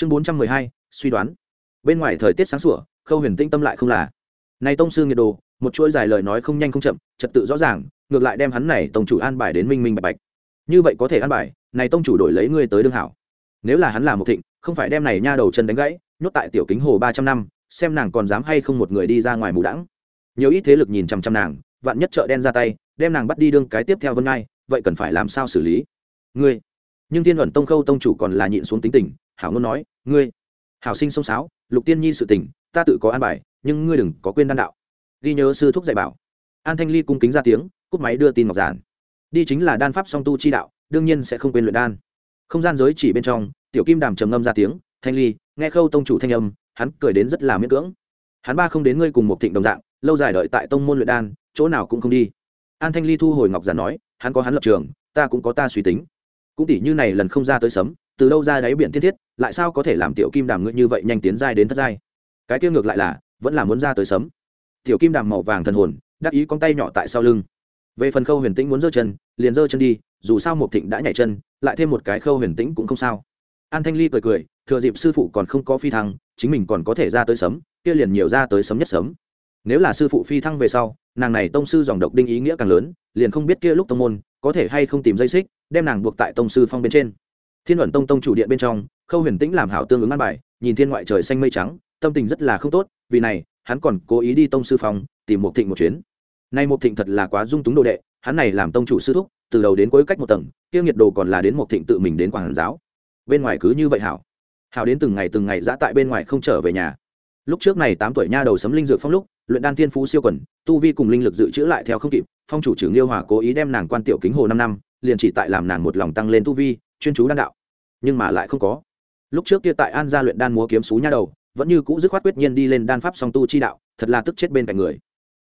chương bốn trăm mười hai, suy đoán. Bên ngoài thời tiết sáng sủa, khâu huyền tinh tâm lại không là. Này tông sư nhiệt đồ, một chuỗi dài lời nói không nhanh không chậm, trật tự rõ ràng, ngược lại đem hắn này tông chủ an bài đến minh minh bạch bạch. Như vậy có thể an bài, này tông chủ đổi lấy ngươi tới đương hảo. Nếu là hắn là một thịnh, không phải đem này nha đầu chân đánh gãy, nhốt tại tiểu kính hồ ba trăm năm, xem nàng còn dám hay không một người đi ra ngoài mù đãng. Nhiều ít thế lực nhìn chằm chằm nàng, vạn nhất chợ đen ra tay, đem nàng bắt đi đương cái tiếp theo vân ngai, vậy cần phải làm sao xử lý? Ngươi. Nhưng thiên luận tông khâu tông chủ còn là nhịn xuống tính tình hảo ngôn nói, ngươi, hảo sinh sông sáo, lục tiên nhi sự tình, ta tự có an bài, nhưng ngươi đừng có quên đan đạo. Ghi nhớ sư thúc dạy bảo. An thanh ly cung kính ra tiếng, cúp máy đưa tin ngọc giản. Đi chính là đan pháp song tu chi đạo, đương nhiên sẽ không quên luyện đan. Không gian giới chỉ bên trong, tiểu kim đàm trầm ngâm ra tiếng, thanh ly, nghe khâu tông chủ thanh âm, hắn cười đến rất là miễn cưỡng. Hắn ba không đến ngươi cùng một thịnh đồng dạng, lâu dài đợi tại tông môn luyện đan, chỗ nào cũng không đi. An thanh ly thu hồi ngọc giản nói, hắn có hắn lập trường, ta cũng có ta suy tính. Cũng tỷ như này lần không ra tới sấm từ đâu ra đáy biển thiên thiết, lại sao có thể làm tiểu kim đàm ngự như vậy nhanh tiến giai đến thất giai? Cái kia ngược lại là, vẫn là muốn ra tới sấm. Tiểu kim đàm màu vàng thần hồn, đắc ý con tay nhỏ tại sau lưng. Về phần khâu huyền tĩnh muốn giơ chân, liền giơ chân đi, dù sao một thịnh đã nhảy chân, lại thêm một cái khâu huyền tĩnh cũng không sao. An thanh ly cười cười, thừa dịp sư phụ còn không có phi thăng, chính mình còn có thể ra tới sấm, kia liền nhiều ra tới sấm nhất sấm. Nếu là sư phụ phi thăng về sau, nàng này tông sư dòng độc đinh ý nghĩa càng lớn, liền không biết kia lúc tông môn có thể hay không tìm dây xích, đem nàng buộc tại tông sư phong bên trên thiên luận tông tông chủ điện bên trong khâu huyền tĩnh làm hảo tương ứng ăn bài nhìn thiên ngoại trời xanh mây trắng tâm tình rất là không tốt vì này hắn còn cố ý đi tông sư phòng, tìm một thịnh một chuyến. Nay một thịnh thật là quá dung túng đồ đệ hắn này làm tông chủ sư thúc từ đầu đến cuối cách một tầng kia nhiệt đồ còn là đến một thịnh tự mình đến quảng giáo. Bên ngoài cứ như vậy hảo. Hảo đến từng ngày từng ngày giã tại bên ngoài không trở về nhà. Lúc trước này tám tuổi nha đầu sấm linh dược phong lúc luyện đan thiên phú siêu quần tu vi cùng linh lực dự trữ lại theo không kịp phong chủ trưởng liêu hòa cố ý đem nàng quan tiểu kính hồ năm năm liền chỉ tại làm nàng một lòng tăng lên tu vi chuyên chú đan đạo. Nhưng mà lại không có. Lúc trước kia tại an gia luyện đan múa kiếm xú nha đầu, vẫn như cũ dứt khoát quyết nhiên đi lên đan pháp song tu chi đạo, thật là tức chết bên cạnh người.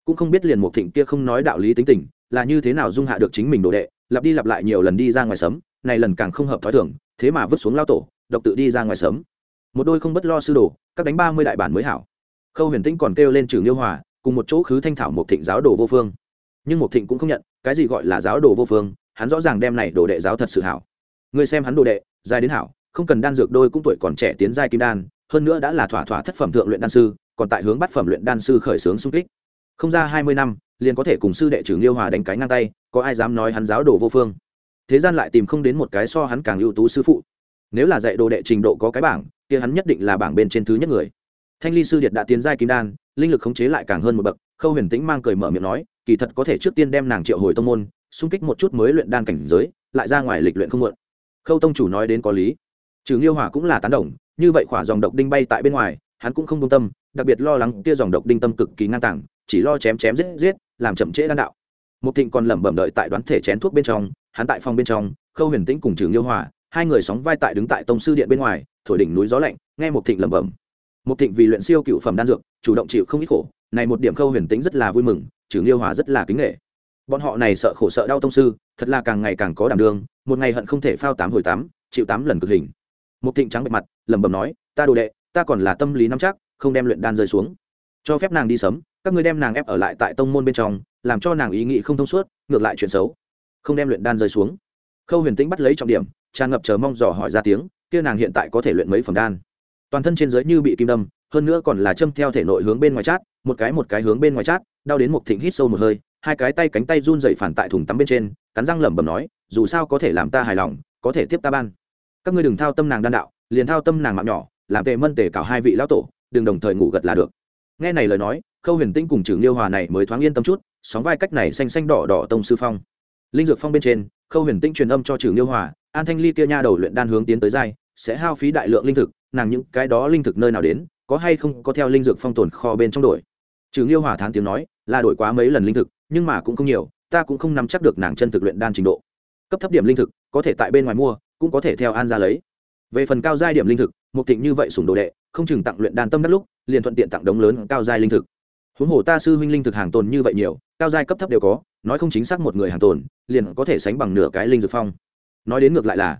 Cũng không biết liền một thịnh kia không nói đạo lý tính tình, là như thế nào dung hạ được chính mình đồ đệ, lặp đi lặp lại nhiều lần đi ra ngoài sớm, này lần càng không hợp thói thường, thế mà vứt xuống lao tổ, độc tự đi ra ngoài sớm. Một đôi không bất lo sư đồ, các đánh ba mươi đại bản mới hảo. Khâu huyền tĩnh còn kêu lên trừ nghiêu hòa, cùng một chỗ khứ thanh thảo một thịnh giáo đồ vô phương. Nhưng một thịnh cũng không nhận, cái gì gọi là giáo đồ vô phương, hắn rõ ràng đem này đồ đệ giáo thật sự hảo người xem hắn đồ đệ dài đến hảo, không cần đan dược đôi cũng tuổi còn trẻ tiến giai kim đan, hơn nữa đã là thỏa thỏa thất phẩm thượng luyện đan sư, còn tại hướng bắt phẩm luyện đan sư khởi xướng xung kích. Không ra hai mươi năm, liền có thể cùng sư đệ trưởng liêu hòa đánh cái ngang tay, có ai dám nói hắn giáo đồ vô phương? Thế gian lại tìm không đến một cái so hắn càng ưu tú sư phụ. Nếu là dạy đồ đệ trình độ có cái bảng, kia hắn nhất định là bảng bên trên thứ nhất người. Thanh ly sư điệt đã tiến giai kim đan, linh lực khống chế lại càng hơn một bậc, khâu huyền tĩnh mang cười mở miệng nói, kỳ thật có thể trước tiên đem nàng triệu hồi tông môn, xung kích một chút mới luyện đan cảnh giới, lại ra ngoài lịch luyện không muộn khâu tông chủ nói đến có lý. Trừ nghiêu hòa cũng là tán đồng, như vậy khỏa dòng độc đinh bay tại bên ngoài, hắn cũng không công tâm, đặc biệt lo lắng kia dòng độc đinh tâm cực kỳ ngang tàng, chỉ lo chém chém giết giết, làm chậm trễ đan đạo. Một thịnh còn lẩm bẩm đợi tại đoán thể chén thuốc bên trong, hắn tại phòng bên trong, khâu huyền tĩnh cùng trừ nghiêu hòa, hai người sóng vai tại đứng tại tông sư điện bên ngoài, thổi đỉnh núi gió lạnh, nghe một thịnh lẩm bẩm. Một thịnh vì luyện siêu cựu phẩm đan dược, chủ động chịu không ít khổ, này một điểm khâu huyền tĩnh rất là vui mừng trường liêu hòa rất là kính nghệ. Bọn họ này sợ khổ sợ đau tông sư, thật là càng ngày càng có đảm đương một ngày hận không thể phao tám hồi tám, chịu tám lần cực hình. Một thịnh trắng bệ mặt, lẩm bẩm nói, ta đồ đệ, ta còn là tâm lý nắm chắc, không đem luyện đan rơi xuống. Cho phép nàng đi sớm, các ngươi đem nàng ép ở lại tại tông môn bên trong, làm cho nàng ý nghĩ không thông suốt, ngược lại chuyện xấu. Không đem luyện đan rơi xuống. Khâu huyền tĩnh bắt lấy trọng điểm, tràn ngập chờ mong dò hỏi ra tiếng, kia nàng hiện tại có thể luyện mấy phẩm đan? Toàn thân trên giới như bị kim đâm, hơn nữa còn là châm theo thể nội hướng bên ngoài chát, một cái một cái hướng bên ngoài chát, đau đến một thịnh hít sâu một hơi hai cái tay cánh tay run dậy phản tại thùng tắm bên trên, cắn răng lẩm bẩm nói, dù sao có thể làm ta hài lòng, có thể tiếp ta ban. Các ngươi đừng thao tâm nàng đan đạo, liền thao tâm nàng mạng nhỏ, làm tề mân tề cảo hai vị lão tổ, đừng đồng thời ngủ gật là được. Nghe này lời nói, khâu huyền tinh cùng trưởng liêu hòa này mới thoáng yên tâm chút, sóng vai cách này xanh xanh đỏ đỏ tông sư phong. Linh dược phong bên trên, khâu huyền tinh truyền âm cho trưởng liêu hòa, an thanh ly kia nha đầu luyện đan hướng tiến tới giai, sẽ hao phí đại lượng linh thực, nàng những cái đó linh thực nơi nào đến, có hay không có theo linh dược phong tồn kho bên trong đổi. Trưởng liêu hòa thán tiếng nói, là đổi quá mấy lần linh thực nhưng mà cũng không nhiều, ta cũng không nắm chắc được nàng chân thực luyện đan trình độ. Cấp thấp điểm linh thực, có thể tại bên ngoài mua, cũng có thể theo an ra lấy. Về phần cao giai điểm linh thực một thịnh như vậy sủng đồ đệ, không chừng tặng luyện đan tâm đắt lúc, liền thuận tiện tặng đống lớn cao giai linh thực. Huống hồ ta sư huynh linh thực hàng tồn như vậy nhiều, cao giai cấp thấp đều có, nói không chính xác một người hàng tồn, liền có thể sánh bằng nửa cái linh dược phong. Nói đến ngược lại là,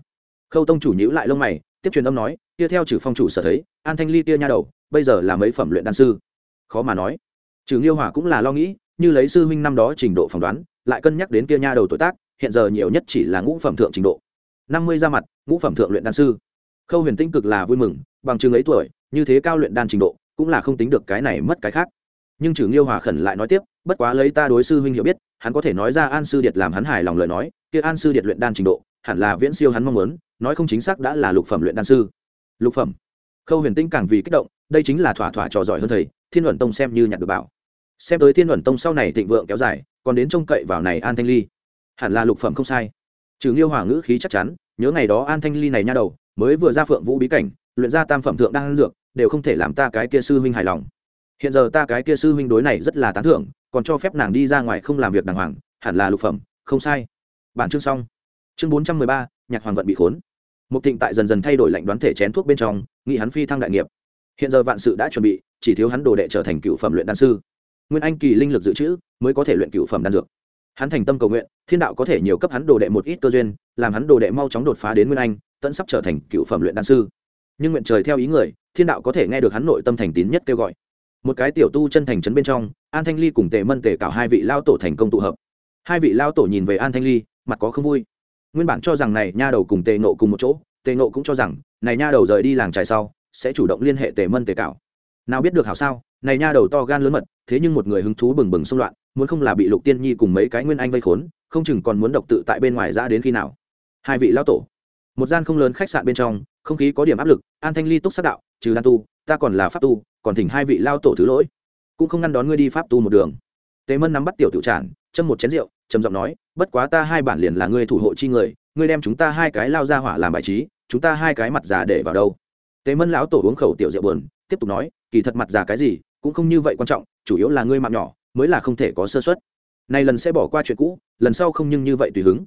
khâu tông chủ nhữ lại lông mày, tiếp truyền âm nói, kia theo trừ phong chủ sở thấy, an thanh ly kia nha đầu, bây giờ là mấy phẩm luyện đan sư? Khó mà nói. Trừ nghiêu hỏa cũng là lo nghĩ như lấy sư huynh năm đó trình độ phỏng đoán, lại cân nhắc đến kia nha đầu tuổi tác, hiện giờ nhiều nhất chỉ là ngũ phẩm thượng trình độ. Năm mươi ra mặt, ngũ phẩm thượng luyện đan sư. Khâu huyền tinh cực là vui mừng, bằng chừng ấy tuổi, như thế cao luyện đan trình độ, cũng là không tính được cái này mất cái khác. Nhưng trừ nghiêu hòa khẩn lại nói tiếp, bất quá lấy ta đối sư huynh hiểu biết, hắn có thể nói ra an sư điệt làm hắn hài lòng lời nói, kia an sư điệt luyện đan trình độ, hẳn là viễn siêu hắn mong muốn, nói không chính xác đã là lục phẩm luyện đan sư. Lục phẩm. Khâu huyền tinh càng vì kích động, đây chính là thỏa thỏa trò giỏi hơn thầy, thiên luận tông xem như nhặt được bảo xem tới thiên luận tông sau này thịnh vượng kéo dài, còn đến trông cậy vào này an thanh ly. Hẳn là lục phẩm không sai. Trừ nghiêu hỏa ngữ khí chắc chắn, nhớ ngày đó an thanh ly này nha đầu, mới vừa ra phượng vũ bí cảnh, luyện ra tam phẩm thượng đang dược, đều không thể làm ta cái kia sư huynh hài lòng. Hiện giờ ta cái kia sư huynh đối này rất là tán thưởng, còn cho phép nàng đi ra ngoài không làm việc đàng hoàng, hẳn là lục phẩm, không sai. Bản chương xong. Chương bốn trăm mười ba, nhạc hoàng vận bị khốn. Một thịnh tại dần dần thay đổi lệnh đoán thể chén thuốc bên trong, nghĩ hắn phi thăng đại nghiệp. Hiện giờ vạn sự đã chuẩn bị, chỉ thiếu hắn đồ đệ trở thành cựu phẩm luyện đan sư nguyên anh kỳ linh lực dự trữ mới có thể luyện cựu phẩm đan dược. Hắn thành tâm cầu nguyện, thiên đạo có thể nhiều cấp hắn đồ đệ một ít cơ duyên, làm hắn đồ đệ mau chóng đột phá đến nguyên anh, tận sắp trở thành cựu phẩm luyện đan sư. Nhưng nguyện trời theo ý người, thiên đạo có thể nghe được hắn nội tâm thành tín nhất kêu gọi. Một cái tiểu tu chân thành trấn bên trong, an thanh ly cùng tề mân tề cảo hai vị lao tổ thành công tụ hợp. Hai vị lao tổ nhìn về an thanh ly, mặt có không vui. Nguyên bản cho rằng này nha đầu cùng tề nộ cùng một chỗ, tề nộ cũng cho rằng, này nha đầu rời đi làng trài sau, sẽ chủ động liên hệ tề mân tề cảo. Nào biết được hảo sao? Này nha đầu to gan lớn mật, thế nhưng một người hứng thú bừng bừng xung loạn, muốn không là bị lục tiên nhi cùng mấy cái nguyên anh vây khốn, không chừng còn muốn độc tự tại bên ngoài ra đến khi nào. Hai vị lao tổ, một gian không lớn khách sạn bên trong, không khí có điểm áp lực, an thanh ly túc sắc đạo, trừ đan tu, ta còn là pháp tu, còn thỉnh hai vị lao tổ thứ lỗi, cũng không ngăn đón ngươi đi pháp tu một đường. Tề mân nắm bắt tiểu tiểu tràn, châm một chén rượu, trầm giọng nói, bất quá ta hai bản liền là ngươi thủ hộ chi người, ngươi đem chúng ta hai cái lao ra hỏa làm bài trí, chúng ta hai cái mặt già để vào đâu? Tề mân lão tổ uống khẩu tiểu rượu buồn, tiếp tục nói, kỳ thật mặt già cái gì cũng không như vậy quan trọng, chủ yếu là ngươi mạng nhỏ, mới là không thể có sơ xuất này lần sẽ bỏ qua chuyện cũ, lần sau không nhưng như vậy tùy hứng.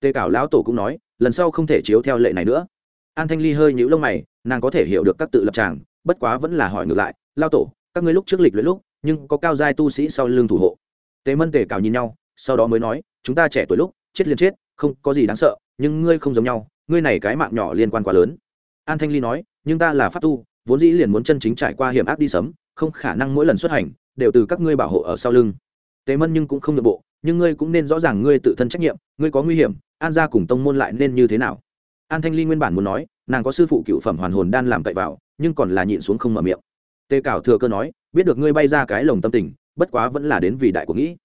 Tề cảo lão tổ cũng nói, lần sau không thể chiếu theo lệ này nữa. An thanh ly hơi nhíu lông mày, nàng có thể hiểu được các tự lập tràng, bất quá vẫn là hỏi ngược lại lao tổ, các ngươi lúc trước lịch luyện lúc, nhưng có cao giai tu sĩ sau lưng thủ hộ? Tề mân tề cảo nhìn nhau, sau đó mới nói, chúng ta trẻ tuổi lúc, chết liền chết, không có gì đáng sợ, nhưng ngươi không giống nhau, ngươi này cái mạng nhỏ liên quan quá lớn. An thanh ly nói, nhưng ta là pháp tu, vốn dĩ liền muốn chân chính trải qua hiểm ác đi sấm không khả năng mỗi lần xuất hành đều từ các ngươi bảo hộ ở sau lưng. Tề mân nhưng cũng không nội bộ, nhưng ngươi cũng nên rõ ràng ngươi tự thân trách nhiệm, ngươi có nguy hiểm, an gia cùng tông môn lại nên như thế nào? An thanh ly nguyên bản muốn nói, nàng có sư phụ cựu phẩm hoàn hồn đan làm cậy vào, nhưng còn là nhịn xuống không mở miệng. Tề cảo thừa cơ nói, biết được ngươi bay ra cái lồng tâm tình, bất quá vẫn là đến vì đại của nghĩ.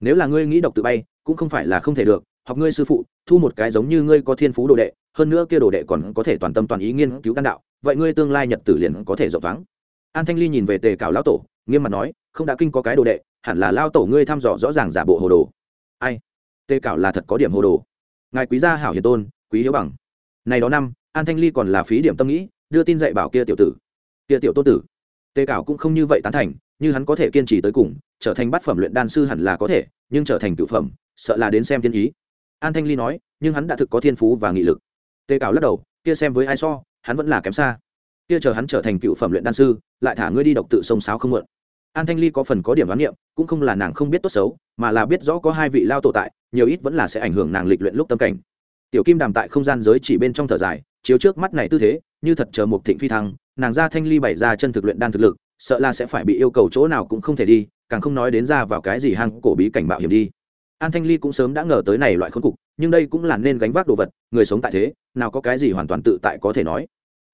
Nếu là ngươi nghĩ độc tự bay, cũng không phải là không thể được, học ngươi sư phụ, thu một cái giống như ngươi có thiên phú đồ đệ, hơn nữa kia đồ đệ còn có thể toàn tâm toàn ý nghiên cứu đan đạo, vậy ngươi tương lai nhật tử liền có thể rộng thoáng an thanh ly nhìn về tề cảo lão tổ, nghiêm mặt nói, không đã kinh có cái đồ đệ, hẳn là lao tổ ngươi thăm dò rõ ràng giả bộ hồ đồ. Ai? Tề cảo là thật có điểm hồ đồ. Ngài quý gia hảo hiền tôn, quý hiếu bằng. Này đó năm, an thanh ly còn là phí điểm tâm nghĩ, đưa tin dạy bảo kia tiểu tử. Kia tiểu tôn tử. Tề cảo cũng không như vậy tán thành, như hắn có thể kiên trì tới cùng, trở thành bát phẩm luyện đan sư hẳn là có thể, nhưng trở thành cửu phẩm, sợ là đến xem thiên ý. An thanh ly nói, nhưng hắn đã thực có thiên phú và nghị lực. Tề cảo lắc đầu, kia xem với ai so, hắn vẫn là kém xa. Kia chờ hắn trở thành cựu phẩm luyện đan sư lại thả ngươi đi độc tự sông sáo không mượn. An thanh ly có phần có điểm đoán niệm, cũng không là nàng không biết tốt xấu, mà là biết rõ có hai vị lao tổ tại, nhiều ít vẫn là sẽ ảnh hưởng nàng lịch luyện lúc tâm cảnh. Tiểu kim đàm tại không gian giới chỉ bên trong thở dài, chiếu trước mắt này tư thế, như thật chờ một thịnh phi thăng, nàng ra thanh ly bày ra chân thực luyện đan thực lực, sợ là sẽ phải bị yêu cầu chỗ nào cũng không thể đi, càng không nói đến ra vào cái gì hang cổ bí cảnh bạo hiểm đi. An thanh ly cũng sớm đã ngờ tới này loại khốn cục, nhưng đây cũng là nên gánh vác đồ vật, người sống tại thế, nào có cái gì hoàn toàn tự tại có thể nói.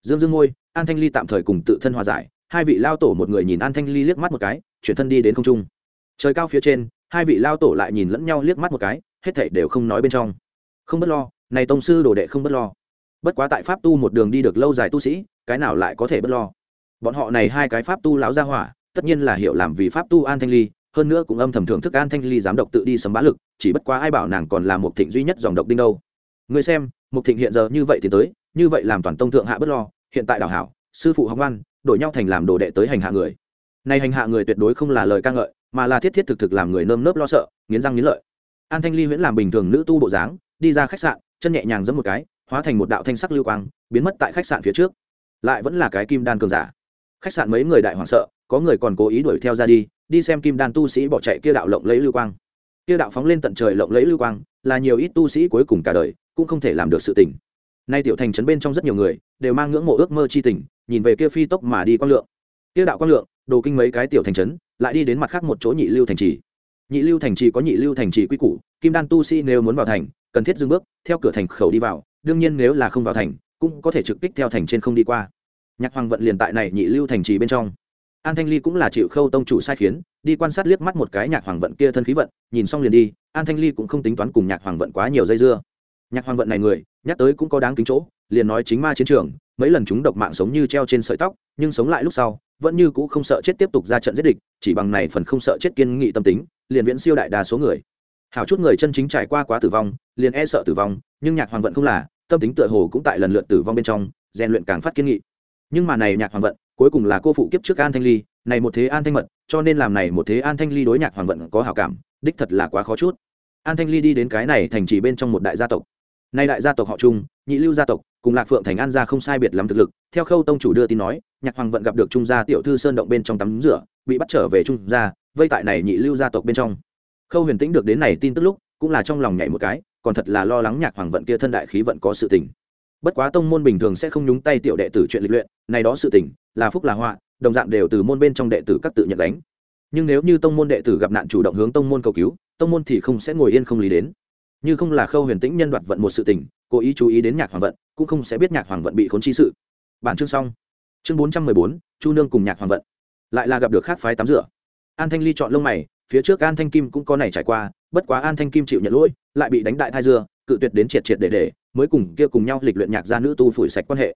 Dương dương ngôi an thanh ly tạm thời cùng tự thân hòa giải hai vị lao tổ một người nhìn an thanh ly liếc mắt một cái, chuyển thân đi đến không trung. Trời cao phía trên, hai vị lao tổ lại nhìn lẫn nhau liếc mắt một cái, hết thảy đều không nói bên trong. Không b ấ t lo, này tông sư đồ đệ không b ấ t lo. Bất quá tại pháp tu một đường đi được lâu dài tu sĩ, cái nào lại có thể b ấ t lo? Bọn họ này hai cái pháp tu lão gia hỏa, tất nhiên là hiểu làm vì pháp tu an thanh ly, hơn nữa cũng âm thầm thưởng thức an thanh ly dám độc tự đi sấm bá lực, chỉ bất quá ai bảo nàng còn là một thịnh duy nhất dòng độc đinh đâu. Người xem, một thịnh hiện giờ như vậy thì tới, như vậy làm toàn tông thượng hạ bất lo, hiện tại đảo hảo, sư phụ học văn đổi nhau thành làm đồ đệ tới hành hạ người. Này hành hạ người tuyệt đối không là lời ca ngợi, mà là thiết thiết thực thực làm người nơm nớp lo sợ, nghiến răng nghiến lợi. An thanh ly huyễn làm bình thường nữ tu bộ dáng, đi ra khách sạn, chân nhẹ nhàng giẫm một cái, hóa thành một đạo thanh sắc lưu quang, biến mất tại khách sạn phía trước. Lại vẫn là cái kim đan cường giả. Khách sạn mấy người đại hoảng sợ, có người còn cố ý đuổi theo ra đi đi xem kim đan tu sĩ bỏ chạy kia đạo lộng lấy lưu quang. Kia đạo phóng lên tận trời lộng lấy lưu quang, là nhiều ít tu sĩ cuối cùng cả đời, cũng không thể làm được sự tình nay tiểu thành trấn bên trong rất nhiều người, đều mang ngưỡng mộ ước mơ chi tình, nhìn về kia phi tốc mà đi quang lượng. Kia đạo quang lượng, đồ kinh mấy cái tiểu thành trấn, lại đi đến mặt khác một chỗ nhị lưu thành trì. Nhị lưu thành trì có nhị lưu thành trì quy củ, kim đan tu sĩ nếu muốn vào thành, cần thiết dừng bước, theo cửa thành khẩu đi vào, đương nhiên nếu là không vào thành, cũng có thể trực kích theo thành trên không đi qua. Nhạc hoàng vận liền tại này nhị lưu thành trì bên trong. An thanh ly cũng là chịu khâu tông chủ sai khiến, đi quan sát liếc mắt một cái nhạc hoàng vận kia thân khí vận, nhìn xong liền đi, an thanh ly cũng không tính toán cùng nhạc hoàng vận quá nhiều dây dưa nhạc hoàng vận này người, nhắc tới cũng có đáng kính chỗ, liền nói chính ma chiến trường, mấy lần chúng độc mạng sống như treo trên sợi tóc, nhưng sống lại lúc sau, vẫn như cũ không sợ chết tiếp tục ra trận giết địch, chỉ bằng này phần không sợ chết kiên nghị tâm tính, liền viễn siêu đại đa số người. Hảo chút người chân chính trải qua quá tử vong, liền e sợ tử vong, nhưng nhạc hoàng vận không là, tâm tính tựa hồ cũng tại lần lượt tử vong bên trong, rèn luyện càng phát kiên nghị. Nhưng mà này nhạc hoàng vận, cuối cùng là cô phụ kiếp trước an thanh ly, này một thế an thanh mật, cho nên làm này một thế an thanh ly đối nhạc hoàng vận có hảo cảm, đích thật là quá khó chút. An thanh ly đi đến cái này thành trì bên trong một đại gia tộc nay đại gia tộc họ trung, nhị lưu gia tộc, cùng lạc phượng thành an gia không sai biệt lắm thực lực, theo khâu tông chủ đưa tin nói, nhạc hoàng vận gặp được trung gia tiểu thư sơn động bên trong tắm rửa, bị bắt trở về trung gia, vây tại này nhị lưu gia tộc bên trong. Khâu huyền tĩnh được đến này tin tức lúc, cũng là trong lòng nhảy một cái, còn thật là lo lắng nhạc hoàng vận kia thân đại khí vận có sự tình. Bất quá tông môn bình thường sẽ không nhúng tay tiểu đệ tử chuyện lịch luyện, này đó sự tình, là phúc là họa, đồng dạng đều từ môn bên trong đệ tử các tự nhận đánh. Nhưng nếu như tông môn đệ tử gặp nạn chủ động hướng tông môn cầu cứu, tông môn thì không sẽ ngồi yên không lý đến như không là khâu huyền tĩnh nhân đoạt vận một sự tình, cố ý chú ý đến nhạc hoàng vận, cũng không sẽ biết nhạc hoàng vận bị khốn chi sự. Bản chương xong. Chương bốn trăm mười bốn, chu nương cùng nhạc hoàng vận. Lại là gặp được khác phái tắm rửa. An thanh ly chọn lông mày, phía trước an thanh kim cũng có này trải qua, bất quá an thanh kim chịu nhận lỗi, lại bị đánh đại thai dưa cự tuyệt đến triệt triệt để để, mới cùng kia cùng nhau lịch luyện nhạc gia nữ tu phủi sạch quan hệ.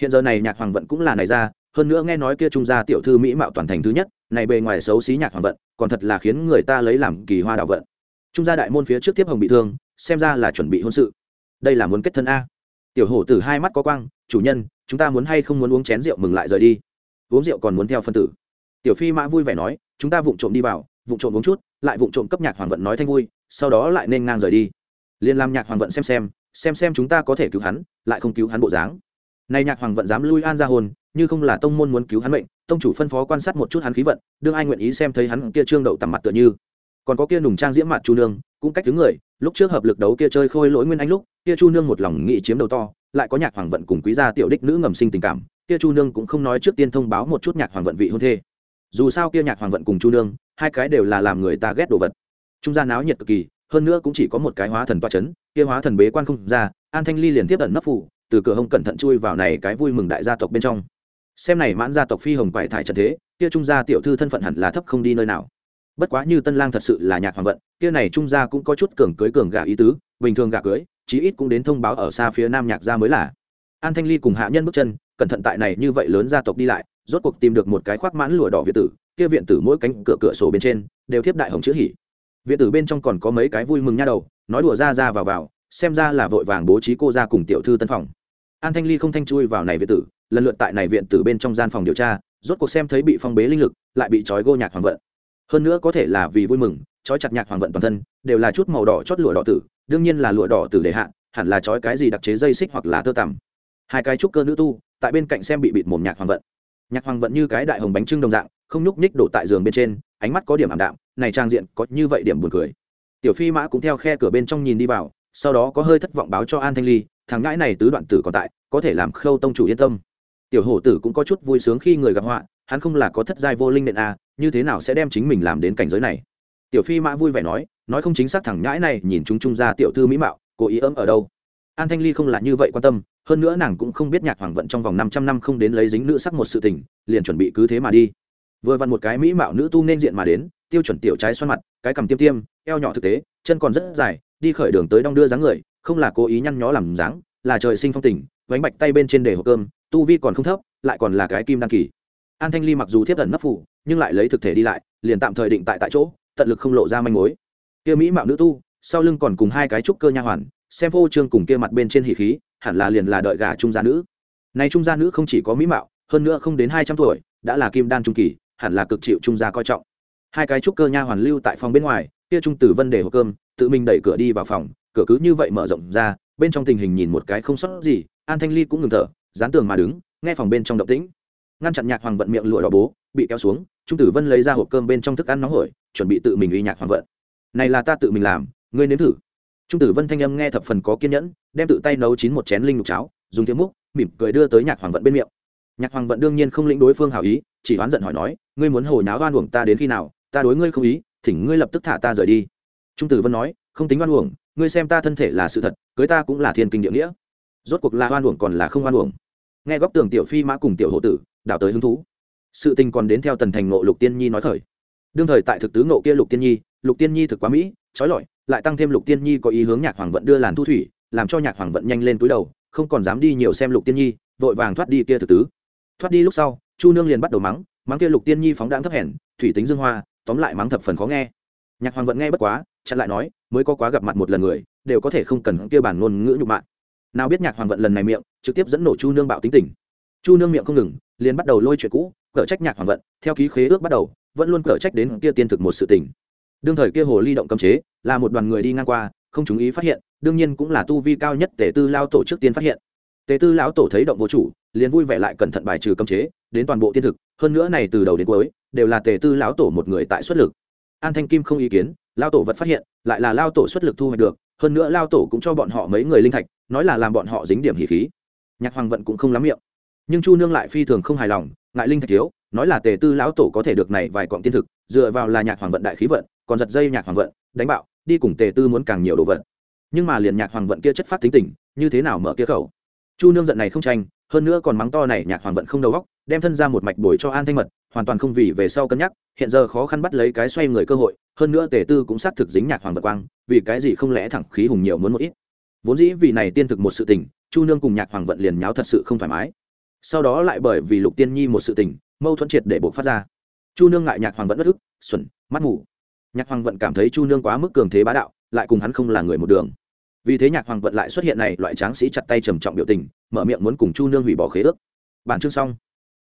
Hiện giờ này nhạc hoàng vận cũng là này ra, hơn nữa nghe nói kia trung gia tiểu thư mỹ mạo toàn thành thứ nhất, này bề ngoài xấu xí nhạc hoàng vận, còn thật là khiến người ta lấy làm kỳ hoa đạo vận. Trung gia đại môn phía trước tiếp hồng bị thương xem ra là chuẩn bị hôn sự. Đây là muốn kết thân a. Tiểu hổ tử hai mắt có quang, chủ nhân, chúng ta muốn hay không muốn uống chén rượu mừng lại rời đi. Uống rượu còn muốn theo phân tử. Tiểu phi mã vui vẻ nói, chúng ta vụng trộm đi vào, vụng trộm uống chút, lại vụng trộm cấp nhạc hoàng vận nói thanh vui, sau đó lại nên ngang rời đi. Liên làm nhạc hoàng vận xem xem xem xem chúng ta có thể cứu hắn, lại không cứu hắn bộ dáng. Này nhạc hoàng vận dám lui an ra hồn, như không là tông môn muốn cứu hắn mệnh, tông chủ phân phó quan sát một chút hắn khí vận, đương ai nguyện ý xem thấy hắn kia trương đậu tầm mặt tựa như còn có kia nùng trang diễm mặt chu nương, cũng cách thứ người, lúc trước hợp lực đấu kia chơi khôi lỗi nguyên anh lúc, kia chu nương một lòng nghị chiếm đầu to, lại có nhạc hoàng vận cùng quý gia tiểu đích nữ ngầm sinh tình cảm, kia chu nương cũng không nói trước tiên thông báo một chút nhạc hoàng vận vị hôn thê. Dù sao kia nhạc hoàng vận cùng chu nương, hai cái đều là làm người ta ghét đồ vật. Trung gia náo nhiệt cực kỳ, hơn nữa cũng chỉ có một cái hóa thần toa chấn, kia hóa thần bế quan không ra, an thanh ly liền tiếp ẩn nấp phủ, từ cửa hông cẩn thận chui vào này cái vui mừng đại gia tộc bên trong. Xem này mãn gia tộc phi hồng quải thải trận thế, kia trung gia tiểu thư thân phận hẳn là thấp không đi nơi nào bất quá như tân lang thật sự là nhạc hoàng vận, kia này trung gia cũng có chút cường cưới cường gà ý tứ, bình thường gà cưới, chí ít cũng đến thông báo ở xa phía nam nhạc gia mới là. An thanh ly cùng hạ nhân bước chân, cẩn thận tại này như vậy lớn gia tộc đi lại, rốt cuộc tìm được một cái khoác mãn lụa đỏ viện tử, kia viện tử mỗi cánh cửa cửa sổ bên trên, đều thiếp đại hồng chữ hỉ viện tử bên trong còn có mấy cái vui mừng nha đầu, nói đùa ra ra vào vào, xem ra là vội vàng bố trí cô ra cùng tiểu thư tân phòng. An thanh ly không thanh chui vào này viện tử, lần lượt tại này viện tử bên trong gian phòng điều tra, rốt cuộc xem thấy bị phong bế linh lực, lại bị trói gô nhạc hoàng vận hơn nữa có thể là vì vui mừng, trói chặt nhạc hoàng vận toàn thân, đều là chút màu đỏ chót lụa đỏ tử, đương nhiên là lụa đỏ tử để hạ, hẳn là trói cái gì đặc chế dây xích hoặc là tơ tằm. Hai cái trúc cơ nữ tu, tại bên cạnh xem bị bịt mồm nhạc hoàng vận. Nhạc hoàng vận như cái đại hồng bánh trưng đồng dạng, không nhúc nhích đổ tại giường bên trên, ánh mắt có điểm ảm đạm, này trang diện có như vậy điểm buồn cười. Tiểu phi mã cũng theo khe cửa bên trong nhìn đi vào, sau đó có hơi thất vọng báo cho an thanh ly, thằng ngãi này tứ đoạn tử còn tại, có thể làm khâu tông chủ yên tâm. Tiểu hổ tử cũng có chút vui sướng khi người gặp họa hắn không là có thất giai vô linh nện a, như thế nào sẽ đem chính mình làm đến cảnh giới này? Tiểu phi mã vui vẻ nói nói không chính xác thẳng nhãi này, nhìn chúng trung ra tiểu thư mỹ mạo, cố ý ấm ở đâu? An thanh ly không là như vậy quan tâm, hơn nữa nàng cũng không biết nhạc hoàng vận trong vòng năm trăm năm không đến lấy dính nữ sắc một sự tình, liền chuẩn bị cứ thế mà đi. Vừa vặn một cái mỹ mạo nữ tu nên diện mà đến, tiêu chuẩn tiểu trái xoan mặt, cái cầm tiêm tiêm, eo nhỏ thực tế, chân còn rất dài, đi khởi đường tới đong đưa dáng người, không là cố ý nhăn nhó làm dáng, là trời sinh phong tình, vánh bạch tay bên trên đề hộp cơm, tu vi còn không thấp, lại còn là cái kim đăng kỳ an thanh ly mặc dù thiếp ẩn nấp phủ, nhưng lại lấy thực thể đi lại, liền tạm thời định tại tại chỗ, tận lực không lộ ra manh mối. Kia mỹ mạo nữ tu, sau lưng còn cùng hai cái trúc cơ nha hoàn, xem phô trương cùng kia mặt bên trên hỉ khí, hẳn là liền là đợi gà trung gia nữ. Này trung gia nữ không chỉ có mỹ mạo, hơn nữa không đến hai trăm tuổi, đã là kim đan trung kỳ, hẳn là cực chịu trung gia coi trọng. Hai cái trúc cơ nha hoàn lưu tại phòng bên ngoài, kia trung tử vân để hộp cơm, tự mình đẩy cửa đi vào phòng, cửa cứ như vậy mở rộng ra, bên trong tình hình nhìn một cái không sót gì, an thanh ly cũng ngừng thở, dán tường mà đứng, nghe phòng bên trong động tĩnh ngăn chặn nhạc hoàng vận miệng lụa đỏ bố, bị kéo xuống, trung tử vân lấy ra hộp cơm bên trong thức ăn nóng hổi, chuẩn bị tự mình uy nhạc hoàng vận. Này là ta tự mình làm, ngươi nếm thử. Trung tử vân thanh âm nghe thập phần có kiên nhẫn, đem tự tay nấu chín một chén linh lục cháo, dùng tiếng múc, mỉm cười đưa tới nhạc hoàng vận bên miệng. Nhạc hoàng vận đương nhiên không lĩnh đối phương hảo ý, chỉ oán giận hỏi nói, ngươi muốn hồi náo oan uổng ta đến khi nào? Ta đối ngươi không ý, thỉnh ngươi lập tức thả ta rời đi. Trung tử vân nói, không tính oan uổng, ngươi xem ta thân thể là sự thật, cưới ta cũng là thiên kinh địa nghĩa. Rốt cuộc là oan uổng còn là không oan uổng. Nghe góc tường tiểu phi mã cùng tiểu hộ tử đạo tới hứng thú. Sự tình còn đến theo tần thành nộ lục tiên nhi nói thời đương thời tại thực tứ nộ kia lục tiên nhi, lục tiên nhi thực quá mỹ, trói lọi, lại tăng thêm lục tiên nhi có ý hướng nhạc hoàng vận đưa làn thu thủy, làm cho nhạc hoàng vận nhanh lên túi đầu, không còn dám đi nhiều xem lục tiên nhi, vội vàng thoát đi kia thực tứ. Thoát đi lúc sau, chu nương liền bắt đầu mắng mắng kia lục tiên nhi phóng đáng thấp hèn, thủy tính dương hoa, tóm lại mắng thập phần khó nghe. Nhạc hoàng vận nghe bất quá, chặn lại nói, mới có quá gặp mặt một lần người, đều có thể không cần kia bản ngôn ngữ nhục mạ. Nào biết nhạc hoàng vận lần này miệng, trực tiếp dẫn nổ chu nương bạo tính tình. Chu nương miệng không ngừng liền bắt đầu lôi chuyện cũ cở trách nhạc hoàng vận, theo ký khế ước bắt đầu, vẫn luôn cở trách đến kia tiên thực một sự tình. Đương thời kia hồ ly động cấm chế, là một đoàn người đi ngang qua, không chú ý phát hiện, đương nhiên cũng là tu vi cao nhất tể tư lao tổ trước tiên phát hiện. Tề tư lão tổ thấy động vô chủ, liền vui vẻ lại cẩn thận bài trừ cấm chế, đến toàn bộ tiên thực, hơn nữa này từ đầu đến cuối, đều là tề tư lão tổ một người tại xuất lực. An thanh kim không ý kiến lao tổ vật phát hiện, lại là lao tổ xuất lực thu hoạch được, hơn nữa lao tổ cũng cho bọn họ mấy người linh thạch, nói là làm bọn họ dính điểm hỉ khí. Nhạc hoàng vận cũng không lắm miệng nhưng chu nương lại phi thường không hài lòng, ngại linh thạch thiếu, nói là tề tư lão tổ có thể được này vài cọng tiên thực, dựa vào là nhạc hoàng vận đại khí vận, còn giật dây nhạc hoàng vận, đánh bạo, đi cùng tề tư muốn càng nhiều đồ vật. Nhưng mà liền nhạc hoàng vận kia chất phát tính tình, như thế nào mở kia khẩu? Chu nương giận này không tranh, hơn nữa còn mắng to này nhạc hoàng vận không đầu góc đem thân ra một mạch bồi cho an thanh mật, hoàn toàn không vì về sau cân nhắc, hiện giờ khó khăn bắt lấy cái xoay người cơ hội, hơn nữa tề tư cũng xác thực dính nhạc hoàng vật quang, vì cái gì không lẽ thẳng khí hùng nhiều muốn một ít. Vốn dĩ vì này tiên thực một sự tình, chu nương cùng nhạc hoàng vận liền nháo thật sự không thoải mái sau đó lại bởi vì lục tiên nhi một sự tình, mâu thuẫn triệt để buộc phát ra. Chu nương ngại nhạc hoàng vận bất ức xuẩn, mắt mù. Nhạc hoàng vận cảm thấy chu nương quá mức cường thế bá đạo, lại cùng hắn không là người một đường. Vì thế nhạc hoàng vận lại xuất hiện này, loại tráng sĩ chặt tay trầm trọng biểu tình, mở miệng muốn cùng chu nương hủy bỏ khế ước. Bản chương xong.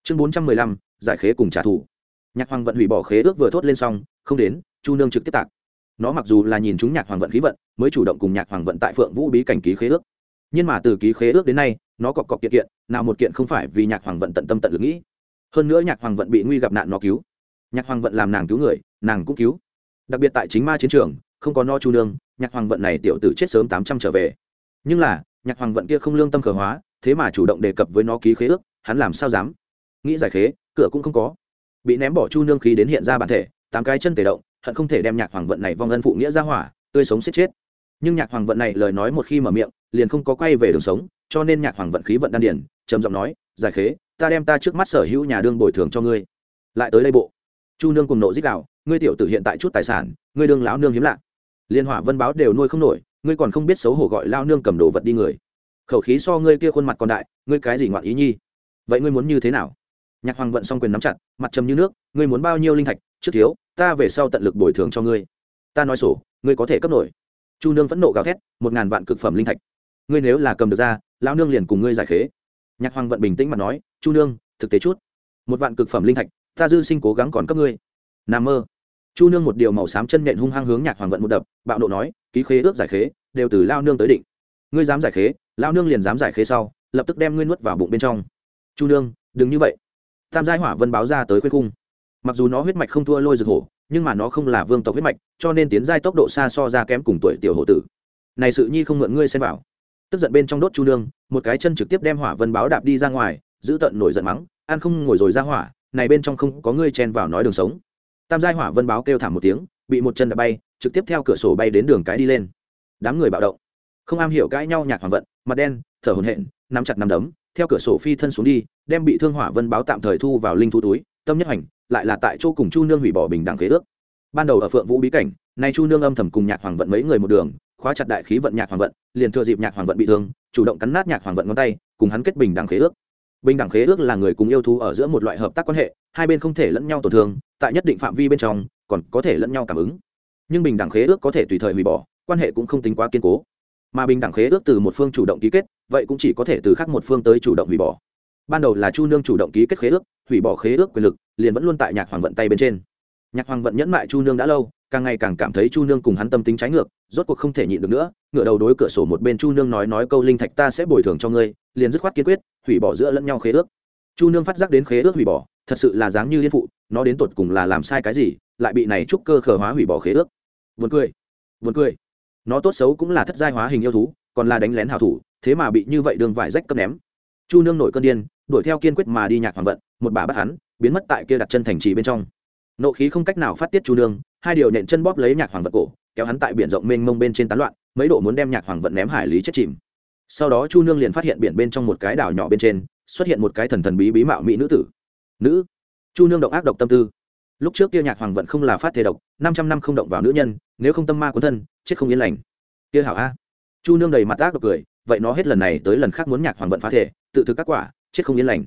Chương bốn trăm mười lăm, giải khế cùng trả thù. Nhạc hoàng vận hủy bỏ khế ước vừa thốt lên xong, không đến, chu nương trực tiếp tạc. Nó mặc dù là nhìn chúng nhạc hoàng vận khí vận, mới chủ động cùng nhạc hoàng vận tại phượng vũ bí cảnh ký khế ước nhưng mà từ ký khế ước đến nay, nó cọc cọc kiện kiện, nào một kiện không phải vì nhạc hoàng vận tận tâm tận lực nghĩ. Hơn nữa nhạc hoàng vận bị nguy gặp nạn nó cứu. Nhạc hoàng vận làm nàng cứu người, nàng cũng cứu. Đặc biệt tại chính ma chiến trường, không có no chu nương, nhạc hoàng vận này tiểu tử chết sớm tám trăm trở về. Nhưng là, nhạc hoàng vận kia không lương tâm khờ hóa, thế mà chủ động đề cập với nó ký khế ước, hắn làm sao dám? Nghĩ giải khế, cửa cũng không có. Bị ném bỏ chu nương khí đến hiện ra bản thể, tám cái chân tề động, hận không thể đem nhạc hoàng vận này vong ân phụ nghĩa ra hỏa, tươi sống chết chết nhưng nhạc hoàng vận này lời nói một khi mở miệng, liền không có quay về đường sống, cho nên nhạc hoàng vận khí vận đan điển trầm giọng nói, giải khế, ta đem ta trước mắt sở hữu nhà đương bồi thường cho ngươi. Lại tới đây bộ. Chu nương cùng nộ dích đạo, ngươi tiểu tử hiện tại chút tài sản, ngươi đương lão nương hiếm lạ. Liên hỏa vân báo đều nuôi không nổi, ngươi còn không biết xấu hổ gọi lao nương cầm đồ vật đi người. Khẩu khí so ngươi kia khuôn mặt còn đại, ngươi cái gì ngoạn ý nhi? Vậy ngươi muốn như thế nào? Nhạc hoàng vận s quyền nắm chặt, mặt trầm như nước, ngươi muốn bao nhiêu linh thạch? Trước thiếu, ta về sau tận lực bồi thường cho ngươi. Ta nói sổ, ngươi có thể cấp nổi chu nương phẫn nộ gào thét, một ngàn vạn cực phẩm linh thạch. Ngươi nếu là cầm được ra, lão nương liền cùng ngươi giải khế. Nhạc hoàng vận bình tĩnh mà nói, chu nương, thực tế chút. Một vạn cực phẩm linh thạch, ta dư sinh cố gắng còn cấp ngươi. N a mơ. Chu nương một điều màu xám chân nện hung hăng hướng nhạc hoàng vận một đập, bạo nộ nói, ký khế ước giải khế, đều từ lao nương tới định. Ngươi dám giải khế lao nương liền dám giải khế sau, lập tức đem ngươi nuốt vào bụng bên trong. Chu nương, đừng như vậy. Tam giai hỏa vân báo ra tới khuyên cung. Mặc dù nó huyết mạch không thua lôi rực hổ nhưng mà nó không là vương tộc huyết mạch, cho nên tiến giai tốc độ xa so ra kém cùng tuổi tiểu hộ tử. Này sự nhi không mượn ngươi xem vào. Tức giận bên trong đốt chu nương, một cái chân trực tiếp đem hỏa vân báo đạp đi ra ngoài, giữ tận nổi giận mắng ăn không ngồi rồi ra hỏa, này bên trong không có ngươi chen vào nói đường sống. Tam giai hỏa vân báo kêu thảm một tiếng, bị một chân đạp bay, trực tiếp theo cửa sổ bay đến đường cái đi lên. Đám người bạo động. Không am hiểu cãi nhau nhạc hoàng vận, mặt đen, thở hồn hện nắm chặt nắm đấm, theo cửa sổ phi thân xuống đi, đem bị thương hỏa vân báo tạm thời thu vào linh thu túi, tâm nhất hành lại là tại chỗ cùng chu nương hủy bỏ bình đẳng khế ước. Ban đầu ở phượng vũ bí cảnh, nay chu nương âm thầm cùng nhạc hoàng vận mấy người một đường, khóa chặt đại khí vận nhạc hoàng vận, liền thừa dịp nhạc hoàng vận bị thương, chủ động cắn nát nhạc hoàng vận ngón tay, cùng hắn kết bình đẳng khế ước. Bình đẳng khế ước là người cùng yêu thú ở giữa một loại hợp tác quan hệ, hai bên không thể lẫn nhau tổn thương, tại nhất định phạm vi bên trong, còn có thể lẫn nhau cảm ứng. Nhưng bình đẳng khế ước có thể tùy thời hủy bỏ, quan hệ cũng không tính quá kiên cố. Mà bình đẳng khế ước từ một phương chủ động ký kết, vậy cũng chỉ có thể từ khác một phương tới chủ động hủy bỏ. Ban đầu là chu nương chủ động ký kết khế ước hủy bỏ khế ước quyền lực, liền vẫn luôn tại nhạc hoàng vận tay bên trên. Nhạc hoàng vận nhẫn mại chu nương đã lâu, càng ngày càng cảm thấy chu nương cùng hắn tâm tính trái ngược, rốt cuộc không thể nhịn được nữa ngựa đầu đối cửa sổ một bên chu nương nói nói câu linh thạch ta sẽ bồi thường cho ngươi, liền dứt khoát kiên quyết, hủy bỏ giữa lẫn nhau khế ước. Chu nương phát giác đến khế ước hủy bỏ, thật sự là dáng như liên phụ, nó đến tột cùng là làm sai cái gì, lại bị này trúc cơ khờ hóa hủy bỏ khế ước. Vượt cười vượt cười. Nó tốt xấu cũng là thất giai hóa hình yêu thú, còn là đánh lén hảo thủ, thế mà bị như vậy đường vải rách cấp ném. Chu nương nổi cơn điên, đuổi theo kiên quyết mà đi nhạc hoàng vận một bà bắt hắn, biến mất tại kia đặt chân thành trì bên trong. Nộ khí không cách nào phát tiết chu nương, hai điều nện chân bóp lấy nhạc hoàng vận cổ, kéo hắn tại biển rộng mênh mông bên trên tán loạn, mấy độ muốn đem nhạc hoàng vận ném hải lý chết chìm. Sau đó chu nương liền phát hiện biển bên trong một cái đảo nhỏ bên trên, xuất hiện một cái thần thần bí bí mạo mỹ nữ tử. Nữ? Chu nương động ác độc tâm tư. Lúc trước kia nhạc hoàng vận không là phát thể độc, năm trăm năm không động vào nữ nhân, nếu không tâm ma cuốn thân, chết không yên lành. Kia hảo a. Chu nương đầy mặt ác độc cười, vậy nó hết lần này tới lần khác muốn nhạc hoàng vận phá thể tự thực các quả, chết không yên lành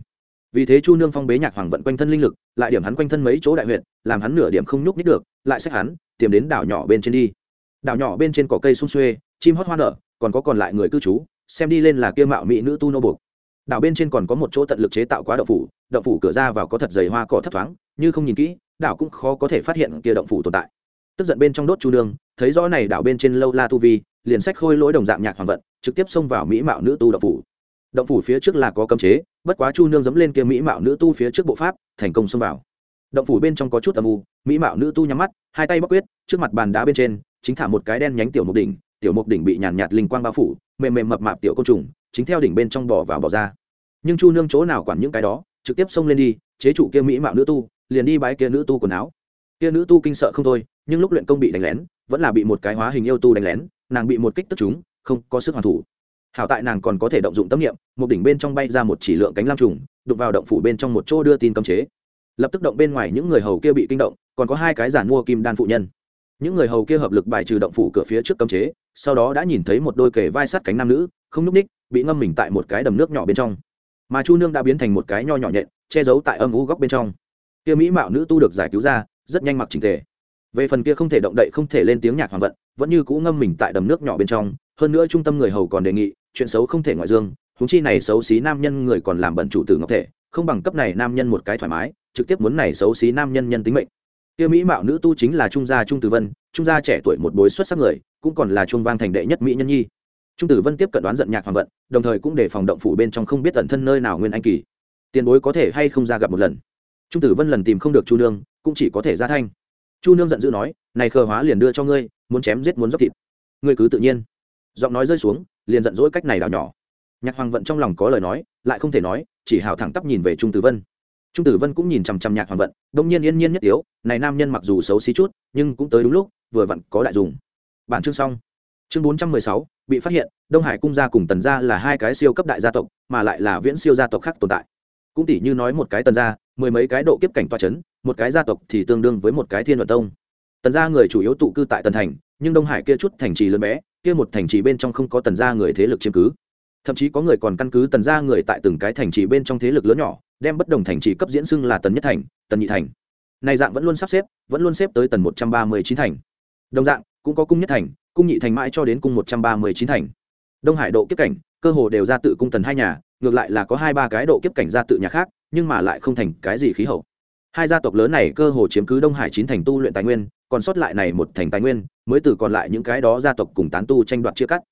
vì thế chu nương phong bế nhạc hoàng vận quanh thân linh lực, lại điểm hắn quanh thân mấy chỗ đại huyện làm hắn nửa điểm không nhúc nít được, lại xách hắn tìm đến đảo nhỏ bên trên đi. Đảo nhỏ bên trên cỏ cây sung xuê, chim hót hoa nở, còn có còn lại người cư trú, xem đi lên là kia mạo mỹ nữ tu nô buộc. Đảo bên trên còn có một chỗ tận lực chế tạo quá động phủ động phủ cửa ra vào có thật dày hoa cỏ thấp thoáng, như không nhìn kỹ, đảo cũng khó có thể phát hiện kia động phủ tồn tại. Tức giận bên trong đốt chu nương, thấy rõ này đảo bên trên lâu la tu vi, liền sách khôi lỗi đồng dạng nhạc hoàng vận, trực tiếp xông vào mỹ mạo nữ tu động phủ. Động phủ phía trước là có cấm chế bất quá chu nương dẫm lên kia mỹ mạo nữ tu phía trước bộ pháp, thành công xông vào. Động phủ bên trong có chút âm u, mỹ mạo nữ tu nhắm mắt, hai tay bóc quyết, trước mặt bàn đá bên trên, chính thả một cái đen nhánh tiểu mục đỉnh, tiểu mục đỉnh bị nhàn nhạt linh quang bao phủ, mềm mềm mập mạp tiểu côn trùng, chính theo đỉnh bên trong bỏ vào bỏ ra. Nhưng chu nương chỗ nào quản những cái đó, trực tiếp xông lên đi, chế trụ kia mỹ mạo nữ tu, liền đi bái kia nữ tu quần áo. Kia nữ tu kinh sợ không thôi, nhưng lúc luyện công bị đánh lén, vẫn là bị một cái hóa hình yêu tu đánh lén, nàng bị một kích tức chúng, không có sức hoàn thủ hảo tại nàng còn có thể động dụng tâm niệm, một đỉnh bên trong bay ra một chỉ lượng cánh lam trùng đục vào động phủ bên trong một chỗ đưa tin cấm chế. Lập tức động bên ngoài những người hầu kia bị kinh động, còn có hai cái giản mua kim đan phụ nhân. Những người hầu kia hợp lực bài trừ động phủ cửa phía trước cấm chế, sau đó đã nhìn thấy một đôi kề vai sát cánh nam nữ, không núp ních bị ngâm mình tại một cái đầm nước nhỏ bên trong. Mà chu nương đã biến thành một cái nho nhỏ nhện, che giấu tại âm u góc bên trong. Kia mỹ mạo nữ tu được giải cứu ra, rất nhanh mặc trình tề. Về phần kia không thể động đậy, không thể lên tiếng nhạc hoàng vận, vẫn như cũ ngâm mình tại đầm nước nhỏ bên trong, hơn nữa trung tâm người hầu còn đề nghị chuyện xấu không thể ngoại dương húng chi này xấu xí nam nhân người còn làm bẩn chủ tử ngọc thể, không bằng cấp này nam nhân một cái thoải mái, trực tiếp muốn này xấu xí nam nhân nhân tính mệnh. Kia mỹ mạo nữ tu chính là trung gia trung tử vân, trung gia trẻ tuổi một bối xuất sắc người, cũng còn là trung vang thành đệ nhất mỹ nhân nhi. Trung tử vân tiếp cận đoán giận nhạc hoàng vận, đồng thời cũng để phòng động phủ bên trong không biết tận thân nơi nào nguyên anh kỳ. Tiền bối có thể hay không ra gặp một lần? Trung tử vân lần tìm không được chu nương, cũng chỉ có thể ra thanh. Chu nương giận dữ nói, này khờ hóa liền đưa cho ngươi, muốn chém giết muốn dốc thịt. Ngươi cứ tự nhiên. Giọng nói rơi xuống liền giận dỗi cách này đào nhỏ. Nhạc hoàng vận trong lòng có lời nói, lại không thể nói, chỉ hào thẳng tắp nhìn về trung tử vân. Trung tử vân cũng nhìn chằm chằm nhạc hoàng vận, đông nhiên yên nhiên nhất yếu này nam nhân mặc dù xấu xí chút, nhưng cũng tới đúng lúc, vừa vặn có đại dùng. Bản chương xong. Chương bốn trăm mười sáu, bị phát hiện, đông hải cung gia cùng tần gia là hai cái siêu cấp đại gia tộc, mà lại là viễn siêu gia tộc khác tồn tại. Cũng tỷ như nói một cái tần gia, mười mấy cái độ kiếp cảnh toa c h ấ n một cái gia tộc thì tương đương với một cái thiên luận tông. Tần gia người chủ yếu tụ cư tại tần thành, nhưng đông hải kia chút thành trì lớn bé kia một thành trì bên trong không có tần gia người thế lực chiếm cứ. Thậm chí có người còn căn cứ tần gia người tại từng cái thành trì bên trong thế lực lớn nhỏ, đem bất đồng thành trì cấp diễn xưng là tần nhất thành, tần nhị thành. Này dạng vẫn luôn sắp xếp, vẫn luôn xếp tới tần một trăm ba mươi chín thành. Đồng dạng, cũng có cung nhất thành, cung nhị thành mãi cho đến cung một trăm ba mươi chín thành. Đông hải độ kiếp cảnh, cơ hồ đều ra tự cung tần hai nhà, ngược lại là có hai ba cái độ kiếp cảnh ra tự nhà khác, nhưng mà lại không thành cái gì khí hậu. Hai gia tộc lớn này cơ hồ chiếm cứ đông hải chín thành tu luyện tài nguyên còn sót lại này một thành tài nguyên, mới từ còn lại những cái đó gia tộc cùng tán tu tranh đoạt chia cắt.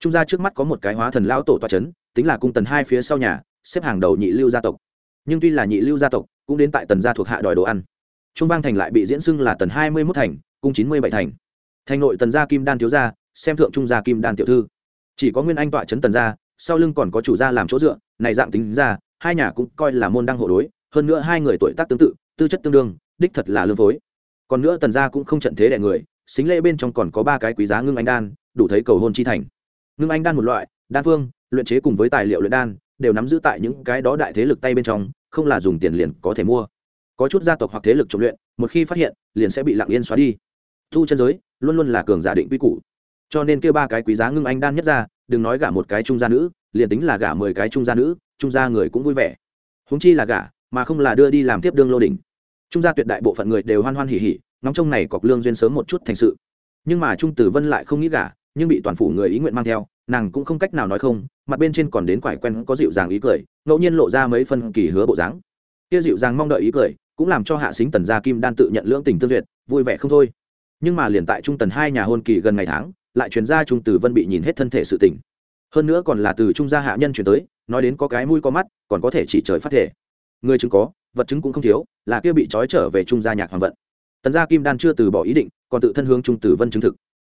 Trung gia trước mắt có một cái hóa thần lão tổ toa c tính là cung tần hai phía sau nhà, xếp hàng đầu nhị lưu gia tộc. Nhưng tuy là nhị lưu gia tộc, cũng đến tại tần gia thuộc hạ đòi đồ ăn. Trung vang thành lại bị diễn xưng là tần hai mươi mốt thành, cung chín mươi bảy thành. Thành nội tần gia kim đan thiếu gia, xem thượng trung gia kim đan tiểu thư. Chỉ có nguyên anh tọa c tần gia, sau lưng còn có chủ gia làm chỗ dựa, này dạng tính ra, hai nhà cũng coi là môn đăng hộ đối, hơn nữa hai người tuổi tác tương tự, tư chất tương đương, đích thật là lương phối còn nữa tần gia cũng không trận thế đẻ người, xính lễ bên trong còn có ba cái quý giá ngưng anh đan, đủ thấy cầu hôn chi thành. Ngưng anh đan một loại, đan phương, luyện chế cùng với tài liệu luyện đan, đều nắm giữ tại những cái đó đại thế lực tay bên trong, không là dùng tiền liền có thể mua. Có chút gia tộc hoặc thế lực trộm luyện, một khi phát hiện, liền sẽ bị lặng yên xóa đi. Thu chân giới, luôn luôn là cường giả định quy củ. Cho nên kêu ba cái quý giá ngưng anh đan nhất ra, đừng nói gả một cái trung gia nữ, liền tính là gả mười cái trung gia nữ, trung gia người cũng vui vẻ. Húng chi là gả, mà không là đưa đi làm tiếp đương lô đỉnh trung gia tuyệt đại bộ phận người đều hoan hoan hỉ hỉ, ngóng trông này cọc lương duyên sớm một chút thành sự. Nhưng mà trung tử vân lại không nghĩ gả, nhưng bị toàn phủ người ý nguyện mang theo, nàng cũng không cách nào nói không, mặt bên trên còn đến quải quen có dịu dàng ý cười, ngẫu nhiên lộ ra mấy phân kỳ hứa bộ dáng. Kia dịu dàng mong đợi ý cười, cũng làm cho hạ xính tần gia kim đan tự nhận lưỡng tình tương duyệt, vui vẻ không thôi. Nhưng mà liền tại trung tần hai nhà hôn kỳ gần ngày tháng, lại truyền ra trung tử vân bị nhìn hết thân thể sự tình. Hơn nữa còn là từ trung gia hạ nhân chuyển tới, nói đến có cái mũi có mắt, còn có thể chỉ trời phát thể. Người chứng có vật chứng cũng không thiếu, là kia bị trói trở về trung gia nhạc hoàng vận. Tần gia kim đan chưa từ bỏ ý định, còn tự thân hướng trung tử vân chứng thực.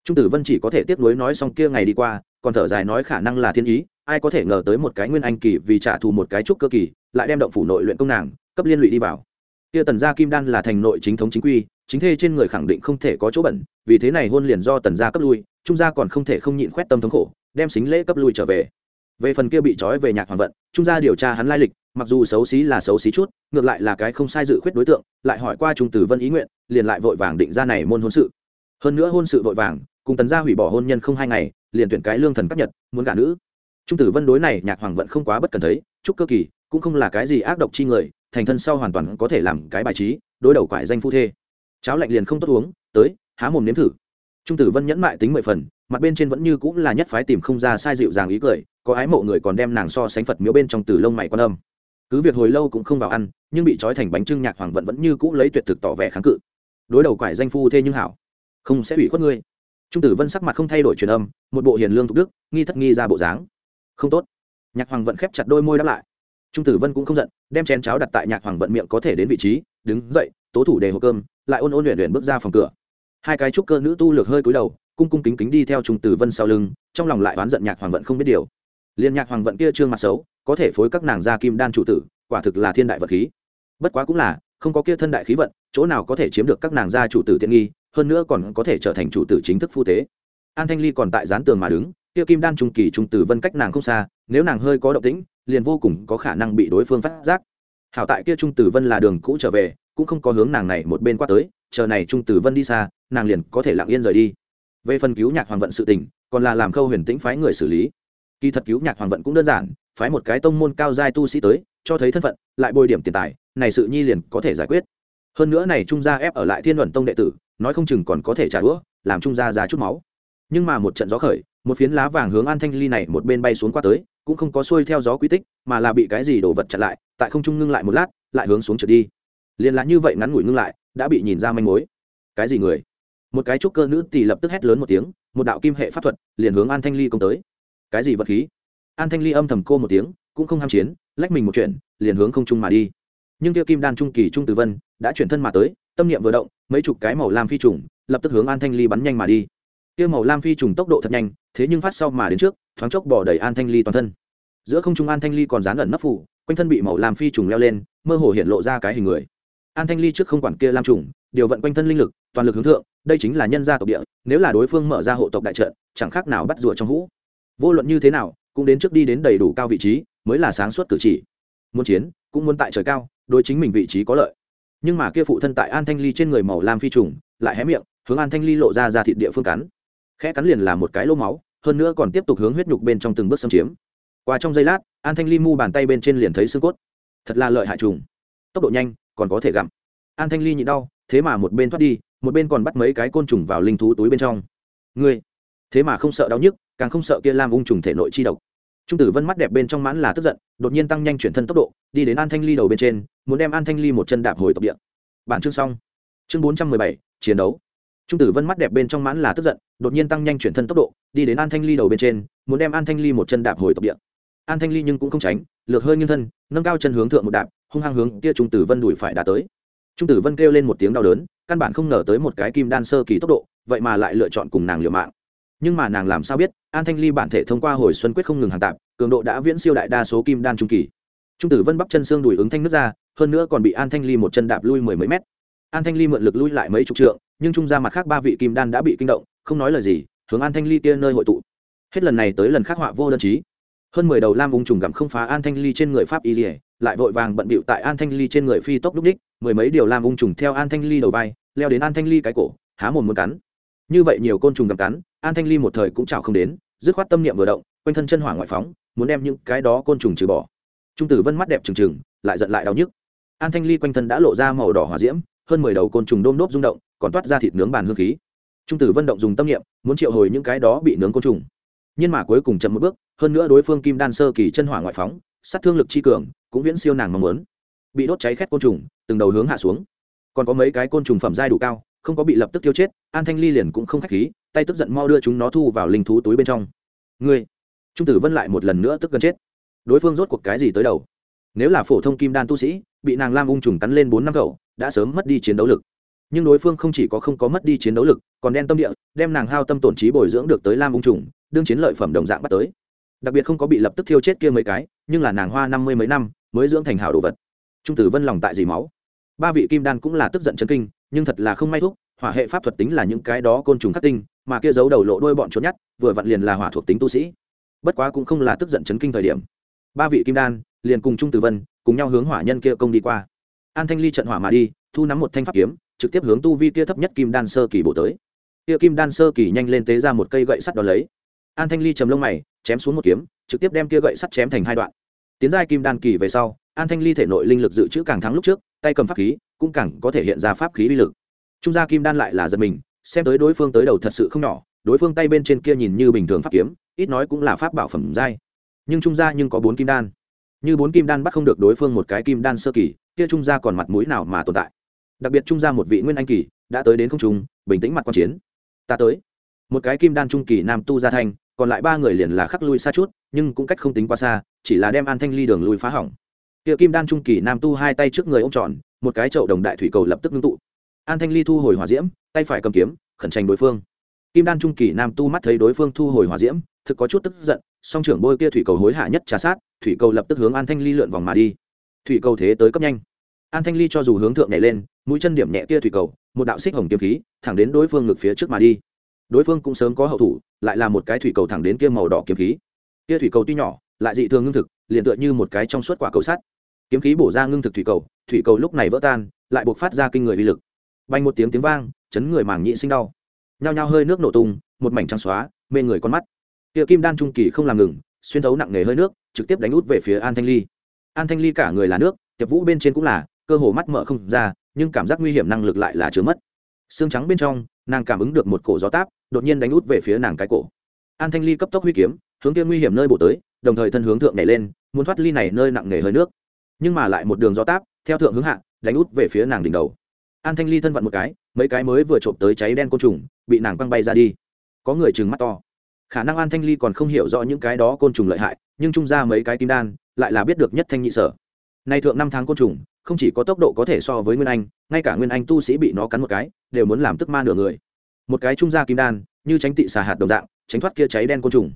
Trung tử vân chỉ có thể tiếp nối nói xong kia ngày đi qua, còn thở dài nói khả năng là thiên ý, ai có thể ngờ tới một cái nguyên anh kỳ vì trả thù một cái trúc cơ kỳ, lại đem động phủ nội luyện công nàng, cấp liên lụy đi vào. Kia tần gia kim đan là thành nội chính thống chính quy, chính thê trên người khẳng định không thể có chỗ bẩn, vì thế này hôn liền do tần gia cấp lui, trung gia còn không thể không nhịn khoét tâm thống khổ, đem xính lễ cấp lui trở về về phần kia bị trói về nhạc hoàng vận, trung gia điều tra hắn lai lịch, mặc dù xấu xí là xấu xí chút, ngược lại là cái không sai dự khuyết đối tượng, lại hỏi qua trung tử vân ý nguyện, liền lại vội vàng định ra này môn hôn sự. Hơn nữa hôn sự vội vàng, cùng tần gia hủy bỏ hôn nhân không hai ngày, liền tuyển cái lương thần cấp nhật, muốn gả nữ. Trung tử vân đối này nhạc hoàng vận không quá bất cần thấy, chúc cơ kỳ, cũng không là cái gì ác độc chi người, thành thân sau hoàn toàn có thể làm cái bài trí, đối đầu quải danh phu thê. Cháo lạnh liền không tốt uống, tới, há mồm nếm thử. Trung tử vân nhẫn mại tính mười phần mặt bên trên vẫn như cũng là nhất phái tìm không ra sai dịu dàng ý cười, có ái mộ người còn đem nàng so sánh phật miếu bên trong từ lông mày quan âm. Cứ việc hồi lâu cũng không vào ăn, nhưng bị trói thành bánh trưng nhạc hoàng vận vẫn như cũ lấy tuyệt thực tỏ vẻ kháng cự. Đối đầu quải danh phu thê nhưng hảo, không sẽ ủy khuất ngươi. Trung tử vân sắc mặt không thay đổi truyền âm, một bộ hiền lương thục đức, nghi thất nghi ra bộ dáng. Không tốt. Nhạc hoàng vận khép chặt đôi môi đáp lại. Trung tử vân cũng không giận, đem chén cháo đặt tại nhạc hoàng vận miệng có thể đến vị trí, đứng dậy, tố thủ đề hộp cơm, lại ôn ôn luyện luyện bước ra phòng cửa. Hai cái trúc cơ nữ tu lược hơi cúi đầu cung cung kính kính đi theo trung tử vân sau lưng, trong lòng lại oán giận nhạc hoàng vận không biết điều. Liên nhạc hoàng vận kia trương mặt xấu, có thể phối các nàng gia kim đan chủ tử, quả thực là thiên đại vật khí. Bất quá cũng là, không có kia thân đại khí vận, chỗ nào có thể chiếm được các nàng gia chủ tử tiện nghi, hơn nữa còn có thể trở thành chủ tử chính thức phu tế. An thanh ly còn tại gián tường mà đứng, kia kim đan trung kỳ trung tử vân cách nàng không xa, nếu nàng hơi có động tĩnh, liền vô cùng có khả năng bị đối phương phát giác. Hảo tại kia trung tử vân là đường cũ trở về, cũng không có hướng nàng này một bên qua tới, chờ này trung tử vân đi xa, nàng liền có thể lặng yên rời đi về phần cứu nhạc hoàng vận sự tình, còn là làm khâu huyền tĩnh phái người xử lý. Kỳ thật cứu nhạc hoàng vận cũng đơn giản, phái một cái tông môn cao giai tu sĩ tới, cho thấy thân phận, lại bồi điểm tiền tài, này sự nhi liền có thể giải quyết. Hơn nữa này trung gia ép ở lại thiên luận tông đệ tử, nói không chừng còn có thể trả đũa, làm trung gia ra chút máu. Nhưng mà một trận gió khởi, một phiến lá vàng hướng an thanh ly này một bên bay xuống qua tới, cũng không có xuôi theo gió quy tích, mà là bị cái gì đổ vật chặn lại, tại không trung ngưng lại một lát, lại hướng xuống trượt đi. Liền là như vậy ngắn ngủi ngưng lại, đã bị nhìn ra manh mối. Cái gì người? Một cái trúc cơ nữ tỷ lập tức hét lớn một tiếng, một đạo kim hệ pháp thuật liền hướng an thanh ly công tới. Cái gì vật khí? An thanh ly âm thầm cô một tiếng, cũng không ham chiến, lách mình một chuyện, liền hướng không trung mà đi. Nhưng Tiêu kim đan trung kỳ trung tử vân đã chuyển thân mà tới, tâm niệm vừa động, mấy chục cái màu lam phi trùng lập tức hướng an thanh ly bắn nhanh mà đi. Tiêu màu lam phi trùng tốc độ thật nhanh, thế nhưng phát sau mà đến trước, thoáng chốc bỏ đầy an thanh ly toàn thân. Giữa không trung an thanh ly còn dán ẩn nấp phủ, quanh thân bị màu lam phi trùng leo lên, mơ hồ hiện lộ ra cái hình người an thanh ly trước không quản kia lam trùng, điều vận quanh thân linh lực, toàn lực hướng thượng, đây chính là nhân gia tộc địa, nếu là đối phương mở ra hộ tộc đại trận, chẳng khác nào bắt rùa trong hũ. Vô luận như thế nào, cũng đến trước đi đến đầy đủ cao vị trí, mới là sáng suốt cử chỉ. Muốn chiến, cũng muốn tại trời cao, đối chính mình vị trí có lợi. Nhưng mà kia phụ thân tại an thanh ly trên người màu lam phi trùng, lại hé miệng, hướng an thanh ly lộ ra ra thịt địa phương cắn. Khẽ cắn liền là một cái lô máu, hơn nữa còn tiếp tục hướng huyết nhục bên trong từng bước xâm chiếm. Qua trong giây lát, an thanh ly mu bàn tay bên trên liền thấy xương cốt. Thật là lợi hại trùng. Tốc độ nhanh còn có thể gặm. An thanh ly nhịn đau, thế mà một bên thoát đi, một bên còn bắt mấy cái côn trùng vào linh thú túi bên trong. Ngươi, thế mà không sợ đau nhức, càng không sợ kia lam ung trùng thể nội chi độc. Trung tử vân mắt đẹp bên trong mãn là tức giận, đột nhiên tăng nhanh chuyển thân tốc độ, đi đến an thanh ly đầu bên trên, muốn đem an thanh ly một chân đạp hồi tộc địa. Bản chương xong. Chương bốn trăm mười bảy, chiến đấu. Trung tử vân mắt đẹp bên trong mãn là tức giận, đột nhiên tăng nhanh chuyển thân tốc độ, đi đến an thanh ly đầu bên trên, muốn đem an thanh ly một chân đạp hồi tộc địa. An thanh ly nhưng cũng không tránh, lược hơi nghiêng thân, nâng cao chân hướng thượng một đạp hung hăng hướng kia trung tử vân đuổi phải đã tới. Trung tử vân kêu lên một tiếng đau đớn, căn bản không ngờ tới một cái kim đan sơ kỳ tốc độ, vậy mà lại lựa chọn cùng nàng liều mạng. Nhưng mà nàng làm sao biết, an thanh ly bản thể thông qua hồi xuân quyết không ngừng hàng tạp, cường độ đã viễn siêu đại đa số kim đan trung kỳ. Trung tử vân bắp chân xương đùi ứng thanh nước ra, hơn nữa còn bị an thanh ly một chân đạp lui mười mấy mét. An thanh ly mượn lực lui lại mấy chục trượng, nhưng trung ra mặt khác ba vị kim đan đã bị kinh động, không nói lời gì, hướng an thanh ly kia nơi hội tụ. Hết lần này tới lần khác họa vô đơn chí. Hơn mười đầu lam ung trùng gặm không phá an thanh ly trên người pháp y dỉa lại vội vàng bận bịu tại an thanh ly trên người phi tốc đúc đích, mười mấy điều lam ung trùng theo an thanh ly đầu vai, leo đến an thanh ly cái cổ, há mồm muốn cắn. Như vậy nhiều côn trùng cầm cắn, an thanh ly một thời cũng chảo không đến, dứt khoát tâm niệm vừa động, quanh thân chân hỏa ngoại phóng, muốn đem những cái đó côn trùng trừ bỏ. Trung tử vân mắt đẹp trừng trừng, lại giận lại đau nhức. An thanh ly quanh thân đã lộ ra màu đỏ hỏa diễm, hơn mười đầu côn trùng đôm đốp rung động, còn toát ra thịt nướng bàn hương khí. Trung tử vân động dùng tâm niệm, muốn triệu hồi những cái đó bị nướng côn trùng. Nhưng mà cuối cùng chậm một bước, hơn nữa đối phương kim đan sơ kỳ chân hỏa ngoại phóng, sát thương lực chi cường cũng viễn siêu nàng mong muốn. Bị đốt cháy khét côn trùng, từng đầu hướng hạ xuống. Còn có mấy cái côn trùng phẩm giai đủ cao, không có bị lập tức tiêu chết, an thanh ly liền cũng không khách khí, tay tức giận mau đưa chúng nó thu vào linh thú túi bên trong. Ngươi, trung tử vân lại một lần nữa tức gần chết. Đối phương rốt cuộc cái gì tới đầu? Nếu là phổ thông kim đan tu sĩ, bị nàng lam ung trùng cắn lên bốn năm khẩu đã sớm mất đi chiến đấu lực. Nhưng đối phương không chỉ có không có mất đi chiến đấu lực, còn đen tâm địa, đem nàng hao tâm tổn trí bồi dưỡng được tới lam ung trùng, đương chiến lợi phẩm đồng dạng bắt tới. Đặc biệt không có bị lập tức thiêu chết kia mấy cái, nhưng là nàng hoa năm mươi mấy năm mới dưỡng thành hảo đồ vật. Trung tử vân lòng tại dì máu. Ba vị kim đan cũng là tức giận chấn kinh, nhưng thật là không may thuốc hỏa hệ pháp thuật tính là những cái đó côn trùng khắc tinh, mà kia giấu đầu lộ đôi bọn trốn nhát, vừa vặn liền là hỏa thuộc tính tu sĩ. Bất quá cũng không là tức giận chấn kinh thời điểm. Ba vị kim đan liền cùng trung tử vân, cùng nhau hướng hỏa nhân kia công đi qua. An thanh ly trận hỏa mà đi, thu nắm một thanh pháp kiếm, trực tiếp hướng tu vi kia thấp nhất kim đan sơ kỳ bổ tới. Kia kim đan sơ kỳ nhanh lên tế ra một cây gậy sắt đón lấy. An thanh ly chầm lông mày, chém xuống một kiếm, trực tiếp đem kia gậy sắt chém thành hai đoạn tiến giai kim đan kỳ về sau, an thanh ly thể nội linh lực dự trữ càng thắng lúc trước, tay cầm pháp khí cũng càng có thể hiện ra pháp khí uy lực. Trung gia kim đan lại là giật mình, xem tới đối phương tới đầu thật sự không nhỏ, đối phương tay bên trên kia nhìn như bình thường pháp kiếm, ít nói cũng là pháp bảo phẩm giai. Nhưng trung gia nhưng có bốn kim đan. Như bốn kim đan bắt không được đối phương một cái kim đan sơ kỳ, kia trung gia còn mặt mũi nào mà tồn tại? Đặc biệt trung gia một vị nguyên anh kỳ, đã tới đến không trung, bình tĩnh mặt quan chiến. Ta tới. Một cái kim đan trung kỳ nam tu gia thanh còn lại ba người liền là khắc lui xa chút, nhưng cũng cách không tính quá xa, chỉ là đem an thanh ly đường lui phá hỏng. Kia kim đan trung kỳ nam tu hai tay trước người ô m tròn, một cái chậu đồng đại thủy cầu lập tức ngưng tụ. An thanh ly thu hồi hỏa diễm, tay phải cầm kiếm, khẩn tranh đối phương. Kim đan trung kỳ nam tu mắt thấy đối phương thu hồi hỏa diễm, thực có chút tức giận, song trưởng bôi kia thủy cầu hối hạ nhất trà sát, thủy cầu lập tức hướng an thanh ly lượn vòng mà đi. Thủy cầu thế tới cấp nhanh. An thanh ly cho dù hướng thượng nhảy lên, mũi chân điểm nhẹ kia thủy cầu, một đạo xích hồng kiếm khí, thẳng đến đối phương ngực phía trước mà đi đối phương cũng sớm có hậu thủ, lại là một cái thủy cầu thẳng đến kia màu đỏ kiếm khí. Kia thủy cầu tuy nhỏ, lại dị thường ngưng thực, liền tựa như một cái trong suốt quả cầu sắt. Kiếm khí bổ ra ngưng thực thủy cầu thủy cầu lúc này vỡ tan, lại buộc phát ra kinh người uy lực. Vanh một tiếng tiếng vang, chấn người màng nhị sinh đau. Nhao nhao hơi nước nổ tung, một mảnh trắng xóa, mê người con mắt. Kia kim đan trung kỳ không làm ngừng, xuyên thấu nặng nề hơi nước, trực tiếp đánh út về phía an thanh ly. An thanh ly cả người là nước, tiệp vũ bên trên cũng là, cơ hồ mắt mở không ra, nhưng cảm giác nguy hiểm năng lực lại là chứa mất. Xương trắng bên trong nàng cảm ứng được một cổ gió táp, đột nhiên đánh út về phía nàng cái cổ. An thanh ly cấp tốc huy kiếm, hướng kia nguy hiểm nơi bổ tới, đồng thời thân hướng thượng nhảy lên, muốn thoát ly này nơi nặng nề hơi nước. Nhưng mà lại một đường gió táp, theo thượng hướng hạ, đánh út về phía nàng đỉnh đầu. An thanh ly thân vận một cái, mấy cái mới vừa trộm tới cháy đen côn trùng, bị nàng quăng bay ra đi. Có người trừng mắt to. Khả năng an thanh ly còn không hiểu rõ những cái đó côn trùng lợi hại, nhưng trung ra mấy cái kim đan, lại là biết được nhất thanh nhị sở. Nay thượng năm tháng côn trùng không chỉ có tốc độ có thể so với nguyên anh, ngay cả nguyên anh tu sĩ bị nó cắn một cái, đều muốn làm tức ma nửa người. Một cái trung gia kim đan, như tránh tị xà hạt đồng dạng, tránh thoát kia cháy đen côn trùng.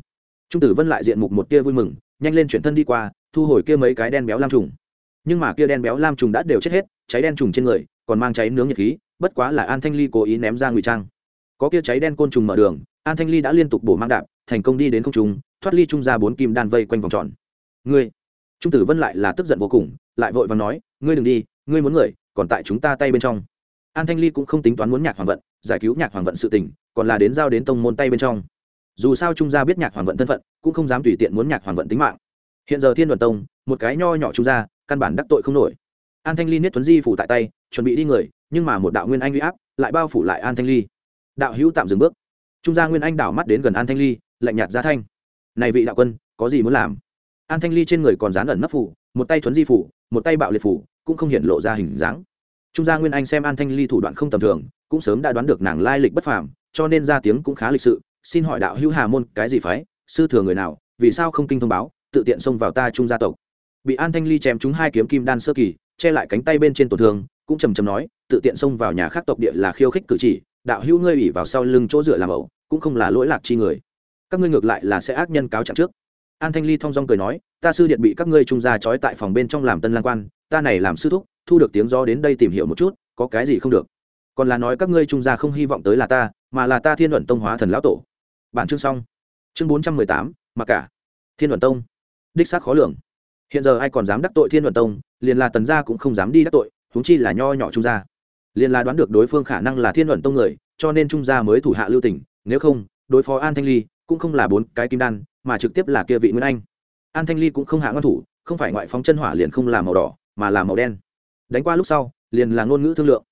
Trung tử vân lại diện mục một tia vui mừng, nhanh lên chuyển thân đi qua, thu hồi kia mấy cái đen béo lam trùng. Nhưng mà kia đen béo lam trùng đã đều chết hết, cháy đen trùng trên người, còn mang cháy nướng nhiệt khí, bất quá là an thanh ly cố ý ném ra ngụy trang. Có kia cháy đen côn trùng mở đường, an thanh ly đã liên tục bổ mang đạp, thành công đi đến không trùng thoát ly trung ra bốn kim đan vây quanh vòng tròn. Ngươi! Trung tử vân lại là tức giận vô cùng, lại vội và nói ngươi đừng đi, ngươi muốn người, còn tại chúng ta tay bên trong. An thanh ly cũng không tính toán muốn nhạc hoàng vận, giải cứu nhạc hoàng vận sự tình, còn là đến giao đến tông môn tay bên trong. Dù sao trung gia biết nhạc hoàng vận thân phận, cũng không dám tùy tiện muốn nhạc hoàng vận tính mạng. Hiện giờ thiên đoàn tông, một cái nho nhỏ trung gia, căn bản đắc tội không nổi. An thanh ly niết tuấn di phủ tại tay, chuẩn bị đi người, nhưng mà một đạo nguyên anh uy áp lại bao phủ lại an thanh ly. Đạo hữu tạm dừng bước. Trung gia nguyên anh đảo mắt đến gần an thanh ly, lạnh nhạt ra thanh. Này vị đạo quân, có gì muốn làm? An thanh ly trên người còn dán ẩn nấp phủ, một tay thuấn di phủ một tay bạo liệt phủ, cũng không hiện lộ ra hình dáng. Trung gia nguyên anh xem an thanh ly thủ đoạn không tầm thường, cũng sớm đã đoán được nàng lai lịch bất phàm, cho nên ra tiếng cũng khá lịch sự, xin hỏi đạo hữu hà môn, cái gì phái? Sư thừa người nào? Vì sao không kinh thông báo, tự tiện xông vào ta trung gia tộc? Bị an thanh ly chém trúng hai kiếm kim đan sơ kỳ, che lại cánh tay bên trên tổn thương, cũng trầm trầm nói, tự tiện xông vào nhà khác tộc địa là khiêu khích cử chỉ, đạo hữu ngươi ủy vào sau lưng chỗ dựa làm ẩu, cũng không là lỗi lạc chi người. Các ngươi ngược lại là sẽ ác nhân cáo trạng trước an thanh ly thong dong cười nói, ta sư điện bị các ngươi trung gia trói tại phòng bên trong làm tân lang quan, ta này làm sư thúc, thu được tiếng gió đến đây tìm hiểu một chút, có cái gì không được. Còn là nói các ngươi trung gia không hy vọng tới là ta, mà là ta thiên luận tông hóa thần lão tổ. Bản chương xong. Chương bốn trăm mười tám, mặc cả. Thiên luận tông. Đích xác khó lường. Hiện giờ ai còn dám đắc tội thiên luận tông, liền là tần gia cũng không dám đi đắc tội, huống chi là nho nhỏ trung gia. Liền là đoán được đối phương khả năng là thiên luận tông người, cho nên trung gia mới thủ hạ lưu tỉnh nếu không, đối phó an thanh ly cũng không là bốn cái kim đan mà trực tiếp là kia vị nguyên anh. An thanh ly cũng không hạ ngăn thủ, không phải ngoại phóng chân hỏa liền không là màu đỏ, mà là màu đen. Đánh qua lúc sau, liền là ngôn ngữ thương lượng.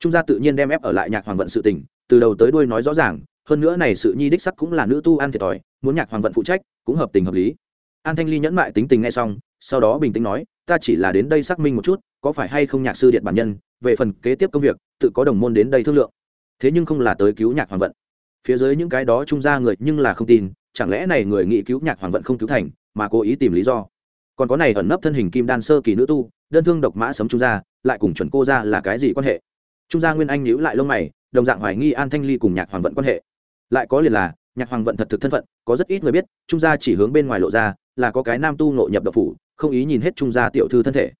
Trung gia tự nhiên đem ép ở lại nhạc hoàng vận sự tình, từ đầu tới đuôi nói rõ ràng, hơn nữa này sự nhi đích sắc cũng là nữ tu ăn thiệt thòi, muốn nhạc hoàng vận phụ trách, cũng hợp tình hợp lý. An thanh ly nhẫn mại tính tình ngay xong, sau đó bình tĩnh nói, ta chỉ là đến đây xác minh một chút, có phải hay không nhạc sư điện bản nhân, về phần kế tiếp công việc, tự có đồng môn đến đây thương lượng. Thế nhưng không là tới cứu nhạc hoàng vận. Phía dưới những cái đó trung gia người nhưng là không tin chẳng lẽ này người nghĩ cứu nhạc hoàng vận không cứu thành, mà cố ý tìm lý do? Còn có này ẩn nấp thân hình kim đan sơ kỳ nữ tu, đơn thương độc mã sấm trung gia, lại cùng chuẩn cô gia là cái gì quan hệ? Trung gia nguyên anh nhíu lại lông mày, đồng dạng hoài nghi an thanh ly cùng nhạc hoàng vận quan hệ. Lại có liền là, nhạc hoàng vận thật thực thân phận, có rất ít người biết, trung gia chỉ hướng bên ngoài lộ ra, là có cái nam tu nội nhập độc phủ, không ý nhìn hết trung gia tiểu thư thân thể.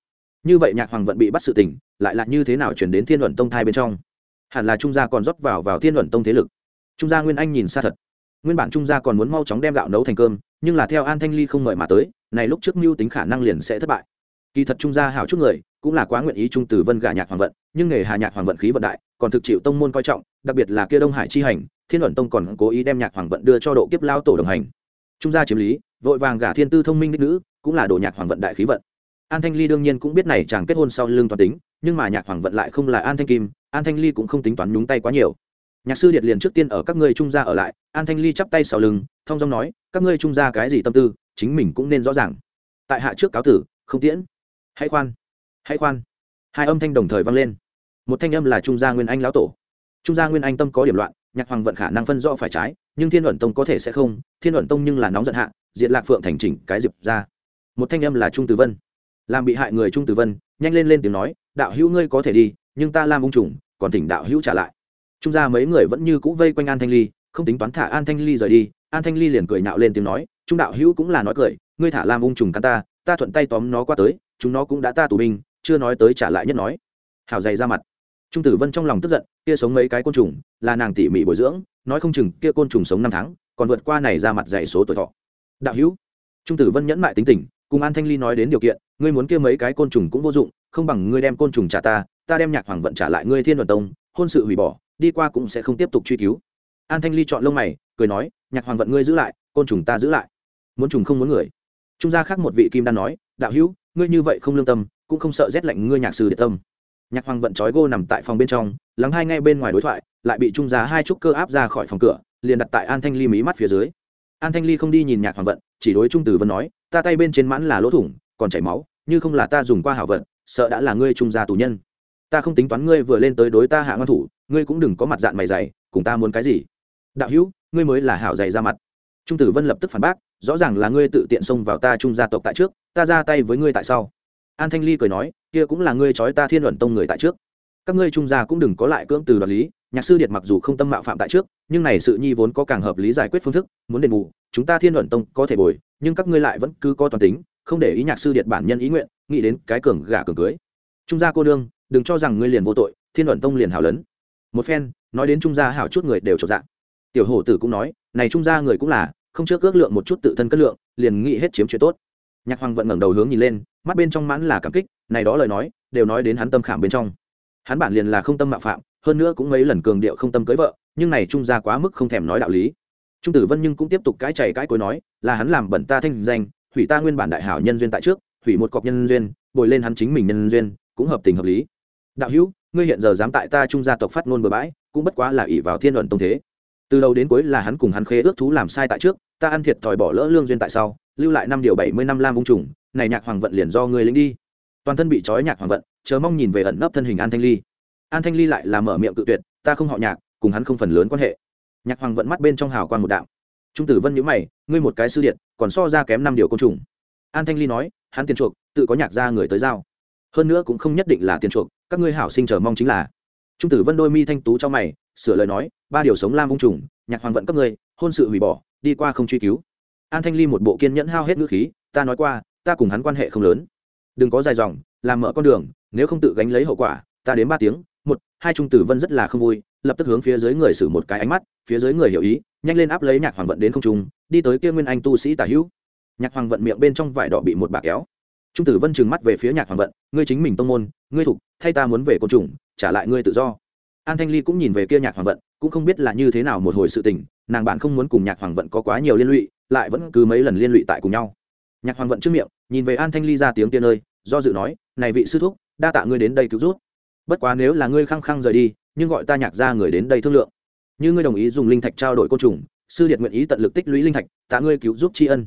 Như vậy nhạc hoàng vận bị bắt sự tình, lại là như thế nào chuyển đến thiên luận tông thai bên trong? Hẳn là trung gia còn rót vào vào thiên luận tông thế lực. Trung gia nguyên anh nhìn xa thật nguyên bản trung gia còn muốn mau chóng đem gạo nấu thành cơm, nhưng là theo an thanh ly không mời mà tới, này lúc trước mưu tính khả năng liền sẽ thất bại. Kỳ thật trung gia hảo chút người, cũng là quá nguyện ý trung từ vân gả nhạc hoàng vận, nhưng nghề hà nhạc hoàng vận khí vận đại, còn thực chịu tông môn coi trọng, đặc biệt là kia đông hải chi hành, thiên luận tông còn cố ý đem nhạc hoàng vận đưa cho độ kiếp lao tổ đồng hành. Trung gia chiếm lý, vội vàng gả thiên tư thông minh đích nữ, cũng là đồ nhạc hoàng vận đại khí vận. An thanh ly đương nhiên cũng biết này chàng kết hôn sau lưng toàn tính, nhưng mà nhạc hoàng vận lại không là an thanh kim, an thanh ly cũng không tính toán nhúng tay quá nhiều nhạc sư điệt liền trước tiên ở các ngươi trung gia ở lại, an thanh ly chắp tay sau lưng thong dong nói, các ngươi trung gia cái gì tâm tư, chính mình cũng nên rõ ràng. Tại hạ trước cáo tử, không tiễn. Hãy khoan hãy khoan. Hai âm thanh đồng thời vang lên. Một thanh âm là trung gia nguyên anh lão tổ. Trung gia nguyên anh tâm có điểm loạn, nhạc hoàng vận khả năng phân rõ phải trái, nhưng thiên luận tông có thể sẽ không, thiên luận tông nhưng là nóng giận hạ, diệt lạc phượng thành chỉnh cái diệp ra. Một thanh âm là trung tử vân. Làm bị hại người trung tử vân, nhanh lên lên tiếng nói, đạo hữu ngươi có thể đi, nhưng ta làm ung trùng, còn thỉnh đạo hữu trả lại trung gia mấy người vẫn như cũ vây quanh an thanh ly, không tính toán thả an thanh ly rời đi. An thanh ly liền cười nhạo lên tiếng nói, trung đạo hữu cũng là nói cười, ngươi thả làm ung trùng cắn ta ta thuận tay tóm nó qua tới, chúng nó cũng đã ta tù binh, chưa nói tới trả lại nhất nói. Hào dày ra mặt. Trung tử vân trong lòng tức giận, kia sống mấy cái côn trùng, là nàng tỉ mỉ bồi dưỡng, nói không chừng kia côn trùng sống năm tháng, còn vượt qua này ra mặt dày số tuổi thọ. Đạo hữu, trung tử vân nhẫn mại tính tình, cùng an thanh ly nói đến điều kiện, ngươi muốn kia mấy cái côn trùng cũng vô dụng, không bằng ngươi đem côn trùng trả ta ta đem nhạc hoàng vận trả lại ngươi thiên đoàn tông, hôn sự hủy bỏ đi qua cũng sẽ không tiếp tục truy cứu. An thanh ly chọn lông mày, cười nói, nhạc hoàng vận ngươi giữ lại, côn trùng ta giữ lại. Muốn trùng không muốn người. Trung gia khác một vị kim đan nói, đạo hữu, ngươi như vậy không lương tâm, cũng không sợ rét lạnh ngươi nhạc sư để tâm. Nhạc hoàng vận trói gô nằm tại phòng bên trong, lắng hai ngay bên ngoài đối thoại, lại bị trung giá hai trúc cơ áp ra khỏi phòng cửa, liền đặt tại an thanh ly mí mắt phía dưới. An thanh ly không đi nhìn nhạc hoàng vận, chỉ đối trung tử vân nói, ta tay bên trên mãn là lỗ thủng, còn chảy máu, như không là ta dùng qua hảo vận, sợ đã là ngươi trung gia tù nhân. Ta không tính toán ngươi vừa lên tới đối ta hạ ngon thủ ngươi cũng đừng có mặt dạng mày dày, cùng ta muốn cái gì? Đạo hữu, ngươi mới là hảo dày ra mặt. Trung tử vân lập tức phản bác, rõ ràng là ngươi tự tiện xông vào ta trung gia tộc tại trước, ta ra tay với ngươi tại sau. An thanh ly cười nói, kia cũng là ngươi trói ta thiên luận tông người tại trước. Các ngươi trung gia cũng đừng có lại cưỡng từ đoạt lý, nhạc sư điệt mặc dù không tâm mạo phạm tại trước, nhưng này sự nhi vốn có càng hợp lý giải quyết phương thức, muốn đền bù, chúng ta thiên luận tông có thể bồi, nhưng các ngươi lại vẫn cứ có toàn tính, không để ý nhạc sư điệt bản nhân ý nguyện, nghĩ đến cái cường gả cường cưới. Trung gia cô đương đừng cho rằng ngươi liền vô tội, thiên luận tông liền hảo lớn một phen, nói đến trung gia hảo chút người đều trọn dạng tiểu hổ tử cũng nói, này trung gia người cũng là, không trước ước lượng một chút tự thân cất lượng, liền nghĩ hết chiếm chuyện tốt. Nhạc hoàng vận ngẩng đầu hướng nhìn lên, mắt bên trong mãn là cảm kích, này đó lời nói, đều nói đến hắn tâm khảm bên trong. Hắn bản liền là không tâm mạo phạm, hơn nữa cũng mấy lần cường điệu không tâm cưới vợ, nhưng này trung gia quá mức không thèm nói đạo lý. Trung tử vân nhưng cũng tiếp tục cãi chảy cãi cối nói, là hắn làm bẩn ta thanh danh, hủy ta nguyên bản đại hảo nhân duyên tại trước, hủy một cọc nhân duyên, bồi lên hắn chính mình nhân duyên, cũng hợp tình hợp lý. Đạo hữu ngươi hiện giờ dám tại ta trung gia tộc phát ngôn bừa bãi, cũng bất quá là ỷ vào thiên luận tông thế. Từ đầu đến cuối là hắn cùng hắn khế ước thú làm sai tại trước, ta ăn thiệt thòi bỏ lỡ lương duyên tại sau, lưu lại năm điều bảy mươi năm lam ung trùng, này nhạc hoàng vận liền do ngươi lính đi. Toàn thân bị trói nhạc hoàng vận, chờ mong nhìn về ẩn nấp thân hình an thanh ly. An thanh ly lại là mở miệng cự tuyệt, ta không họ nhạc, cùng hắn không phần lớn quan hệ. Nhạc hoàng vận mắt bên trong hào quan một đạo. Trung tử vân nhữ mày, ngươi một cái sư điện, còn so ra kém năm điều côn trùng. An thanh ly nói, hắn tiền chuộc, tự có nhạc ra người tới giao. Hơn nữa cũng không nhất định là tiền chuộc các ngươi hảo sinh chờ mong chính là. Trung tử vân đôi mi thanh tú cho mày, sửa lời nói, ba điều sống lam ung trùng, nhạc hoàng vận cấp ngươi, hôn sự hủy bỏ, đi qua không truy cứu. An thanh ly một bộ kiên nhẫn hao hết ngữ khí, ta nói qua, ta cùng hắn quan hệ không lớn. Đừng có dài dòng, làm mở con đường, nếu không tự gánh lấy hậu quả, ta đến ba tiếng, một, hai trung tử vân rất là không vui, lập tức hướng phía dưới người xử một cái ánh mắt, phía dưới người hiểu ý, nhanh lên áp lấy nhạc hoàng vận đến không trung, đi tới kia nguyên anh tu sĩ tả hữu. Nhạc hoàng vận miệng bên trong vải đỏ bị một bà kéo trung tử vân trừng mắt về phía nhạc hoàng vận, ngươi chính mình tông môn, ngươi thục, thay ta muốn về côn trùng, trả lại ngươi tự do. An thanh ly cũng nhìn về kia nhạc hoàng vận, cũng không biết là như thế nào một hồi sự tình, nàng bạn không muốn cùng nhạc hoàng vận có quá nhiều liên lụy, lại vẫn cứ mấy lần liên lụy tại cùng nhau. Nhạc hoàng vận trước miệng, nhìn về an thanh ly ra tiếng tiên ơi, do dự nói, này vị sư thúc, đa tạ ngươi đến đây cứu rút bất quá nếu là ngươi khăng khăng rời đi, nhưng gọi ta nhạc ra người đến đây thương lượng. Như ngươi đồng ý dùng linh thạch trao đổi côn trùng, sư điện nguyện ý tận lực tích lũy linh thạch, tạ ngươi cứu giúp tri ân.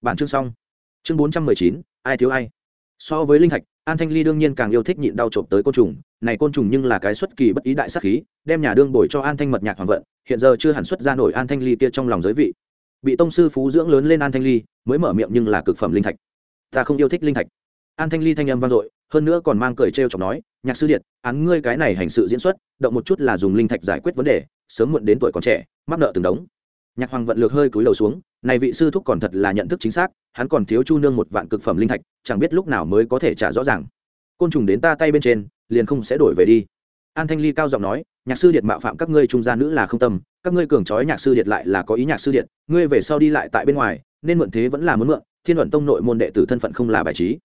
Bản chương xong chương bốn trăm mười chín, ai thiếu ai? So với linh thạch, an thanh ly đương nhiên càng yêu thích nhịn đau trộm tới côn trùng. Này côn trùng nhưng là cái xuất kỳ bất ý đại sắc khí, đem nhà đương bồi cho an thanh mật nhạc hoàng vận. Hiện giờ chưa hẳn xuất ra nổi an thanh ly kia trong lòng giới vị. Bị tông sư phú dưỡng lớn lên an thanh ly, mới mở miệng nhưng là cực phẩm linh thạch. Ta không yêu thích linh thạch. An thanh ly thanh âm vang dội, hơn nữa còn mang cười trêu chọc nói, nhạc sư điện, án ngươi cái này hành sự diễn xuất, động một chút là dùng linh thạch giải quyết vấn đề, sớm muộn đến tuổi còn trẻ, mắc nợ từng đống. Nhạc hoàng vận lược hơi cúi đầu xuống này vị sư thúc còn thật là nhận thức chính xác, hắn còn thiếu chu nương một vạn cực phẩm linh thạch, chẳng biết lúc nào mới có thể trả rõ ràng. Côn trùng đến ta tay bên trên, liền không sẽ đổi về đi. An thanh ly cao giọng nói, nhạc sư điện mạo phạm các ngươi trung gia nữ là không tâm, các ngươi cường trói nhạc sư điện lại là có ý nhạc sư điện, ngươi về sau đi lại tại bên ngoài, nên mượn thế vẫn là muốn mượn, thiên luận tông nội môn đệ tử thân phận không là bài trí.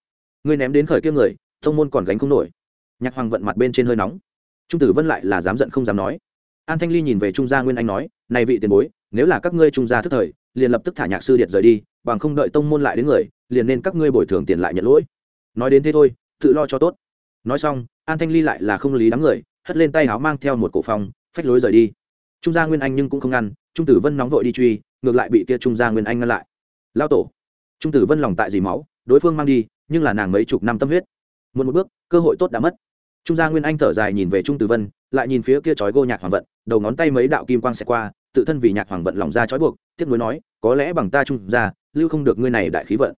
Ngươi ném đến khởi kia người, tông môn còn gánh không nổi. Nhạc hoàng vận mặt bên trên hơi nóng. Trung tử vân lại là dám giận không dám nói. An thanh ly nhìn về trung gia nguyên anh nói, này vị tiền bối nếu là các ngươi trung gia thức thời, liền lập tức thả nhạc sư điệt rời đi, bằng không đợi tông môn lại đến người, liền nên các ngươi bồi thường tiền lại nhận lỗi. Nói đến thế thôi, tự lo cho tốt. Nói xong, an thanh ly lại là không lý đám người, hất lên tay áo mang theo một cổ phòng phách lối rời đi. Trung gia nguyên anh nhưng cũng không ngăn, trung tử vân nóng vội đi truy, ngược lại bị kia trung gia nguyên anh ngăn lại. Lao tổ. Trung tử vân lòng tại dì máu, đối phương mang đi, nhưng là nàng mấy chục năm tâm huyết. Một một bước, cơ hội tốt đã mất. Trung gia nguyên anh thở dài nhìn về trung tử vân, lại nhìn phía kia chói gô nhạc hoàng vận, đầu ngón tay mấy đạo kim quang xẹt qua tự thân vì nhạc hoàng vận lòng ra chói buộc tiếp nối nói có lẽ bằng ta trung ra, lưu không được ngươi này đại khí vận.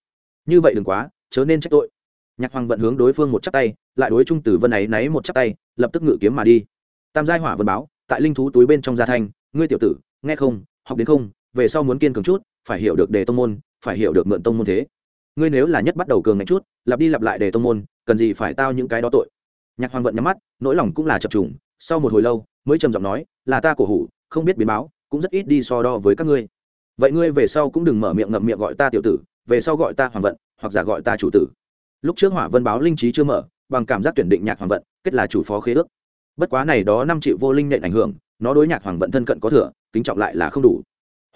Như vậy đừng quá chớ nên trách tội. Nhạc hoàng vận hướng đối phương một chắp tay lại đối trung tử vân ấy náy một chắp tay lập tức ngự kiếm mà đi. Tam giai hỏa vân báo tại linh thú túi bên trong gia thanh ngươi tiểu tử nghe không học đến không về sau muốn kiên cường chút phải hiểu được đề tông môn phải hiểu được mượn tông môn thế. Ngươi nếu là nhất bắt đầu cường ngạch chút lặp đi lặp lại đề tông môn cần gì phải tao những cái đó tội. Nhạc hoàng vận nhắm mắt nỗi lòng cũng là chập trùng sau một hồi lâu mới trầm giọng nói là ta cổ hủ không biết biến báo cũng rất ít đi so đo với các ngươi. Vậy ngươi về sau cũng đừng mở miệng ngậm miệng gọi ta tiểu tử, về sau gọi ta hoàng vận, hoặc giả gọi ta chủ tử. Lúc trước hỏa vân báo linh trí chưa mở, bằng cảm giác tuyển định nhạc hoàng vận, kết là chủ phó khế ước. Bất quá này đó năm triệu vô linh nện ảnh hưởng, nó đối nhạc hoàng vận thân cận có thừa, kính trọng lại là không đủ.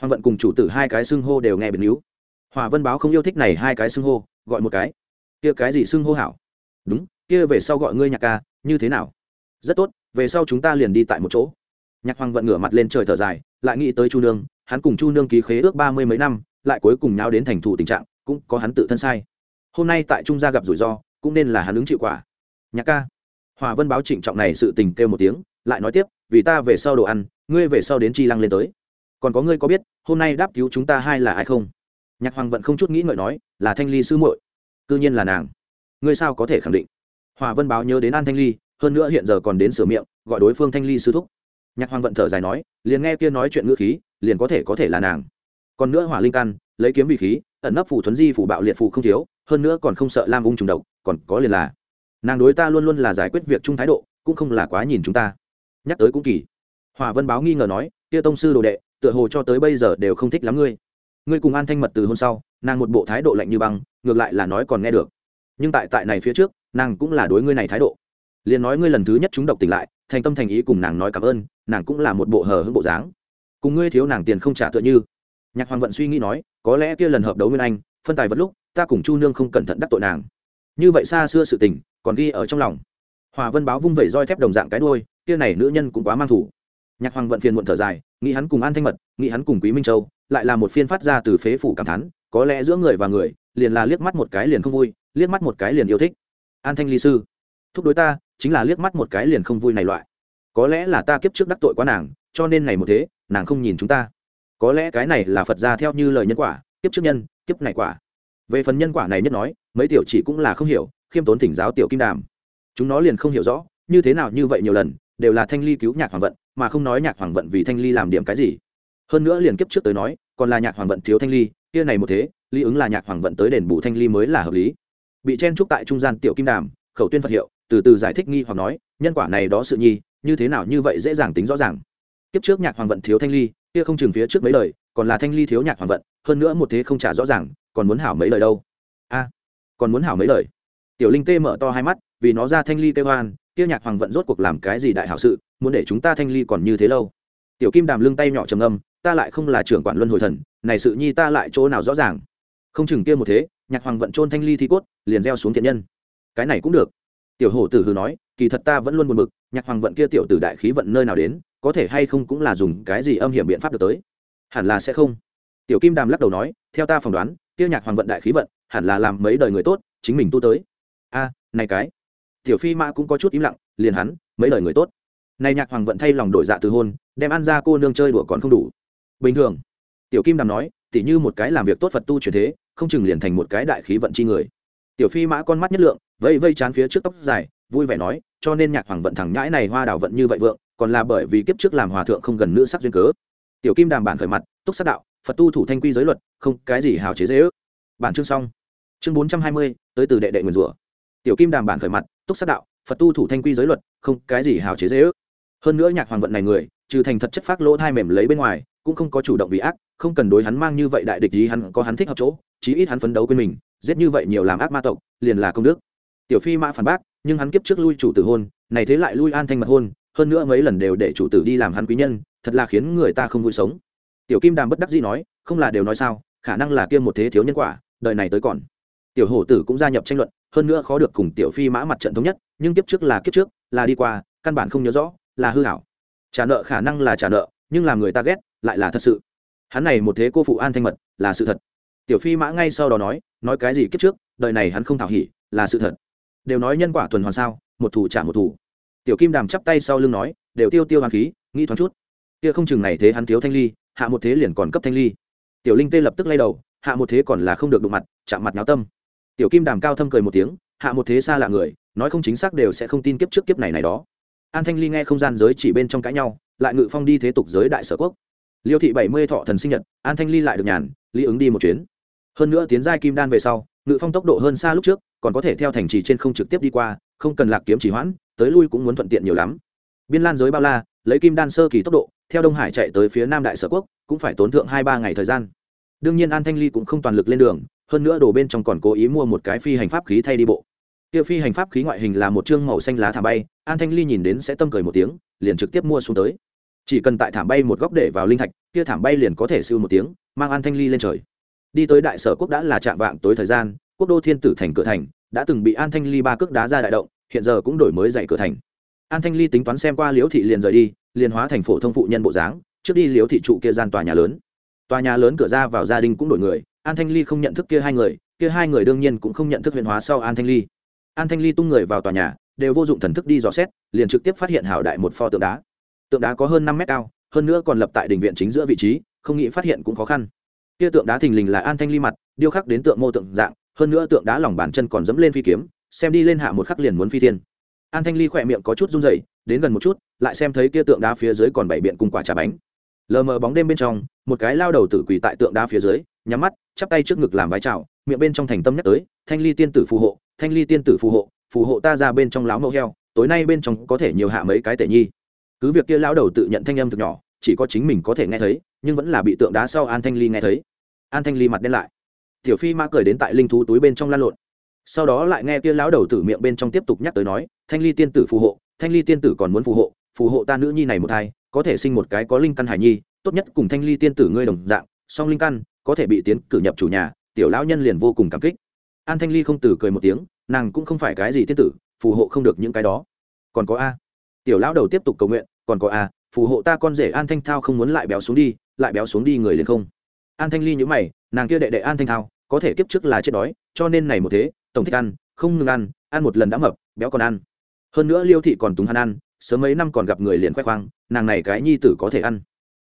Hoàng vận cùng chủ tử hai cái xưng hô đều nghe biến yếu hòa vân báo không yêu thích này hai cái xưng hô, gọi một cái. Kia cái gì xưng hô hảo? Đúng, kia về sau gọi ngươi nhạc ca, như thế nào? Rất tốt, về sau chúng ta liền đi tại một chỗ. Nhạc hoàng vận ngửa mặt lên trời thở dài lại nghĩ tới chu nương, hắn cùng chu nương ký khế ước ba mươi mấy năm, lại cuối cùng nhau đến thành thủ tình trạng, cũng có hắn tự thân sai. Hôm nay tại trung gia gặp rủi ro, cũng nên là hắn ứng chịu quả. Nhạc ca. Hòa vân báo trịnh trọng này sự tình kêu một tiếng, lại nói tiếp, vì ta về sau đồ ăn, ngươi về sau đến chi lăng lên tới. Còn có ngươi có biết, hôm nay đáp cứu chúng ta hai là ai không? Nhạc hoàng vận không chút nghĩ ngợi nói, là thanh ly sư muội. Cư nhiên là nàng. Ngươi sao có thể khẳng định? Hòa vân báo nhớ đến an thanh ly, hơn nữa hiện giờ còn đến sửa miệng, gọi đối phương thanh ly sư thúc nhạc hoàng vận thở dài nói, liền nghe kia nói chuyện ngữ khí, liền có thể có thể là nàng. Còn nữa hỏa linh căn, lấy kiếm vị khí, ẩn nấp phủ thuấn di phủ bạo liệt phủ không thiếu, hơn nữa còn không sợ lam ung trùng độc, còn có liền là, nàng đối ta luôn luôn là giải quyết việc chung thái độ, cũng không là quá nhìn chúng ta. Nhắc tới cũng kỳ. Hòa vân báo nghi ngờ nói, kia tông sư đồ đệ, tựa hồ cho tới bây giờ đều không thích lắm ngươi. Ngươi cùng an thanh mật từ hôm sau, nàng một bộ thái độ lạnh như băng, ngược lại là nói còn nghe được. Nhưng tại tại này phía trước, nàng cũng là đối ngươi này thái độ. Liền nói ngươi lần thứ nhất chúng độc tỉnh lại thành tâm thành ý cùng nàng nói cảm ơn, nàng cũng là một bộ hờ hững bộ dáng. Cùng ngươi thiếu nàng tiền không trả tựa như. Nhạc hoàng vận suy nghĩ nói, có lẽ kia lần hợp đấu nguyên anh, phân tài vật lúc, ta cùng chu nương không cẩn thận đắc tội nàng. Như vậy xa xưa sự tình, còn ghi ở trong lòng. Hòa vân báo vung vẩy roi thép đồng dạng cái đôi kia này nữ nhân cũng quá mang thủ. Nhạc hoàng vận phiền muộn thở dài, nghĩ hắn cùng an thanh mật, nghĩ hắn cùng quý minh châu, lại là một phiên phát ra từ phế phủ cảm thán, có lẽ giữa người và người, liền là liếc mắt một cái liền không vui, liếc mắt một cái liền yêu thích. An thanh ly sư, thúc đối ta chính là liếc mắt một cái liền không vui này loại. Có lẽ là ta kiếp trước đắc tội quá nàng, cho nên này một thế, nàng không nhìn chúng ta. Có lẽ cái này là phật ra theo như lời nhân quả, kiếp trước nhân, kiếp này quả. Về phần nhân quả này nhất nói, mấy tiểu chỉ cũng là không hiểu, khiêm tốn thỉnh giáo tiểu kim đàm. Chúng nó liền không hiểu rõ, như thế nào như vậy nhiều lần, đều là thanh ly cứu nhạc hoàng vận, mà không nói nhạc hoàng vận vì thanh ly làm điểm cái gì. Hơn nữa liền kiếp trước tới nói, còn là nhạc hoàng vận thiếu thanh ly, kia này một thế, ly ứng là nhạc hoàng vận tới đền bù thanh ly mới là hợp lý. Bị chen trúc tại trung gian tiểu kim đàm, khẩu tuyên phật hiệu từ từ giải thích nghi hoặc nói, nhân quả này đó sự nhi, như thế nào như vậy dễ dàng tính rõ ràng. Kiếp trước nhạc hoàng vận thiếu thanh ly, kia không chừng phía trước mấy lời, còn là thanh ly thiếu nhạc hoàng vận, hơn nữa một thế không trả rõ ràng, còn muốn hảo mấy lời đâu. A, còn muốn hảo mấy lời? Tiểu linh tê mở to hai mắt, vì nó ra thanh ly kêu hoan kia nhạc hoàng vận rốt cuộc làm cái gì đại hảo sự, muốn để chúng ta thanh ly còn như thế lâu. Tiểu kim đàm lưng tay nhỏ trầm âm ta lại không là trưởng quản luân hồi thần, này sự nhi ta lại chỗ nào rõ ràng? Không chừng kia một thế, nhạc hoàng vận trôn thanh ly thi cốt, liền gieo xuống thiện nhân. Cái này cũng được tiểu hổ tử hư nói, kỳ thật ta vẫn luôn buồn bực, nhạc hoàng vận kia tiểu tử đại khí vận nơi nào đến, có thể hay không cũng là dùng cái gì âm hiểm biện pháp được tới. Hẳn là sẽ không. Tiểu kim đàm lắc đầu nói, theo ta phỏng đoán, kia nhạc hoàng vận đại khí vận, hẳn là làm mấy đời người tốt, chính mình tu tới. A, này cái. Tiểu phi mã cũng có chút im lặng, liền hắn, mấy đời người tốt. Này nhạc hoàng vận thay lòng đổi dạ từ hôn, đem ăn ra cô nương chơi đùa còn không đủ. Bình thường. Tiểu kim đàm nói, tỉ như một cái làm việc tốt phật tu truyền thế, không chừng liền thành một cái đại khí vận chi người. Tiểu phi mã con mắt nhất lượng vây vây chán phía trước tóc dài, vui vẻ nói, cho nên nhạc hoàng vận thẳng nhãi này hoa đào vận như vậy vượng, còn là bởi vì kiếp trước làm hòa thượng không gần nữ sắc duyên cớ. Tiểu kim đàm bản khởi mặt, túc sắc đạo, phật tu thủ thanh quy giới luật, không cái gì hào chế dễ ước. Bản chương xong. Chương bốn trăm hai mươi, tới từ đệ đệ nguyền rủa. Tiểu kim đàm bản khởi mặt, túc sắc đạo, phật tu thủ thanh quy giới luật, không cái gì hào chế dễ ước. Hơn nữa nhạc hoàng vận này người, trừ thành thật chất phác lỗ thai mềm lấy bên ngoài, cũng không có chủ động vì ác, không cần đối hắn mang như vậy đại địch gì hắn có hắn thích hợp chỗ, chí ít hắn phấn đấu quên mình, giết như vậy nhiều làm ác ma tộc, liền là công đức tiểu phi mã phản bác, nhưng hắn kiếp trước lui chủ tử hôn, này thế lại lui an thanh mật hôn, hơn nữa mấy lần đều để chủ tử đi làm hắn quý nhân, thật là khiến người ta không vui sống. Tiểu kim đàm bất đắc dĩ nói, không là đều nói sao, khả năng là kia một thế thiếu nhân quả, đời này tới còn. Tiểu hổ tử cũng gia nhập tranh luận, hơn nữa khó được cùng tiểu phi mã mặt trận thống nhất, nhưng kiếp trước là kiếp trước, là đi qua, căn bản không nhớ rõ, là hư hảo trả nợ khả năng là trả nợ, nhưng làm người ta ghét, lại là thật sự. Hắn này một thế cô phụ an thanh mật, là sự thật. Tiểu phi mã ngay sau đó nói nói cái gì kiếp trước, đời này hắn không thảo hỉ, là sự thật đều nói nhân quả tuần hoàn sao, một thủ trả một thủ. Tiểu kim đàm chắp tay sau lưng nói, đều tiêu tiêu hoàng khí, nghĩ thoáng chút. Kia không chừng này thế hắn thiếu thanh ly, hạ một thế liền còn cấp thanh ly. Tiểu linh tê lập tức lay đầu, hạ một thế còn là không được đụng mặt, chạm mặt náo tâm. Tiểu kim đàm cao thâm cười một tiếng, hạ một thế xa lạ người, nói không chính xác đều sẽ không tin kiếp trước kiếp này này đó. An thanh ly nghe không gian giới chỉ bên trong cãi nhau, lại ngự phong đi thế tục giới đại sở quốc. Liêu thị bảy mươi thọ thần sinh nhật, an thanh ly lại được nhàn, lý ứng đi một chuyến. Hơn nữa tiến giai kim đan về sau, ngự phong tốc độ hơn xa lúc trước còn có thể theo thành trì trên không trực tiếp đi qua, không cần lạc kiếm chỉ hoãn, tới lui cũng muốn thuận tiện nhiều lắm. Biên lan giới bao la, lấy kim đan sơ kỳ tốc độ, theo đông hải chạy tới phía nam đại sở quốc, cũng phải tốn thượng hai ba ngày thời gian. Đương nhiên an thanh ly cũng không toàn lực lên đường, hơn nữa đồ bên trong còn cố ý mua một cái phi hành pháp khí thay đi bộ. Kia phi hành pháp khí ngoại hình là một chương màu xanh lá thảm bay, an thanh ly nhìn đến sẽ tâm cười một tiếng, liền trực tiếp mua xuống tới. Chỉ cần tại thảm bay một góc để vào linh thạch, kia thảm bay liền có thể siêu một tiếng, mang an thanh ly lên trời. Đi tới đại sở quốc đã là chạm vạng tối thời gian quốc đô thiên tử thành cửa thành, đã từng bị an thanh ly ba cước đá ra đại động, hiện giờ cũng đổi mới dạy cửa thành. An thanh ly tính toán xem qua liễu thị liền rời đi, liền hóa thành phổ thông phụ nhân bộ dáng, trước đi liễu thị trụ kia gian tòa nhà lớn. Tòa nhà lớn cửa ra vào gia đình cũng đổi người, an thanh ly không nhận thức kia hai người, kia hai người đương nhiên cũng không nhận thức huyền hóa sau an thanh ly. An thanh ly tung người vào tòa nhà, đều vô dụng thần thức đi dò xét, liền trực tiếp phát hiện hảo đại một pho tượng đá. Tượng đá có hơn năm mét cao, hơn nữa còn lập tại đình viện chính giữa vị trí, không nghĩ phát hiện cũng khó khăn. Kia tượng đá thình lình là an thanh ly mặt, điêu khắc đến tượng mô tượng dạng hơn nữa tượng đá lòng bàn chân còn dẫm lên phi kiếm, xem đi lên hạ một khắc liền muốn phi thiên. An thanh ly khỏe miệng có chút run rẩy, đến gần một chút, lại xem thấy kia tượng đá phía dưới còn bảy biện cùng quả trà bánh. Lờ mờ bóng đêm bên trong, một cái lao đầu tử quỳ tại tượng đá phía dưới, nhắm mắt, chắp tay trước ngực làm vái chào, miệng bên trong thành tâm nhắc tới, thanh ly tiên tử phù hộ, thanh ly tiên tử phù hộ phù hộ ta ra bên trong láo mẫu heo, tối nay bên trong có thể nhiều hạ mấy cái tể nhi. Cứ việc kia lão đầu tự nhận thanh âm thực nhỏ, chỉ có chính mình có thể nghe thấy, nhưng vẫn là bị tượng đá sau an thanh ly nghe thấy. An thanh ly mặt đen lại tiểu phi ma cười đến tại linh thú túi bên trong lan lộn. Sau đó lại nghe kia lão đầu tử miệng bên trong tiếp tục nhắc tới nói, thanh ly tiên tử phù hộ, thanh ly tiên tử còn muốn phù hộ phù hộ ta nữ nhi này một thai có thể sinh một cái có linh căn hải nhi, tốt nhất cùng thanh ly tiên tử ngươi đồng dạng, song linh căn, có thể bị tiến cử nhập chủ nhà, tiểu lão nhân liền vô cùng cảm kích. An thanh ly không tử cười một tiếng, nàng cũng không phải cái gì tiên tử, phù hộ không được những cái đó. Còn có a? Tiểu lão đầu tiếp tục cầu nguyện, còn có a, phù hộ ta con rể an thanh thao không muốn lại béo xuống đi, lại béo xuống đi người liền không. An thanh ly nhữ mày nàng kia đệ đệ an thanh thao có thể kiếp trước là chết đói, cho nên này một thế, tổng thích ăn, không ngừng ăn ăn một lần đã mập, béo còn ăn. Hơn nữa liêu thị còn túng hắn ăn, sớm mấy năm còn gặp người liền khoe khoang, nàng này cái nhi tử có thể ăn.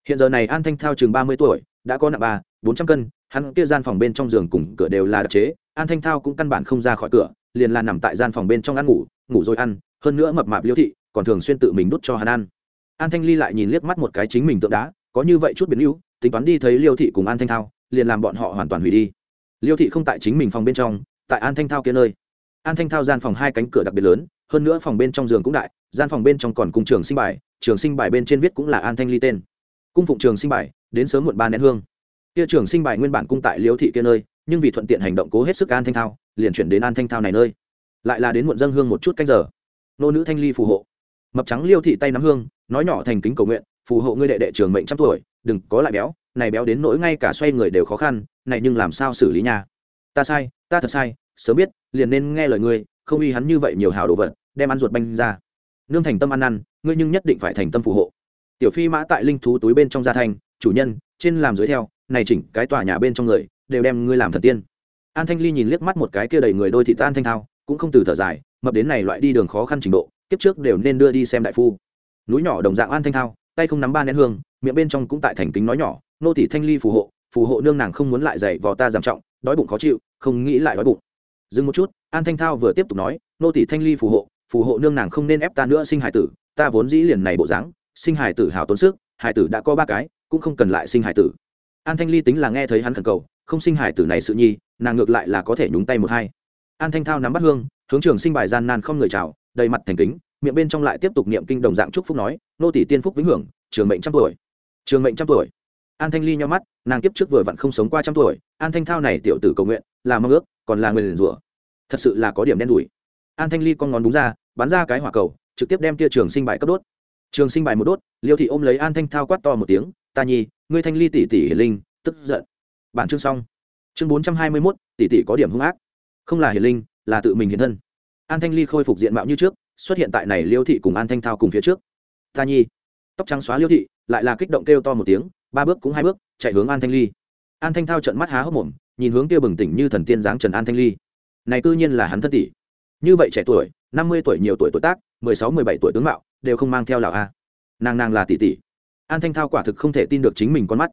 Hiện giờ này an thanh thao chừng ba mươi tuổi, đã có nặng ba, bốn trăm cân, hắn kia gian phòng bên trong giường cùng cửa đều là đặc chế, an thanh thao cũng căn bản không ra khỏi cửa, liền là nằm tại gian phòng bên trong ăn ngủ ngủ rồi ăn, hơn nữa mập mạp liêu thị, còn thường xuyên tự mình đút cho hắn ăn. An thanh ly lại nhìn liếc mắt một cái chính mình tượng đá, có như vậy chút biến yếu tính toán đi thấy liêu thị cùng an thanh thao liền làm bọn họ hoàn toàn hủy đi. Liêu thị không tại chính mình phòng bên trong, tại an thanh thao kia nơi. An thanh thao gian phòng hai cánh cửa đặc biệt lớn, hơn nữa phòng bên trong giường cũng đại, gian phòng bên trong còn cung trường sinh bài, trường sinh bài bên trên viết cũng là an thanh ly tên. Cung phụng trường sinh bài, đến sớm muộn ba nén hương. Kia trường sinh bài nguyên bản cung tại liêu thị kia nơi, nhưng vì thuận tiện hành động cố hết sức an thanh thao, liền chuyển đến an thanh thao này nơi. Lại là đến muộn dân hương một chút canh giờ. Nô nữ thanh ly phù hộ. Mập trắng liêu thị tay nắm hương, nói nhỏ thành kính cầu nguyện, phù hộ ngươi đệ đệ trường mệnh trăm tuổi đừng có lại béo, này béo đến nỗi ngay cả xoay người đều khó khăn, này nhưng làm sao xử lý nha? Ta sai, ta thật sai, sớm biết, liền nên nghe lời ngươi, không uy hắn như vậy nhiều hào đồ vật, đem ăn ruột banh ra. Nương thành tâm ăn ăn ngươi nhưng nhất định phải thành tâm phù hộ. Tiểu phi mã tại linh thú túi bên trong gia thành chủ nhân, trên làm dưới theo, này chỉnh cái tòa nhà bên trong người, đều đem ngươi làm thần tiên. An thanh ly nhìn liếc mắt một cái kia đầy người đôi thị tan thanh thao, cũng không từ thở dài, mập đến này loại đi đường khó khăn trình độ, kiếp trước đều nên đưa đi xem đại phu. Núi nhỏ đồng dạng an thanh thao, tay không nắm ba nén hương miệng bên trong cũng tại thành kính nói nhỏ, nô tỷ thanh ly phù hộ phù hộ nương nàng không muốn lại dày vò ta giảm trọng, đói bụng khó chịu, không nghĩ lại đói bụng. Dừng một chút, an thanh thao vừa tiếp tục nói, nô tỷ thanh ly phù hộ phù hộ nương nàng không nên ép ta nữa, sinh hải tử, ta vốn dĩ liền này bộ dáng, sinh hải tử hào tốn sức hải tử đã có ba cái, cũng không cần lại sinh hải tử. An thanh ly tính là nghe thấy hắn khẩn cầu, không sinh hải tử này sự nhi, nàng ngược lại là có thể nhúng tay một hai. An thanh thao nắm bắt hương, hướng trường sinh bài gian nan không người chào, đầy mặt thành kính, miệng bên trong lại tiếp tục niệm kinh đồng dạng chúc phúc nói, nô tỷ tiên phúc vĩnh hưởng, trường mệnh trăm tuổi trường mệnh trăm tuổi. An thanh ly nhau mắt, nàng kiếp trước vừa vặn không sống qua trăm tuổi, an thanh thao này tiểu tử cầu nguyện, là mong ước, còn là người liền rủa. Thật sự là có điểm đen đủi. An thanh ly con ngón búng ra, bắn ra cái hỏa cầu, trực tiếp đem tia trường sinh bài cấp đốt. Trường sinh bài một đốt, liêu thị ôm lấy an thanh thao quát to một tiếng, ta nhi, ngươi thanh ly tỷ tỷ hiển linh, tức giận. Bản chương xong. Chương bốn trăm hai mươi mốt, tỷ tỷ có điểm hung ác. Không là hiển linh, là tự mình hiền thân. An thanh ly khôi phục diện mạo như trước, xuất hiện tại này liêu thị cùng an thanh thao cùng phía trước. Ta nhi. Tóc trắng xóa liêu thị lại là kích động kêu to một tiếng, ba bước cũng hai bước, chạy hướng an thanh ly. An thanh thao trận mắt há hốc mồm, nhìn hướng kia bừng tỉnh như thần tiên dáng trần an thanh ly. Này cư nhiên là hắn thân tỷ. Như vậy trẻ tuổi, năm mươi tuổi nhiều tuổi tuổi tác, mười sáu, mười bảy tuổi tướng mạo, đều không mang theo lào a. Nàng nàng là tỷ tỷ. An thanh thao quả thực không thể tin được chính mình con mắt.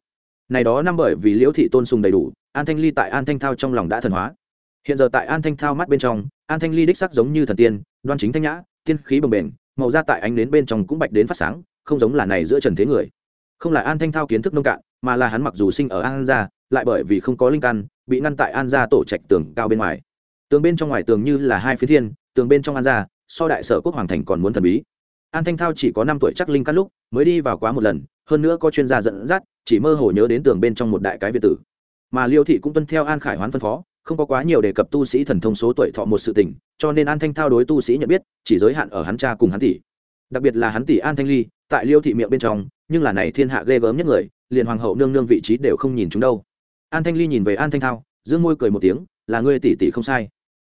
Này đó năm bởi vì liễu thị tôn sùng đầy đủ, an thanh ly tại an thanh thao trong lòng đã thần hóa. Hiện giờ tại an thanh thao mắt bên trong, an thanh ly đích sắc giống như thần tiên, đoan chính thanh nhã, tiên khí bồng bềnh, màu da tại ánh đến bên trong cũng bạch đến phát sáng không giống là này giữa trần thế người. Không là an thanh thao kiến thức nông cạn, mà là hắn mặc dù sinh ở an gia, lại bởi vì không có linh căn, bị ngăn tại an gia tổ trạch tường cao bên ngoài. Tường bên trong ngoài tường như là hai phía thiên, tường bên trong an gia, so đại sở quốc hoàng thành còn muốn thần bí. An thanh thao chỉ có năm tuổi chắc linh căn lúc, mới đi vào quá một lần, hơn nữa có chuyên gia dẫn dắt, chỉ mơ hồ nhớ đến tường bên trong một đại cái việt tử. Mà liêu thị cũng tuân theo an khải hoán phân phó, không có quá nhiều đề cập tu sĩ thần thông số tuổi thọ một sự tình, cho nên an thanh thao đối tu sĩ nhận biết, chỉ giới hạn ở hắn cha cùng hắn tỷ đặc biệt là hắn tỷ an thanh ly, tại liêu thị miệng bên trong, nhưng là này thiên hạ ghê gớm nhất người, liền hoàng hậu nương nương vị trí đều không nhìn chúng đâu. An thanh ly nhìn về an thanh thao, dương môi cười một tiếng, là ngươi tỷ tỷ không sai.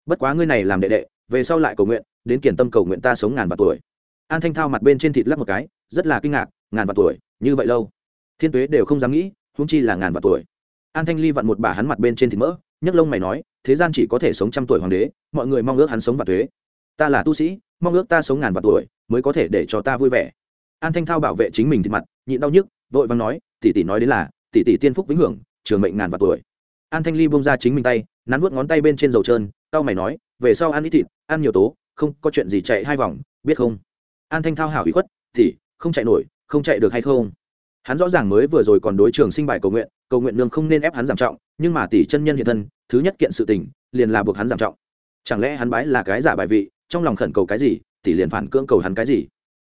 Bất quá ngươi này làm đệ đệ, về sau lại cầu nguyện, đến kiển tâm cầu nguyện ta sống ngàn vạn tuổi. An thanh thao mặt bên trên thịt lắp một cái, rất là kinh ngạc, ngàn vạn tuổi, như vậy lâu? Thiên tuế đều không dám nghĩ húng chi là ngàn vạn tuổi. An thanh ly vặn một bả hắn mặt bên trên thịt mỡ, nhấc lông mày nói, thế gian chỉ có thể sống trăm tuổi hoàng đế, mọi người mong ước hắn sống và tuế ta là tu sĩ, mong ước ta sống ngàn vạn tuổi, mới có thể để cho ta vui vẻ. An thanh thao bảo vệ chính mình thịt mặt, nhịn đau nhức, vội vàng nói, tỷ tỷ nói đến là, tỷ tỷ tiên phúc vĩnh hưởng, trường mệnh ngàn vạn tuổi. An thanh ly bông ra chính mình tay, nắn vuốt ngón tay bên trên dầu trơn tao mày nói, về sau ăn ít thịt, ăn nhiều tố, không có chuyện gì chạy hai vòng, biết không? An thanh thao hảo ý khuất thì không chạy nổi, không chạy được hay không? Hắn rõ ràng mới vừa rồi còn đối trường sinh bài cầu nguyện cầu nguyện nương không nên ép hắn giảm trọng, nhưng mà tỷ chân nhân hiện thân, thứ nhất kiện sự tình, liền là buộc hắn giảm trọng. Chẳng lẽ hắn bái là cái giả bài vị trong lòng khẩn cầu cái gì, tỷ liền phản cưỡng cầu hắn cái gì.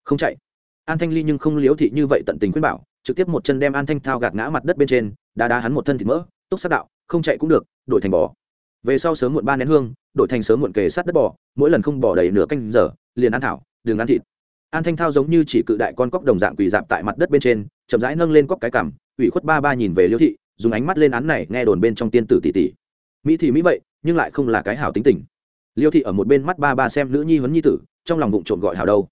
Không chạy. An thanh ly nhưng không liếu thị như vậy tận tình khuyên bảo, trực tiếp một chân đem an thanh thao gạt ngã mặt đất bên trên, đá đá hắn một thân thịt mỡ, túc sát đạo, không chạy cũng được, đổi thành bò. Về sau sớm muộn ba nén hương, đổi thành sớm muộn kề sát đất bò, mỗi lần không bỏ đầy nửa canh giờ, liền ăn thảo đường ăn thịt. An thanh thao giống như chỉ cự đại con cóc đồng dạng quỳ dạp tại mặt đất bên trên, chậm rãi nâng lên cóc cái cằm, ủy khuất ba ba nhìn về liêu thị, dùng ánh mắt lên án này nghe đồn bên trong tiên tử tỷ tỷ. Mỹ thì mỹ vậy, nhưng lại không là cái hảo tính tình liêu thị ở một bên mắt ba ba xem nữ nhi huấn nhi tử, trong lòng bụng trộm gọi hảo đâu.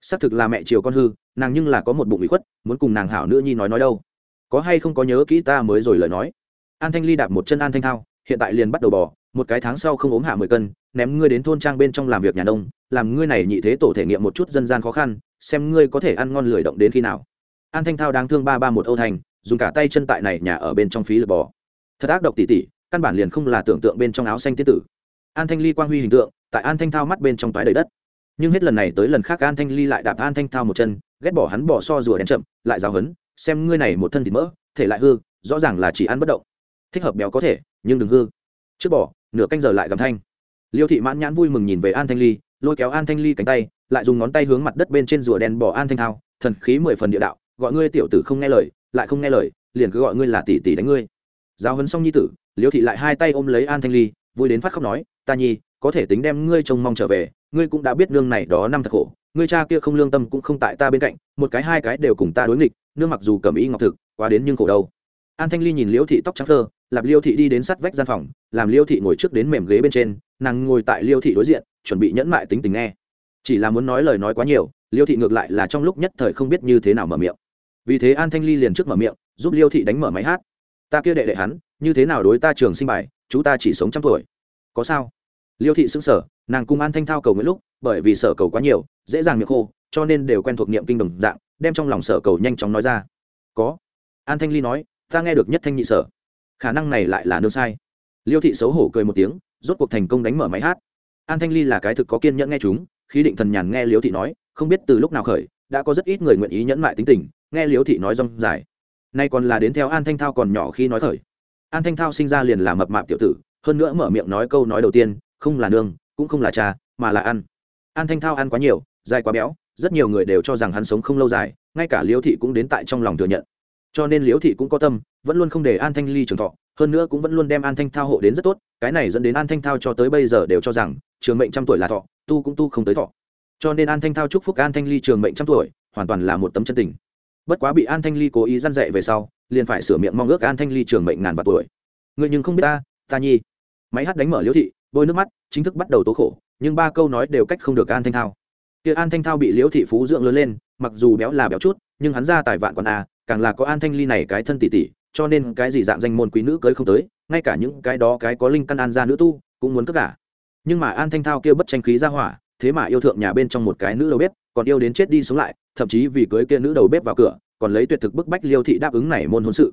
Xác thực là mẹ chiều con hư, nàng nhưng là có một bụng bị khuất, muốn cùng nàng hảo nữ nhi nói nói đâu. Có hay không có nhớ kỹ ta mới rồi lời nói. An thanh ly đạp một chân an thanh thao, hiện tại liền bắt đầu bỏ một cái tháng sau không ốm hạ mười cân, ném ngươi đến thôn trang bên trong làm việc nhà nông, làm ngươi này nhị thế tổ thể nghiệm một chút dân gian khó khăn, xem ngươi có thể ăn ngon lười động đến khi nào. An thanh thao đáng thương ba ba một âu thành, dùng cả tay chân tại này nhà ở bên trong phí lượt bò. Thật ác độc tỉ tỉ, căn bản liền không là tưởng tượng bên trong áo xanh tiết tử an thanh ly quang huy hình tượng, tại an thanh thao mắt bên trong toái đầy đất. Nhưng hết lần này tới lần khác an thanh ly lại đạp an thanh thao một chân, ghét bỏ hắn bỏ so rùa đen chậm, lại giáo hấn, xem ngươi này một thân thịt mỡ, thể lại hư, rõ ràng là chỉ ăn bất động. Thích hợp béo có thể, nhưng đừng hư. Trước bỏ, nửa canh giờ lại gầm thanh. Liêu thị mãn nhãn vui mừng nhìn về an thanh ly, lôi kéo an thanh ly cánh tay, lại dùng ngón tay hướng mặt đất bên trên rùa đen bỏ an thanh thao, thần khí mười phần địa đạo, gọi ngươi tiểu tử không nghe lời, lại không nghe lời, liền cứ gọi ngươi là tỷ tỷ đánh ngươi. Giáo hấn xong nhi tử, liêu thị lại hai tay ôm lấy an thanh ly vui đến phát khóc nói, ta nhi, có thể tính đem ngươi trông mong trở về, ngươi cũng đã biết nương này đó năm thật khổ. Ngươi cha kia không lương tâm cũng không tại ta bên cạnh, một cái hai cái đều cùng ta đối nghịch, nương mặc dù cầm y ngọc thực, quá đến nhưng khổ đâu. An thanh ly nhìn liễu thị tóc trắng thơ lạp liêu thị đi đến sát vách gian phòng, làm liêu thị ngồi trước đến mềm ghế bên trên, nàng ngồi tại liêu thị đối diện, chuẩn bị nhẫn mại tính tình nghe. Chỉ là muốn nói lời nói quá nhiều liêu thị ngược lại là trong lúc nhất thời không biết như thế nào mở miệng. Vì thế an thanh ly liền trước mở miệng, giúp liêu thị đánh mở máy hát. Ta kia đệ đệ hắn như thế nào đối ta trường sinh bài, chú ta chỉ sống trăm tuổi. Có sao? Liêu thị xứng sở nàng cung an thanh thao cầu nguyện lúc, bởi vì sở cầu quá nhiều, dễ dàng miệng khô, cho nên đều quen thuộc niệm kinh đồng dạng, đem trong lòng sở cầu nhanh chóng nói ra. Có. An thanh ly nói, ta nghe được nhất thanh nhị sở. Khả năng này lại là nương sai. Liêu thị xấu hổ cười một tiếng, rốt cuộc thành công đánh mở máy hát. An thanh ly là cái thực có kiên nhẫn nghe chúng, khí định thần nhàn nghe liêu thị nói, không biết từ lúc nào khởi, đã có rất ít người nguyện ý nhẫn mại tính tình, nghe liêu thị nói rong dài. Nay còn là đến theo an thanh thao còn nhỏ khi nói khởi an thanh thao sinh ra liền là mập mạp tiểu tử, hơn nữa mở miệng nói câu nói đầu tiên, không là nương, cũng không là cha, mà là ăn. An thanh thao ăn quá nhiều, dài quá béo, rất nhiều người đều cho rằng hắn sống không lâu dài, ngay cả Liễu thị cũng đến tại trong lòng thừa nhận. Cho nên liễu thị cũng có tâm, vẫn luôn không để an thanh ly trường thọ, hơn nữa cũng vẫn luôn đem an thanh thao hộ đến rất tốt, cái này dẫn đến an thanh thao cho tới bây giờ đều cho rằng, trường mệnh trăm tuổi là thọ, tu cũng tu không tới thọ. Cho nên an thanh thao chúc phúc an thanh ly trường mệnh trăm tuổi, hoàn toàn là một tấm chân tình bất quá bị an thanh ly cố ý răn dạy về sau liền phải sửa miệng mong ước an thanh ly trường mệnh ngàn vạn tuổi. Người nhưng không biết ta ta nhi. Máy hát đánh mở liễu thị bôi nước mắt chính thức bắt đầu tố khổ nhưng ba câu nói đều cách không được an thanh thao. Kia an thanh thao bị liễu thị phú dưỡng lớn lên mặc dù béo là béo chút nhưng hắn ra tài vạn còn à, càng là có an thanh ly này cái thân tỷ tỷ cho nên cái gì dạng danh môn quý nữ cưới không tới ngay cả những cái đó cái có linh căn an gia nữ tu cũng muốn cất cả nhưng mà an thanh thao kia bất tranh khí ra hỏa thế mà yêu thượng nhà bên trong một cái nữ đầu bếp, còn yêu đến chết đi sống lại, thậm chí vì cưới kia nữ đầu bếp vào cửa, còn lấy tuyệt thực bức bách liêu thị đáp ứng này môn hôn sự.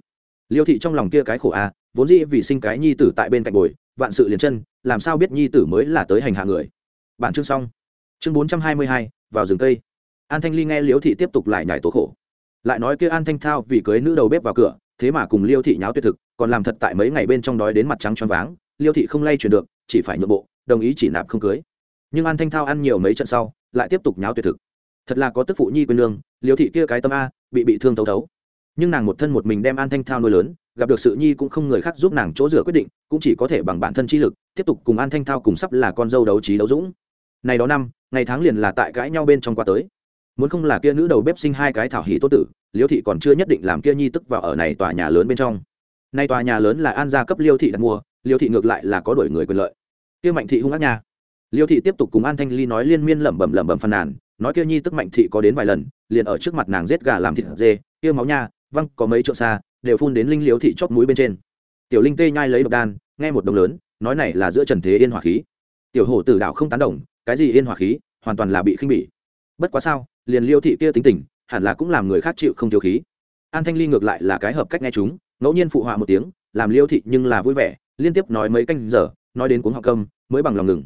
Liêu thị trong lòng kia cái khổ a, vốn dĩ vì sinh cái nhi tử tại bên cạnh bồi, vạn sự liền chân, làm sao biết nhi tử mới là tới hành hạ người. Bản chương xong. Chương bốn trăm hai mươi hai, vào rừng cây. An thanh ly nghe liêu thị tiếp tục lại nhảy tố khổ. Lại nói kia an thanh thao vì cưới nữ đầu bếp vào cửa, thế mà cùng liêu thị nháo tuyệt thực, còn làm thật tại mấy ngày bên trong đói đến mặt trắng choáng váng, liêu thị không lay chuyển được, chỉ phải nhượng bộ, đồng ý chỉ nạp không cưới nhưng an thanh thao ăn nhiều mấy trận sau, lại tiếp tục nháo tuyệt thực. Thật là có tức phụ nhi quên lương liều thị kia cái tâm a, bị bị thương thấu thấu. Nhưng nàng một thân một mình đem an thanh thao nuôi lớn, gặp được sự nhi cũng không người khác giúp nàng chỗ rửa quyết định, cũng chỉ có thể bằng bản thân chi lực, tiếp tục cùng an thanh thao cùng sắp là con dâu đấu trí đấu dũng. Này đó năm, ngày tháng liền là tại cãi nhau bên trong qua tới. Muốn không là kia nữ đầu bếp sinh hai cái thảo hỉ tốt tử, liêu thị còn chưa nhất định làm kia nhi tức vào ở này tòa nhà lớn bên trong. Nay tòa nhà lớn là an gia cấp liêu thị đặt mua, liêu thị ngược lại là có đổi người quyền lợi. Kia mạnh thị hung ác nhà liêu thị tiếp tục cùng an thanh ly nói liên miên lẩm bẩm lẩm bẩm phàn nàn, nói kia nhi tức mạnh thị có đến vài lần, liền ở trước mặt nàng giết gà làm thịt dê, kia máu nha, văng có mấy chỗ xa, đều phun đến linh liêu thị chót mũi bên trên. Tiểu linh tê nhai lấy độc đan, nghe một đồng lớn, nói này là giữa trần thế yên hỏa khí. Tiểu hổ tử đạo không tán đồng, cái gì yên hỏa khí, hoàn toàn là bị khinh bỉ. Bất quá sao, liền liêu thị kia tính tình, hẳn là cũng làm người khác chịu không thiếu khí. An thanh ly ngược lại là cái hợp cách nghe chúng, ngẫu nhiên phụ họa một tiếng, làm liêu thị nhưng là vui vẻ, liên tiếp nói mấy canh giờ, nói đến cuống họ cơm, mới bằng lòng ngừng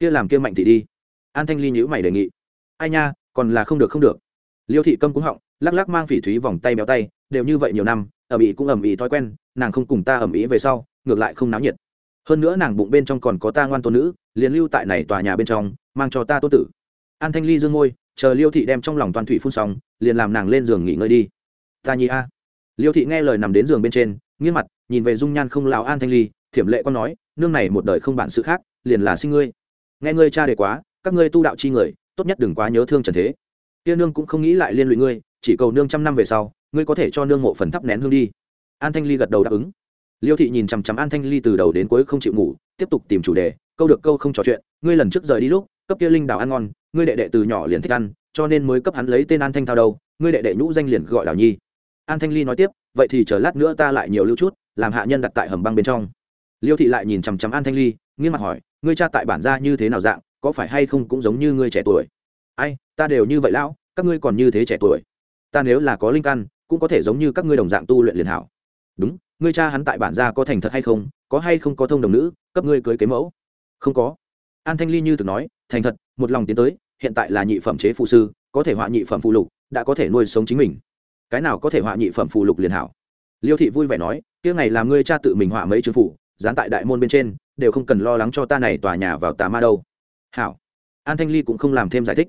kia làm kia mạnh thị đi. An thanh ly nhữ mày đề nghị. Ai nha, còn là không được không được. Liêu thị câm cúng họng, lắc lắc mang phỉ thúy vòng tay béo tay, đều như vậy nhiều năm, ẩm ý cũng ẩm ý thói quen, nàng không cùng ta ẩm ý về sau, ngược lại không náo nhiệt. Hơn nữa nàng bụng bên trong còn có ta ngoan tôn nữ, liền lưu tại này tòa nhà bên trong, mang cho ta tôn tử. An thanh ly dương ngôi chờ liêu thị đem trong lòng toàn thủy phun xong, liền làm nàng lên giường nghỉ ngơi đi. Ta nhi a. Liêu thị nghe lời nằm đến giường bên trên, nghiêng mặt, nhìn về dung nhan không lão an thanh ly, thiểm lệ con nói, nương này một đời không bản sự khác, liền là sinh ngươi nghe ngươi cha đề quá, các ngươi tu đạo chi người, tốt nhất đừng quá nhớ thương trần thế. Kia nương cũng không nghĩ lại liên lụy ngươi, chỉ cầu nương trăm năm về sau, ngươi có thể cho nương mộ phần thắp nén hương đi. An thanh ly gật đầu đáp ứng. Liêu thị nhìn chằm chằm an thanh ly từ đầu đến cuối không chịu ngủ, tiếp tục tìm chủ đề, câu được câu không trò chuyện, ngươi lần trước rời đi lúc, cấp kia linh đào ăn ngon, ngươi đệ đệ từ nhỏ liền thích ăn, cho nên mới cấp hắn lấy tên an thanh thao đâu, ngươi đệ đệ nhũ danh liền gọi đào nhi. An thanh ly nói tiếp, vậy thì chờ lát nữa ta lại nhiều lưu chút, làm hạ nhân đặt tại hầm băng bên trong. Liêu thị lại nhìn chằm chằm an thanh ly nghiêm mặt hỏi ngươi cha tại bản gia như thế nào dạng, có phải hay không cũng giống như ngươi trẻ tuổi? Ai, ta đều như vậy lão, các ngươi còn như thế trẻ tuổi. Ta nếu là có linh căn, cũng có thể giống như các ngươi đồng dạng tu luyện liền hảo. Đúng, ngươi cha hắn tại bản gia có thành thật hay không, có hay không có thông đồng nữ, cấp ngươi cưới kế mẫu? Không có. An thanh ly như từng nói, thành thật, một lòng tiến tới, hiện tại là nhị phẩm chế phụ sư, có thể họa nhị phẩm phụ lục, đã có thể nuôi sống chính mình. Cái nào có thể họa nhị phẩm phụ lục liền hảo? Liêu thị vui vẻ nói, kia ngày làm ngươi cha tự mình họa mấy chữ phụ dán tại đại môn bên trên, đều không cần lo lắng cho ta này tòa nhà vào tà ma đâu. Hảo. An thanh ly cũng không làm thêm giải thích.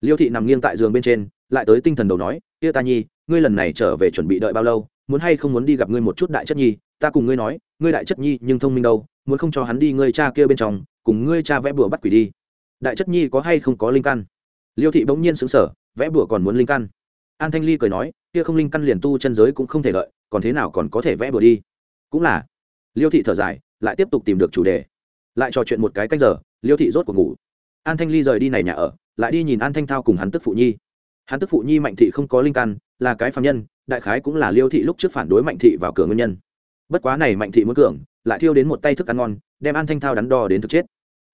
Liêu thị nằm nghiêng tại giường bên trên, lại tới tinh thần đầu nói kia ta nhi, ngươi lần này trở về chuẩn bị đợi bao lâu? Muốn hay không muốn đi gặp ngươi một chút đại chất nhi? Ta cùng ngươi nói, ngươi đại chất nhi nhưng thông minh đâu, muốn không cho hắn đi ngươi cha kia bên trong, cùng ngươi cha vẽ bùa bắt quỷ đi. Đại chất nhi có hay không có linh căn? Liêu thị bỗng nhiên xứng sở vẽ bùa còn muốn linh căn. An thanh ly cười nói, kia không linh căn liền tu chân giới cũng không thể lợi còn thế nào còn có thể vẽ bùa đi? Cũng là liêu thị thở dài, lại tiếp tục tìm được chủ đề. Lại trò chuyện một cái cách giờ, liêu thị rốt cuộc ngủ. An thanh ly rời đi này nhà ở, lại đi nhìn an thanh thao cùng hắn tức phụ nhi. Hắn tức phụ nhi mạnh thị không có linh căn, là cái phạm nhân, đại khái cũng là liêu thị lúc trước phản đối mạnh thị vào cửa nguyên nhân. Bất quá này mạnh thị muốn cường, lại thiêu đến một tay thức ăn ngon, đem an thanh thao đắn đo đến thực chết.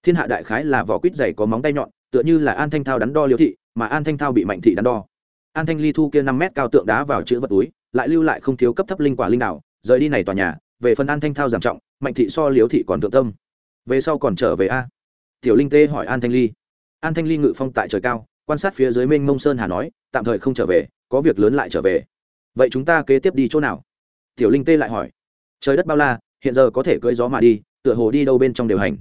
Thiên hạ đại khái là vỏ quýt dày có móng tay nhọn, tựa như là an thanh thao đắn đo liêu thị, mà an thanh thao bị mạnh thị đắn đo. An thanh ly thu kia năm mét cao tượng đá vào chữ vật túi, lại lưu lại không thiếu cấp thấp linh quả linh đạo rời đi này tòa nhà về phần an thanh thao giảm trọng, mạnh thị so liếu thị còn thượng tâm. Về sau còn trở về a. Tiểu linh tê hỏi an thanh ly. An thanh ly ngự phong tại trời cao, quan sát phía dưới mênh mông sơn hà nói, tạm thời không trở về, có việc lớn lại trở về. Vậy chúng ta kế tiếp đi chỗ nào? Tiểu linh tê lại hỏi. Trời đất bao la, hiện giờ có thể cưỡi gió mà đi, tựa hồ đi đâu bên trong điều hành.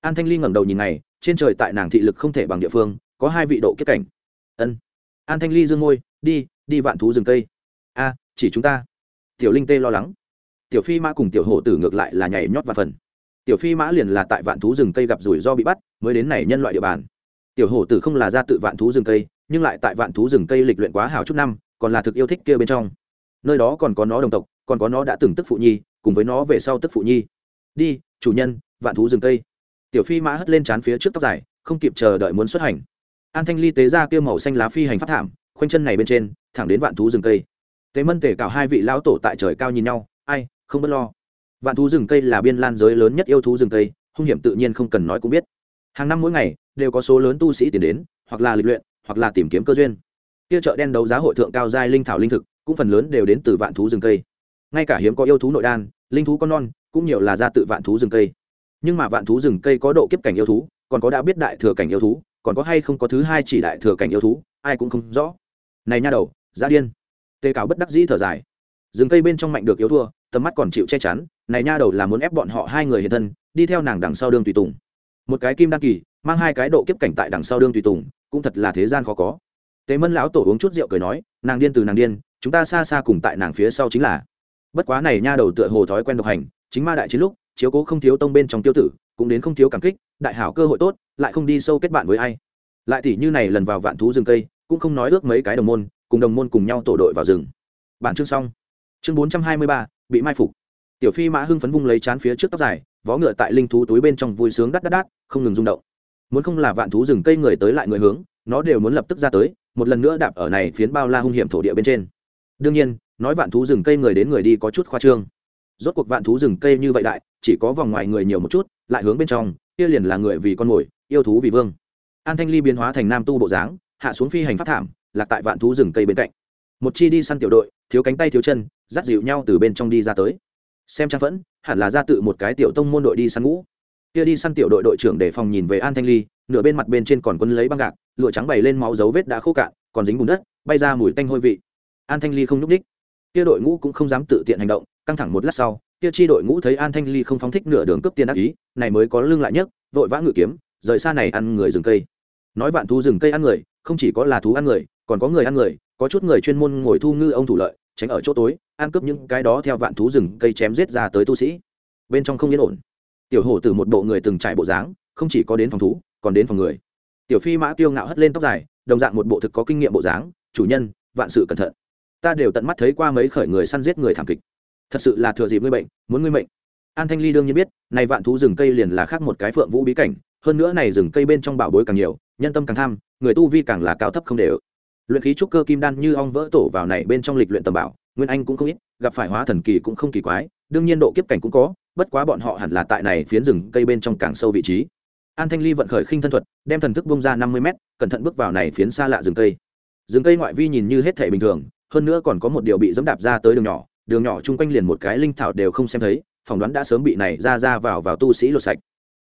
An thanh ly ngẩng đầu nhìn này trên trời tại nàng thị lực không thể bằng địa phương, có hai vị độ kiếp cảnh. Ân. An thanh ly dương môi, đi đi vạn thú rừng cây. A, chỉ chúng ta. Tiểu linh tê lo lắng tiểu phi mã cùng tiểu hổ tử ngược lại là nhảy nhót và phần. Tiểu phi mã liền là tại vạn thú rừng cây gặp rủi ro bị bắt, mới đến này nhân loại địa bàn. Tiểu hổ tử không là ra tự vạn thú rừng cây, nhưng lại tại vạn thú rừng cây lịch luyện quá hào chút năm, còn là thực yêu thích kia bên trong. Nơi đó còn có nó đồng tộc, còn có nó đã từng tức phụ nhi, cùng với nó về sau tức phụ nhi. Đi, chủ nhân, vạn thú rừng cây. Tiểu phi mã hất lên trán phía trước tóc dài, không kịp chờ đợi muốn xuất hành. An thanh ly tế ra kia màu xanh lá phi hành phát thảm, khoanh chân này bên trên, thẳng đến vạn thú rừng cây. Tế mân tể cào hai vị lão tổ tại trời cao nhìn nhau, ai không bất lo. Vạn thú rừng cây là biên lan giới lớn nhất yêu thú rừng cây, hung hiểm tự nhiên không cần nói cũng biết. Hàng năm mỗi ngày, đều có số lớn tu sĩ tìm đến, hoặc là lịch luyện, hoặc là tìm kiếm cơ duyên. Kia chợ đen đấu giá hội thượng cao giai linh thảo linh thực, cũng phần lớn đều đến từ vạn thú rừng cây. Ngay cả hiếm có yêu thú nội đan, linh thú con non, cũng nhiều là ra tự vạn thú rừng cây. Nhưng mà vạn thú rừng cây có độ kiếp cảnh yêu thú, còn có đã biết đại thừa cảnh yêu thú, còn có hay không có thứ hai chỉ đại thừa cảnh yêu thú, ai cũng không rõ. Này nha đầu, giá điên. Tê cáo bất đắc dĩ thở dài. Rừng cây bên trong mạnh được yếu thua tầm mắt còn chịu che chắn, này nha đầu là muốn ép bọn họ hai người hiện thân, đi theo nàng đằng sau đương tùy tùng. Một cái kim đăng kỳ, mang hai cái độ kiếp cảnh tại đằng sau đương tùy tùng, cũng thật là thế gian khó có. Tế mân lão tổ uống chút rượu cười nói, nàng điên từ nàng điên, chúng ta xa xa cùng tại nàng phía sau chính là. Bất quá này nha đầu tựa hồ thói quen độc hành, chính ma đại chiến lúc, chiếu cố không thiếu tông bên trong tiêu tử, cũng đến không thiếu cảm kích, đại hảo cơ hội tốt, lại không đi sâu kết bạn với ai. Lại tỷ như này lần vào vạn thú rừng cây, cũng không nói ước mấy cái đồng môn, cùng đồng môn cùng nhau tổ đội vào rừng. Bản chương xong. Chương bốn trăm hai mươi ba bị mai phục. Tiểu phi mã hưng phấn vung lấy chán phía trước tóc dài, vó ngựa tại linh thú túi bên trong vui sướng đắt đắt đắt, không ngừng rung động. Muốn không là vạn thú rừng cây người tới lại người hướng, nó đều muốn lập tức ra tới, một lần nữa đạp ở này phiến bao la hung hiểm thổ địa bên trên. Đương nhiên, nói vạn thú rừng cây người đến người đi có chút khoa trương. Rốt cuộc vạn thú rừng cây như vậy đại, chỉ có vòng ngoài người nhiều một chút, lại hướng bên trong, kia liền là người vì con mồi, yêu thú vì vương. An thanh ly biến hóa thành nam tu bộ dáng, hạ xuống phi hành phát thảm, lạc tại vạn thú rừng cây bên cạnh. Một chi đi săn tiểu đội, thiếu cánh tay thiếu chân dắt dịu nhau từ bên trong đi ra tới. Xem trang vẫn hẳn là ra tự một cái tiểu tông môn đội đi săn ngũ. Kia đi săn tiểu đội đội trưởng để phòng nhìn về an thanh ly, nửa bên mặt bên trên còn quân lấy băng gạc, lụa trắng bày lên máu dấu vết đã khô cạn, còn dính bùn đất, bay ra mùi tanh hôi vị. An thanh ly không nhúc ních kia đội ngũ cũng không dám tự tiện hành động, căng thẳng một lát sau, kia chi đội ngũ thấy an thanh ly không phóng thích nửa đường cướp tiền ác ý, này mới có lưng lại nhất vội vã ngự kiếm, rời xa này ăn người rừng cây. Nói vạn thú rừng cây ăn người, không chỉ có là thú ăn người, còn có người ăn người, có chút người chuyên môn ngồi thu ngư ông thủ lợi tránh ở chỗ tối, ăn cướp những cái đó theo vạn thú rừng cây chém giết ra tới tu sĩ. Bên trong không yên ổn. Tiểu hổ từ một bộ người từng trải bộ dáng, không chỉ có đến phòng thú, còn đến phòng người. Tiểu phi mã tiêu ngạo hất lên tóc dài, đồng dạng một bộ thực có kinh nghiệm bộ dáng, chủ nhân, vạn sự cẩn thận. Ta đều tận mắt thấy qua mấy khởi người săn giết người thảm kịch. Thật sự là thừa dịp ngươi bệnh, muốn ngươi mệnh. An thanh ly đương nhiên biết, này vạn thú rừng cây liền là khác một cái phượng vũ bí cảnh, hơn nữa này rừng cây bên trong bảo bối càng nhiều, nhân tâm càng tham, người tu vi càng là cao thấp không đều luyện khí trúc cơ kim đan như ong vỡ tổ vào này bên trong lịch luyện tầm bảo, nguyên anh cũng không ít, gặp phải hóa thần kỳ cũng không kỳ quái, đương nhiên độ kiếp cảnh cũng có, bất quá bọn họ hẳn là tại này phiến rừng cây bên trong càng sâu vị trí. An thanh ly vận khởi khinh thân thuật, đem thần thức bông ra năm mươi mét, cẩn thận bước vào này phiến xa lạ rừng cây. Rừng cây ngoại vi nhìn như hết thể bình thường, hơn nữa còn có một điều bị dẫm đạp ra tới đường nhỏ đường nhỏ chung quanh liền một cái linh thảo đều không xem thấy, phỏng đoán đã sớm bị này ra ra vào vào tu sĩ lột sạch.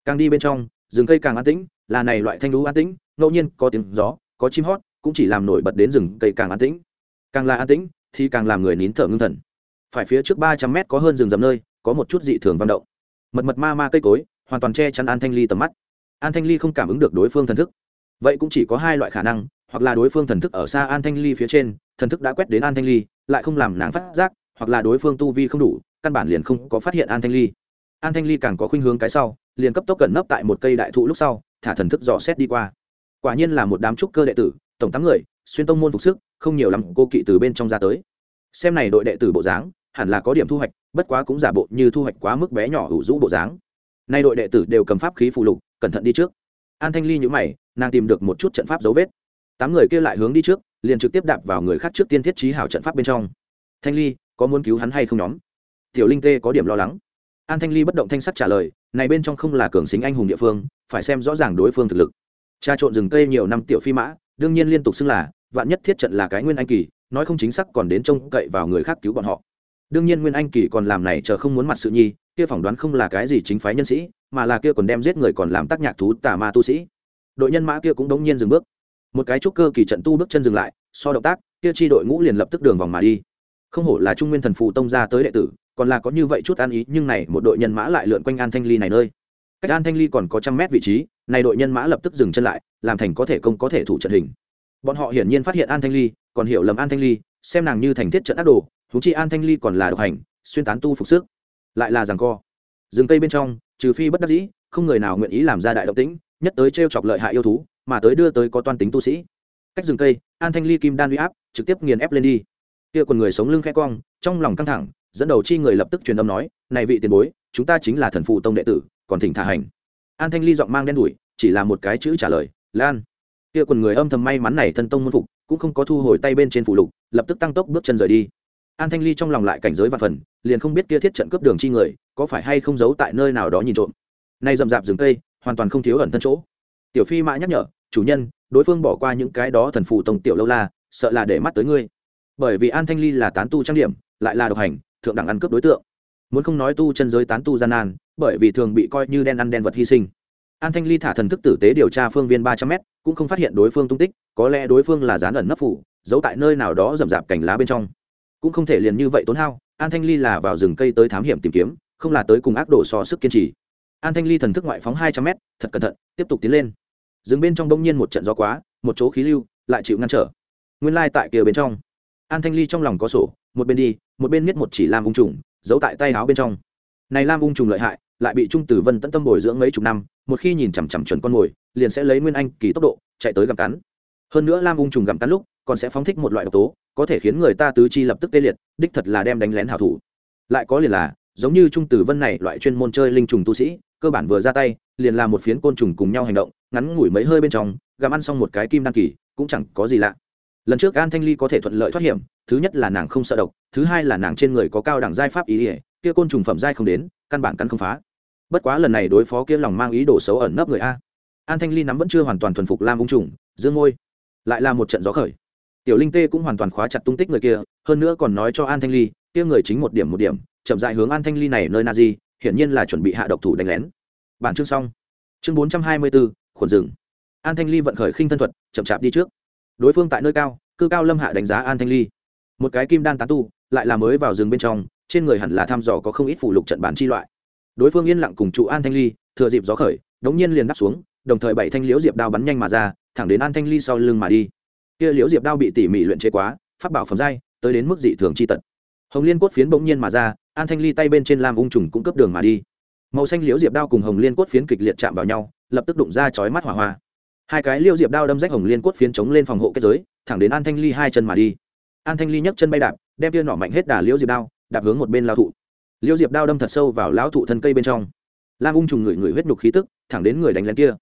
Càng đi bên trong, rừng cây càng an tĩnh, là này loại thanh lũ an tĩnh, ngẫu nhiên có tiếng gió, có chim hót cũng chỉ làm nổi bật đến rừng cây càng an tĩnh. Càng là an tĩnh, thì càng làm người nín thở ngưng thần. Phải phía trước ba trăm mét có hơn rừng rầm nơi, có một chút dị thường vận động. Mật mật ma ma cây cối, hoàn toàn che chắn an thanh ly tầm mắt. An thanh ly không cảm ứng được đối phương thần thức. Vậy cũng chỉ có hai loại khả năng, hoặc là đối phương thần thức ở xa an thanh ly phía trên, thần thức đã quét đến an thanh ly, lại không làm nàng phát giác, hoặc là đối phương tu vi không đủ, căn bản liền không có phát hiện an thanh ly. An thanh ly càng có khuynh hướng cái sau, liền cấp tốc cẩn nấp tại một cây đại thụ lúc sau, thả thần thức dò xét đi qua. Quả nhiên là một đám trúc cơ đệ tử tổng tám người, xuyên tông môn phục sức, không nhiều lắm, cô kỵ từ bên trong ra tới. Xem này đội đệ tử bộ dáng, hẳn là có điểm thu hoạch, bất quá cũng giả bộ như thu hoạch quá mức bé nhỏ ủ rũ bộ dáng. Nay đội đệ tử đều cầm pháp khí phụ lục, cẩn thận đi trước. An thanh ly nhữ mày, nàng tìm được một chút trận pháp dấu vết. Tám người kia lại hướng đi trước, liền trực tiếp đạp vào người khác trước tiên thiết trí hảo trận pháp bên trong. Thanh ly, có muốn cứu hắn hay không nhóm? Tiểu linh tê có điểm lo lắng. An thanh ly bất động thanh sắc trả lời, này bên trong không là cường xính anh hùng địa phương, phải xem rõ ràng đối phương thực lực. Tra trộn rừng cây nhiều năm tiểu phi mã đương nhiên liên tục xưng là, vạn nhất thiết trận là cái nguyên anh kỳ, nói không chính xác còn đến trông cậy vào người khác cứu bọn họ. Đương nhiên nguyên anh kỳ còn làm này chờ không muốn mặt sự nhi, kia phỏng đoán không là cái gì chính phái nhân sĩ, mà là kia còn đem giết người còn làm tác nhạc thú tà ma tu sĩ. Đội nhân mã kia cũng đống nhiên dừng bước. Một cái trúc cơ kỳ trận tu bước chân dừng lại, so động tác, kia chi đội ngũ liền lập tức đường vòng mà đi. Không hổ là trung nguyên thần phù tông ra tới đệ tử, còn là có như vậy chút an ý, nhưng này một đội nhân mã lại lượn quanh an thanh ly này nơi. Cách an thanh ly còn có trăm mét vị trí này đội nhân mã lập tức dừng chân lại, làm thành có thể công có thể thủ trận hình. Bọn họ hiển nhiên phát hiện an thanh ly, còn hiểu lầm an thanh ly, xem nàng như thành thiết trận ác đồ thú chi an thanh ly còn là độc hành, xuyên tán tu phục sức. Lại là rằng co. Rừng cây bên trong, trừ phi bất đắc dĩ, không người nào nguyện ý làm ra đại động tĩnh, nhất tới t r e o chọc lợi hại yêu thú, mà tới đưa tới có toan tính tu sĩ. Cách rừng cây, an thanh ly kim đan huy áp, trực tiếp nghiền ép lên đi. Kia còn người sống lưng khẽ cong, trong lòng căng thẳng, dẫn đầu chi người lập tức truyền âm nói, này vị tiền bối, chúng ta chính là thần phụ tông đệ tử, còn thỉnh thả hành. An thanh ly giọng mang đen đủi chỉ là một cái chữ trả lời, lan. Kia quần người âm thầm may mắn này thân tông môn phục, cũng không có thu hồi tay bên trên phủ lục, lập tức tăng tốc bước chân rời đi. An thanh ly trong lòng lại cảnh giới và phần, liền không biết kia thiết trận cướp đường chi người, có phải hay không giấu tại nơi nào đó nhìn trộm. Nay rậm rạp rừng cây, hoàn toàn không thiếu ẩn thân chỗ. Tiểu phi mã nhắc nhở, chủ nhân, đối phương bỏ qua những cái đó thần phù tông tiểu lâu la, sợ là để mắt tới ngươi. Bởi vì an thanh ly là tán tu trang điểm, lại là độc hành, thượng đẳng ăn cướp đối tượng. Muốn không nói tu chân giới tán tu gian nan, bởi vì thường bị coi như đen ăn đen vật hy sinh an thanh ly thả thần thức tử tế điều tra phương viên ba trăm m cũng không phát hiện đối phương tung tích, có lẽ đối phương là dán ẩn nấp phủ, giấu tại nơi nào đó rậm rạp cành lá bên trong. Cũng không thể liền như vậy tốn hao, an thanh ly là vào rừng cây tới thám hiểm tìm kiếm, không là tới cùng ác độ so sức kiên trì. An thanh ly thần thức ngoại phóng hai trăm m thật cẩn thận, tiếp tục tiến lên. Rừng bên trong đông nhiên một trận gió quá, một chỗ khí lưu lại chịu ngăn trở. Nguyên lai tại kia bên trong. An thanh ly trong lòng có sổ, một bên đi, một bên miết một chỉ lam ung trùng, giấu tại tay áo bên trong. Này lam ung trùng lợi hại, lại bị trung tử vân tận tâm bồi dưỡng mấy chục năm một khi nhìn chằm chằm chuẩn con mồi, liền sẽ lấy nguyên anh kỳ tốc độ chạy tới gặm cắn. Hơn nữa lam ung trùng gặm cắn lúc, còn sẽ phóng thích một loại độc tố, có thể khiến người ta tứ chi lập tức tê liệt, đích thật là đem đánh lén hảo thủ. Lại có liền là, giống như trung tử vân này loại chuyên môn chơi linh trùng tu sĩ, cơ bản vừa ra tay, liền làm một phiến côn trùng cùng nhau hành động, ngắn ngủi mấy hơi bên trong, gặm ăn xong một cái kim đan kỳ, cũng chẳng có gì lạ. Lần trước an thanh ly có thể thuận lợi thoát hiểm, thứ nhất là nàng không sợ độc, thứ hai là nàng trên người có cao đẳng giai pháp ý ỉa kia côn trùng phẩm giai không đến, căn bản cắn không phá bất quá lần này đối phó kia lòng mang ý đồ xấu ẩn nấp người a. An thanh ly nắm vẫn chưa hoàn toàn thuần phục lam ung trùng, dương ngôi lại là một trận gió khởi. Tiểu linh tê cũng hoàn toàn khóa chặt tung tích người kia, hơn nữa còn nói cho an thanh ly, kia người chính một điểm một điểm, chậm dại hướng an thanh ly này nơi na di, hiển nhiên là chuẩn bị hạ độc thủ đánh lén. Bản chương xong. Chương bốn trăm hai mươi bốn khuẩn rừng. An thanh ly vận khởi khinh thân thuật, chậm chạp đi trước. Đối phương tại nơi cao, cư cao lâm hạ đánh giá an thanh ly. Một cái kim đan tán tu, lại là mới vào rừng bên trong, trên người hẳn là thăm dò có không ít phủ lục trận bản chi loại đối phương yên lặng cùng trụ an thanh ly, thừa dịp gió khởi, đống nhiên liền đáp xuống, đồng thời bảy thanh liễu diệp đao bắn nhanh mà ra, thẳng đến an thanh ly sau lưng mà đi. Kia liễu diệp đao bị tỉ mỉ luyện chế quá phát bảo phẩm giai, tới đến mức dị thường chi tật. Hồng liên cốt phiến bỗng nhiên mà ra, an thanh ly tay bên trên lam ung trùng cũng cấp đường mà đi. Màu xanh liễu diệp đao cùng hồng liên cốt phiến kịch liệt chạm vào nhau, lập tức đụng ra chói mắt hỏa hoa. Hai cái liễu diệp đao đâm rách hồng liên cốt phiến chống lên phòng hộ kết giới, thẳng đến an thanh ly hai chân mà đi. An thanh ly nhấc chân bay đạp, đem tia nỏ mạnh hết đà liễu diệp đao, đạp hướng một bên lao thụ. Liêu diệp đao đâm thật sâu vào lão thụ thân cây bên trong. Lam ung trùng người người huyết nhục khí tức, thẳng đến người đánh lén kia.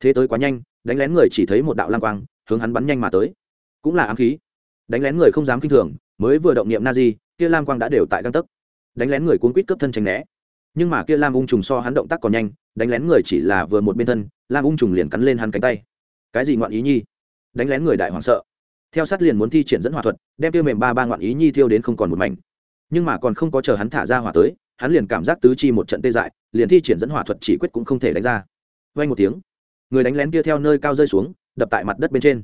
Thế tới quá nhanh, đánh lén người chỉ thấy một đạo lam quang, hướng hắn bắn nhanh mà tới. Cũng là ám khí. Đánh lén người không dám kinh thường, mới vừa động niệm na di, kia lam quang đã đều tại găng tấc. Đánh lén người cuốn quýt cướp thân tránh né. Nhưng mà kia lam ung trùng so hắn động tác còn nhanh, đánh lén người chỉ là vừa một bên thân, lam ung trùng liền cắn lên hắn cánh tay. Cái gì ngoạn ý nhi? Đánh lén người đại hoảng sợ. Theo sát liền muốn thi triển dẫn hỏa thuật, đem tiêu mềm ba ba ngoạn ý nhi thiêu đến không còn một mảnh nhưng mà còn không có chờ hắn thả ra hỏa tới, hắn liền cảm giác tứ chi một trận tê dại, liền thi triển dẫn hỏa thuật chỉ quyết cũng không thể đánh ra. Vay một tiếng, người đánh lén kia theo nơi cao rơi xuống, đập tại mặt đất bên trên.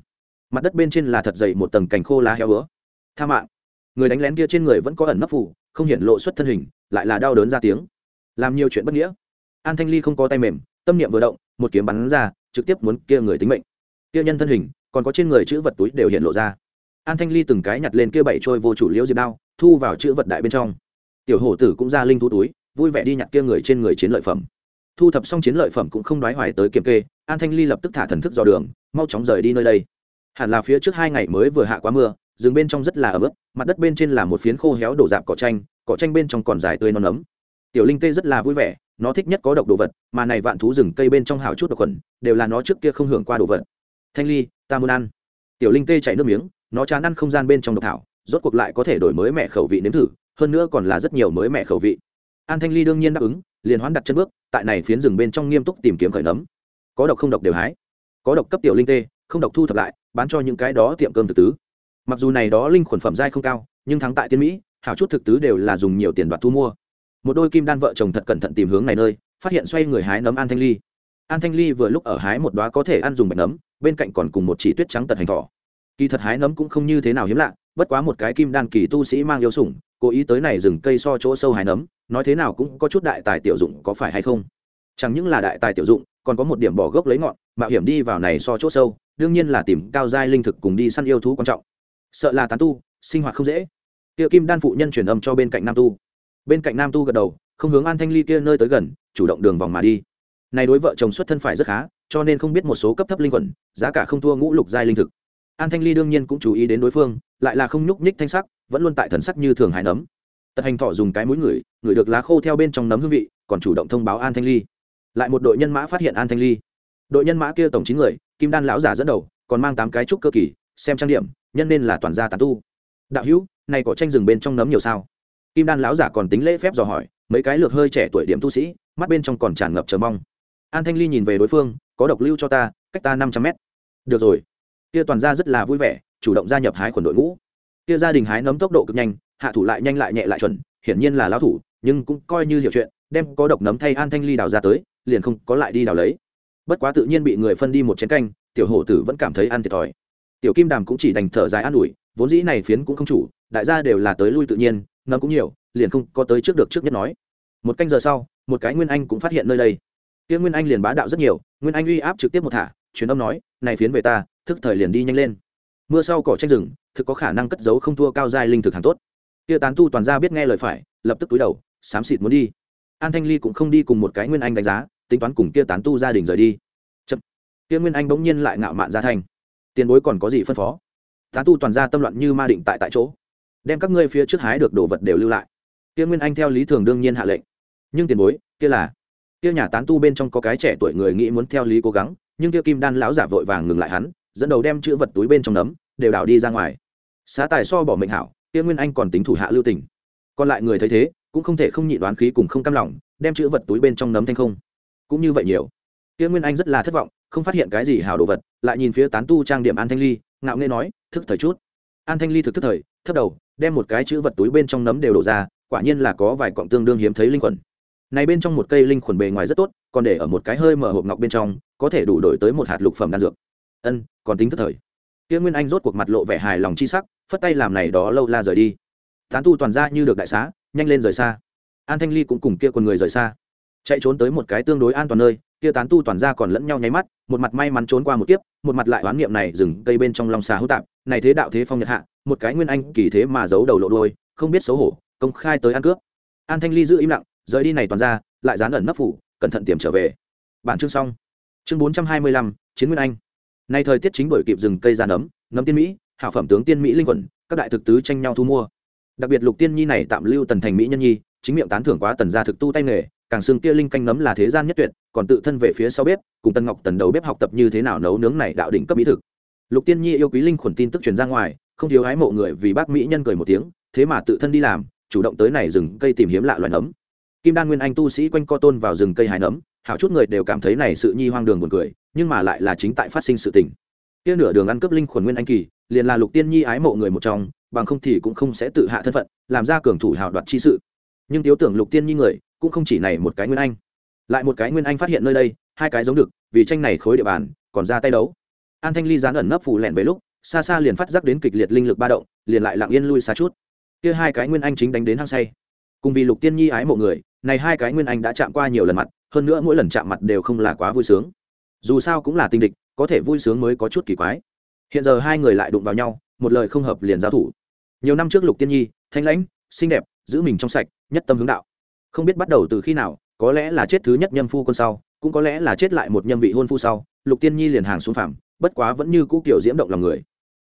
Mặt đất bên trên là thật dày một tầng cành khô lá heo bữa tha mạng. Người đánh lén kia trên người vẫn có ẩn nấp phủ không hiện lộ xuất thân hình, lại là đau đớn ra tiếng. Làm nhiều chuyện bất nghĩa. An thanh ly không có tay mềm, tâm niệm vừa động, một kiếm bắn ra, trực tiếp muốn kia người tính mệnh. Kia nhân thân hình, còn có trên người chữ vật túi đều hiện lộ ra an thanh ly từng cái nhặt lên kia bảy trôi vô chủ liễu diệp đao, thu vào chữ vật đại bên trong. Tiểu hổ tử cũng ra linh thú túi, vui vẻ đi nhặt kia người trên người chiến lợi phẩm. Thu thập xong chiến lợi phẩm cũng không đoái hoài tới kiểm kê, an thanh ly lập tức thả thần thức dò đường, mau chóng rời đi nơi đây. Hẳn là phía trước hai ngày mới vừa hạ quá mưa, rừng bên trong rất là ấm ướt, mặt đất bên trên là một phiến khô héo đổ dạp cỏ tranh cỏ tranh bên trong còn dài tươi non ấm. Tiểu linh tê rất là vui vẻ, nó thích nhất có độc đồ vật, mà này vạn thú rừng cây bên trong hào chút độc khuẩn, đều là nó trước kia không hưởng qua đồ vật. Thanh ly, ta muốn ăn. Tiểu linh tê chảy nước miếng nó chán ăn không gian bên trong độc thảo, rốt cuộc lại có thể đổi mới mẹ khẩu vị nếm thử, hơn nữa còn là rất nhiều mới mẹ khẩu vị. An thanh ly đương nhiên đáp ứng, liền hoán đặt chân bước, tại này phiến rừng bên trong nghiêm túc tìm kiếm khởi nấm. Có độc không độc đều hái. Có độc cấp tiểu linh tê, không độc thu thập lại, bán cho những cái đó tiệm cơm thực tứ. Mặc dù này đó linh khuẩn phẩm dai không cao, nhưng thắng tại tiên mỹ, hảo chút thực tứ đều là dùng nhiều tiền đoạt thu mua. Một đôi kim đan vợ chồng thật cẩn thận tìm hướng này nơi, phát hiện xoay người hái nấm an thanh ly. An thanh ly vừa lúc ở hái một đoá có thể ăn dùng bạch nấm, bên cạnh còn cùng một chỉ tuyết trắng tật hành thỏ kỳ thật hái nấm cũng không như thế nào hiếm lạ, bất quá một cái kim đan kỳ tu sĩ mang yêu sủng, cố ý tới này rừng cây so chỗ sâu hái nấm, nói thế nào cũng có chút đại tài tiểu dụng có phải hay không? Chẳng những là đại tài tiểu dụng, còn có một điểm bỏ gốc lấy ngọn, mạo hiểm đi vào này so chỗ sâu, đương nhiên là tìm cao giai linh thực cùng đi săn yêu thú quan trọng. Sợ là tán tu, sinh hoạt không dễ. Kia kim đan phụ nhân truyền âm cho bên cạnh nam tu. Bên cạnh nam tu gật đầu, không hướng an thanh ly kia nơi tới gần, chủ động đường vòng mà đi. Này đối vợ chồng xuất thân phải rất khá, cho nên không biết một số cấp thấp linh quẩn, giá cả không thua ngũ lục giai linh thực an thanh ly đương nhiên cũng chú ý đến đối phương, lại là không nhúc nhích thanh sắc, vẫn luôn tại thần sắc như thường hải nấm. Tật hành thọ dùng cái mũi ngửi ngửi được lá khô theo bên trong nấm hương vị, còn chủ động thông báo an thanh ly. Lại một đội nhân mã phát hiện an thanh ly. Đội nhân mã kia tổng chín người, kim đan lão giả dẫn đầu, còn mang tám cái trúc cơ kỳ, xem trang điểm, nhân nên là toàn gia tàn tu. Đạo hữu này có tranh rừng bên trong nấm nhiều sao? Kim đan lão giả còn tính lễ phép dò hỏi, mấy cái lược hơi trẻ tuổi điểm tu sĩ, mắt bên trong còn tràn ngập chờ mong. An thanh ly nhìn về đối phương, có độc lưu cho ta, cách ta năm trăm mét. Được rồi kia toàn gia rất là vui vẻ, chủ động gia nhập hái khuẩn đội ngũ. Kia gia đình hái nấm tốc độ cực nhanh, hạ thủ lại nhanh lại nhẹ lại chuẩn, hiển nhiên là lão thủ, nhưng cũng coi như hiểu chuyện, đem có độc nấm thay an thanh ly đào ra tới, liền không có lại đi đào lấy. Bất quá tự nhiên bị người phân đi một chén canh, tiểu hổ tử vẫn cảm thấy ăn thiệt thòi. Tiểu kim đàm cũng chỉ đành thở dài an ủi, vốn dĩ này phiến cũng không chủ, đại gia đều là tới lui tự nhiên, nấm cũng nhiều, liền không có tới trước được trước nhất nói. Một canh giờ sau, một cái nguyên anh cũng phát hiện nơi đây. Kia nguyên anh liền bá đạo rất nhiều, nguyên anh uy áp trực tiếp một thả, truyền âm nói, này phiến về ta thức thời liền đi nhanh lên. Mưa sau cỏ tranh rừng, thực có khả năng cất giấu không thua cao giai linh thực hàng tốt. Kia tán tu toàn ra biết nghe lời phải, lập tức túi đầu, xám xịt muốn đi. An thanh ly cũng không đi cùng một cái nguyên anh đánh giá, tính toán cùng kia tán tu gia đình rời đi. Chậm. Kia nguyên anh bỗng nhiên lại ngạo mạn ra thành. Tiền bối còn có gì phân phó? Tán tu toàn ra tâm loạn như ma định tại tại chỗ. Đem các ngươi phía trước hái được đồ vật đều lưu lại. Kia nguyên anh theo lý thường đương nhiên hạ lệnh. Nhưng tiền bối, kia là kia nhà tán tu bên trong có cái trẻ tuổi người nghĩ muốn theo lý cố gắng, nhưng kia kim đan lão giả vội vàng ngừng lại hắn dẫn đầu đem chữ vật túi bên trong nấm, đều đảo đi ra ngoài. Xá tài so bỏ mệnh hảo tiên nguyên anh còn tính thủ hạ lưu tình. Còn lại người thấy thế, cũng không thể không nhịn đoán khí cùng không cam lòng, đem chữ vật túi bên trong nấm thanh không. Cũng như vậy nhiều. Tiên nguyên anh rất là thất vọng, không phát hiện cái gì hảo đồ vật, lại nhìn phía tán tu trang điểm an thanh ly, ngạo nghê nói, thức thời chút. An thanh ly thực thức thời, thấp đầu, đem một cái chữ vật túi bên trong nấm đều đổ ra, quả nhiên là có vài cọng tương đương hiếm thấy linh khuẩn. Này bên trong một cây linh khuẩn bề ngoài rất tốt, còn để ở một cái hơi mở hộp ngọc bên trong, có thể đủ đổi tới một hạt lục phẩm đan dược ân, còn tính thức thời. Kia nguyên anh rốt cuộc mặt lộ vẻ hài lòng chi sắc, phất tay làm này đó lâu la rời đi. Tán tu toàn ra như được đại xá, nhanh lên rời xa. An thanh ly cũng cùng kia con người rời xa. Chạy trốn tới một cái tương đối an toàn nơi, kia tán tu toàn ra còn lẫn nhau nháy mắt, một mặt may mắn trốn qua một kiếp, một mặt lại oán niệm này dừng cây bên trong lòng xà hữu tạp, này thế đạo thế phong nhật hạ, một cái nguyên anh kỳ thế mà giấu đầu lộ đôi không biết xấu hổ, công khai tới ăn cướp. An thanh ly giữ im lặng, rời đi này toàn ra lại dán ẩn nấp phủ, cẩn thận tiềm trở về. Bản chương xong. Chương bốn trăm hai mươi lăm, chiến nguyên anh nay thời tiết chính đổi kịp rừng cây ra nấm nấm tiên mỹ hảo phẩm tướng tiên mỹ linh quẩn, các đại thực tứ tranh nhau thu mua. Đặc biệt lục tiên nhi này tạm lưu tần thành mỹ nhân nhi, chính miệng tán thưởng quá tần gia thực tu tay nghề, càng xương kia linh canh nấm là thế gian nhất tuyệt, còn tự thân về phía sau bếp, cùng tân ngọc tần đầu bếp học tập như thế nào nấu nướng này đạo đỉnh cấp mỹ thực. Lục tiên nhi yêu quý linh khuẩn tin tức truyền ra ngoài, không thiếu hái mộ người vì bác mỹ nhân cười một tiếng, thế mà tự thân đi làm, chủ động tới này rừng cây tìm hiếm lạ loài nấm. Kim đan nguyên anh tu sĩ quanh co tôn vào rừng cây hái nấm hảo chút người đều cảm thấy này sự nhi hoang đường buồn cười, nhưng mà lại là chính tại phát sinh sự tình. Kia nửa đường ăn cướp linh khuẩn nguyên anh kỳ, liền là lục tiên nhi ái mộ người một trong, bằng không thì cũng không sẽ tự hạ thân phận, làm ra cường thủ hào đoạt chi sự. Nhưng tiếu tưởng lục tiên nhi người, cũng không chỉ này một cái nguyên anh. Lại một cái nguyên anh phát hiện nơi đây, hai cái giống được, vì tranh này khối địa bàn, còn ra tay đấu. An thanh ly dán ẩn nấp phủ lẹn về lúc, xa xa liền phát giác đến kịch liệt linh lực ba động, liền lại lặng yên lui xa chút. Kia hai cái nguyên anh chính đánh đến hang say. Cùng vì lục tiên nhi ái mộ người, này hai cái nguyên anh đã chạm qua nhiều lần mặt hơn nữa mỗi lần chạm mặt đều không là quá vui sướng. Dù sao cũng là tinh địch, có thể vui sướng mới có chút kỳ quái. Hiện giờ hai người lại đụng vào nhau, một lời không hợp liền giao thủ. Nhiều năm trước lục tiên nhi, thanh lãnh, xinh đẹp, giữ mình trong sạch, nhất tâm hướng đạo. Không biết bắt đầu từ khi nào, có lẽ là chết thứ nhất nhâm phu con sau, cũng có lẽ là chết lại một nhâm vị hôn phu sau, lục tiên nhi liền hàng xuống phạm bất quá vẫn như cũ kiểu diễm động lòng người.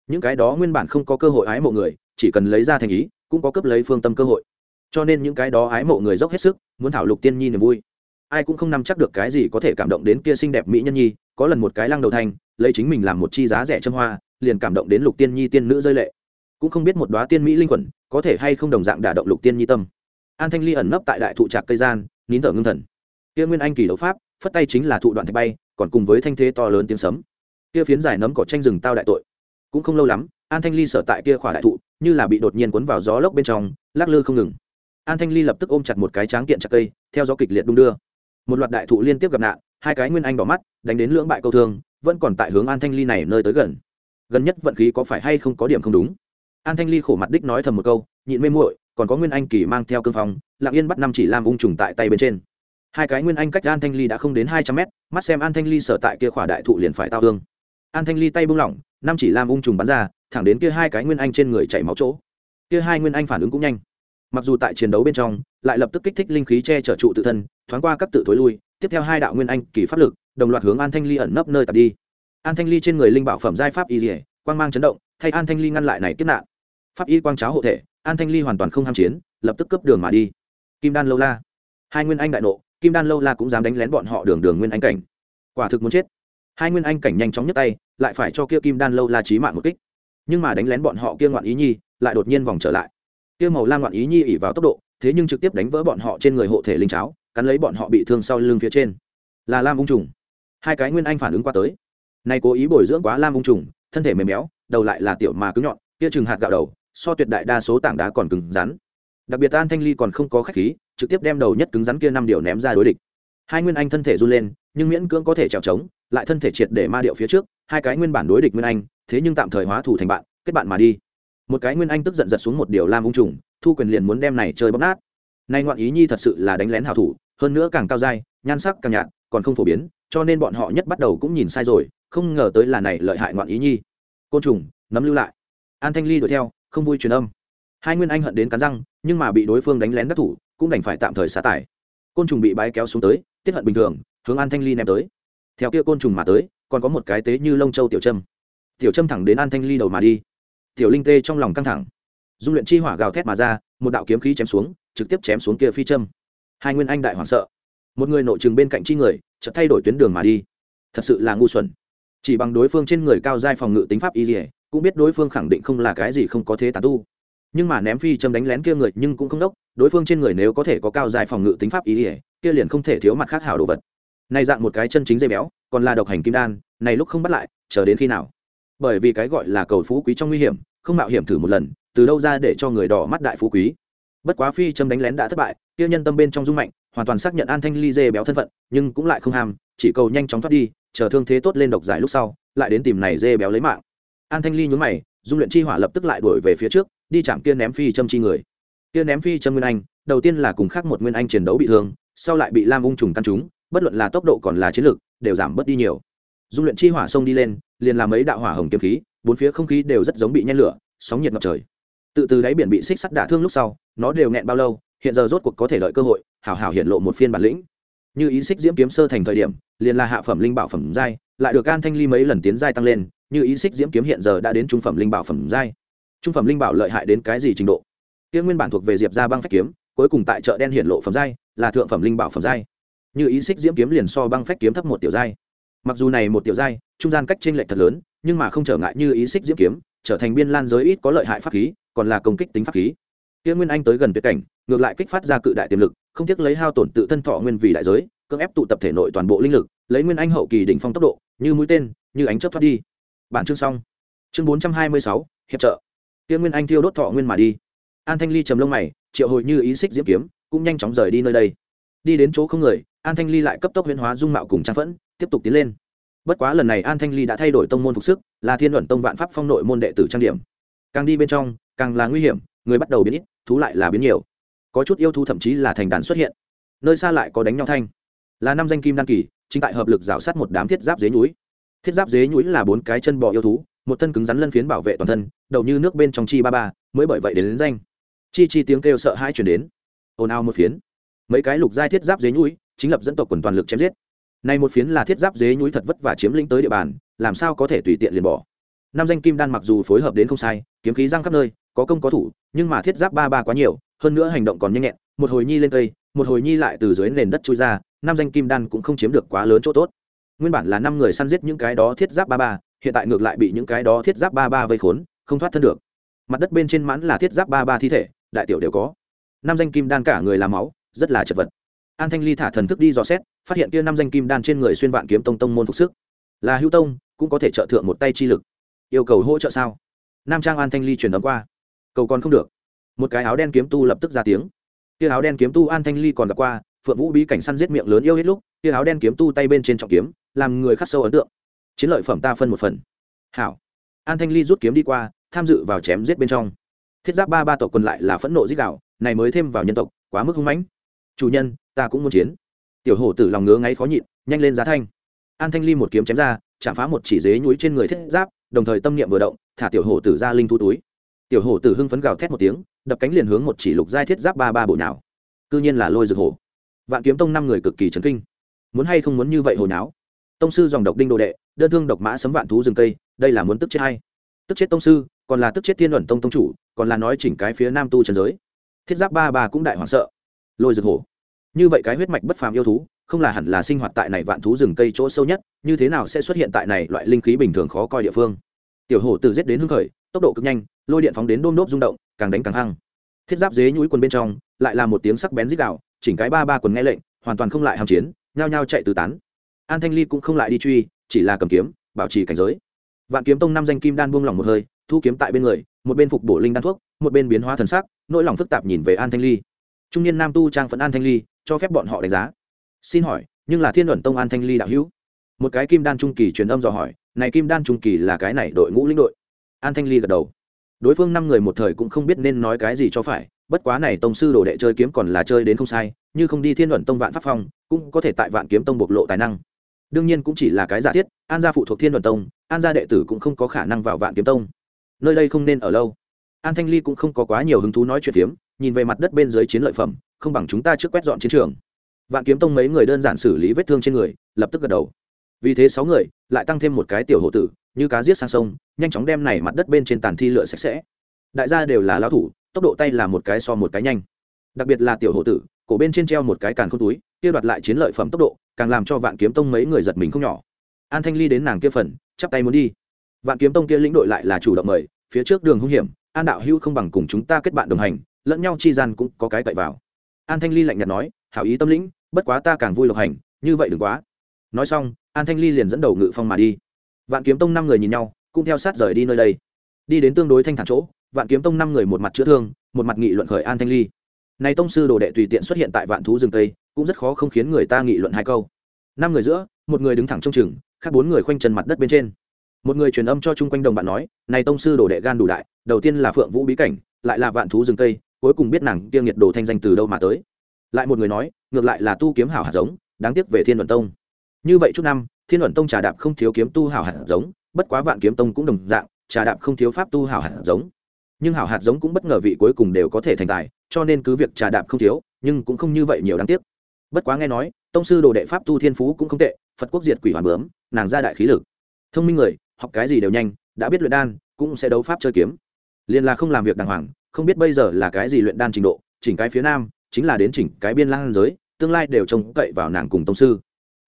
Những cái đó nguyên bản không có cơ hội ái mộ người, chỉ cần lấy ra thành ý, cũng có cấp lấy phương tâm cơ hội. Cho nên những cái đó ái mộ người dốc hết sức, muốn thảo lục tiên nhi niềm vui ai cũng không nắm chắc được cái gì có thể cảm động đến kia xinh đẹp mỹ nhân nhi, có lần một cái lăng đầu thanh lấy chính mình làm một chi giá rẻ châm hoa, liền cảm động đến lục tiên nhi tiên nữ rơi lệ. Cũng không biết một đoá tiên mỹ linh quẩn, có thể hay không đồng dạng đả động lục tiên nhi tâm. An thanh ly ẩn nấp tại đại thụ trạc cây gian, nín thở ngưng thần. Kia nguyên anh kỳ đấu pháp, phất tay chính là thụ đoạn thạch bay, còn cùng với thanh thế to lớn tiếng sấm. Kia phiến giải nấm cỏ tranh rừng tao đại tội. Cũng không lâu lắm, an thanh ly sở tại kia khỏa đại thụ, như là bị đột nhiên cuốn vào gió lốc bên trong, lắc lư không ngừng. An thanh ly lập tức ôm chặt một cái tráng kiện chặt cây, theo gió kịch liệt đung đưa một loạt đại thụ liên tiếp gặp nạn, hai cái nguyên anh đỏ mắt, đánh đến lưỡng bại câu thương, vẫn còn tại hướng an thanh ly này nơi tới gần. Gần nhất vận khí có phải hay không có điểm không đúng? An thanh ly khổ mặt đích nói thầm một câu, nhịn mê muội, còn có nguyên anh kỳ mang theo cương phong, lặng yên bắt năm chỉ lam ung trùng tại tay bên trên. Hai cái nguyên anh cách an thanh ly đã không đến hai trăm mét, mắt xem an thanh ly sở tại kia khỏa đại thụ liền phải tao thương. An thanh ly tay buông lỏng, năm chỉ lam ung trùng bắn ra, thẳng đến kia hai cái nguyên anh trên người chảy máu chỗ. Kia hai nguyên anh phản ứng cũng nhanh mặc dù tại chiến đấu bên trong, lại lập tức kích thích linh khí che chở trụ tự thân, thoáng qua các tự thối lui, tiếp theo hai đạo nguyên anh kỳ pháp lực, đồng loạt hướng an thanh ly ẩn nấp nơi tập đi. An thanh ly trên người linh bảo phẩm giai pháp y dỉa quang mang chấn động, thay an thanh ly ngăn lại này kiếp nạn. Pháp y quang cháo hộ thể, an thanh ly hoàn toàn không ham chiến, lập tức cấp đường mà đi. Kim đan lâu la. Hai nguyên anh đại nộ, kim đan lâu la cũng dám đánh lén bọn họ đường đường nguyên anh cảnh. Quả thực muốn chết. Hai nguyên anh cảnh nhanh chóng nhấc tay, lại phải cho kia kim đan lâu la trí mạng một kích. Nhưng mà đánh lén bọn họ kia ngoạn ý nhi, lại đột nhiên vòng trở lại kia màu lam loạn ý nhi ỉ vào tốc độ, thế nhưng trực tiếp đánh vỡ bọn họ trên người hộ thể linh cháo, cắn lấy bọn họ bị thương sau lưng phía trên. Là lam ung trùng. Hai cái nguyên anh phản ứng qua tới. Nay cố ý bồi dưỡng quá lam ung trùng, thân thể mềm méo, đầu lại là tiểu mà cứng nhọn, kia chừng hạt gạo đầu, so tuyệt đại đa số tảng đá còn cứng rắn. Đặc biệt an thanh ly còn không có khách khí, trực tiếp đem đầu nhất cứng rắn kia năm điều ném ra đối địch. Hai nguyên anh thân thể run lên, nhưng miễn cưỡng có thể trèo trống lại thân thể triệt để ma điệu phía trước, hai cái nguyên bản đối địch nguyên anh, thế nhưng tạm thời hóa thủ thành bạn, kết bạn mà đi một cái nguyên anh tức giận giật xuống một điều lam ung trùng, thu quyền liền muốn đem này chơi bóp nát. Nay ngoạn ý nhi thật sự là đánh lén hảo thủ, hơn nữa càng cao dai, nhan sắc càng nhạt, còn không phổ biến, cho nên bọn họ nhất bắt đầu cũng nhìn sai rồi, không ngờ tới là này lợi hại ngoạn ý nhi. Côn trùng nấm lưu lại. An thanh ly đuổi theo, không vui truyền âm. Hai nguyên anh hận đến cắn răng, nhưng mà bị đối phương đánh lén đắc thủ, cũng đành phải tạm thời xá tải. Côn trùng bị bái kéo xuống tới, tiết hận bình thường, hướng an thanh ly ném tới. Theo kia côn trùng mà tới, còn có một cái tế như lông châu tiểu trâm tiểu trâm thẳng đến an thanh ly đầu mà đi tiểu linh tê trong lòng căng thẳng. Dung luyện chi hỏa gào thét mà ra, một đạo kiếm khí chém xuống, trực tiếp chém xuống kia phi trâm hai nguyên anh đại hoảng sợ. Một người nội chừng bên cạnh chi người, chợt thay đổi tuyến đường mà đi. Thật sự là ngu xuẩn. Chỉ bằng đối phương trên người cao giai phòng ngự tính pháp y dỉa cũng biết đối phương khẳng định không là cái gì không có thế tà tu. Nhưng mà ném phi châm đánh lén kia người nhưng cũng không đốc, đối phương trên người nếu có thể có cao dài phòng ngự tính pháp y dỉa kia liền không thể thiếu mặt khác hảo đồ vật. Này dạng một cái chân chính dây béo, còn là độc hành kim đan, này lúc không bắt lại, chờ đến khi nào? Bởi vì cái gọi là cầu phú quý trong nguy hiểm, không mạo hiểm thử một lần, từ đâu ra để cho người đỏ mắt đại phú quý. Bất quá phi châm đánh lén đã thất bại tiêu nhân tâm bên trong dung mạnh, hoàn toàn xác nhận an thanh ly dê béo thân phận, nhưng cũng lại không ham, chỉ cầu nhanh chóng thoát đi, chờ thương thế tốt lên độc giải lúc sau, lại đến tìm này dê béo lấy mạng. An thanh ly nhún mày, dung luyện chi hỏa lập tức lại đuổi về phía trước, đi chạm kia ném phi châm chi người. Kia ném phi châm nguyên anh, đầu tiên là cùng khác một nguyên anh chiến đấu bị thương, sau lại bị lam ung trùng căn trúng, bất luận là tốc độ còn là chiến lược đều giảm bớt đi nhiều. Dung luyện chi hỏa xông đi lên liền làm mấy đạo hỏa hồng kiếm khí, bốn phía không khí đều rất giống bị nhen lửa, sóng nhiệt ngập trời. Tự từ đáy biển bị xích sắt đả thương lúc sau, nó đều nghẹn bao lâu, hiện giờ rốt cuộc có thể lợi cơ hội, hảo hảo hiện lộ một phiên bản lĩnh. Như ý xích diễm kiếm sơ thành thời điểm, liền là hạ phẩm linh bảo phẩm giai, lại được an thanh ly mấy lần tiến giai tăng lên, như ý xích diễm kiếm hiện giờ đã đến trung phẩm linh bảo phẩm giai. Trung phẩm linh bảo lợi hại đến cái gì trình độ? Kia nguyên bản thuộc về diệp gia băng phách kiếm, cuối cùng tại chợ đen hiện lộ phẩm giai, là thượng phẩm linh bảo phẩm giai. Như ý xích diễm kiếm liền so băng phách kiếm thấp một tiểu giai mặc dù này một tiểu giai, trung gian cách trên lệch thật lớn, nhưng mà không trở ngại như ý xích diễm kiếm, trở thành biên lan giới ít có lợi hại pháp khí, còn là công kích tính pháp khí. Kia nguyên anh tới gần tuyệt cảnh, ngược lại kích phát ra cự đại tiềm lực, không tiếc lấy hao tổn tự thân thọ nguyên vì đại giới, cưỡng ép tụ tập thể nội toàn bộ linh lực, lấy nguyên anh hậu kỳ đỉnh phong tốc độ, như mũi tên, như ánh chớp thoát đi. Bản chương xong. Chương bốn trăm hai mươi sáu, hiệp trợ. Tiên nguyên anh thiêu đốt thọ nguyên mà đi. An thanh ly trầm lông mày, triệu hồi như ý xích diễm kiếm, cũng nhanh chóng rời đi nơi đây. Đi đến chỗ không người, an thanh ly lại cấp tốc huyễn hóa dung mạo cùng trang phẫn tiếp tục tiến lên. Bất quá lần này an thanh ly đã thay đổi tông môn phục sức là thiên luận tông vạn pháp phong nội môn đệ tử trang điểm. Càng đi bên trong càng là nguy hiểm người bắt đầu biến ít thú lại là biến nhiều. Có chút yêu thú thậm chí là thành đàn xuất hiện. Nơi xa lại có đánh nhau thanh. Là năm danh kim đan kỳ chính tại hợp lực rào sát một đám thiết giáp dế núi. Thiết giáp dế núi là bốn cái chân bò yêu thú một thân cứng rắn lân phiến bảo vệ toàn thân đầu như nước bên trong chi ba ba mới bởi vậy đến, đến danh. Chi chi tiếng kêu sợ hãi chuyển đến. Ồn ào một phiến. Mấy cái lục giai thiết giáp dế núi chính lập dẫn tộc quần toàn lực chém giết này một phiến là thiết giáp dế núi thật vất vả chiếm lĩnh tới địa bàn, làm sao có thể tùy tiện liền bỏ? Năm danh kim đan mặc dù phối hợp đến không sai, kiếm khí răng khắp nơi, có công có thủ, nhưng mà thiết giáp ba ba quá nhiều, hơn nữa hành động còn nhanh nhẹn, một hồi nhi lên cây, một hồi nhi lại từ dưới nền đất chui ra năm danh kim đan cũng không chiếm được quá lớn chỗ tốt. Nguyên bản là năm người săn giết những cái đó thiết giáp ba ba, hiện tại ngược lại bị những cái đó thiết giáp ba ba vây khốn, không thoát thân được. Mặt đất bên trên mãn là thiết giáp ba ba thi thể, đại tiểu đều có. Năm danh kim đan cả người là máu, rất là chật vật an thanh ly thả thần thức đi dò xét, phát hiện kia năm danh kim đan trên người xuyên vạn kiếm tông tông môn phục sức. Là hữu tông, cũng có thể trợ thượng một tay chi lực. Yêu cầu hỗ trợ sao? Nam trang an thanh ly truyền đón qua. Cầu còn không được. Một cái áo đen kiếm tu lập tức ra tiếng. Kia áo đen kiếm tu an thanh ly còn gặp qua, phượng vũ bí cảnh săn giết miệng lớn yêu hết lúc, kia áo đen kiếm tu tay bên trên trọng kiếm, làm người khắc sâu ấn tượng. Chiến lợi phẩm ta phân một phần. Hảo. An thanh ly rút kiếm đi qua, tham dự vào chém giết bên trong. Thiết giáp ba ba tộc còn lại là phẫn nộ giết đạo, này mới thêm vào nhân tộc, quá mức hung mãnh. Chủ nhân ta cũng muốn chiến. Tiểu hổ tử lòng ngứa ngáy khó nhịn, nhanh lên giá thanh. An thanh ly một kiếm chém ra, chạm phá một chỉ dế nhúi trên người thiết giáp, đồng thời tâm niệm vừa động, thả tiểu hổ tử ra linh thu túi. Tiểu hổ tử hưng phấn gào thét một tiếng, đập cánh liền hướng một chỉ lục giai thiết giáp ba ba bộ nào cư nhiên là lôi rực hổ. Vạn kiếm tông năm người cực kỳ chấn kinh. Muốn hay không muốn như vậy hồi náo tông sư dòng độc đinh đồ đệ, đơn thương độc mã sấm vạn thú rừng cây, đây là muốn tức chết hay? Tức chết tông sư, còn là tức chết thiên luận tông tông chủ, còn là nói chỉnh cái phía nam tu trần giới. Thiết giáp ba ba cũng đại hoảng sợ. Lôi rực hổ như vậy cái huyết mạch bất phàm yêu thú, không là hẳn là sinh hoạt tại này vạn thú rừng cây chỗ sâu nhất, như thế nào sẽ xuất hiện tại này loại linh khí bình thường khó coi địa phương? Tiểu hổ từ giết đến hưng khởi, tốc độ cực nhanh, lôi điện phóng đến đôm đốp rung động, càng đánh càng hăng. Thiết giáp dế nhũi quần bên trong, lại là một tiếng sắc bén dích đạo chỉnh cái ba ba quần nghe lệnh, hoàn toàn không lại hàm chiến, nhao nhao chạy tứ tán. An thanh ly cũng không lại đi truy, chỉ là cầm kiếm, bảo trì cảnh giới. Vạn kiếm tông năm danh kim đan buông lỏng một hơi, thu kiếm tại bên người, một bên phục bổ linh đan thuốc, một bên biến hóa thần sắc, nỗi lòng phức tạp nhìn về an thanh ly. Trung niên nam tu trang phận an thanh ly cho phép bọn họ đánh giá. Xin hỏi, nhưng là thiên luận tông an thanh ly đạo hữu? Một cái kim đan trung kỳ truyền âm dò hỏi, này kim đan trung kỳ là cái này đội ngũ lĩnh đội? An thanh ly gật đầu. Đối phương năm người một thời cũng không biết nên nói cái gì cho phải, bất quá này tông sư đồ đệ chơi kiếm còn là chơi đến không sai, như không đi thiên luận tông vạn pháp phong, cũng có thể tại vạn kiếm tông bộc lộ tài năng. Đương nhiên cũng chỉ là cái giả thiết, an gia phụ thuộc thiên luận tông, an gia đệ tử cũng không có khả năng vào vạn kiếm tông. Nơi đây không nên ở lâu. An thanh ly cũng không có quá nhiều hứng thú nói chuyện phiếm, nhìn về mặt đất bên dưới chiến lợi phẩm không bằng chúng ta trước quét dọn chiến trường. Vạn kiếm tông mấy người đơn giản xử lý vết thương trên người, lập tức gật đầu. Vì thế sáu người, lại tăng thêm một cái tiểu hộ tử, như cá giết sang sông, nhanh chóng đem này mặt đất bên trên tàn thi lựa sạch sẽ. Đại gia đều là lão thủ, tốc độ tay là một cái so một cái nhanh. Đặc biệt là tiểu hộ tử, cổ bên trên treo một cái càn không túi, kia đoạt lại chiến lợi phẩm tốc độ, càng làm cho vạn kiếm tông mấy người giật mình không nhỏ. An thanh ly đến nàng kia phần, chắp tay muốn đi. Vạn kiếm tông kia lĩnh đội lại là chủ động mời, phía trước đường hung hiểm, an đạo hữu không bằng cùng chúng ta kết bạn đồng hành, lẫn nhau chi gian cũng có cái cậy vào an thanh ly lạnh nhạt nói, hảo ý tâm lĩnh, bất quá ta càng vui lộc hành, như vậy đừng quá. Nói xong, an thanh ly liền dẫn đầu ngự phong mà đi. Vạn kiếm tông năm người nhìn nhau, cũng theo sát rời đi nơi đây. Đi đến tương đối thanh thản chỗ, vạn kiếm tông năm người một mặt chữa thương, một mặt nghị luận khởi an thanh ly. Này tông sư đồ đệ tùy tiện xuất hiện tại vạn thú rừng tây, cũng rất khó không khiến người ta nghị luận hai câu. Năm người giữa, một người đứng thẳng trong chừng, khác bốn người khoanh chân mặt đất bên trên. Một người truyền âm cho chung quanh đồng bạn nói, này tông sư đồ đệ gan đủ đại, đầu tiên là phượng vũ bí cảnh, lại là vạn thú rừng tây cuối cùng biết nàng kia nghiệt đồ thanh danh từ đâu mà tới. Lại một người nói, ngược lại là tu kiếm hảo hạt giống, đáng tiếc về thiên luận tông. Như vậy chút năm, thiên luận tông trà đạp không thiếu kiếm tu hảo hạt giống, bất quá vạn kiếm tông cũng đồng dạng, trà đạp không thiếu pháp tu hảo hạt giống. Nhưng hảo hạt giống cũng bất ngờ vị cuối cùng đều có thể thành tài, cho nên cứ việc trà đạp không thiếu, nhưng cũng không như vậy nhiều đáng tiếc. Bất quá nghe nói, tông sư đồ đệ pháp tu thiên phú cũng không tệ, phật quốc diệt quỷ hoàn bướm, nàng ra đại khí lực. Thông minh người, học cái gì đều nhanh, đã biết luyện đan, cũng sẽ đấu pháp chơi kiếm. Liền là không làm việc đàng hoàng không biết bây giờ là cái gì luyện đan trình độ, chỉnh cái phía nam, chính là đến chỉnh cái biên lang giới, tương lai đều trông cậy vào nàng cùng tông sư.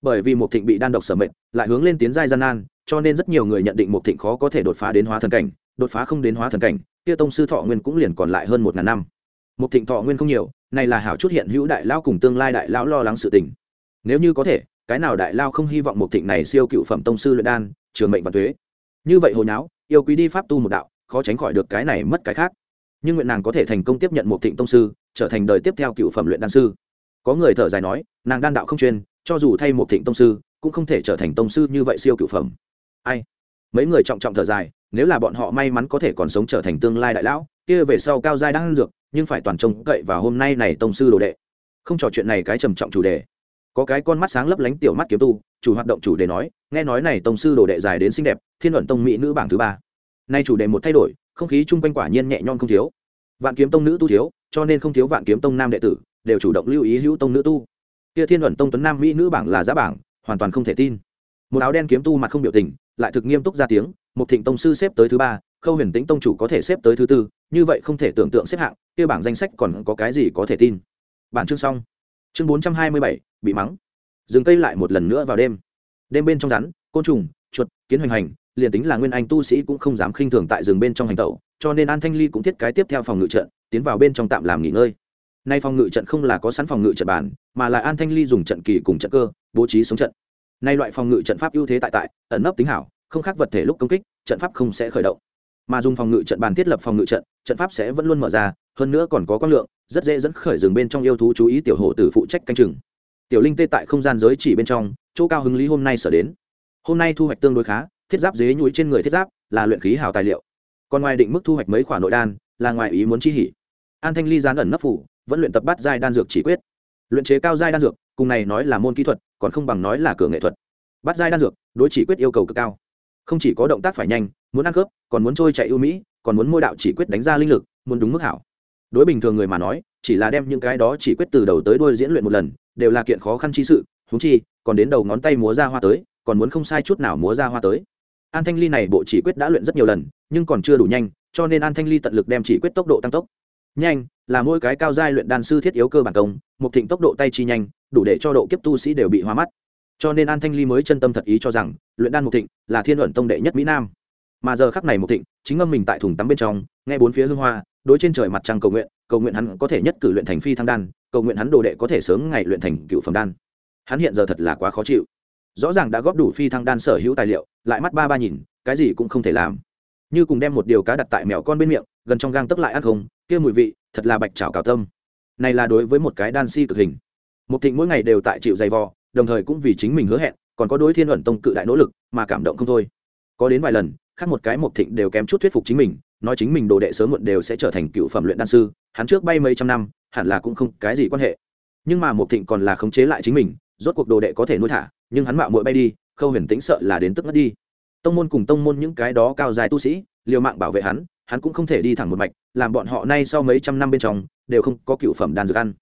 Bởi vì một thịnh bị đan độc sở mệnh, lại hướng lên tiến giai gian nan, cho nên rất nhiều người nhận định một thịnh khó có thể đột phá đến hóa thần cảnh, đột phá không đến hóa thần cảnh, kia tông sư thọ nguyên cũng liền còn lại hơn một ngàn năm. Một thịnh thọ nguyên không nhiều, này là hảo chút hiện hữu đại lao cùng tương lai đại lão lo lắng sự tình. Nếu như có thể, cái nào đại lao không hy vọng một thịnh này siêu cựu phẩm tông sư luyện đan, trường mệnh và thuế. Như vậy hồi nháo, yêu quý đi pháp tu một đạo, khó tránh khỏi được cái này mất cái khác nhưng nguyện nàng có thể thành công tiếp nhận một thịnh tông sư, trở thành đời tiếp theo cựu phẩm luyện đan sư. Có người thở dài nói, nàng đan đạo không chuyên, cho dù thay một thịnh tông sư, cũng không thể trở thành tông sư như vậy siêu cựu phẩm. Ai? Mấy người trọng trọng thở dài, nếu là bọn họ may mắn có thể còn sống trở thành tương lai đại lão, kia về sau cao giai đang ăn dược, nhưng phải toàn trông cậy vào hôm nay này tông sư đồ đệ. Không trò chuyện này cái trầm trọng chủ đề. Có cái con mắt sáng lấp lánh tiểu mắt kiếm tu, chủ hoạt động chủ đề nói, nghe nói này tông sư đồ đệ dài đến xinh đẹp, thiên luận tông mỹ nữ bảng thứ ba. Nay chủ đề một thay đổi không khí chung quanh quả nhiên nhẹ nhõm không thiếu. Vạn kiếm tông nữ tu thiếu, cho nên không thiếu vạn kiếm tông nam đệ tử, đều chủ động lưu ý hữu tông nữ tu. Kia thiên luận tông tuấn nam mỹ nữ bảng là giá bảng, hoàn toàn không thể tin. Một áo đen kiếm tu mặt không biểu tình, lại thực nghiêm túc ra tiếng một thịnh tông sư xếp tới thứ ba, khâu huyền tĩnh tông chủ có thể xếp tới thứ tư, như vậy không thể tưởng tượng xếp hạng, kia bảng danh sách còn có cái gì có thể tin. Bản chương xong. Chương bốn trăm hai mươi bảy, bị mắng. Dừng cây lại một lần nữa vào đêm. Đêm bên trong rắn, côn trùng, chuột, kiến hoành hành liền tính là nguyên anh tu sĩ cũng không dám khinh thường tại rừng bên trong hành tẩu, cho nên an thanh ly cũng thiết cái tiếp theo phòng ngự trận, tiến vào bên trong tạm làm nghỉ ngơi. Nay phòng ngự trận không là có sẵn phòng ngự trận bản mà là an thanh ly dùng trận kỳ cùng trận cơ, bố trí sống trận. Nay loại phòng ngự trận pháp ưu thế tại tại, ẩn nấp tính hảo, không khác vật thể lúc công kích, trận pháp không sẽ khởi động. Mà dùng phòng ngự trận bàn thiết lập phòng ngự trận trận pháp sẽ vẫn luôn mở ra, hơn nữa còn có quang lượng, rất dễ dẫn khởi rừng bên trong yêu thú chú ý tiểu hộ tử phụ trách canh chừng. Tiểu linh tê tại không gian giới chỉ bên trong, chỗ cao hứng lý hôm nay sở đến. Hôm nay thu hoạch tương đối khá thiết giáp dế nhúi trên người thiết giáp là luyện khí hào tài liệu. Còn ngoài định mức thu hoạch mấy khoản nội đan, là ngoài ý muốn chi hỉ. An thanh ly gián ẩn nấp phủ, vẫn luyện tập bắt giai đan dược chỉ quyết. Luyện chế cao giai đan dược, cùng này nói là môn kỹ thuật, còn không bằng nói là cửa nghệ thuật. Bắt giai đan dược, đối chỉ quyết yêu cầu cực cao. Không chỉ có động tác phải nhanh, muốn ăn cướp còn muốn trôi chạy ưu mỹ, còn muốn môi đạo chỉ quyết đánh ra linh lực, muốn đúng mức hảo. Đối bình thường người mà nói, chỉ là đem những cái đó chỉ quyết từ đầu tới đuôi diễn luyện một lần, đều là kiện khó khăn chi sự húng chi, còn đến đầu ngón tay múa ra hoa tới, còn muốn không sai chút nào múa ra hoa tới an thanh ly này bộ chỉ quyết đã luyện rất nhiều lần, nhưng còn chưa đủ nhanh, cho nên an thanh ly tận lực đem chỉ quyết tốc độ tăng tốc. Nhanh, là mỗi cái cao giai luyện đan sư thiết yếu cơ bản công, một thịnh tốc độ tay chi nhanh, đủ để cho độ kiếp tu sĩ đều bị hoa mắt. Cho nên an thanh ly mới chân tâm thật ý cho rằng, luyện đan một thịnh là thiên luận tông đệ nhất mỹ nam. Mà giờ khắc này một thịnh, chính ngâm mình tại thùng tắm bên trong, nghe bốn phía hương hoa, đối trên trời mặt trăng cầu nguyện cầu nguyện hắn có thể nhất cử luyện thành phi thăng đan, cầu nguyện hắn đồ đệ có thể sớm ngày luyện thành cựu phẩm đan. Hắn hiện giờ thật là quá khó chịu rõ ràng đã góp đủ phi thăng đan sở hữu tài liệu, lại mắt ba ba nhìn, cái gì cũng không thể làm. Như cùng đem một điều cá đặt tại mèo con bên miệng, gần trong gang tức lại ăn không, kia mùi vị, thật là bạch trào cào tâm. Này là đối với một cái đan si cực hình. Một thịnh mỗi ngày đều tại chịu dày vò, đồng thời cũng vì chính mình hứa hẹn, còn có đối thiên ẩn tông cự đại nỗ lực, mà cảm động không thôi. Có đến vài lần, khác một cái một thịnh đều kém chút thuyết phục chính mình, nói chính mình đồ đệ sớm muộn đều sẽ trở thành cựu phẩm luyện đan sư, hắn trước bay mấy trăm năm, hẳn là cũng không cái gì quan hệ. Nhưng mà một thịnh còn là khống chế lại chính mình rốt cuộc đồ đệ có thể nuôi thả, nhưng hắn mạo muội bay đi, khâu huyền tĩnh sợ là đến tức mất đi. Tông môn cùng tông môn những cái đó cao dài tu sĩ, liều mạng bảo vệ hắn hắn cũng không thể đi thẳng một mạch, làm bọn họ nay sau mấy trăm năm bên trong, đều không có cựu phẩm đan dược ăn.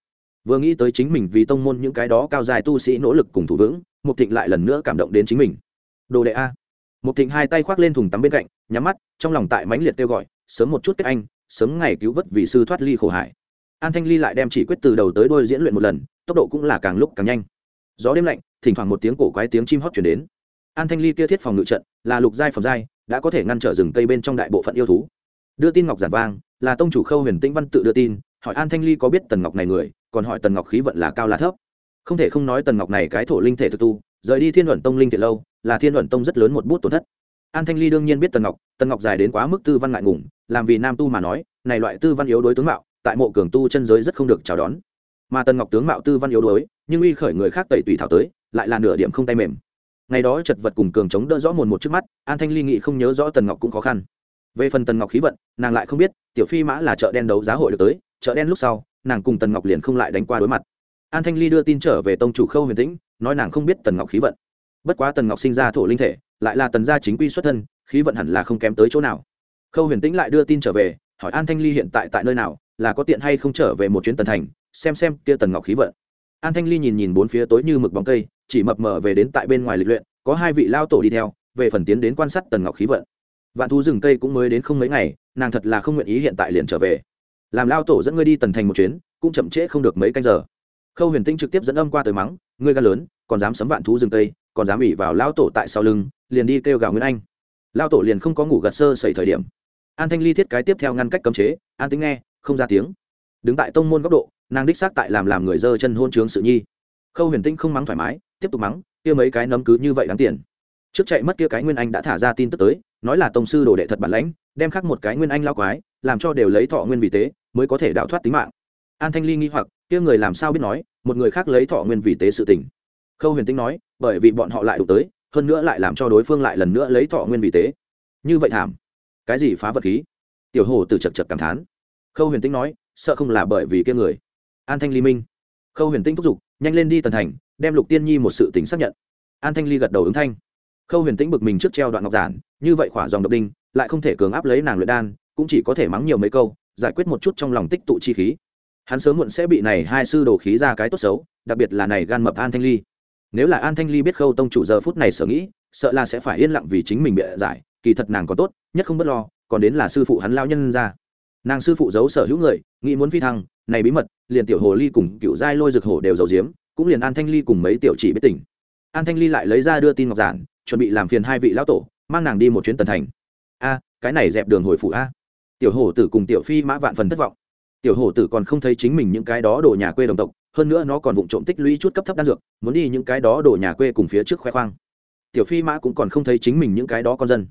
Vừa nghĩ tới chính mình vì tông môn những cái đó cao dài tu sĩ nỗ lực cùng thủ vững, mục thịnh lại lần nữa cảm động đến chính mình. Đồ đệ a. Mục thịnh hai tay khoác lên thùng tắm bên cạnh, nhắm mắt, trong lòng tại mãnh liệt kêu gọi, sớm một chút kết anh, sớm ngày cứu vớt vì sư thoát ly khổ hải. An thanh ly lại đem chỉ quyết từ đầu tới đôi diễn luyện một lần, tốc độ cũng là càng lúc càng nhanh gió đêm lạnh, thỉnh thoảng một tiếng cổ quái tiếng chim hót chuyển đến. An thanh ly kia thiết phòng ngự trận, là lục giai phẩm giai, đã có thể ngăn trở rừng cây bên trong đại bộ phận yêu thú. Đưa tin ngọc giản vang, là tông chủ khâu huyền tĩnh văn tự đưa tin, hỏi an thanh ly có biết tần ngọc này người, còn hỏi tần ngọc khí vận là cao là thấp. Không thể không nói tần ngọc này cái thổ linh thể thực tu, rời đi thiên luận tông linh thể lâu, là thiên luận tông rất lớn một bút tổn thất. An thanh ly đương nhiên biết tần ngọc tần ngọc dài đến quá mức tư văn ngại ngùng, làm vì nam tu mà nói, này loại tư văn yếu đối tướng mạo, tại mộ cường tu chân giới rất không được chào đón. Mà tần ngọc tướng mạo tư văn yếu đuối nhưng uy khởi người khác tẩy tùy thảo tới, lại là nửa điểm không tay mềm. Ngày đó chật vật cùng cường chống đỡ rõ mồn một trước mắt, an thanh ly nghị không nhớ rõ tần ngọc cũng khó khăn. Về phần tần ngọc khí vận, nàng lại không biết, tiểu phi mã là chợ đen đấu giá hội được tới, chợ đen lúc sau, nàng cùng tần ngọc liền không lại đánh qua đối mặt. An thanh ly đưa tin trở về tông chủ khâu huyền tĩnh, nói nàng không biết tần ngọc khí vận. Bất quá tần ngọc sinh ra thổ linh thể, lại là tần gia chính quy xuất thân, khí vận hẳn là không kém tới chỗ nào. Khâu huyền tĩnh lại đưa tin trở về, hỏi an thanh ly hiện tại tại nơi nào, là có tiện hay không trở về một chuyến tần thành, xem xem kia tần ngọc khí vận an thanh ly nhìn nhìn bốn phía tối như mực bóng cây, chỉ mập mờ về đến tại bên ngoài lịch luyện, có hai vị lao tổ đi theo, về phần tiến đến quan sát tần ngọc khí vận. Vạn thú rừng cây cũng mới đến không mấy ngày, nàng thật là không nguyện ý hiện tại liền trở về. Làm lao tổ dẫn ngươi đi tần thành một chuyến, cũng chậm trễ không được mấy canh giờ. Khâu huyền tinh trực tiếp dẫn âm qua tới mắng, ngươi ga lớn, còn dám sấm vạn thú rừng cây, còn dám ủy vào lao tổ tại sau lưng, liền đi kêu gào Nguyễn anh. Lao tổ liền không có ngủ gật sơ sẩy thời điểm. An thanh ly thiết cái tiếp theo ngăn cách cấm chế, an tính nghe, không ra tiếng đứng tại tông môn góc độ, nàng đích xác tại làm làm người dơ chân hôn trướng sự nhi. Khâu huyền tinh không mắng thoải mái, tiếp tục mắng, kia mấy cái nấm cứ như vậy đáng tiền. Trước chạy mất kia cái nguyên anh đã thả ra tin tức tới, nói là tông sư đồ đệ thật bản lãnh, đem khắc một cái nguyên anh lao quái, làm cho đều lấy thọ nguyên vì tế, mới có thể đạo thoát tính mạng. An thanh ly nghi hoặc, kia người làm sao biết nói, một người khác lấy thọ nguyên vì tế sự tình? Khâu huyền tinh nói, bởi vì bọn họ lại đụng tới, hơn nữa lại làm cho đối phương lại lần nữa lấy thọ nguyên vì tế. Như vậy thảm, cái gì phá vật khí? Tiểu hồ từ chật chật cảm thán. Khâu huyền tinh nói sợ không là bởi vì kia người. An thanh ly minh. Khâu huyền tinh thúc giục, nhanh lên đi tần thành, đem lục tiên nhi một sự tính xác nhận. An thanh ly gật đầu ứng thanh. Khâu huyền tĩnh bực mình trước treo đoạn ngọc giản, như vậy khỏa dòng độc đinh, lại không thể cường áp lấy nàng luyện đan, cũng chỉ có thể mắng nhiều mấy câu, giải quyết một chút trong lòng tích tụ chi khí. Hắn sớm muộn sẽ bị này hai sư đồ khí ra cái tốt xấu, đặc biệt là này gan mập an thanh ly. Nếu là an thanh ly biết khâu tông chủ giờ phút này sợ nghĩ, sợ là sẽ phải yên lặng vì chính mình bịa giải, kỳ thật nàng có tốt, nhất không bất lo, còn đến là sư phụ hắn lao nhân ra nàng sư phụ giấu sở hữu người, nghĩ muốn phi thăng, này bí mật, liền tiểu hồ ly cùng cựu giai lôi rực hổ đều giấu giếm, cũng liền an thanh ly cùng mấy tiểu chỉ biết tỉnh. An thanh ly lại lấy ra đưa tin ngọc giản, chuẩn bị làm phiền hai vị lão tổ, mang nàng đi một chuyến tần thành. A, cái này dẹp đường hồi phủ a. Tiểu hổ tử cùng tiểu phi mã vạn phần thất vọng. Tiểu hổ tử còn không thấy chính mình những cái đó đổ nhà quê đồng tộc, hơn nữa nó còn vụng trộm tích lũy chút cấp thấp đan dược, muốn đi những cái đó đổ nhà quê cùng phía trước khoe khoang. Tiểu phi mã cũng còn không thấy chính mình những cái đó con dân.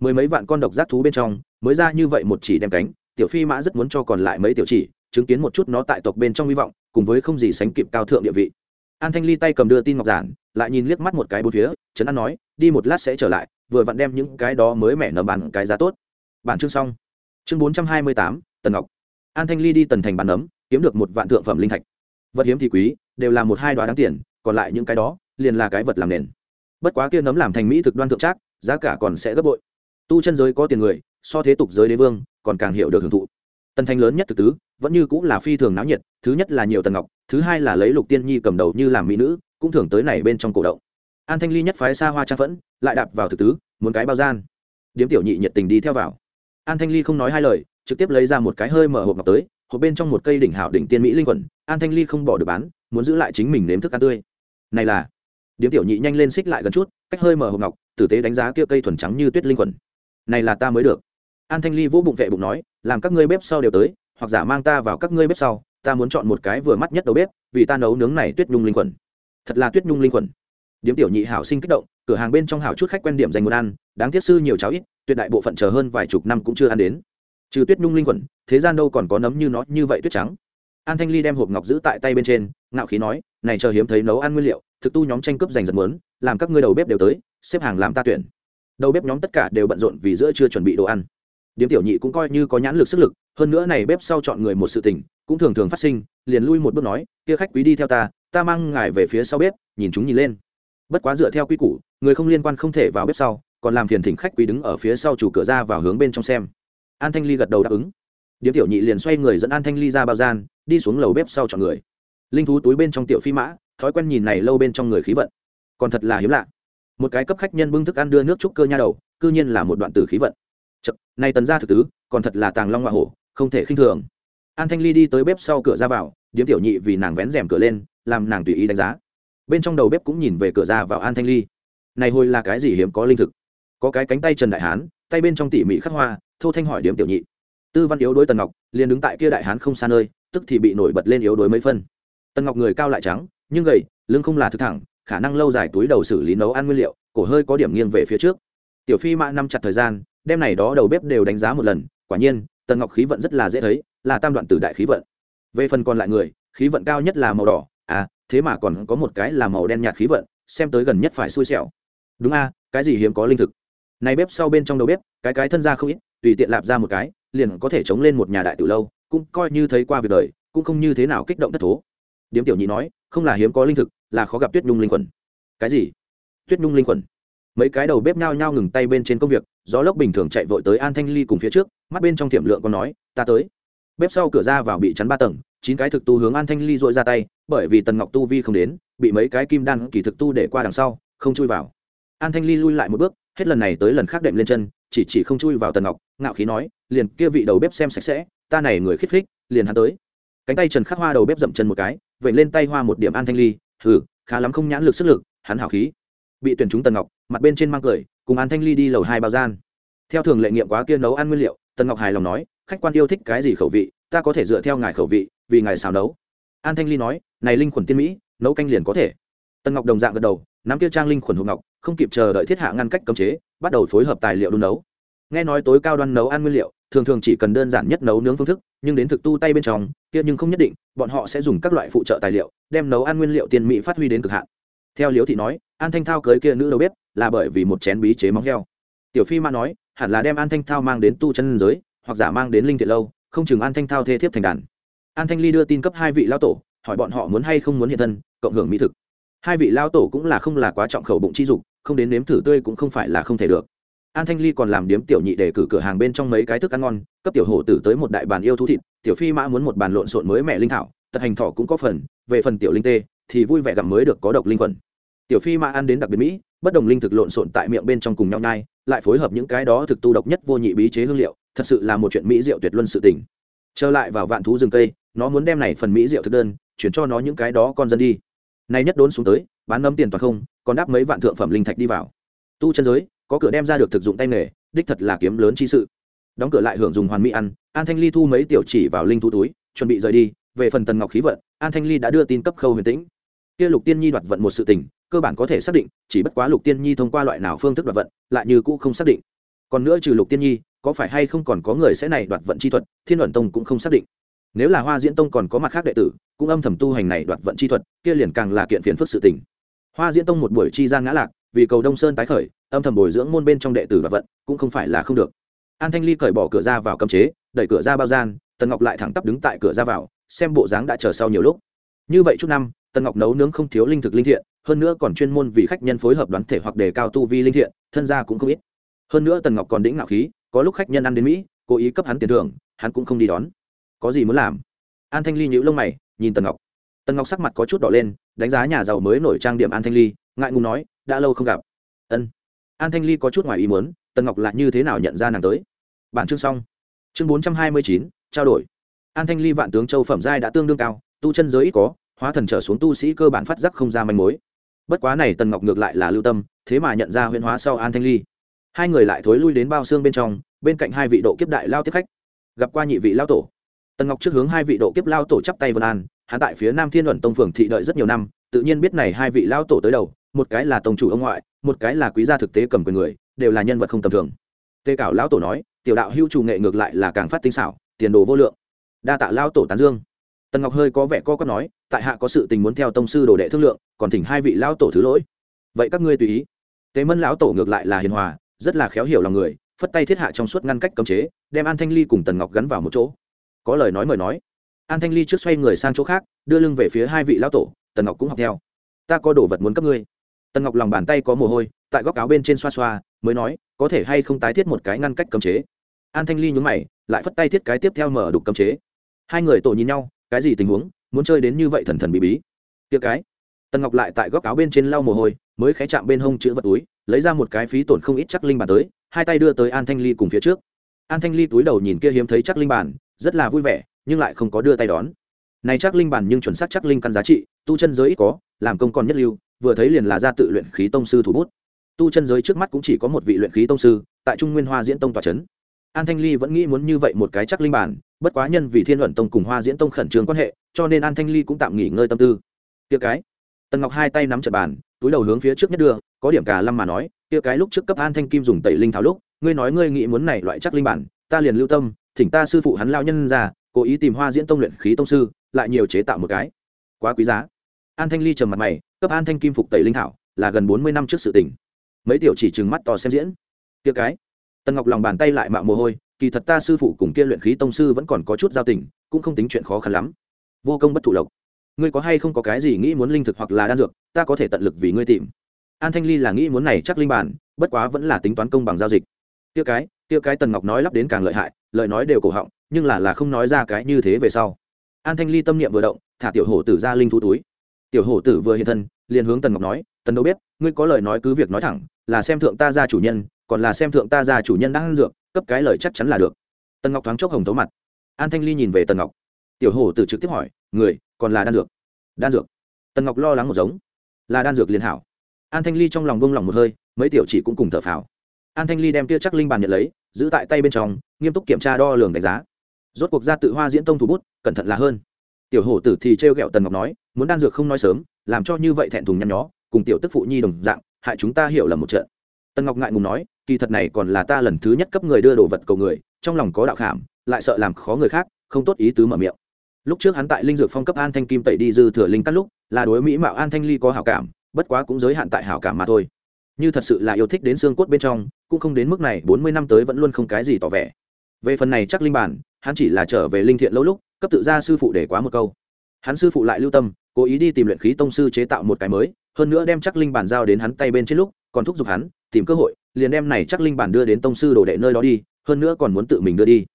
Mười mấy vạn con độc giác thú bên trong, mới ra như vậy một chỉ đem cánh tiểu phi mã rất muốn cho còn lại mấy tiểu chỉ, chứng kiến một chút nó tại tộc bên trong hy vọng, cùng với không gì sánh kịp cao thượng địa vị. An thanh ly tay cầm đưa tin ngọc giản, lại nhìn liếc mắt một cái bốn phía, trấn an nói, đi một lát sẽ trở lại, vừa vặn đem những cái đó mới mẻ nở bàn cái giá tốt. Bản chương xong. Chương bốn trăm hai mươi tám, tần ngọc. An thanh ly đi tần thành bán nấm, kiếm được một vạn thượng phẩm linh thạch. Vật hiếm thì quý, đều là một hai đoá đáng tiền, còn lại những cái đó, liền là cái vật làm nền. Bất quá kia nấm làm thành mỹ thực đoan thượng trác, giá cả còn sẽ gấp bội. Tu chân giới có tiền người, so thế tục giới đế vương còn càng hiểu được hưởng thụ. Tần thanh lớn nhất thực tứ, vẫn như cũng là phi thường náo nhiệt, thứ nhất là nhiều tần ngọc, thứ hai là lấy lục tiên nhi cầm đầu như làm mỹ nữ, cũng thường tới này bên trong cổ động. An thanh ly nhất phái xa hoa trang phẫn, lại đạp vào thực tứ, muốn cái bao gian. Điếm tiểu nhị nhiệt tình đi theo vào. An thanh ly không nói hai lời, trực tiếp lấy ra một cái hơi mở hộp ngọc tới, hộp bên trong một cây đỉnh hảo đỉnh tiên mỹ linh quẩn an thanh ly không bỏ được bán, muốn giữ lại chính mình nếm thức ăn tươi. Này là, điếm tiểu nhị nhanh lên xích lại gần chút, cách hơi mở hộp ngọc, tử tế đánh giá kia cây thuần trắng như tuyết linh quẩn này là ta mới được an thanh ly vỗ bụng vệ bụng nói, làm các ngươi bếp sau đều tới, hoặc giả mang ta vào các ngươi bếp sau, ta muốn chọn một cái vừa mắt nhất đầu bếp, vì ta nấu nướng này tuyết nhung linh quẩn thật là tuyết nhung linh quẩn điếm tiểu nhị hảo sinh kích động, cửa hàng bên trong hảo chút khách quen điểm dành muốn ăn, đáng tiếc sư nhiều cháo ít, tuyệt đại bộ phận chờ hơn vài chục năm cũng chưa ăn đến. Trừ tuyết nhung linh quẩn thế gian đâu còn có nấm như nó, như vậy tuyết trắng. An thanh ly đem hộp ngọc giữ tại tay bên trên, ngạo khí nói, này chờ hiếm thấy nấu ăn nguyên liệu, thực tu nhóm tranh cướp giành giật muốn, làm các ngươi đầu bếp đều tới, xếp hàng làm ta tuyển. Đầu bếp nhóm tất cả đều bận rộn vì giữa chưa chuẩn bị đồ ăn điếm tiểu nhị cũng coi như có nhãn lực sức lực, hơn nữa này bếp sau chọn người một sự tình, cũng thường thường phát sinh, liền lui một bước nói, kia khách quý đi theo ta ta mang ngài về phía sau bếp, nhìn chúng nhìn lên. Bất quá dựa theo quy củ, người không liên quan không thể vào bếp sau, còn làm phiền thỉnh khách quý đứng ở phía sau chủ cửa ra vào hướng bên trong xem. An thanh ly gật đầu đáp ứng. Điếm tiểu nhị liền xoay người dẫn an thanh ly ra bao gian, đi xuống lầu bếp sau chọn người. Linh thú túi bên trong tiểu phi mã, thói quen nhìn này lâu bên trong người khí vận. Còn thật là hiếm lạ. Một cái cấp khách nhân bưng thức ăn đưa nước trúc cơ nha đầu, cư nhiên là một đoạn từ khí vận chậm nay tần gia thực tứ, còn thật là tàng long hoa hổ, không thể khinh thường. An thanh ly đi tới bếp sau cửa ra vào, điếm tiểu nhị vì nàng vén rèm cửa lên, làm nàng tùy ý đánh giá. Bên trong đầu bếp cũng nhìn về cửa ra vào an thanh ly. Này hồi là cái gì hiếm có linh thực? Có cái cánh tay trần đại hán, tay bên trong tỉ mỉ khắc hoa, thô thanh hỏi điếm tiểu nhị. Tư văn yếu đối tần ngọc, liền đứng tại kia đại hán không xa nơi, tức thì bị nổi bật lên yếu đối mấy phân. Tần ngọc người cao lại trắng, nhưng gầy, lưng không là thực thẳng, khả năng lâu dài túi đầu xử lý nấu ăn nguyên liệu, cổ hơi có điểm nghiêng về phía trước. Tiểu phi mã năm chặt thời gian đem này đó đầu bếp đều đánh giá một lần, quả nhiên, tần ngọc khí vận rất là dễ thấy, là tam đoạn tử đại khí vận. Về phần còn lại người, khí vận cao nhất là màu đỏ à thế mà còn có một cái là màu đen nhạt khí vận, xem tới gần nhất phải xui xẻo. Đúng a, cái gì hiếm có linh thực. Này bếp sau bên trong đầu bếp, cái cái thân ra không ít, tùy tiện lạp ra một cái, liền có thể chống lên một nhà đại từ lâu, cũng coi như thấy qua việc đời, cũng không như thế nào kích động thất thố. Điếm tiểu nhị nói, không là hiếm có linh thực, là khó gặp tuyết nhung linh quẩn cái gì? Tuyết nhung linh quẩn mấy cái đầu bếp nhao nhao ngừng tay bên trên công việc gió lốc bình thường chạy vội tới an thanh ly cùng phía trước, mắt bên trong tiệm lượng còn nói, ta tới. Bếp sau cửa ra vào bị chắn ba tầng, chín cái thực tu hướng an thanh ly dội ra tay, bởi vì tần ngọc tu vi không đến, bị mấy cái kim đan kỳ thực tu để qua đằng sau, không chui vào. An thanh ly lui lại một bước, hết lần này tới lần khác đệm lên chân, chỉ chỉ không chui vào tần ngọc, ngạo khí nói, liền kia vị đầu bếp xem sạch sẽ, ta này người khít phích liền hắn tới. Cánh tay trần khắc hoa đầu bếp dậm chân một cái vậy lên tay hoa một điểm an thanh ly, hừ, khá lắm không nhãn lực sức lực, hắn hảo khí bị tuyển chúng tần ngọc, mặt bên trên mang cười, cùng an thanh ly đi lầu hai bao gian. Theo thường lệ nghiệm quá kia nấu ăn nguyên liệu, tần ngọc hài lòng nói, khách quan yêu thích cái gì khẩu vị, ta có thể dựa theo ngài khẩu vị, vì ngài xào nấu. An thanh ly nói, này linh khuẩn tiên mỹ, nấu canh liền có thể. Tần ngọc đồng dạng gật đầu, nắm kia trang linh khuẩn hộp ngọc, không kịp chờ đợi thiết hạ ngăn cách cấm chế, bắt đầu phối hợp tài liệu đun nấu. Nghe nói tối cao đoan nấu ăn nguyên liệu, thường thường chỉ cần đơn giản nhất nấu nướng phương thức, nhưng đến thực tu tay bên trong, kia nhưng không nhất định, bọn họ sẽ dùng các loại phụ trợ tài liệu, đem nấu ăn nguyên liệu tiên mỹ phát huy đến cực hạn theo liễu thị nói, an thanh thao cưới kia nữ đầu bếp là bởi vì một chén bí chế móng heo. Tiểu phi ma nói, hẳn là đem an thanh thao mang đến tu chân giới, hoặc giả mang đến linh thiện lâu, không chừng an thanh thao thê thiếp thành đàn. An thanh ly đưa tin cấp hai vị lao tổ, hỏi bọn họ muốn hay không muốn hiện thân, cộng hưởng mỹ thực. Hai vị lao tổ cũng là không là quá trọng khẩu bụng chi dục, không đến nếm thử tươi cũng không phải là không thể được. An thanh ly còn làm điếm tiểu nhị để cử cửa hàng bên trong mấy cái thức ăn ngon, cấp tiểu hổ tử tới một đại bàn yêu thú thịt, tiểu phi mã muốn một bàn lộn xộn mới mẹ linh thảo, tật hành thọ cũng có phần, về phần tiểu linh tê, thì vui vẻ gặm mới được có độc linh quẩn tiểu phi mã ăn đến đặc biệt mỹ, bất đồng linh thực lộn xộn tại miệng bên trong cùng nhau nhai, lại phối hợp những cái đó thực tu độc nhất vô nhị bí chế hương liệu, thật sự là một chuyện mỹ diệu tuyệt luân sự tình. Trở lại vào vạn thú rừng cây, nó muốn đem này phần mỹ diệu thực đơn, chuyển cho nó những cái đó con dân đi. Nay nhất đốn xuống tới, bán nấm tiền toàn không, còn đáp mấy vạn thượng phẩm linh thạch đi vào. Tu chân giới, có cửa đem ra được thực dụng tay nghề, đích thật là kiếm lớn chi sự. Đóng cửa lại hưởng dùng hoàn mỹ ăn, an thanh ly thu mấy tiểu chỉ vào linh thu túi, chuẩn bị rời đi, về phần tần ngọc khí vận, an thanh ly đã đưa tin cấp khâu huyền tĩnh. Kia lục tiên nhi đoạt vận một sự tình cơ bản có thể xác định, chỉ bất quá lục tiên nhi thông qua loại nào phương thức đoạt vận, lại như cũ không xác định. Còn nữa trừ lục tiên nhi, có phải hay không còn có người sẽ này đoạt vận chi thuật, thiên luận tông cũng không xác định. Nếu là hoa diễn tông còn có mặt khác đệ tử, cũng âm thầm tu hành này đoạt vận chi thuật, kia liền càng là kiện phiền phức sự tình. Hoa diễn tông một buổi chi gian ngã lạc, vì cầu đông sơn tái khởi, âm thầm bồi dưỡng môn bên trong đệ tử đoạt vận, cũng không phải là không được. An thanh ly cởi bỏ cửa ra vào cấm chế, đẩy cửa ra bao gian, tần ngọc lại thẳng tắp đứng tại cửa ra vào, xem bộ dáng đã chờ sau nhiều lúc. Như vậy chút năm, tần ngọc nấu nướng không thiếu linh thực linh thiện hơn nữa còn chuyên môn vì khách nhân phối hợp đoán thể hoặc đề cao tu vi linh thiện, thân gia cũng không ít. Hơn nữa tần ngọc còn đĩnh ngạo khí, có lúc khách nhân ăn đến mỹ, cố ý cấp hắn tiền thưởng, hắn cũng không đi đón. Có gì muốn làm? An thanh ly nhíu lông mày, nhìn tần ngọc. Tần ngọc sắc mặt có chút đỏ lên, đánh giá nhà giàu mới nổi trang điểm an thanh ly, ngại ngùng nói, đã lâu không gặp. Ân. An thanh ly có chút ngoài ý muốn, tần ngọc lại như thế nào nhận ra nàng tới? Bản chương xong. Chương bốn trăm hai mươi chín, trao đổi. An thanh ly vạn tướng châu phẩm giai đã tương đương cao, tu chân giới ít có, hóa thần trở xuống tu sĩ cơ bản phát giác không ra manh mối bất quá này tần ngọc ngược lại là lưu tâm, thế mà nhận ra huyễn hóa sau an thanh ly. Hai người lại thối lui đến bao xương bên trong, bên cạnh hai vị độ kiếp đại lao tiếp khách. Gặp qua nhị vị lao tổ. Tần ngọc trước hướng hai vị độ kiếp lao tổ chắp tay vân an, hắn tại phía nam thiên luận tông phường thị đợi rất nhiều năm, tự nhiên biết này hai vị lao tổ tới đầu, một cái là tông chủ ông ngoại, một cái là quý gia thực tế cầm quyền người, đều là nhân vật không tầm thường. Tê cảo lão tổ nói, tiểu đạo hưu trù nghệ ngược lại là càng phát tinh xảo, tiền đồ vô lượng. Đa tạ lao tổ tán dương tần ngọc hơi có vẻ co quắp nói, tại hạ có sự tình muốn theo tông sư đồ đệ thương lượng, còn thỉnh hai vị lão tổ thứ lỗi. Vậy các ngươi tùy ý. Tế mân lão tổ ngược lại là hiền hòa, rất là khéo hiểu lòng người, phất tay thiết hạ trong suốt ngăn cách cấm chế, đem an thanh ly cùng tần ngọc gắn vào một chỗ. Có lời nói mời nói. An thanh ly trước xoay người sang chỗ khác, đưa lưng về phía hai vị lão tổ, tần ngọc cũng học theo. Ta có đồ vật muốn cấp ngươi. Tần ngọc lòng bàn tay có mồ hôi, tại góc áo bên trên xoa xoa, mới nói, có thể hay không tái thiết một cái ngăn cách cấm chế. An thanh ly nhún mày, lại phất tay thiết cái tiếp theo mở đục cấm chế. Hai người tổ nhìn nhau cái gì tình huống, muốn chơi đến như vậy thần thần bí bí. Tiệc cái, tần ngọc lại tại góc áo bên trên lau mồ hôi, mới khé chạm bên hông chữ vật túi, lấy ra một cái phí tổn không ít chắc linh bàn tới, hai tay đưa tới an thanh ly cùng phía trước. An thanh ly túi đầu nhìn kia hiếm thấy chắc linh bàn rất là vui vẻ, nhưng lại không có đưa tay đón. Này chắc linh bàn nhưng chuẩn xác chắc linh căn giá trị, tu chân giới ít có, làm công còn nhất lưu, vừa thấy liền là ra tự luyện khí tông sư thủ bút. Tu chân giới trước mắt cũng chỉ có một vị luyện khí tông sư, tại trung nguyên hoa diễn tông tòa c an thanh ly vẫn nghĩ muốn như vậy một cái chắc linh bản, bất quá nhân vì thiên luận tông cùng hoa diễn tông khẩn trương quan hệ, cho nên an thanh ly cũng tạm nghỉ ngơi tâm tư. Tiệc cái. Tần ngọc hai tay nắm chặt bàn, túi đầu hướng phía trước nhất đưa, có điểm cả lâm mà nói tiệc cái lúc trước cấp an thanh kim dùng tẩy linh thảo lúc, ngươi nói ngươi nghĩ muốn này loại chắc linh bản, ta liền lưu tâm, thỉnh ta sư phụ hắn lao nhân ra, cố ý tìm hoa diễn tông luyện khí tông sư, lại nhiều chế tạo một cái. Quá quý giá. An thanh ly trầm mặt mày, cấp an thanh kim phục tẩy linh thảo, là gần bốn mươi năm trước sự tình. Mấy tiểu chỉ trừng mắt to xem diễn. Tiệc cái tần ngọc lòng bàn tay lại mạo mồ hôi, kỳ thật ta sư phụ cùng kia luyện khí tông sư vẫn còn có chút giao tình, cũng không tính chuyện khó khăn lắm. Vô công bất thụ lộc. Ngươi có hay không có cái gì nghĩ muốn linh thực hoặc là đan dược, ta có thể tận lực vì ngươi tìm. An thanh ly là nghĩ muốn này chắc linh bản, bất quá vẫn là tính toán công bằng giao dịch. Tiêu cái tiêu cái tần ngọc nói lắp đến càng lợi hại lợi nói đều cổ họng, nhưng là là không nói ra cái như thế về sau. An thanh ly tâm niệm vừa động, thả tiểu hổ tử ra linh thú túi. Tiểu hổ tử vừa hiện thân, liền hướng tần ngọc nói, tần đâu biết, ngươi có lời nói cứ việc nói thẳng, là xem thượng ta ra chủ nhân còn là xem thượng ta ra chủ nhân đang ăn dược, cấp cái lời chắc chắn là được. Tần ngọc thoáng chốc hồng thấu mặt. An thanh ly nhìn về tần ngọc. Tiểu hổ tử trực tiếp hỏi, người, còn là đan dược? Đan dược. Tần ngọc lo lắng một giống. Là đan dược liền hảo. An thanh ly trong lòng bông lòng một hơi, mấy tiểu chỉ cũng cùng thở phào. An thanh ly đem tia chắc linh bàn nhận lấy, giữ tại tay bên trong, nghiêm túc kiểm tra đo lường đánh giá. Rốt cuộc ra tự hoa diễn tông thủ bút, cẩn thận là hơn. Tiểu hổ tử thì trêu ghẹo tần ngọc nói, muốn đan dược không nói sớm, làm cho như vậy thẹn thùng nhăn nhó, cùng tiểu tức phụ nhi đồng dạng, hại chúng ta hiểu lầm một trận. Tần ngọc ngại ngùng nói kỳ thật này còn là ta lần thứ nhất cấp người đưa đồ vật cầu người, trong lòng có đạo khảm, lại sợ làm khó người khác, không tốt ý tứ mở miệng. Lúc trước hắn tại linh dược phong cấp an thanh kim tẩy đi dư thừa linh cắt lúc, là đối mỹ mạo an thanh ly có hảo cảm, bất quá cũng giới hạn tại hảo cảm mà thôi. Như thật sự là yêu thích đến xương cốt bên trong, cũng không đến mức này, bốn mươi năm tới vẫn luôn không cái gì tỏ vẻ. Về phần này chắc linh bản, hắn chỉ là trở về linh thiện lâu lúc, cấp tự ra sư phụ để quá một câu. Hắn sư phụ lại lưu tâm, cố ý đi tìm luyện khí tông sư chế tạo một cái mới hơn nữa đem chắc linh bản giao đến hắn tay bên trên lúc, còn thúc giục hắn, tìm cơ hội, liền đem này chắc linh bản đưa đến tông sư đồ đệ nơi đó đi, hơn nữa còn muốn tự mình đưa đi.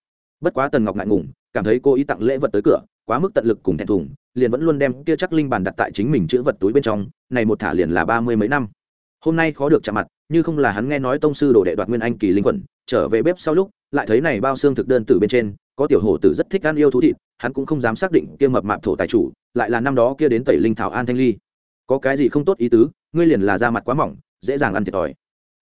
Bất quá tần ngọc ngại ngùng, cảm thấy cô ý tặng lễ vật tới cửa, quá mức tận lực cùng thẹn thùng, liền vẫn luôn đem kia chắc linh bản đặt tại chính mình chữ vật túi bên trong, này một thả liền là ba mươi mấy năm. Hôm nay khó được chạm mặt, như không là hắn nghe nói tông sư đồ đệ đoạt nguyên anh kỳ linh quẩn, trở về bếp sau lúc, lại thấy này bao xương thực đơn từ bên trên, có tiểu hổ tử rất thích ăn yêu thú thịt, hắn cũng không dám xác định kia mập mạp thổ tài chủ, lại là năm đó kia đến tẩy linh thảo an thanh ly có cái gì không tốt ý tứ, ngươi liền là da mặt quá mỏng, dễ dàng ăn thiệt thòi.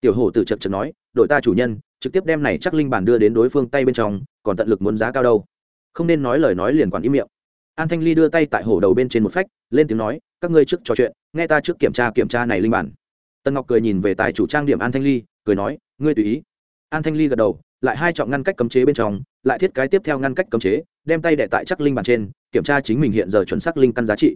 Tiểu hổ tử chật chật nói, đội ta chủ nhân, trực tiếp đem này chắc linh bản đưa đến đối phương tay bên trong, còn tận lực muốn giá cao đâu. Không nên nói lời nói liền quản im miệng. An thanh ly đưa tay tại hổ đầu bên trên một phách, lên tiếng nói, các ngươi trước trò chuyện, nghe ta trước kiểm tra kiểm tra này linh bản. Tân ngọc cười nhìn về tài chủ trang điểm an thanh ly, cười nói, ngươi tùy ý. An thanh ly gật đầu, lại hai chọn ngăn cách cấm chế bên trong, lại thiết cái tiếp theo ngăn cách cấm chế, đem tay đệ tại chắc linh bản trên, kiểm tra chính mình hiện giờ chuẩn xác linh căn giá trị.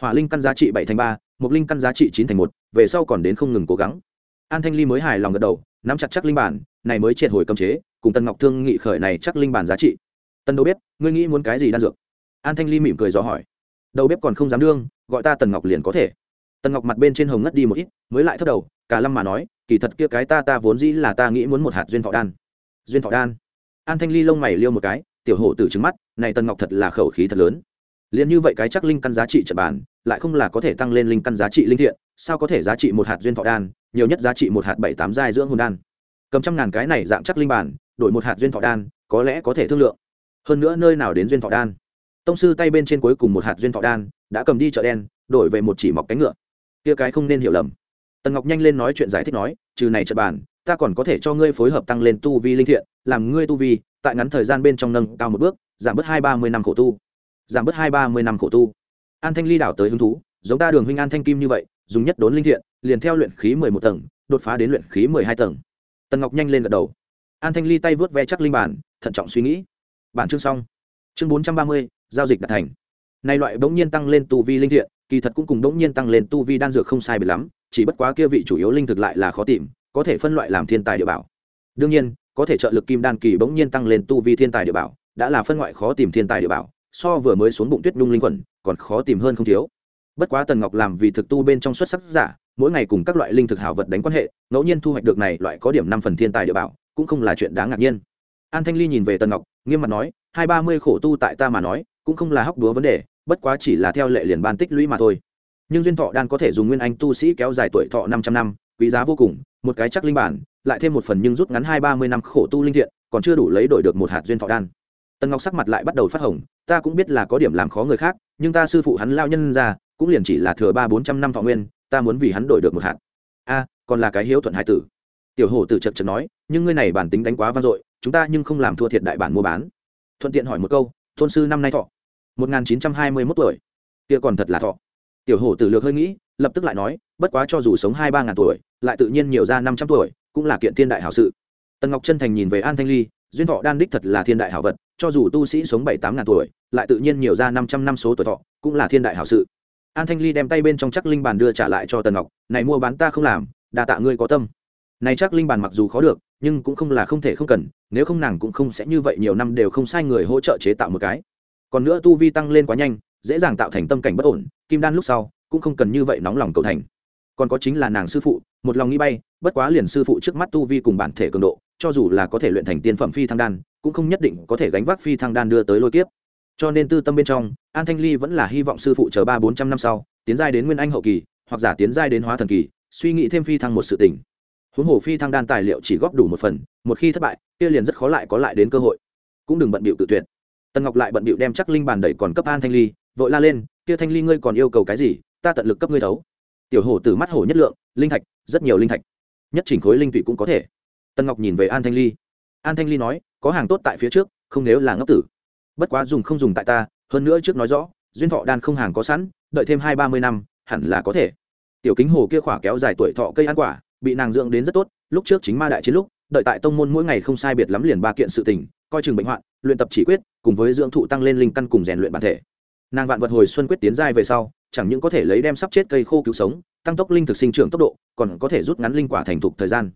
Hỏa linh căn giá trị bảy thành ba một linh căn giá trị chín thành một, về sau còn đến không ngừng cố gắng. An thanh ly mới hài lòng gật đầu, nắm chặt chắc linh bản, này mới triệt hồi cấm chế, cùng tân ngọc thương nghị khởi này chắc linh bản giá trị. Tân đâu biết ngươi nghĩ muốn cái gì đan dược? An thanh ly mỉm cười dò hỏi. Đầu bếp còn không dám đương, gọi ta tần ngọc liền có thể. Tần ngọc mặt bên trên hồng ngất đi một ít, mới lại thất đầu, cả lâm mà nói, kỳ thật kia cái ta ta vốn dĩ là ta nghĩ muốn một hạt duyên thọ đan. Duyên thọ đan. An thanh ly lông mày liêu một cái, tiểu hổ tử trứng mắt, này tần ngọc thật là khẩu khí thật lớn liền như vậy cái chắc linh căn giá trị trận bản lại không là có thể tăng lên linh căn giá trị linh thiện, sao có thể giá trị một hạt duyên thọ đan, nhiều nhất giá trị một hạt bảy tám giai dưỡng hồn đan. Cầm trăm ngàn cái này dạng chắc linh bản, đổi một hạt duyên thọ đan, có lẽ có thể thương lượng. Hơn nữa nơi nào đến duyên thọ đan? Tông sư tay bên trên cuối cùng một hạt duyên thọ đan, đã cầm đi chợ đen, đổi về một chỉ mọc cánh ngựa. Kia cái không nên hiểu lầm. Tần ngọc nhanh lên nói chuyện giải thích nói, trừ này trận bản ta còn có thể cho ngươi phối hợp tăng lên tu vi linh thiện, làm ngươi tu vi, tại ngắn thời gian bên trong nâng cao một bước, giảm bớt hai ba mươi năm khổ tu giảm bớt hai ba mươi năm khổ tu. An thanh ly đảo tới hứng thú, giống ta đường huynh an thanh kim như vậy, dùng nhất đốn linh thiện, liền theo luyện khí mười một tầng, đột phá đến luyện khí mười hai tầng. Tần ngọc nhanh lên gật đầu. An thanh ly tay vớt ve chắc linh bản, thận trọng suy nghĩ. Bản chương xong. Chương bốn trăm ba mươi, giao dịch đạt thành. Nay loại bỗng nhiên tăng lên tu vi linh thiện, kỳ thật cũng cùng bỗng nhiên tăng lên tu vi đan dược không sai biệt lắm, chỉ bất quá kia vị chủ yếu linh thực lại là khó tìm, có thể phân loại làm thiên tài địa bảo. Đương nhiên, có thể trợ lực kim đan kỳ bỗng nhiên tăng lên tu vi thiên tài địa bảo, đã là phân loại khó tìm thiên tài địa bảo so vừa mới xuống bụng tuyết nhung linh quẩn còn khó tìm hơn không thiếu. Bất quá tần ngọc làm vì thực tu bên trong xuất sắc giả, mỗi ngày cùng các loại linh thực hảo vật đánh quan hệ, ngẫu nhiên thu hoạch được này loại có điểm năm phần thiên tài địa bảo, cũng không là chuyện đáng ngạc nhiên. An thanh ly nhìn về tần ngọc, nghiêm mặt nói, hai ba mươi khổ tu tại ta mà nói, cũng không là hóc đúa vấn đề, bất quá chỉ là theo lệ liền ban tích lũy mà thôi. Nhưng duyên thọ đan có thể dùng nguyên anh tu sĩ kéo dài tuổi thọ năm trăm năm, quý giá vô cùng, một cái chắc linh bản, lại thêm một phần nhưng rút ngắn hai ba mươi năm khổ tu linh thiện, còn chưa đủ lấy đổi được một hạt duyên thọ đan tần ngọc sắc mặt lại bắt đầu phát hồng, ta cũng biết là có điểm làm khó người khác, nhưng ta sư phụ hắn lao nhân ra, cũng liền chỉ là thừa ba bốn trăm năm thọ nguyên, ta muốn vì hắn đổi được một hạt. A, còn là cái hiếu thuận hai tử. Tiểu hổ tử chật chật nói, nhưng ngươi này bản tính đánh quá vang dội, chúng ta nhưng không làm thua thiệt đại bản mua bán. Thuận tiện hỏi một câu, thôn sư năm nay thọ? Một nghìn chín trăm hai mươi mốt tuổi. Kia còn thật là thọ. Tiểu hổ tử lược hơi nghĩ, lập tức lại nói, bất quá cho dù sống hai ba ngàn tuổi, lại tự nhiên nhiều ra năm trăm tuổi, cũng là kiện thiên đại hảo sự. Tần ngọc chân thành nhìn về an thanh ly duyên thọ đan đích thật là thiên đại hảo vật, cho dù tu sĩ sống bảy tám ngàn tuổi, lại tự nhiên nhiều ra năm trăm năm số tuổi thọ, cũng là thiên đại hảo sự. An thanh ly đem tay bên trong chắc linh bàn đưa trả lại cho tần ngọc, này mua bán ta không làm, đa tạ ngươi có tâm. Này chắc linh bàn mặc dù khó được, nhưng cũng không là không thể không cần, nếu không nàng cũng không sẽ như vậy nhiều năm đều không sai người hỗ trợ chế tạo một cái. Còn nữa tu vi tăng lên quá nhanh, dễ dàng tạo thành tâm cảnh bất ổn, kim đan lúc sau, cũng không cần như vậy nóng lòng cầu thành. Còn có chính là nàng sư phụ, một lòng nghĩ bay, bất quá liền sư phụ trước mắt tu vi cùng bản thể cường độ cho dù là có thể luyện thành tiên phẩm phi thăng đan cũng không nhất định có thể gánh vác phi thăng đan đưa tới lôi kiếp. Cho nên tư tâm bên trong an thanh ly vẫn là hy vọng sư phụ chờ ba bốn trăm năm sau tiến giai đến nguyên anh hậu kỳ hoặc giả tiến giai đến hóa thần kỳ suy nghĩ thêm phi thăng một sự tình, huống hồ phi thăng đan tài liệu chỉ góp đủ một phần một khi thất bại kia liền rất khó lại có lại đến cơ hội. Cũng đừng bận bịu tự tuyệt. Tần ngọc lại bận bịu đem chắc linh bàn đẩy còn cấp an thanh ly vội la lên kia thanh ly ngươi còn yêu cầu cái gì? Ta tận lực cấp ngươi thấu. Tiểu hổ từ mắt hổ nhất lượng linh thạch rất nhiều linh thạch. Nhất chỉnh khối linh tụy cũng có thể tần ngọc nhìn về an thanh ly. An thanh ly nói, có hàng tốt tại phía trước, không nếu là ngốc tử. Bất quá dùng không dùng tại ta, hơn nữa trước nói rõ, duyên thọ đan không hàng có sẵn, đợi thêm hai ba mươi năm, hẳn là có thể. Tiểu kính hồ kia khỏa kéo dài tuổi thọ cây ăn quả, bị nàng dưỡng đến rất tốt, lúc trước chính ma đại chiến lúc, đợi tại tông môn mỗi ngày không sai biệt lắm liền ba kiện sự tình, coi chừng bệnh hoạn, luyện tập chỉ quyết, cùng với dưỡng thụ tăng lên linh căn cùng rèn luyện bản thể. Nàng vạn vật hồi xuân quyết tiến giai về sau, chẳng những có thể lấy đem sắp chết cây khô cứu sống, tăng tốc linh thực sinh trưởng tốc độ, còn có thể rút ngắn linh quả thành thục thời gian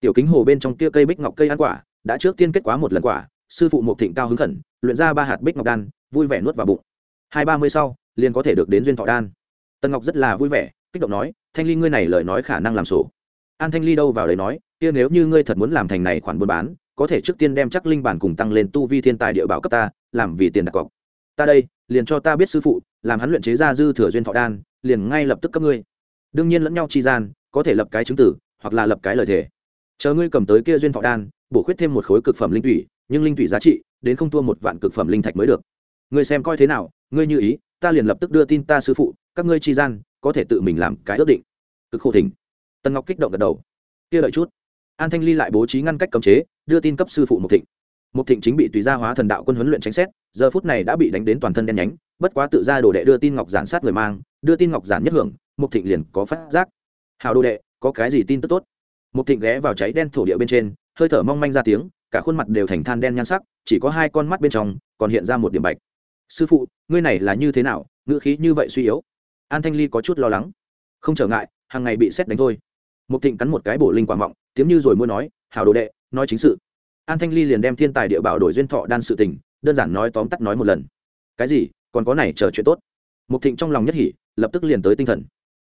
tiểu kính hồ bên trong kia cây bích ngọc cây ăn quả, đã trước tiên kết quả một lần quả, sư phụ một thịnh cao hứng khẩn, luyện ra ba hạt bích ngọc đan, vui vẻ nuốt vào bụng. Hai ba mươi sau, liền có thể được đến duyên thọ đan. Tân ngọc rất là vui vẻ, kích động nói, thanh ly ngươi này lời nói khả năng làm sổ. An thanh ly đâu vào đấy nói, kia nếu như ngươi thật muốn làm thành này khoản buôn bán, có thể trước tiên đem chắc linh bản cùng tăng lên tu vi thiên tài địa bảo cấp ta, làm vì tiền đặt cọc. Ta đây, liền cho ta biết sư phụ, làm hắn luyện chế ra dư thừa duyên thọ đan, liền ngay lập tức cấp ngươi. Đương nhiên lẫn nhau chi gian, có thể lập cái chứng tử, hoặc là lập cái lời thề chờ ngươi cầm tới kia duyên thọ đan, bổ khuyết thêm một khối cực phẩm linh thủy, nhưng linh thủy giá trị, đến không thua một vạn cực phẩm linh thạch mới được. Ngươi xem coi thế nào, ngươi như ý, ta liền lập tức đưa tin ta sư phụ, các ngươi chi gian, có thể tự mình làm cái ước định. Cực khổ thỉnh. Tân ngọc kích động gật đầu. Kia đợi chút. An thanh ly lại bố trí ngăn cách cấm chế, đưa tin cấp sư phụ một thịnh. Một thịnh chính bị tùy gia hóa thần đạo quân huấn luyện tránh xét, giờ phút này đã bị đánh đến toàn thân đen nhánh, bất quá tự ra đồ đệ đưa tin ngọc giản sát người mang, đưa tin ngọc giản nhất hưởng một thịnh liền có phát giác. Hào đồ đệ, có cái gì tin tức tốt? Một thịnh ghé vào cháy đen thổ địa bên trên, hơi thở mong manh ra tiếng, cả khuôn mặt đều thành than đen nhan sắc, chỉ có hai con mắt bên trong còn hiện ra một điểm bạch. Sư phụ, ngươi này là như thế nào? Ngữ khí như vậy suy yếu. An thanh ly có chút lo lắng. Không trở ngại, hàng ngày bị xét đánh thôi. Một thịnh cắn một cái bổ linh quả mọng, tiếng như rồi mua nói, hảo đồ đệ, nói chính sự. An thanh ly liền đem thiên tài địa bảo đổi duyên thọ đan sự tình, đơn giản nói tóm tắt nói một lần. Cái gì? Còn có này chờ chuyện tốt. Một thịnh trong lòng nhất hỉ, lập tức liền tới tinh thần.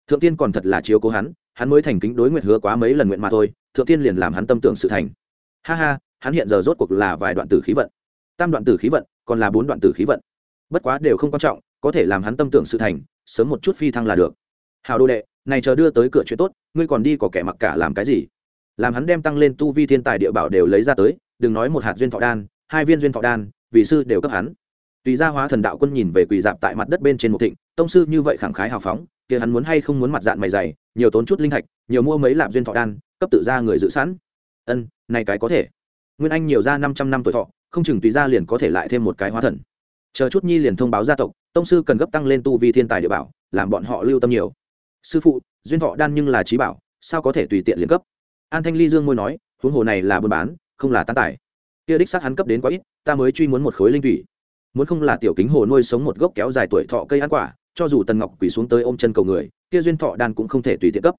Thượng tiên còn thật là chiếu cố hắn hắn mới thành kính đối nguyện hứa quá mấy lần nguyện mà thôi, thượng tiên liền làm hắn tâm tưởng sự thành. Ha ha, hắn hiện giờ rốt cuộc là vài đoạn tử khí vận. Tam đoạn tử khí vận, còn là bốn đoạn tử khí vận. Bất quá đều không quan trọng, có thể làm hắn tâm tưởng sự thành, sớm một chút phi thăng là được. Hào đồ đệ, này chờ đưa tới cửa chuyện tốt, ngươi còn đi có kẻ mặc cả làm cái gì? Làm hắn đem tăng lên tu vi thiên tài địa bảo đều lấy ra tới, đừng nói một hạt duyên thọ đan, hai viên duyên thọ đan, vị sư đều cấp hắn. Tùy gia hóa thần đạo quân nhìn về quỳ dạp tại mặt đất bên trên một thịnh tông sư như vậy khẳng khái hào phóng, kia hắn muốn hay không muốn mặt dạng mày dày, nhiều tốn chút linh thạch, nhiều mua mấy lạp duyên thọ đan, cấp tự ra người giữ sẵn. Ân, này cái có thể. Nguyên anh nhiều ra năm trăm năm tuổi thọ, không chừng tùy gia liền có thể lại thêm một cái hóa thần. Chờ chút nhi liền thông báo gia tộc, tông sư cần gấp tăng lên tu vi thiên tài địa bảo, làm bọn họ lưu tâm nhiều. Sư phụ, duyên thọ đan nhưng là trí bảo, sao có thể tùy tiện liền cấp? An thanh ly dương môi nói, huống hồ này là buôn bán, không là tán tài kia đích xác hắn cấp đến quá ít, ta mới truy muốn một khối linh thủy. Muốn không là tiểu kính hồ nuôi sống một gốc kéo dài tuổi thọ cây ăn quả cho dù tần ngọc quỳ xuống tới ôm chân cầu người kia duyên thọ đan cũng không thể tùy tiện cấp.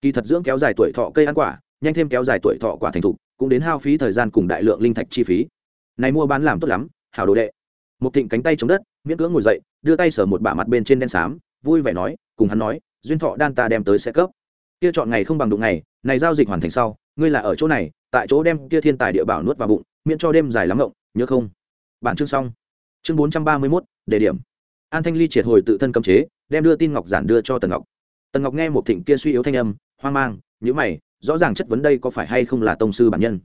Kỳ thật dưỡng kéo dài tuổi thọ cây ăn quả nhanh thêm kéo dài tuổi thọ quả thành thục cũng đến hao phí thời gian cùng đại lượng linh thạch chi phí. Này mua bán làm tốt lắm hảo đồ đệ. Một thịnh cánh tay chống đất miễn cưỡng ngồi dậy đưa tay sờ một bả mặt bên trên đen xám vui vẻ nói cùng hắn nói duyên thọ đan ta đem tới sẽ cấp. Kia chọn ngày không bằng đụng ngày này giao dịch hoàn thành sau ngươi là ở chỗ này tại chỗ đem kia thiên tài địa bảo nuốt vào bụng miễn cho đêm dài lắm ngộng nhớ không? Bản chương xong. Chương bốn trăm ba mươi một, đề điểm an thanh ly triệt hồi tự thân cấm chế, đem đưa tin ngọc giản đưa cho tần ngọc. Tần ngọc nghe một thịnh kia suy yếu thanh âm, hoang mang nhữ mày, rõ ràng chất vấn đây có phải hay không là tông sư bản nhân.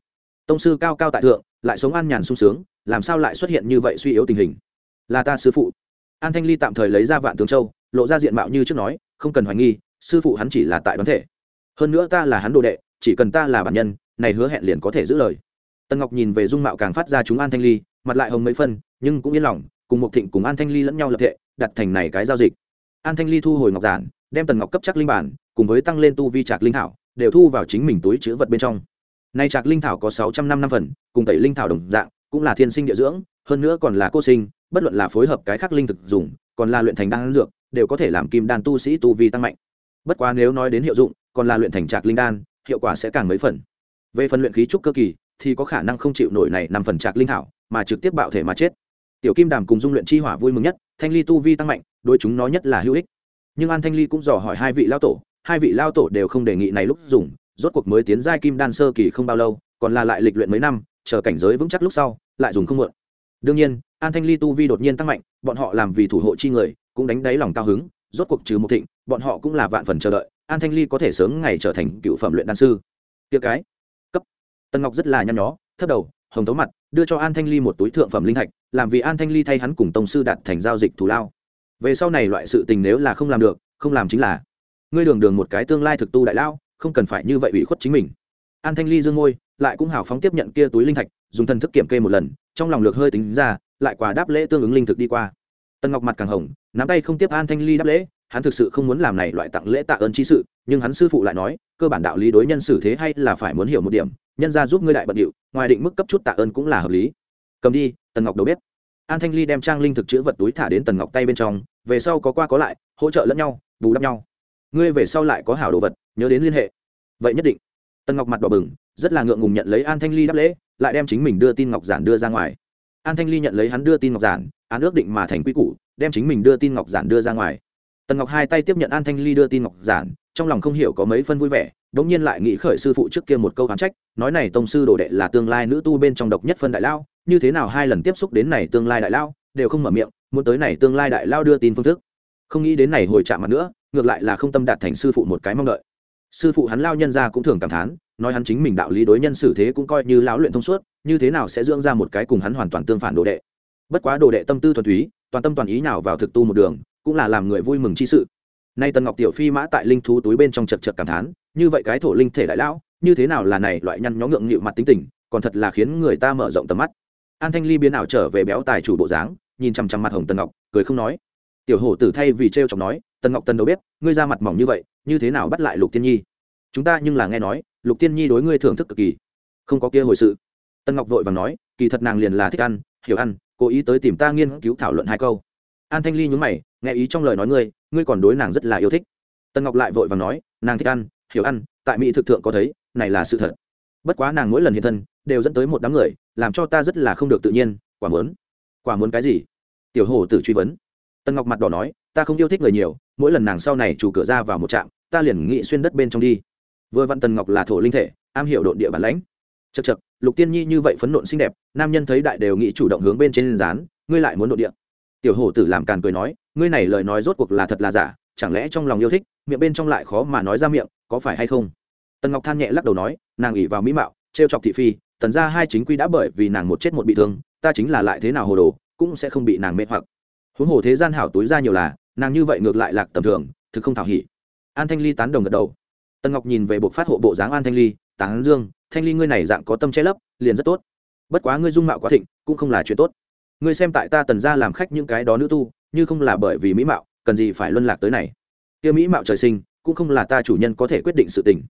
Tông sư cao cao tại thượng, lại sống an nhàn sung sướng, làm sao lại xuất hiện như vậy suy yếu tình hình? Là ta sư phụ. An thanh ly tạm thời lấy ra vạn tướng châu, lộ ra diện mạo như trước nói, không cần hoài nghi, sư phụ hắn chỉ là tại đoán thể. Hơn nữa ta là hắn đồ đệ, chỉ cần ta là bản nhân, này hứa hẹn liền có thể giữ lời. Tần ngọc nhìn về dung mạo càng phát ra chúng an thanh ly, mặt lại hồng mấy phân, nhưng cũng yên lòng cùng một thịnh cùng an thanh ly lẫn nhau lập thệ đặt thành này cái giao dịch. An thanh ly thu hồi ngọc giản, đem tần ngọc cấp chắc linh bản, cùng với tăng lên tu vi trạc linh thảo, đều thu vào chính mình túi chứa vật bên trong. Nay trạc linh thảo có sáu trăm năm năm phần, cùng tẩy linh thảo đồng dạng, cũng là thiên sinh địa dưỡng, hơn nữa còn là cô sinh, bất luận là phối hợp cái khác linh thực dùng, còn là luyện thành đan dược, đều có thể làm kim đan tu sĩ tu vi tăng mạnh. Bất quá nếu nói đến hiệu dụng, còn là luyện thành trạc linh đan, hiệu quả sẽ càng mấy phần. Về phần luyện khí trúc cơ kỳ, thì có khả năng không chịu nổi này năm phần trạc linh thảo, mà trực tiếp bạo thể mà chết tiểu kim đàm cùng dung luyện chi hỏa vui mừng nhất, thanh ly tu vi tăng mạnh, đối chúng nó nhất là hữu ích. Nhưng an thanh ly cũng dò hỏi hai vị lao tổ, hai vị lao tổ đều không đề nghị này lúc dùng, rốt cuộc mới tiến giai kim đan sơ kỳ không bao lâu, còn là lại lịch luyện mấy năm, chờ cảnh giới vững chắc lúc sau, lại dùng không muộn. Đương nhiên, an thanh ly tu vi đột nhiên tăng mạnh, bọn họ làm vì thủ hộ chi người, cũng đánh đáy lòng cao hứng, rốt cuộc trừ một thịnh, bọn họ cũng là vạn phần chờ đợi, an thanh ly có thể sớm ngày trở thành cựu phẩm luyện đan sư. Tiệc cái, cấp. Tân ngọc rất là nhăn nhó, thấp đầu, hồng tấu mặt, đưa cho an thanh ly một túi thượng phẩm linh thạch làm vì an thanh ly thay hắn cùng tông sư đạt thành giao dịch thù lao. Về sau này loại sự tình nếu là không làm được, không làm chính là, ngươi đường đường một cái tương lai thực tu đại lao, không cần phải như vậy ủy khuất chính mình. An thanh ly dương ngôi lại cũng hào phóng tiếp nhận kia túi linh thạch, dùng thần thức kiểm kê một lần, trong lòng lược hơi tính ra, lại quả đáp lễ tương ứng linh thực đi qua. Tân ngọc mặt càng hồng, nắm tay không tiếp an thanh ly đáp lễ, hắn thực sự không muốn làm này loại tặng lễ tạ ơn chi sự, nhưng hắn sư phụ lại nói, cơ bản đạo lý đối nhân xử thế hay là phải muốn hiểu một điểm, nhân ra giúp ngươi đại bận điệu, ngoài định mức cấp chút tạ ơn cũng là hợp lý cầm đi, tần ngọc đầu bếp. An thanh ly đem trang linh thực chữ vật túi thả đến tần ngọc tay bên trong, về sau có qua có lại, hỗ trợ lẫn nhau, bù đắp nhau. Ngươi về sau lại có hảo đồ vật, nhớ đến liên hệ. Vậy nhất định. Tần ngọc mặt đỏ bừng, rất là ngượng ngùng nhận lấy an thanh ly đáp lễ, lại đem chính mình đưa tin ngọc giản đưa ra ngoài. An thanh ly nhận lấy hắn đưa tin ngọc giản, án ước định mà thành quy củ, đem chính mình đưa tin ngọc giản đưa ra ngoài tần ngọc hai tay tiếp nhận an thanh ly đưa tin ngọc giản, trong lòng không hiểu có mấy phân vui vẻ đ ỗ n g nhiên lại nghĩ khởi sư phụ trước kia một câu hán trách, nói này tông sư đồ đệ là tương lai nữ tu bên trong độc nhất phân đại lao, như thế nào hai lần tiếp xúc đến này tương lai đại lao, đều không mở miệng, muốn tới này tương lai đại lao đưa tin phương thức. Không nghĩ đến này hồi chạm mặt nữa, ngược lại là không tâm đạt thành sư phụ một cái mong đợi. Sư phụ hắn lao nhân ra cũng thường cảm thán, nói hắn chính mình đạo lý đối nhân xử thế cũng coi như lão luyện thông suốt, như thế nào sẽ dưỡng ra một cái cùng hắn hoàn toàn tương phản đồ đệ. Bất quá đồ đệ tâm tư thuần túy, toàn tâm toàn ý nào vào thực tu một đường cũng là làm người vui mừng chi sự. Nay tần ngọc tiểu phi mã tại linh thú túi bên trong chật chật cảm thán, như vậy cái thổ linh thể đại lão, như thế nào là này loại nhăn nhó ngượng nghịu mặt tính tình, còn thật là khiến người ta mở rộng tầm mắt. An thanh ly biến ảo trở về béo tài chủ bộ dáng, nhìn chằm chằm mặt hồng tần ngọc, cười không nói. Tiểu hổ tử thay vì trêu chọc nói, tần ngọc tần đầu bếp ngươi ra mặt mỏng như vậy, như thế nào bắt lại lục tiên nhi? Chúng ta nhưng là nghe nói, lục tiên nhi đối ngươi thưởng thức cực kỳ. Không có kia hồi sự. Tần ngọc vội vàng nói, kỳ thật nàng liền là thích ăn, hiểu ăn, cố ý tới tìm ta nghiên cứu thảo luận hai câu. An thanh ly nhún mày nghe ý trong lời nói ngươi ngươi còn đối nàng rất là yêu thích. Tân ngọc lại vội và nói, nàng thích ăn, hiểu ăn, tại mỹ thực thượng có thấy, này là sự thật. Bất quá nàng mỗi lần hiện thân, đều dẫn tới một đám người, làm cho ta rất là không được tự nhiên, quả muốn. Quả muốn cái gì? Tiểu hồ tử truy vấn. Tân ngọc mặt đỏ nói, ta không yêu thích người nhiều, mỗi lần nàng sau này chủ cửa ra vào một trạm, ta liền nghị xuyên đất bên trong đi. Vừa vặn tần ngọc là thổ linh thể, am hiểu độn địa bản lãnh. Chật chật lục tiên nhi như vậy phấn nộn xinh đẹp, nam nhân thấy đại đều nghĩ chủ động hướng bên trên dán ngươi lại muốn độn địa tiểu hổ tử làm càn cười nói, ngươi này lời nói rốt cuộc là thật là giả, chẳng lẽ trong lòng yêu thích, miệng bên trong lại khó mà nói ra miệng, có phải hay không? Tần ngọc than nhẹ lắc đầu nói, nàng ỉ vào mỹ mạo, trêu chọc thị phi, tần ra hai chính quy đã bởi vì nàng một chết một bị thương, ta chính là lại thế nào hồ đồ, cũng sẽ không bị nàng mê hoặc. Huống hồ thế gian hảo túi ra nhiều là, nàng như vậy ngược lại lạc tầm thường, thực không thảo hỉ. An thanh ly tán đồng gật đầu. Tần ngọc nhìn về bộ phát hộ bộ dáng an thanh ly, tán dương, thanh ly ngươi này dạng có tâm che lấp, liền rất tốt. Bất quá ngươi dung mạo quá thịnh, cũng không là chuyện tốt ngươi xem tại ta tần ra làm khách những cái đó nữ tu, như không là bởi vì mỹ mạo, cần gì phải luân lạc tới này. Tiêu mỹ mạo trời sinh, cũng không là ta chủ nhân có thể quyết định sự tình.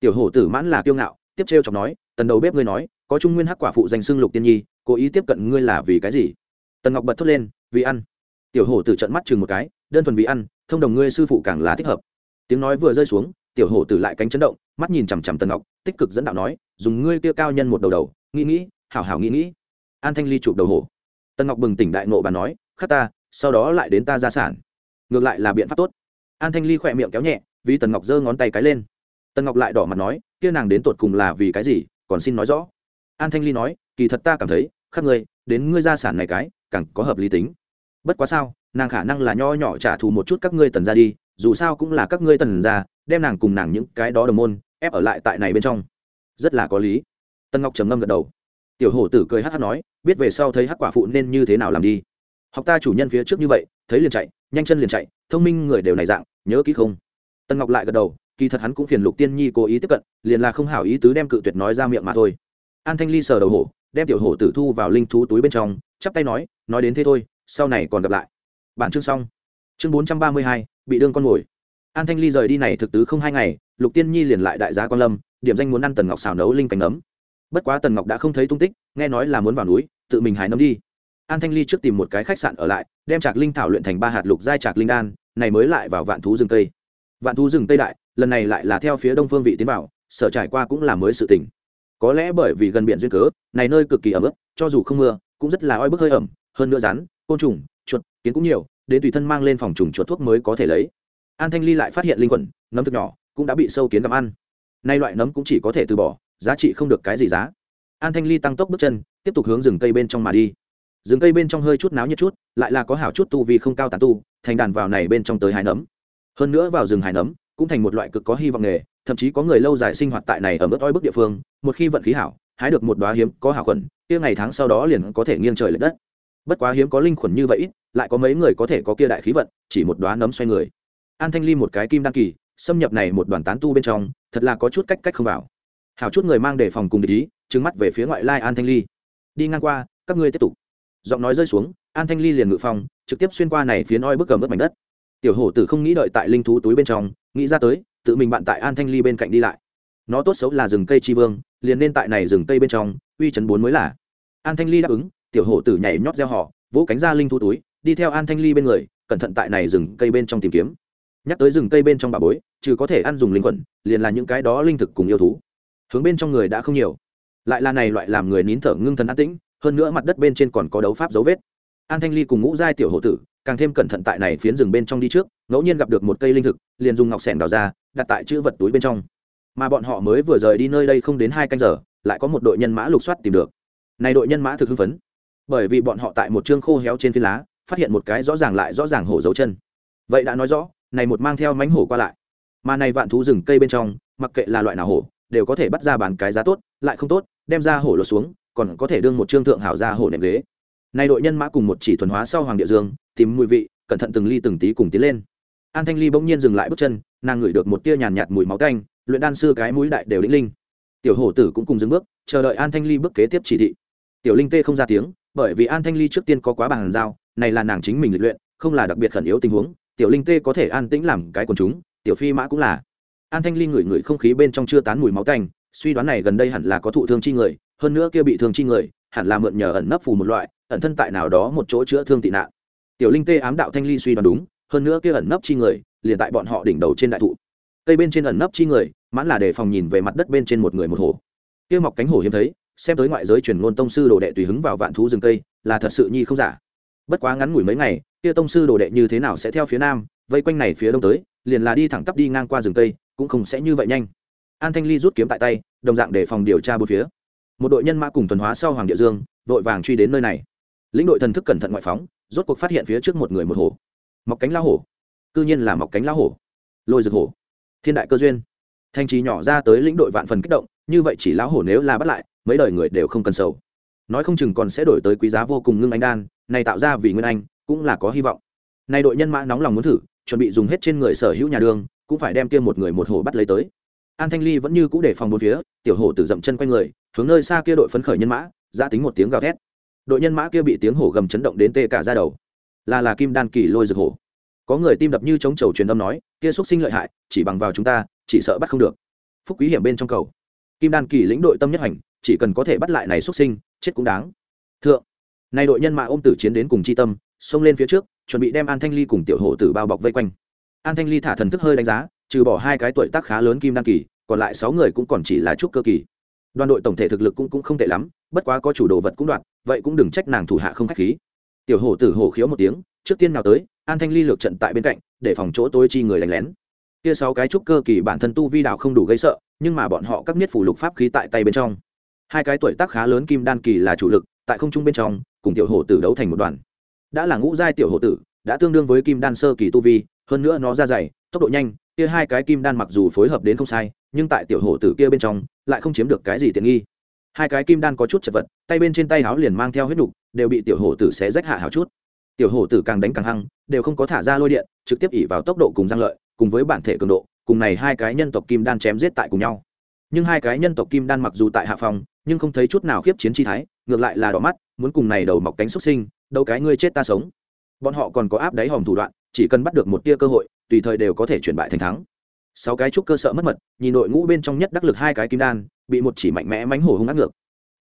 Tiểu hổ tử mãn là kiêu ngạo, tiếp trêu chọc nói, tần đầu bếp ngươi nói, có trung nguyên hắc quả phụ danh xưng lục tiên nhi, cố ý tiếp cận ngươi là vì cái gì? Tần ngọc bật thốt lên, vì ăn. Tiểu hổ tử trận mắt chừng một cái, đơn thuần vì ăn, thông đồng ngươi sư phụ càng là thích hợp. Tiếng nói vừa rơi xuống, tiểu hổ tử lại cánh chấn động, mắt nhìn chằm chằm tần ngọc, tích cực dẫn đạo nói, dùng ngươi kia cao nhân một đầu đầu, nghĩ nghĩ, hảo hảo nghĩ nghĩ. An thanh ly chụp đầu hổ tần ngọc bừng tỉnh đại nộ bà nói, khắc ta, sau đó lại đến ta gia sản. Ngược lại là biện pháp tốt. An thanh ly khỏe miệng kéo nhẹ, vì tần ngọc giơ ngón tay cái lên. Tần ngọc lại đỏ mặt nói, kia nàng đến tột cùng là vì cái gì, còn xin nói rõ. An thanh ly nói, kỳ thật ta cảm thấy, khắc ngươi, đến ngươi gia sản này cái, càng có hợp lý tính. Bất quá sao, nàng khả năng là nho nhỏ trả thù một chút các ngươi tần ra đi, dù sao cũng là các ngươi tần ra đem nàng cùng nàng những cái đó đồng môn, ép ở lại tại này bên trong. Rất là có lý. Tân ngọc trầm ngâm gật đầu tiểu hổ tử cười hát hát nói, biết về sau thấy hắc quả phụ nên như thế nào làm đi. Học ta chủ nhân phía trước như vậy, thấy liền chạy, nhanh chân liền chạy, thông minh người đều này dạng, nhớ kỹ không? Tân ngọc lại gật đầu, kỳ thật hắn cũng phiền lục tiên nhi cố ý tiếp cận, liền là không hảo ý tứ đem cự tuyệt nói ra miệng mà thôi. An thanh ly sờ đầu hổ, đem tiểu hổ tử thu vào linh thú túi bên trong, chắp tay nói nói đến thế thôi, sau này còn gặp lại. Bản chương xong. Chương bốn trăm ba mươi hai, bị đương con mồi. An thanh ly rời đi này thực tứ không hai ngày, lục tiên nhi liền lại đại giá quan lâm, điểm danh muốn ăn tần ngọc xào nấu linh cánh nấm bất quá tần ngọc đã không thấy tung tích, nghe nói là muốn vào núi, tự mình hái nấm đi. An thanh ly trước tìm một cái khách sạn ở lại, đem trạc linh thảo luyện thành ba hạt lục giai trạc linh đan, này mới lại vào vạn thú rừng tây. Vạn thú rừng tây đại, lần này lại là theo phía đông phương vị tiến vào, sở trải qua cũng là mới sự tỉnh có lẽ bởi vì gần biển duyên cớ, này nơi cực kỳ ẩm ướt, cho dù không mưa, cũng rất là oi bức hơi ẩm, hơn nữa rắn, côn trùng, chuột, kiến cũng nhiều, đến tùy thân mang lên phòng trùng chuột thuốc mới có thể lấy. An thanh ly lại phát hiện linh quẩn nấm thực nhỏ, cũng đã bị sâu kiến gặm ăn. Nay loại nấm cũng chỉ có thể từ bỏ giá trị không được cái gì giá. An thanh ly tăng tốc bước chân, tiếp tục hướng rừng cây bên trong mà đi. Rừng cây bên trong hơi chút náo nhiệt chút, lại là có hảo chút tu vì không cao tán tu, thành đàn vào này bên trong tới hái nấm. Hơn nữa vào rừng hái nấm, cũng thành một loại cực có hy vọng nghề, thậm chí có người lâu dài sinh hoạt tại này ở mức oi bức địa phương, một khi vận khí hảo, hái được một đoá hiếm, có hảo khuẩn, kia ngày tháng sau đó liền có thể nghiêng trời l ệ đất. Bất quá hiếm có linh khuẩn như vậy lại có mấy người có thể có kia đại khí vận, chỉ một đoá nấm xoay người. An thanh ly một cái kim đăng kỳ, xâm nhập này một đoàn tán tu bên trong, thật là có chút cách cách không vào hảo chút người mang đề phòng cùng địch ý trứng mắt về phía ngoại lai an thanh ly. Đi ngang qua các ngươi tiếp tục. Giọng nói rơi xuống an thanh ly liền ngự phòng, trực tiếp xuyên qua này phía noi bức cầm ướt mảnh đất. Tiểu hổ tử không nghĩ đợi tại linh thú túi bên trong nghĩ ra tới tự mình bạn tại an thanh ly bên cạnh đi lại. Nó tốt xấu là rừng cây tri vương liền nên tại này rừng cây bên trong uy chấn bốn mới là. An thanh ly đáp ứng tiểu hổ tử nhảy nhót gieo họ vỗ cánh ra linh thú túi đi theo an thanh ly bên người cẩn thận tại này rừng cây bên trong tìm kiếm. Nhắc tới rừng cây bên trong bà bối trừ có thể ăn dùng linh quẩn liền là những cái đó linh thực cùng yêu thú hướng bên trong người đã không nhiều. Lại là này loại làm người nín thở ngưng thần an tĩnh, hơn nữa mặt đất bên trên còn có đấu pháp dấu vết. An thanh ly cùng ngũ giai tiểu hộ tử, càng thêm cẩn thận tại này phiến rừng bên trong đi trước, ngẫu nhiên gặp được một cây linh thực, liền dùng ngọc sẻn đào ra, đặt tại chữ vật túi bên trong. Mà bọn họ mới vừa rời đi nơi đây không đến hai canh giờ, lại có một đội nhân mã lục soát tìm được. Này đội nhân mã thực hưng phấn, bởi vì bọn họ tại một chương khô héo trên phi lá, phát hiện một cái rõ ràng lại rõ ràng hổ dấu chân. Vậy đã nói rõ, này một mang theo mánh hổ qua lại. Mà này vạn thú rừng cây bên trong, mặc kệ là loại nào hổ đều có thể bắt ra bán cái giá tốt, lại không tốt, đem ra hổ lột xuống, còn có thể đương một trương thượng hảo ra hổ nệm ghế. Nay đội nhân mã cùng một chỉ thuần hóa sau hoàng địa dương, tìm mùi vị, cẩn thận từng ly từng tí cùng tiến lên. An thanh ly bỗng nhiên dừng lại bước chân, nàng ngửi được một tia nhàn nhạt mùi máu canh luyện đan sư cái mũi đại đều linh linh. Tiểu hổ tử cũng cùng dừng bước, chờ đợi an thanh ly bước kế tiếp chỉ thị. Tiểu linh tê không ra tiếng, bởi vì an thanh ly trước tiên có quá bàn giao, này là nàng chính mình lịch luyện, không là đặc biệt khẩn yếu tình huống, tiểu linh tê có thể an tĩnh làm cái quần chúng, tiểu phi mã cũng là an thanh ly ngửi ngửi không khí bên trong chưa tán mùi máu tanh, suy đoán này gần đây hẳn là có thụ thương chi người, hơn nữa kia bị thương chi người, hẳn là mượn nhờ ẩn nấp phù một loại, ẩn thân tại nào đó một chỗ chữa thương tị nạn. Tiểu linh tê ám đạo thanh ly suy đoán đúng, hơn nữa kia ẩn nấp chi người, liền tại bọn họ đỉnh đầu trên đại thụ. Cây bên trên ẩn nấp chi người, mãn là để phòng nhìn về mặt đất bên trên một người một hổ kia mọc cánh hổ hiếm thấy, xem tới ngoại giới truyền ngôn tông sư đồ đệ tùy hứng vào vạn thú rừng cây, là thật sự nhi không giả. Bất quá ngắn ngủi mấy ngày, kia tông sư đồ đệ như thế nào sẽ theo phía nam, vây quanh này phía đông tới, liền là đi thẳng tắp đi ngang qua rừng cây cũng không sẽ như vậy nhanh. An thanh ly rút kiếm tại tay, đồng dạng để phòng điều tra bốn phía. Một đội nhân mã cùng tuần hóa sau hoàng địa dương, vội vàng truy đến nơi này. Lĩnh đội thần thức cẩn thận ngoại phóng, rốt cuộc phát hiện phía trước một người một hổ. Mọc cánh lao hổ. Cư nhiên là mọc cánh lao hổ. Lôi rực hổ. Thiên đại cơ duyên. Thanh trì nhỏ ra tới lĩnh đội vạn phần kích động, như vậy chỉ lão hổ nếu là bắt lại, mấy đời người đều không cần sầu. Nói không chừng còn sẽ đổi tới quý giá vô cùng ngưng anh đan, này tạo ra vì nguyên anh, cũng là có hy vọng. Này đội nhân mã nóng lòng muốn thử, chuẩn bị dùng hết trên người sở hữu nhà đường cũng phải đem kia một người một hổ bắt lấy tới. An thanh ly vẫn như cũ để phòng bốn phía, tiểu hổ tử dậm chân quanh người, hướng nơi xa kia đội phấn khởi nhân mã ra tính một tiếng gào thét. Đội nhân mã kia bị tiếng hổ gầm chấn động đến tê cả ra đầu. Là là kim đan kỳ lôi rực hổ. Có người tim đập như chống chầu truyền âm nói, kia xuất sinh lợi hại, chỉ bằng vào chúng ta, chỉ sợ bắt không được. Phúc quý hiểm bên trong cầu. Kim đan kỳ lĩnh đội tâm nhất hành, chỉ cần có thể bắt lại này xuất sinh, chết cũng đáng. Thượng nay đội nhân mã ôm tử chiến đến cùng chi tâm, xông lên phía trước, chuẩn bị đem an thanh ly cùng tiểu hổ tử bao bọc vây quanh an thanh ly thả thần thức hơi đánh giá trừ bỏ hai cái tuổi tác khá lớn kim đan kỳ còn lại sáu người cũng còn chỉ là trúc cơ kỳ. Đoàn đội tổng thể thực lực cũng, cũng không tệ lắm bất quá có chủ đồ vật cũng đoạt vậy cũng đừng trách nàng thủ hạ không khách khí. Tiểu hổ tử hổ khiếu một tiếng trước tiên nào tới an thanh ly lược trận tại bên cạnh để phòng chỗ tôi chi người đánh lén. Kia sáu cái trúc cơ kỳ bản thân tu vi đạo không đủ gây sợ nhưng mà bọn họ các miết phủ lục pháp khí tại tay bên trong. Hai cái tuổi tác khá lớn kim đan kỳ là chủ lực tại không trung bên trong cùng tiểu hổ tử đấu thành một đoàn. Đã là ngũ giai tiểu hổ tử đã tương đương với kim đan sơ kỳ tu vi hơn nữa nó ra dày, tốc độ nhanh, kia hai cái kim đan mặc dù phối hợp đến không sai, nhưng tại tiểu hổ tử kia bên trong, lại không chiếm được cái gì tiện nghi. Hai cái kim đan có chút chật vật, tay bên trên tay áo liền mang theo huyết nục, đều bị tiểu hổ tử xé rách hạ hào chút. Tiểu hổ tử càng đánh càng hăng, đều không có thả ra lôi điện, trực tiếp ỉ vào tốc độ cùng giang lợi, cùng với bản thể cường độ, cùng này hai cái nhân tộc kim đan chém giết tại cùng nhau. Nhưng hai cái nhân tộc kim đan mặc dù tại hạ phòng, nhưng không thấy chút nào khiếp chiến chi thái, ngược lại là đỏ mắt, muốn cùng này đầu mọc cánh xuất sinh, đâu cái ngươi chết ta sống. Bọn họ còn có áp đáy hòm thủ đoạn chỉ cần bắt được một tia cơ hội, tùy thời đều có thể chuyển bại thành thắng. Sáu cái trúc cơ sợ mất mật, nhìn đội ngũ bên trong nhất đắc lực hai cái kim đan, bị một chỉ mạnh mẽ mánh hổ hung ác ngược.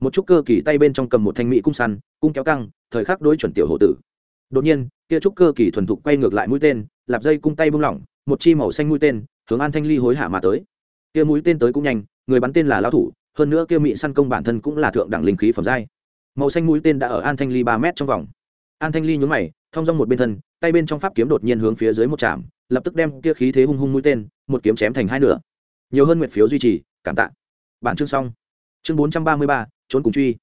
Một trúc cơ kỳ tay bên trong cầm một thanh mỹ cung săn, cung kéo căng, thời khắc đối chuẩn tiểu hổ tử. Đột nhiên, kia trúc cơ kỳ thuần thục quay ngược lại mũi tên, lạp dây cung tay bung lỏng, một chi màu xanh mũi tên, hướng an thanh ly hối hạ mà tới. Kia mũi tên tới cũng nhanh, người bắn tên là lao thủ, hơn nữa kia mỹ săn công bản thân cũng là thượng đẳng linh khí phẩm giai. Màu xanh mũi tên đã ở an thanh ly ba mét trong vòng an thanh ly nhún mày thong dong một bên thân tay bên trong pháp kiếm đột nhiên hướng phía dưới một chạm, lập tức đem kia khí thế hung hung mũi tên một kiếm chém thành hai nửa. Nhiều hơn nguyện phiếu duy trì cảm tạ. Bản chương xong. Chương bốn trăm ba mươi ba trốn cùng truy.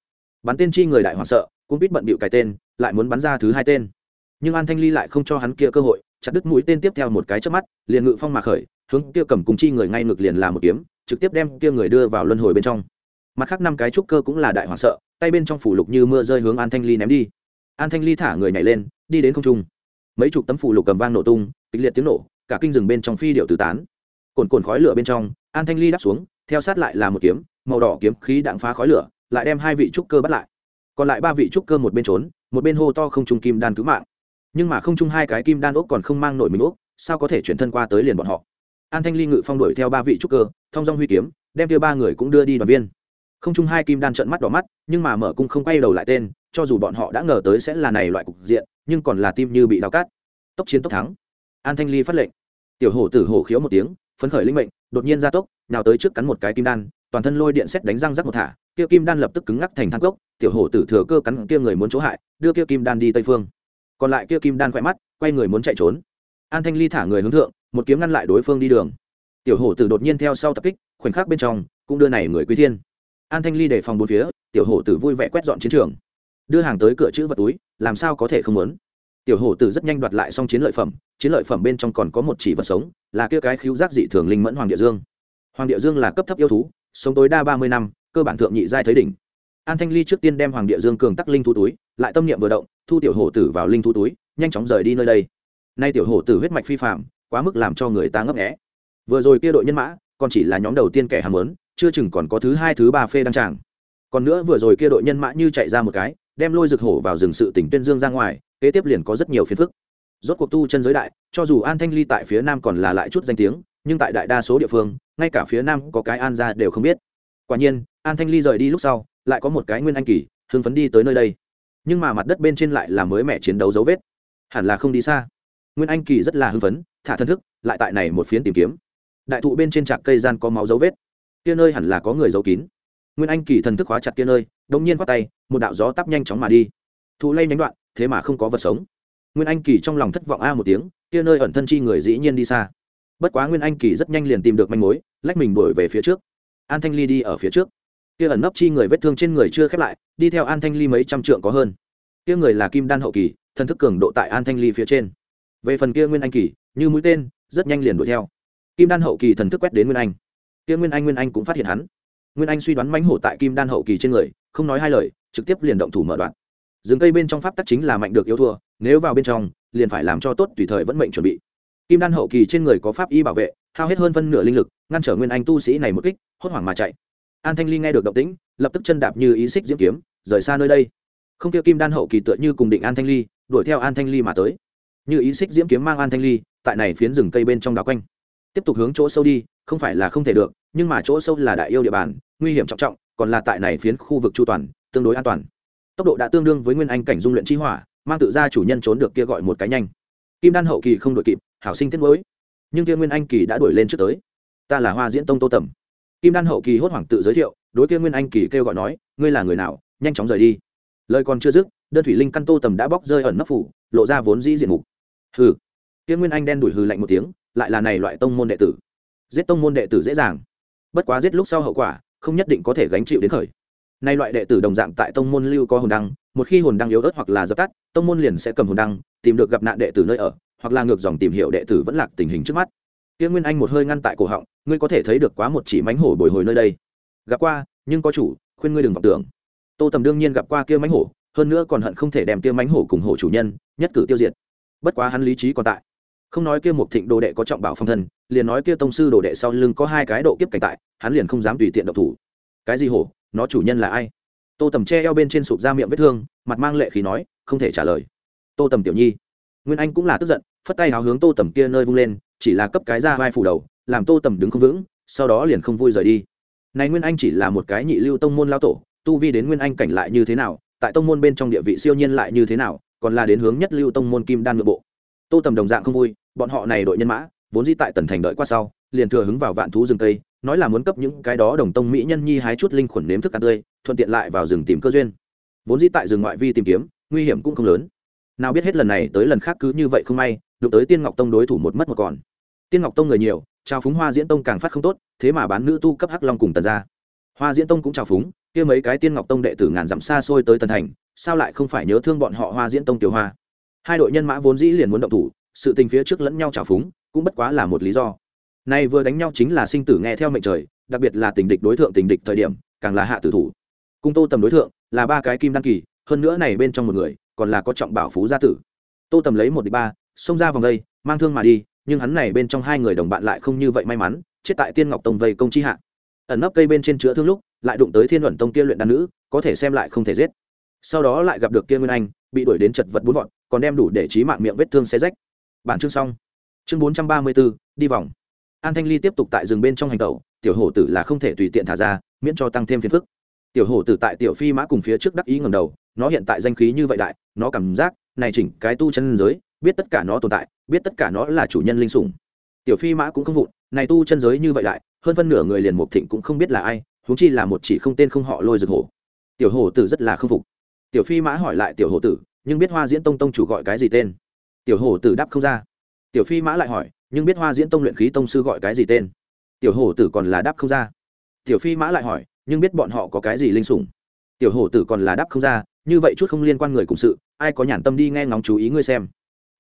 Bắn tên chi người đại hoảng sợ cũng biết bận bịu cái tên lại muốn bắn ra thứ hai tên. Nhưng an thanh ly lại không cho hắn kia cơ hội chặt đứt mũi tên tiếp theo một cái chớp mắt liền ngự phong mà khởi hướng kia cầm cùng chi người ngay ngực liền là một kiếm trực tiếp đem kia người đưa vào luân hồi bên trong. Mặt khác năm cái trúc cơ cũng là đại hoảng sợ tay bên trong phủ lục như mưa rơi hướng an thanh ly ném đi an thanh ly thả người nhảy lên, đi đến không trung. Mấy chục tấm phù lục cầm vang nổ tung, kịch liệt tiếng nổ, cả kinh rừng bên trong phi điệu tứ tán. Cồn cồn khói lửa bên trong, an thanh ly đáp xuống, theo sát lại là một kiếm, màu đỏ kiếm khí đạn phá khói lửa, lại đem hai vị trúc cơ bắt lại. Còn lại ba vị trúc cơ một bên trốn, một bên hô to không trung kim đan cứu mạng. Nhưng mà không trung hai cái kim đan ốc còn không mang nổi mình ốc, sao có thể chuyển thân qua tới liền bọn họ? An thanh ly ngự phong đuổi theo ba vị trúc cơ, thông dong huy kiếm, đem kia ba người cũng đưa đi đoàn viên. Không trung hai kim đan trận mắt đỏ mắt, nhưng mà mở cung không quay đầu lại tên cho dù bọn họ đã ngờ tới sẽ là này loại cục diện, nhưng còn là tim như bị đào cát tốc chiến tốc thắng. An thanh ly phát lệnh. Tiểu hổ tử hổ khiếu một tiếng, phấn khởi linh mệnh, đột nhiên ra tốc, nào tới trước cắn một cái kim đan, toàn thân lôi điện xét đánh răng rắc một thả, kia kim đan lập tức cứng ngắc thành thang gốc tiểu hổ tử thừa cơ cắn kia người muốn chỗ hại, đưa kia kim đan đi tây phương. Còn lại kia kim đan quẹ mắt, quay người muốn chạy trốn. An thanh ly thả người hướng thượng, một kiếm ngăn lại đối phương đi đường. Tiểu hổ tử đột nhiên theo sau tập kích, khoảnh khắc bên trong, cũng đưa này người quý thiên. An thanh ly đề phòng bốn phía, tiểu hổ tử vui vẻ quét dọn chiến trường đưa hàng tới cửa chữ vật túi, làm sao có thể không muốn? Tiểu hổ tử rất nhanh đoạt lại xong chiến lợi phẩm, chiến lợi phẩm bên trong còn có một chỉ vật sống, là kia cái khiếu giác dị thường linh mẫn hoàng địa dương. Hoàng địa dương là cấp thấp yêu thú, sống tối đa ba mươi năm, cơ bản thượng nhị giai thấy đỉnh. An thanh ly trước tiên đem hoàng địa dương cường tắc linh thu túi, lại tâm niệm vừa động, thu tiểu hổ tử vào linh thu túi, nhanh chóng rời đi nơi đây. Nay tiểu hổ tử huyết mạch phi phạm quá mức làm cho người ta ngấp nghẽ vừa rồi kia đội nhân mã, còn chỉ là nhóm đầu tiên kẻ hàm lớn chưa chừng còn có thứ hai, thứ ba phê đăng tràng. Còn nữa vừa rồi kia đội nhân mã như chạy ra một cái đem lôi rực hổ vào rừng sự tỉnh tuyên dương ra ngoài, kế tiếp liền có rất nhiều phiền phức. Rốt cuộc tu chân giới đại, cho dù an thanh ly tại phía nam còn là lại chút danh tiếng, nhưng tại đại đa số địa phương, ngay cả phía nam có cái an ra đều không biết. Quả nhiên, an thanh ly rời đi lúc sau, lại có một cái nguyên anh kỳ, hưng phấn đi tới nơi đây. Nhưng mà mặt đất bên trên lại là mới mẹ chiến đấu dấu vết. Hẳn là không đi xa. Nguyên anh kỳ rất là hưng phấn, thả thân thức, lại tại này một phiến tìm kiếm. Đại thụ bên trên trạc cây gian có máu dấu vết. Kia nơi hẳn là có người giấu kín. Nguyên anh kỳ thần thức hóa chặt kia nơi đông nhiên khoát tay, một đạo gió tắp nhanh chóng mà đi. Thụ lây nhánh đoạn, thế mà không có vật sống. Nguyên anh kỳ trong lòng thất vọng a một tiếng, kia nơi ẩn thân chi người dĩ nhiên đi xa. Bất quá nguyên anh kỳ rất nhanh liền tìm được manh mối, lách mình đổi về phía trước. An thanh ly đi ở phía trước. Kia ẩn nấp chi người vết thương trên người chưa khép lại, đi theo an thanh ly mấy trăm trượng có hơn. Kia người là kim đan hậu kỳ, thần thức cường độ tại an thanh ly phía trên. Về phần kia nguyên anh kỳ, như mũi tên, rất nhanh liền đuổi theo. Kim đan hậu kỳ thần thức quét đến nguyên anh. Kia nguyên anh nguyên anh cũng phát hiện hắn. Nguyên anh suy đoán mãnh hổ tại kim đan hậu kỳ trên người không nói hai lời, trực tiếp liền động thủ mở đoạn. Rừng cây bên trong pháp tắc chính là mạnh được yếu thua, nếu vào bên trong, liền phải làm cho tốt tùy thời vẫn mệnh chuẩn bị. Kim đan hậu kỳ trên người có pháp y bảo vệ, hao hết hơn phân nửa linh lực, ngăn trở nguyên anh tu sĩ này một kích, hốt hoảng mà chạy. An thanh ly nghe được động tĩnh, lập tức chân đạp như ý xích diễm kiếm, rời xa nơi đây. Không kia kim đan hậu kỳ tựa như cùng định an thanh ly, đuổi theo an thanh ly mà tới. Như ý xích diễm kiếm mang an thanh ly, tại này phiến rừng cây bên trong đào quanh. Tiếp tục hướng chỗ sâu đi, không phải là không thể được, nhưng mà chỗ sâu là đại yêu địa bàn, nguy hiểm trọng trọng còn là tại này phiến khu vực chu toàn, tương đối an toàn. Tốc độ đã tương đương với nguyên anh cảnh dung luyện chi hỏa, mang tự ra chủ nhân trốn được kia gọi một cái nhanh. Kim đan hậu kỳ không đội kịp, hảo sinh tiết mới nhưng kia nguyên anh kỳ đã đuổi lên trước tới. Ta là hoa diễn tông tô tầm. Kim đan hậu kỳ hốt hoảng tự giới thiệu, đối kia nguyên anh kỳ kêu gọi nói, ngươi là người nào? Nhanh chóng rời đi. Lời còn chưa dứt, đơn thủy linh căn tô tầm đã bóc rơi ẩn nấp phủ, lộ ra vốn dĩ diện mục. Hừ. Kia nguyên anh đen đuổi hừ lạnh một tiếng, lại là này loại tông môn đệ tử. Giết tông môn đệ tử dễ dàng. Bất quá giết lúc sau hậu quả không nhất định có thể gánh chịu đến khởi. Nay loại đệ tử đồng dạng tại tông môn lưu có hồn đăng, một khi hồn đăng yếu ớt hoặc là dập tắt, tông môn liền sẽ cầm hồn đăng, tìm được gặp nạn đệ tử nơi ở, hoặc là ngược dòng tìm hiểu đệ tử vẫn lạc tình hình trước mắt. Kia nguyên anh một hơi ngăn tại cổ họng, ngươi có thể thấy được quá một chỉ mánh hổ bồi hồi nơi đây. Gặp qua, nhưng có chủ, khuyên ngươi đừng vọng tưởng. Tô tầm đương nhiên gặp qua kia mánh hổ, hơn nữa còn hận không thể đem kia mánh hổ cùng hổ chủ nhân, nhất cử tiêu diệt. Bất quá hắn lý trí còn tại không nói kia một thịnh đồ đệ có trọng bảo phong thân, liền nói kia tông sư đồ đệ sau lưng có hai cái độ kiếp cảnh tại, hắn liền không dám tùy tiện độc thủ. Cái gì hổ, nó chủ nhân là ai? Tô tầm che eo bên trên sụp ra miệng vết thương, mặt mang lệ khí nói, không thể trả lời. Tô tầm tiểu nhi. Nguyên anh cũng là tức giận, phất tay hào hướng tô tầm kia nơi vung lên, chỉ là cấp cái ra vai phủ đầu, làm tô tầm đứng không vững, sau đó liền không vui rời đi. Này nguyên anh chỉ là một cái nhị lưu tông môn lao tổ, tu vi đến nguyên anh cảnh lại như thế nào, tại tông môn bên trong địa vị siêu nhiên lại như thế nào, còn là đến hướng nhất lưu tông môn kim đan nội bộ. Tô tầm đồng dạng không vui bọn họ này đội nhân mã, vốn di tại tần thành đợi qua sau, liền thừa hứng vào vạn thú rừng tây nói là muốn cấp những cái đó đồng tông mỹ nhân nhi hái chút linh khuẩn nếm thức ăn tươi, thuận tiện lại vào rừng tìm cơ duyên. Vốn di tại rừng ngoại vi tìm kiếm, nguy hiểm cũng không lớn. Nào biết hết lần này tới lần khác cứ như vậy không may, đụng tới tiên ngọc tông đối thủ một mất một còn. Tiên ngọc tông người nhiều trao phúng hoa diễn tông càng phát không tốt, thế mà bán nữ tu cấp hắc long cùng tần ra hoa diễn tông cũng trao phúng, kia mấy cái tiên ngọc tông đệ tử ngàn dặm xa xôi tới tần thành, sao lại không phải nhớ thương bọn họ hoa diễn tông tiểu hoa? Hai đội nhân mã vốn dĩ liền muốn động thủ sự tình phía trước lẫn nhau trào phúng, cũng bất quá là một lý do. Nay vừa đánh nhau chính là sinh tử nghe theo mệnh trời, đặc biệt là tình địch đối tượng tình địch thời điểm, càng là hạ tử thủ. Cung tô tầm đối tượng là ba cái kim đăng kỳ, hơn nữa này bên trong một người, còn là có trọng bảo phú gia tử. Tô tầm lấy một đi ba, xông ra vòng đây, mang thương mà đi, nhưng hắn này bên trong hai người đồng bạn lại không như vậy may mắn, chết tại tiên ngọc tông vây công chi hạ. Ẩn nấp cây bên trên chữa thương lúc, lại đụng tới thiên luận tông kia luyện đan nữ, có thể xem lại không thể giết. Sau đó lại gặp được kia nguyên anh, bị đuổi đến chật vật bốn vọn còn đem đủ để trí mạng miệng vết thương xe rách bản chương xong. Chương bốn trăm ba mươi bốn đi vòng. An thanh ly tiếp tục tại rừng bên trong hành tẩu, tiểu hổ tử là không thể tùy tiện thả ra, miễn cho tăng thêm phiền phức. Tiểu hổ tử tại tiểu phi mã cùng phía trước đắc ý ngầm đầu, nó hiện tại danh khí như vậy đại, nó cảm giác này chỉnh cái tu chân giới, biết tất cả nó tồn tại, biết tất cả nó là chủ nhân linh sủng. Tiểu phi mã cũng không vụn, này tu chân giới như vậy đại, hơn phân nửa người liền một thịnh cũng không biết là ai, huống chi là một chỉ không tên không họ lôi rực hổ. Tiểu hổ tử rất là không phục. Tiểu phi mã hỏi lại tiểu hổ tử, nhưng biết hoa diễn tông tông chủ gọi cái gì tên? Tiểu hổ tử đáp không ra. Tiểu phi mã lại hỏi, nhưng biết hoa diễn tông luyện khí tông sư gọi cái gì tên? Tiểu hổ tử còn là đáp không ra. Tiểu phi mã lại hỏi, nhưng biết bọn họ có cái gì linh sủng? Tiểu hổ tử còn là đáp không ra, như vậy chút không liên quan người cùng sự, ai có nhàn tâm đi nghe ngóng chú ý ngươi xem.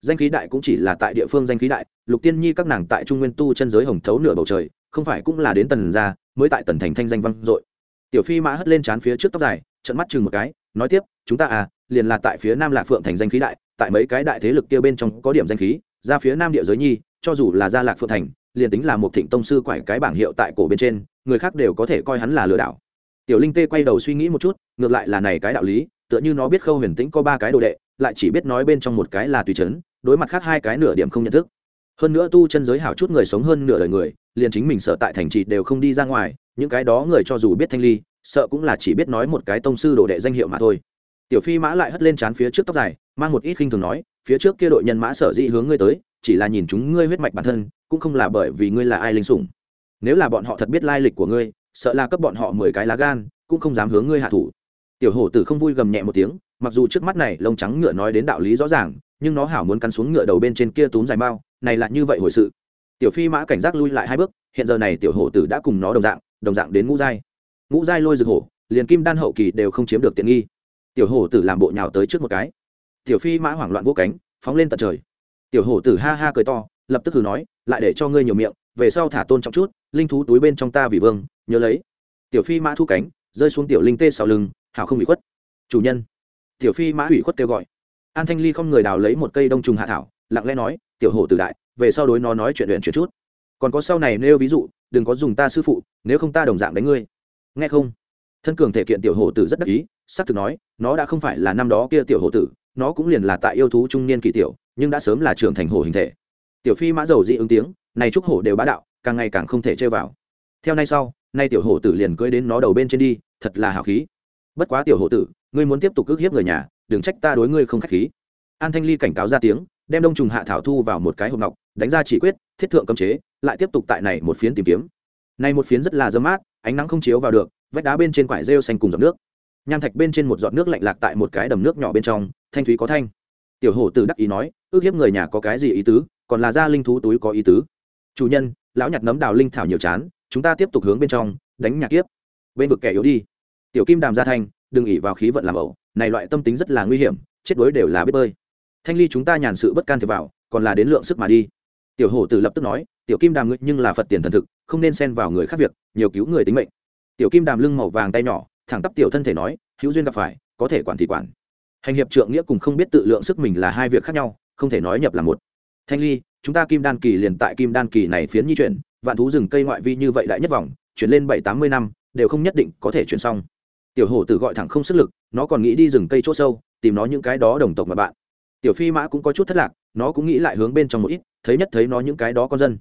Danh khí đại cũng chỉ là tại địa phương danh khí đại, lục tiên nhi các nàng tại trung nguyên tu chân giới hồng thấu nửa bầu trời, không phải cũng là đến tần ra mới tại tần thành thanh danh văn dội. Tiểu phi mã hất lên trán phía trước tóc dài trận mắt chừng một cái, nói tiếp, chúng ta à liền là tại phía nam lạc phượng thành danh khí đại tại mấy cái đại thế lực kia bên trong có điểm danh khí, ra phía nam địa giới nhi, cho dù là gia lạc phượng thành, liền tính là một thịnh tông sư quải cái bảng hiệu tại cổ bên trên, người khác đều có thể coi hắn là lừa đảo. Tiểu linh tê quay đầu suy nghĩ một chút, ngược lại là này cái đạo lý, tựa như nó biết khâu huyền tĩnh có ba cái đồ đệ, lại chỉ biết nói bên trong một cái là tùy chấn, đối mặt khác hai cái nửa điểm không nhận thức. Hơn nữa tu chân giới hảo chút người sống hơn nửa đời người, liền chính mình sợ tại thành trì đều không đi ra ngoài, những cái đó người cho dù biết thanh ly, sợ cũng là chỉ biết nói một cái tông sư đồ đệ danh hiệu mà thôi tiểu phi mã lại hất lên trán phía trước tóc dài, mang một ít khinh thường nói, phía trước kia đội nhân mã sở dĩ hướng ngươi tới, chỉ là nhìn chúng ngươi huyết mạch bản thân, cũng không là bởi vì ngươi là ai linh sủng. Nếu là bọn họ thật biết lai lịch của ngươi, sợ là cấp bọn họ mười cái lá gan, cũng không dám hướng ngươi hạ thủ. Tiểu hổ tử không vui gầm nhẹ một tiếng, mặc dù trước mắt này lông trắng ngựa nói đến đạo lý rõ ràng, nhưng nó hảo muốn cắn xuống ngựa đầu bên trên kia túm dài bao, này là như vậy hồi sự. Tiểu phi mã cảnh giác lui lại hai bước, hiện giờ này tiểu hổ tử đã cùng nó đồng dạng đồng dạng đến ngũ giai. Ngũ giai lôi rực hổ, liền kim đan hậu kỳ đều không chiếm được tiện nghi tiểu hổ tử làm bộ nhào tới trước một cái. Tiểu phi mã hoảng loạn vô cánh, phóng lên tận trời. Tiểu hổ tử ha ha cười to, lập tức hừ nói, lại để cho ngươi nhiều miệng, về sau thả tôn trọng chút, linh thú túi bên trong ta vì vương, nhớ lấy. Tiểu phi mã thu cánh, rơi xuống tiểu linh tê sau lưng, hảo không bị khuất. Chủ nhân. Tiểu phi mã ủy khuất kêu gọi. An thanh ly không người đào lấy một cây đông trùng hạ thảo, lặng lẽ nói, tiểu hổ tử đại, về sau đối nó nói chuyện luyện chuyện chút. Còn có sau này nêu ví dụ, đừng có dùng ta sư phụ, nếu không ta đồng dạng đánh ngươi. Nghe không? Thân cường thể kiện tiểu hổ tử rất đắc ý s ắ c thực nói, nó đã không phải là năm đó kia tiểu hổ tử, nó cũng liền là tại yêu thú trung niên kỳ tiểu, nhưng đã sớm là trưởng thành hổ hình thể. Tiểu phi mã dầu dị ứng tiếng, này trúc hổ đều bá đạo, càng ngày càng không thể chơi vào. Theo nay sau, nay tiểu hổ tử liền cưới đến nó đầu bên trên đi, thật là hào khí. Bất quá tiểu hổ tử, ngươi muốn tiếp tục ước hiếp người nhà, đừng trách ta đối ngươi không k h á c h khí. An thanh ly cảnh cáo ra tiếng, đem đông trùng hạ thảo thu vào một cái hộp ngọc, đánh ra chỉ quyết, thiết thượng cấm chế, lại tiếp tục tại này một phiến tìm kiếm. Này một phiến rất là dơ mát, ánh nắng không chiếu vào được vách đá bên trên quải rêu xanh cùng giọt nước. Nham thạch bên trên một giọt nước lạnh lạc tại một cái đầm nước nhỏ bên trong, thanh thúy có thanh. Tiểu hổ tử đắc ý nói, ước hiếp người nhà có cái gì ý tứ, còn là ra linh thú túi có ý tứ. Chủ nhân, lão nhặt nấm đào linh thảo nhiều chán, chúng ta tiếp tục hướng bên trong, đánh nhạc kiếp. Bên vực kẻ yếu đi. Tiểu kim đàm ra thanh, đừng ỉ vào khí vận làm ẩu, này loại tâm tính rất là nguy hiểm, chết đối đều là biết bơi. Thanh ly chúng ta nhàn sự bất can thiệp vào, còn là đến lượng sức mà đi. Tiểu hổ tử lập tức nói, tiểu kim đàm ngươi nhưng là phật tiền thần thực, không nên xen vào người khác việc, nhiều cứu người tính mệnh tiểu kim đàm lưng màu vàng tay nhỏ, thẳng tắp tiểu thân thể nói, hữu duyên gặp phải, có thể quản thì quản. Hành hiệp trượng nghĩa cùng không biết tự lượng sức mình là hai việc khác nhau, không thể nói nhập là một. Thanh ly, chúng ta kim đan kỳ liền tại kim đan kỳ này phiến nhi chuyển, vạn thú rừng cây ngoại vi như vậy đại nhất vòng, chuyển lên bảy tám mươi năm, đều không nhất định có thể chuyển xong. Tiểu hổ tử gọi thẳng không sức lực, nó còn nghĩ đi rừng cây chỗ sâu, tìm nó những cái đó đồng tộc mà bạn. Tiểu phi mã cũng có chút thất lạc, nó cũng nghĩ lại hướng bên trong một ít, thấy nhất thấy nó những cái đó con dân.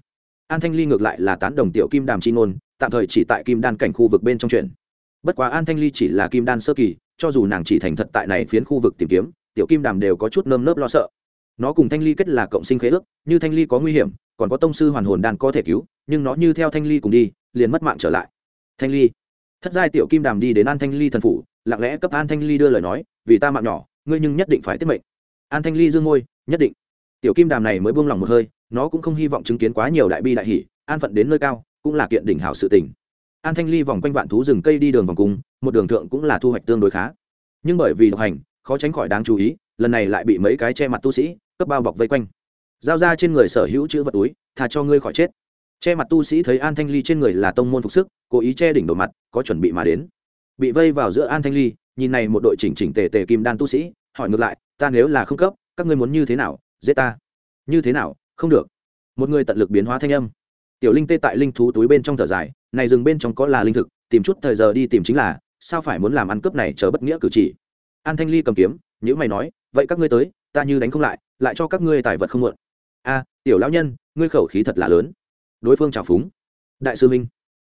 An thanh ly ngược lại là tán đồng tiểu kim đàm chi ngôn tạm thời chỉ tại kim đan cảnh khu vực bên trong chuyện. Bất quá an thanh ly chỉ là kim đan sơ kỳ, cho dù nàng chỉ thành thật tại này phiến khu vực tìm kiếm, tiểu kim đàm đều có chút nơm nớp lo sợ. Nó cùng thanh ly kết là cộng sinh khế ước, như thanh ly có nguy hiểm, còn có tông sư hoàn hồn đan có thể cứu, nhưng nó như theo thanh ly cùng đi, liền mất mạng trở lại. Thanh ly, thất giai tiểu kim đàm đi đến an thanh ly thần phủ, lặng lẽ cấp an thanh ly đưa lời nói, vì ta mạng nhỏ, ngươi nhưng nhất định phải tiết mệnh. An thanh ly dương môi, nhất định. Tiểu kim đàm này mới buông lòng một hơi, nó cũng không hy vọng chứng kiến quá nhiều đại bi đại hỷ an phận đến nơi cao cũng là kiện đỉnh hảo sự tình. An thanh ly vòng quanh vạn thú rừng cây đi đường vòng cung, một đường thượng cũng là thu hoạch tương đối khá. Nhưng bởi vì độc hành, khó tránh khỏi đáng chú ý, lần này lại bị mấy cái che mặt tu sĩ cấp bao bọc vây quanh. Giao ra trên người sở hữu chữ vật túi thà cho ngươi khỏi chết. Che mặt tu sĩ thấy an thanh ly trên người là tông môn phục sức, cố ý che đỉnh đổ mặt, có chuẩn bị mà đến. Bị vây vào giữa an thanh ly, nhìn này một đội chỉnh chỉnh tề tề kim đan tu sĩ, hỏi ngược lại, ta nếu là không cấp, các ngươi muốn như thế nào, giết ta? Như thế nào? Không được. Một người tận lực biến hóa thanh âm tiểu linh tê tại linh thú túi bên trong thở dài, này rừng bên trong có là linh thực, tìm chút thời giờ đi tìm chính là, sao phải muốn làm ăn cướp này chờ bất nghĩa cử chỉ? An thanh ly cầm kiếm nhữ mày nói, vậy các ngươi tới, ta như đánh không lại lại cho các ngươi tài vật không mượn. A, tiểu lão nhân, ngươi khẩu khí thật là lớn. Đối phương trào phúng. Đại sư minh,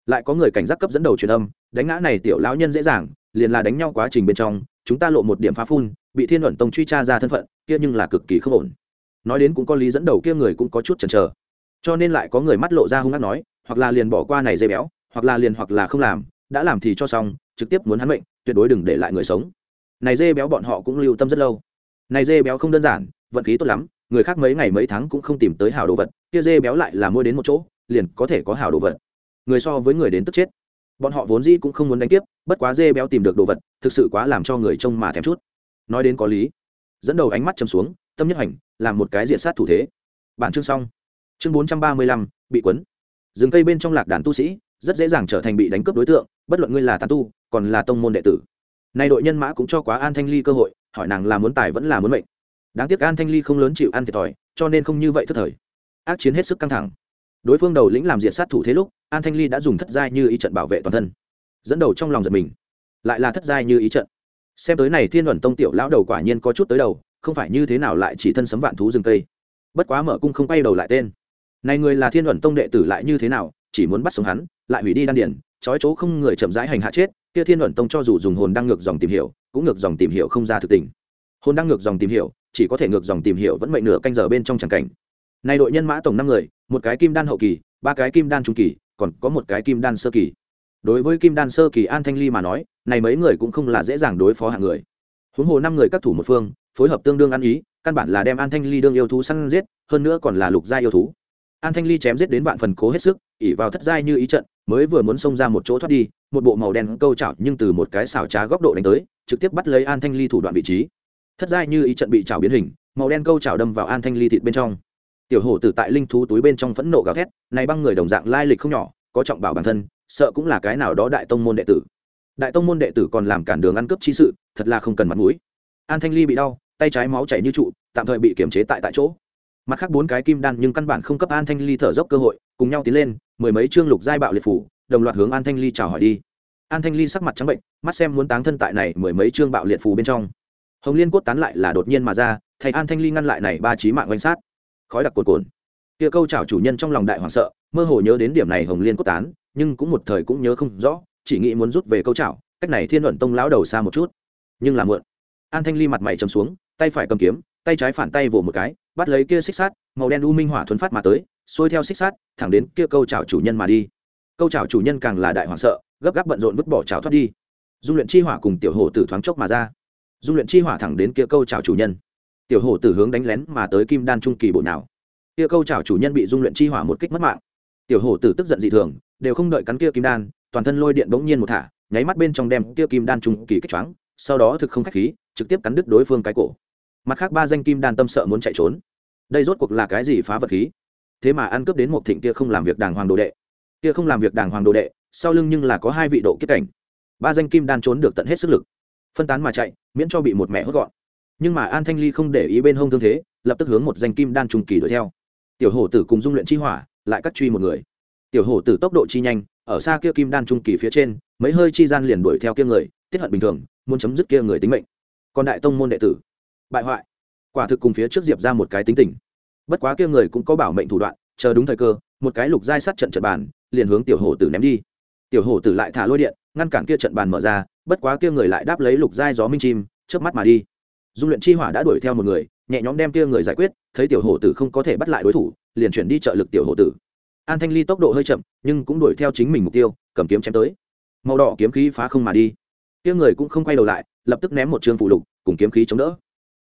lại có người cảnh giác cấp dẫn đầu truyền âm, đánh ngã này tiểu lão nhân dễ dàng, liền là đánh nhau quá trình bên trong, chúng ta lộ một điểm phá phun, bị thiên luận tông truy tra ra thân phận, kia nhưng là cực kỳ không ổn. Nói đến cũng có lý dẫn đầu kia người cũng có chút chần chờ cho nên lại có người mắt lộ ra hung hát nói hoặc là liền bỏ qua này dây béo hoặc là liền hoặc là không làm đã làm thì cho xong trực tiếp muốn hắn bệnh, tuyệt đối đừng để lại người sống. Này dê béo bọn họ cũng lưu tâm rất lâu. Này dê béo không đơn giản vận khí tốt lắm người khác mấy ngày mấy tháng cũng không tìm tới hảo đồ vật kia dê béo lại là mua đến một chỗ liền có thể có hảo đồ vật. Người so với người đến tức chết. Bọn họ vốn dĩ cũng không muốn đánh tiếp bất quá dê béo tìm được đồ vật thực sự quá làm cho người trông mà thèm chút. Nói đến có lý. Dẫn đầu ánh mắt chầm xuống tâm nhất hành làm một cái diện sát thủ thế. Bản chương xong chương bốn trăm ba mươi lăm, bị quấn. Rừng cây bên trong lạc đàn tu sĩ, rất dễ dàng trở thành bị đánh cướp đối tượng, bất luận ngươi là tán tu, còn là tông môn đệ tử. Nay đội nhân mã cũng cho quá an thanh ly cơ hội, hỏi nàng là muốn tài vẫn là muốn mệnh. Đáng tiếc an thanh ly không lớn chịu ăn thiệt thòi, cho nên không như vậy thất thời. Ác chiến hết sức căng thẳng. Đối phương đầu lĩnh làm diện sát thủ thế lúc, an thanh ly đã dùng thất giai như ý trận bảo vệ toàn thân. Dẫn đầu trong lòng giật mình. Lại là thất giai như ý trận. Xem tới này thiên luận tông tiểu lão đầu quả nhiên có chút tới đầu, không phải như thế nào lại chỉ thân sấm vạn thú rừng cây. Bất quá mở cung không quay đầu lại tên này người là thiên luận tông đệ tử lại như thế nào, chỉ muốn bắt sống hắn, lại hủy đi đan điển trói chỗ không người chậm rãi hành hạ chết, kia thiên luận tông cho dù dùng hồn đang ngược dòng tìm hiểu, cũng ngược dòng tìm hiểu không ra thực tình. Hồn đang ngược dòng tìm hiểu, chỉ có thể ngược dòng tìm hiểu vẫn mệnh nửa canh giờ bên trong tràng cảnh. Này đội nhân mã tổng năm người, một cái kim đan hậu kỳ, ba cái kim đan trung kỳ, còn có một cái kim đan sơ kỳ. Đối với kim đan sơ kỳ an thanh ly mà nói, này mấy người cũng không là dễ dàng đối phó hạng người. Huống hồ năm người các thủ một phương, phối hợp tương đương ăn ý, căn bản là đem an thanh ly đương yêu thú săn giết, hơn nữa còn là lục gia yêu thú an thanh ly chém giết đến vạn phần cố hết sức ỉ vào thất giai như ý trận, mới vừa muốn xông ra một chỗ thoát đi, một bộ màu đen câu chảo nhưng từ một cái xảo trá góc độ đánh tới, trực tiếp bắt lấy an thanh ly thủ đoạn vị trí. Thất giai như ý trận bị chảo biến hình, màu đen câu chảo đâm vào an thanh ly thịt bên trong. Tiểu hổ tử tại linh thú túi bên trong phẫn nộ gào thét, này băng người đồng dạng lai lịch không nhỏ, có trọng bảo bản thân, sợ cũng là cái nào đó đại tông môn đệ tử. Đại tông môn đệ tử còn làm cản đường ăn cướp chi sự, thật là không cần mặt mũi. An thanh ly bị đau, tay trái máu chảy như trụ, tạm thời bị kiềm chế tại tại chỗ mặt khác bốn cái kim đan nhưng căn bản không cấp an thanh ly thở dốc cơ hội, cùng nhau tiến lên, mười mấy chương lục giai bạo liệt phủ, đồng loạt hướng an thanh ly chào hỏi đi. An thanh ly sắc mặt trắng bệnh, mắt xem muốn táng thân tại này mười mấy chương bạo liệt phù bên trong. Hồng liên cốt tán lại là đột nhiên mà ra thầy an thanh ly ngăn lại này ba trí mạng oanh sát. Khói đặc cồn cồn kia câu chào chủ nhân trong lòng đại hoảng sợ, mơ hồ nhớ đến điểm này hồng liên cốt tán, nhưng cũng một thời cũng nhớ không rõ, chỉ nghĩ muốn rút về câu chào cách này thiên luận tông lão đầu xa một chút. Nhưng là mượn an thanh ly mặt mày chầm xuống, tay phải cầm kiếm, tay trái phản tay vỗ một cái bắt lấy kia xích sát màu đen u minh hỏa thuấn phát mà tới, xuôi theo xích sát thẳng đến kia câu chảo chủ nhân mà đi. Câu chảo chủ nhân càng là đại hoảng sợ, gấp gáp bận rộn vứt bỏ chảo thoát đi. Dung luyện chi hỏa cùng tiểu hổ tử thoáng chốc mà ra. Dung luyện chi hỏa thẳng đến kia câu chảo chủ nhân. Tiểu hổ tử hướng đánh lén mà tới kim đan trung kỳ bộ nào. Kia câu chảo chủ nhân bị dung luyện chi hỏa một kích mất mạng. Tiểu hổ tử tức giận dị thường, đều không đợi cắn kia kim đan, toàn thân lôi điện bỗng nhiên một thả, nháy mắt bên trong đem kia kim đan trung kỳ kích choáng, sau đó thực không khách khí, trực tiếp cắn đứt đối phương cái cổ mặt khác ba danh kim đan tâm sợ muốn chạy trốn. Đây rốt cuộc là cái gì phá vật khí? Thế mà ăn cướp đến một thịnh kia không làm việc đàng hoàng đồ đệ. Kia không làm việc đàng hoàng đồ đệ, sau lưng nhưng là có hai vị độ kiếp cảnh. Ba danh kim đan trốn được tận hết sức lực. Phân tán mà chạy, miễn cho bị một mẹ hốt gọn. Nhưng mà an thanh ly không để ý bên hông thương thế, lập tức hướng một danh kim đan trùng kỳ đuổi theo. Tiểu hổ tử cùng dung luyện chi hỏa, lại cắt truy một người. Tiểu hổ tử tốc độ chi nhanh, ở xa kia kim đan trung kỳ phía trên, mấy hơi chi gian liền đuổi theo kia người, tiết hận bình thường, muốn chấm dứt kia người tính mệnh. Còn đại tông môn đệ tử bại hoại. Quả thực cùng phía trước diệp ra một cái tính tình. Bất quá kia người cũng có bảo mệnh thủ đoạn, chờ đúng thời cơ, một cái lục giai sát trận trận bàn, liền hướng tiểu hổ tử ném đi. Tiểu hổ tử lại thả lôi điện, ngăn cản kia trận bàn mở ra, bất quá kia người lại đáp lấy lục giai gió minh chim trước mắt mà đi. Dung luyện chi hỏa đã đuổi theo một người, nhẹ nhõm đem kia người giải quyết, thấy tiểu hổ tử không có thể bắt lại đối thủ, liền chuyển đi trợ lực tiểu hổ tử. An thanh ly tốc độ hơi chậm, nhưng cũng đuổi theo chính mình mục tiêu, cầm kiếm chém tới. Màu đỏ kiếm khí phá không mà đi. Kia người cũng không quay đầu lại, lập tức ném một trường phụ lục, cùng kiếm khí chống đỡ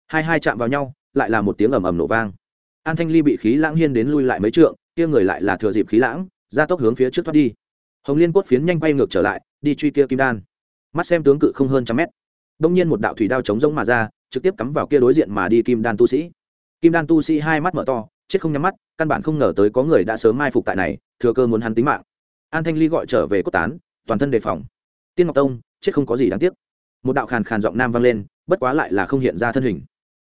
hai hai chạm vào nhau, lại là một tiếng ầm ầm nổ vang. An thanh ly bị khí lãng hiên đến lui lại mấy trượng, kia người lại là thừa dịp khí lãng, ra tốc hướng phía trước thoát đi. Hồng liên cốt phiến nhanh bay ngược trở lại, đi truy kia kim đan. Mắt xem tướng cự không hơn trăm mét. Đông nhiên một đạo thủy đao chống rỗng mà ra, trực tiếp cắm vào kia đối diện mà đi kim đan tu sĩ. Kim đan tu sĩ hai mắt mở to, chết không nhắm mắt, căn bản không ngờ tới có người đã sớm mai phục tại này, thừa cơ muốn hắn tính mạng. An thanh ly gọi trở về cốt tán, toàn thân đề phòng. Tiên ngọc tông, chết không có gì đáng tiếc. Một đạo khàn khàn giọng nam vang lên, bất quá lại là không hiện ra thân hình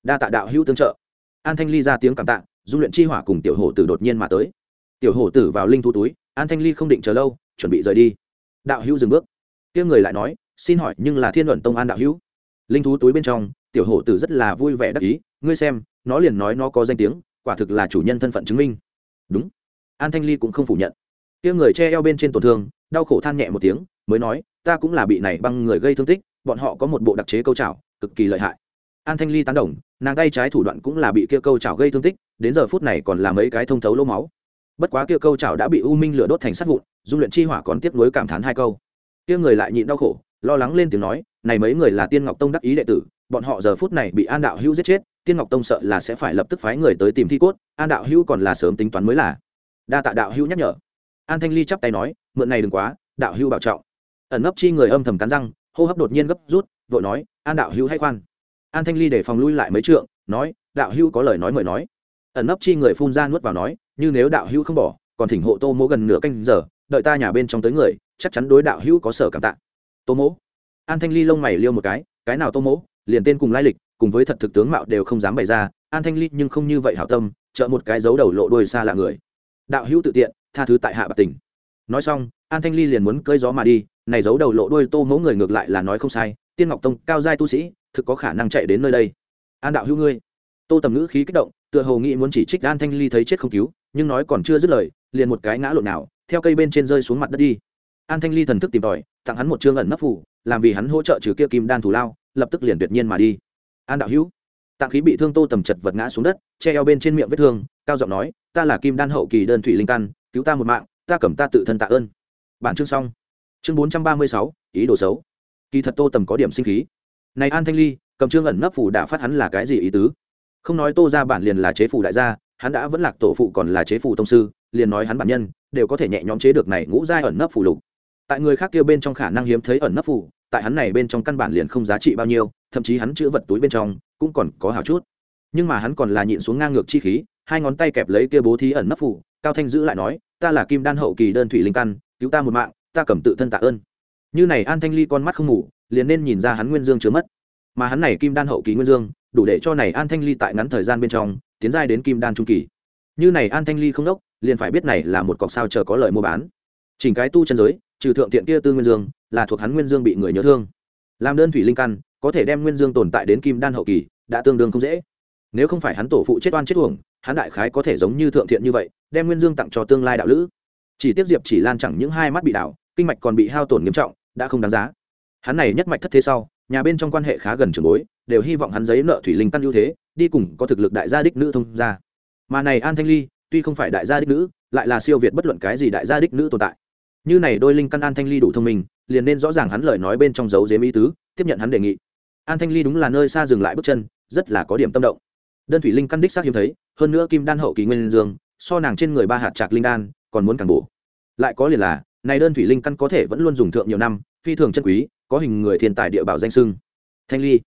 đa tạ đạo hữu tương trợ. An thanh ly ra tiếng cảm tạ dung luyện chi hỏa cùng tiểu hổ tử đột nhiên mà tới. Tiểu hổ tử vào linh thu túi, an thanh ly không định chờ lâu, chuẩn bị rời đi. Đạo hữu dừng bước. Kia người lại nói, xin hỏi, nhưng là thiên luận tông an đạo hữu? Linh thú túi bên trong, tiểu hổ tử rất là vui vẻ đắc ý, ngươi xem, nó liền nói nó có danh tiếng, quả thực là chủ nhân thân phận chứng minh. Đúng. An thanh ly cũng không phủ nhận. Kia người che eo bên trên tổn thương, đau khổ than nhẹ một tiếng, mới nói, ta cũng là bị này băng người gây thương tích, bọn họ có một bộ đặc chế câu trào cực kỳ lợi hại an thanh ly tán đồng, nàng tay trái thủ đoạn cũng là bị kia câu chảo gây thương tích, đến giờ phút này còn là mấy cái thông thấu lỗ máu. Bất quá kia câu chảo đã bị u minh lửa đốt thành sắt vụn, dung luyện chi hỏa còn tiếp nối cảm thán hai câu. Kia người lại nhịn đau khổ, lo lắng lên tiếng nói, này mấy người là tiên ngọc tông đắc ý đệ tử, bọn họ giờ phút này bị an đạo hữu giết chết, tiên ngọc tông sợ là sẽ phải lập tức phái người tới tìm thi cốt, an đạo hữu còn là sớm tính toán mới là. Đa tạ đạo hữu nhắc nhở. An thanh ly chắp tay nói, mượn này đừng quá, đạo hữu bảo trọng. Ẩn nấp chi người âm thầm cắn răng, hô hấp đột nhiên gấp rút, vội nói, an đạo hữu hay khoan an thanh ly để phòng lui lại mấy trượng, nói, đạo hưu có lời nói mời nói. Ẩn nấp chi người phun ra nuốt vào nói, như nếu đạo hưu không bỏ, còn thỉnh hộ tô mỗ gần nửa canh giờ, đợi ta nhà bên trong tới người, chắc chắn đối đạo hưu có sở cảm tạ. Tô mỗ? An thanh ly lông mày liêu một cái cái nào tô mỗ? Liền tên cùng lai lịch, cùng với thật thực tướng mạo đều không dám bày ra. An thanh ly nhưng không như vậy hảo tâm trợ một cái dấu đầu lộ đôi xa lạ người. Đạo hữu tự tiện, tha thứ tại hạ bạc tình. Nói xong, an thanh ly liền muốn cơi gió mà đi, này giấu đầu lộ đôi tô mẫu người ngược lại là nói không sai tiên ngọc tông cao giai tu sĩ, thực có khả năng chạy đến nơi đây. An đạo hữu ngươi. Tô tầm ngữ khí kích động, tựa hồ nghĩ muốn chỉ trích an thanh ly thấy chết không cứu, nhưng nói còn chưa dứt lời, liền một cái ngã lộn nào, theo cây bên trên rơi xuống mặt đất đi. An thanh ly thần thức tìm tòi, tặng hắn một chương ẩn nấp phủ làm vì hắn hỗ trợ trừ kia kim đan thủ lao, lập tức liền tuyệt nhiên mà đi. An đạo hữu. Tạng khí bị thương tô tầm chật vật ngã xuống đất, che eo bên trên miệng vết thương, cao giọng nói, ta là kim đan hậu kỳ đơn thủy linh căn, cứu ta một mạng, ta cầm ta tự thân tạ ơn. Bản chương xong. Chương bốn trăm ba mươi sáu, ý đồ xấu kỳ thật tô tầm có điểm sinh khí. Này an thanh ly cầm trương ẩn nấp phủ đã phát hắn là cái gì ý tứ? Không nói tô ra bản liền là chế phủ đại gia hắn đã vẫn lạc tổ phụ còn là chế phủ tông sư liền nói hắn bản nhân đều có thể nhẹ nhõm chế được này ngũ giai ẩn nấp phủ lục. Tại người khác kia bên trong khả năng hiếm thấy ẩn nấp phủ, tại hắn này bên trong căn bản liền không giá trị bao nhiêu thậm chí hắn chữ vật túi bên trong cũng còn có hào chút. Nhưng mà hắn còn là nhịn xuống ngang ngược chi khí hai ngón tay kẹp lấy kia bố thí ẩn nấp phủ, cao thanh giữ lại nói ta là kim đan hậu kỳ đơn thủy linh căn cứu ta một mạng ta cầm tự thân tạ ơn như này an thanh ly con mắt không ngủ, liền nên nhìn ra hắn nguyên dương chứa mất. Mà hắn này kim đan hậu kỳ nguyên dương, đủ để cho này an thanh ly tại ngắn thời gian bên trong, tiến giai đến kim đan trung kỳ. Như này an thanh ly không đốc, liền phải biết này là một cọc sao chờ có lợi mua bán. Chỉnh cái tu chân giới, trừ thượng thiện kia tư nguyên dương, là thuộc hắn nguyên dương bị người nhớ thương. Làm đơn thủy linh căn, có thể đem nguyên dương tồn tại đến kim đan hậu kỳ, đã tương đương không dễ. Nếu không phải hắn tổ phụ chết oan chết uổng, hắn đại khái có thể giống như thượng thiện như vậy, đem nguyên dương tặng cho tương lai đạo lữ. Chỉ tiếp diệp chỉ lan chẳng những hai mắt bị đảo, kinh mạch còn bị hao tổn nghiêm trọng đã không đáng giá. Hắn này nhất mạch thất thế sau, nhà bên trong quan hệ khá gần trường bối, đều hy vọng hắn giấy nợ thủy linh căn ưu thế, đi cùng có thực lực đại gia đích nữ thông gia. mà này an thanh ly, tuy không phải đại gia đích nữ, lại là siêu việt bất luận cái gì đại gia đích nữ tồn tại. Như này đôi linh căn an thanh ly đủ thông minh, liền nên rõ ràng hắn lời nói bên trong dấu dếm ý tứ, tiếp nhận hắn đề nghị. An thanh ly đúng là nơi xa dừng lại bước chân, rất là có điểm tâm động. Đơn thủy linh căn đích xác hiếm thấy, hơn nữa kim đan hậu kỳ nguyên dương, so nàng trên người ba hạt trạc linh đan, còn muốn càng bổ. Lại có liền là này đơn thủy linh căn có thể vẫn luôn dùng thượng nhiều năm, phi thường chân quý, có hình người thiên tài địa bảo danh sưng thanh ly.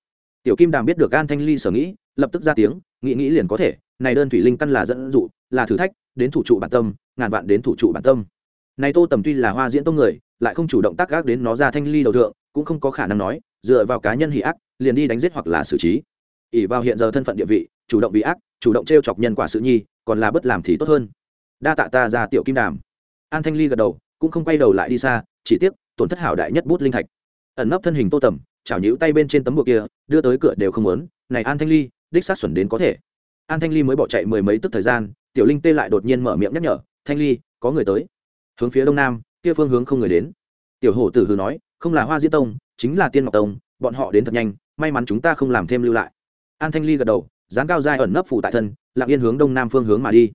Tiểu kim đàm biết được an thanh ly sở nghĩ, lập tức ra tiếng, nghĩ nghĩ liền có thể, này đơn thủy linh căn là dẫn dụ, là thử thách, đến thủ trụ bản tâm, ngàn vạn đến thủ trụ bản tâm. Này tô tầm tuy là hoa diễn tông người, lại không chủ động tác gác đến nó ra thanh ly đầu thượng, cũng không có khả năng nói, dựa vào cá nhân hỉ ác, liền đi đánh giết hoặc là xử trí. Ỉ vào hiện giờ thân phận địa vị, chủ động bị ác, chủ động t chọc nhân quả sự nhi, còn là bất làm thì tốt hơn. Đa tạ ta ra tiểu kim đàm. An thanh ly gật đầu cũng không quay đầu lại đi xa, chỉ tiếc, tổn thất hảo đại nhất bút linh thạch. Ẩn nấp thân hình tô tầm, chảo nhũ tay bên trên tấm buộc kia, đưa tới cửa đều không muốn, này an thanh ly, đích sát xuẩn đến có thể. An thanh ly mới bỏ chạy mười mấy tức thời gian, tiểu linh tê lại đột nhiên mở miệng nhắc nhở, thanh ly, có người tới. Hướng phía đông nam, kia phương hướng không người đến. Tiểu hổ tử hừ nói, không là hoa diễn tông, chính là tiên ngọc tông, bọn họ đến thật nhanh, may mắn chúng ta không làm thêm lưu lại. An thanh ly gật đầu dán cao dai ẩn nấp phủ tại thân, lặng yên hướng đông nam phương hướng mà đi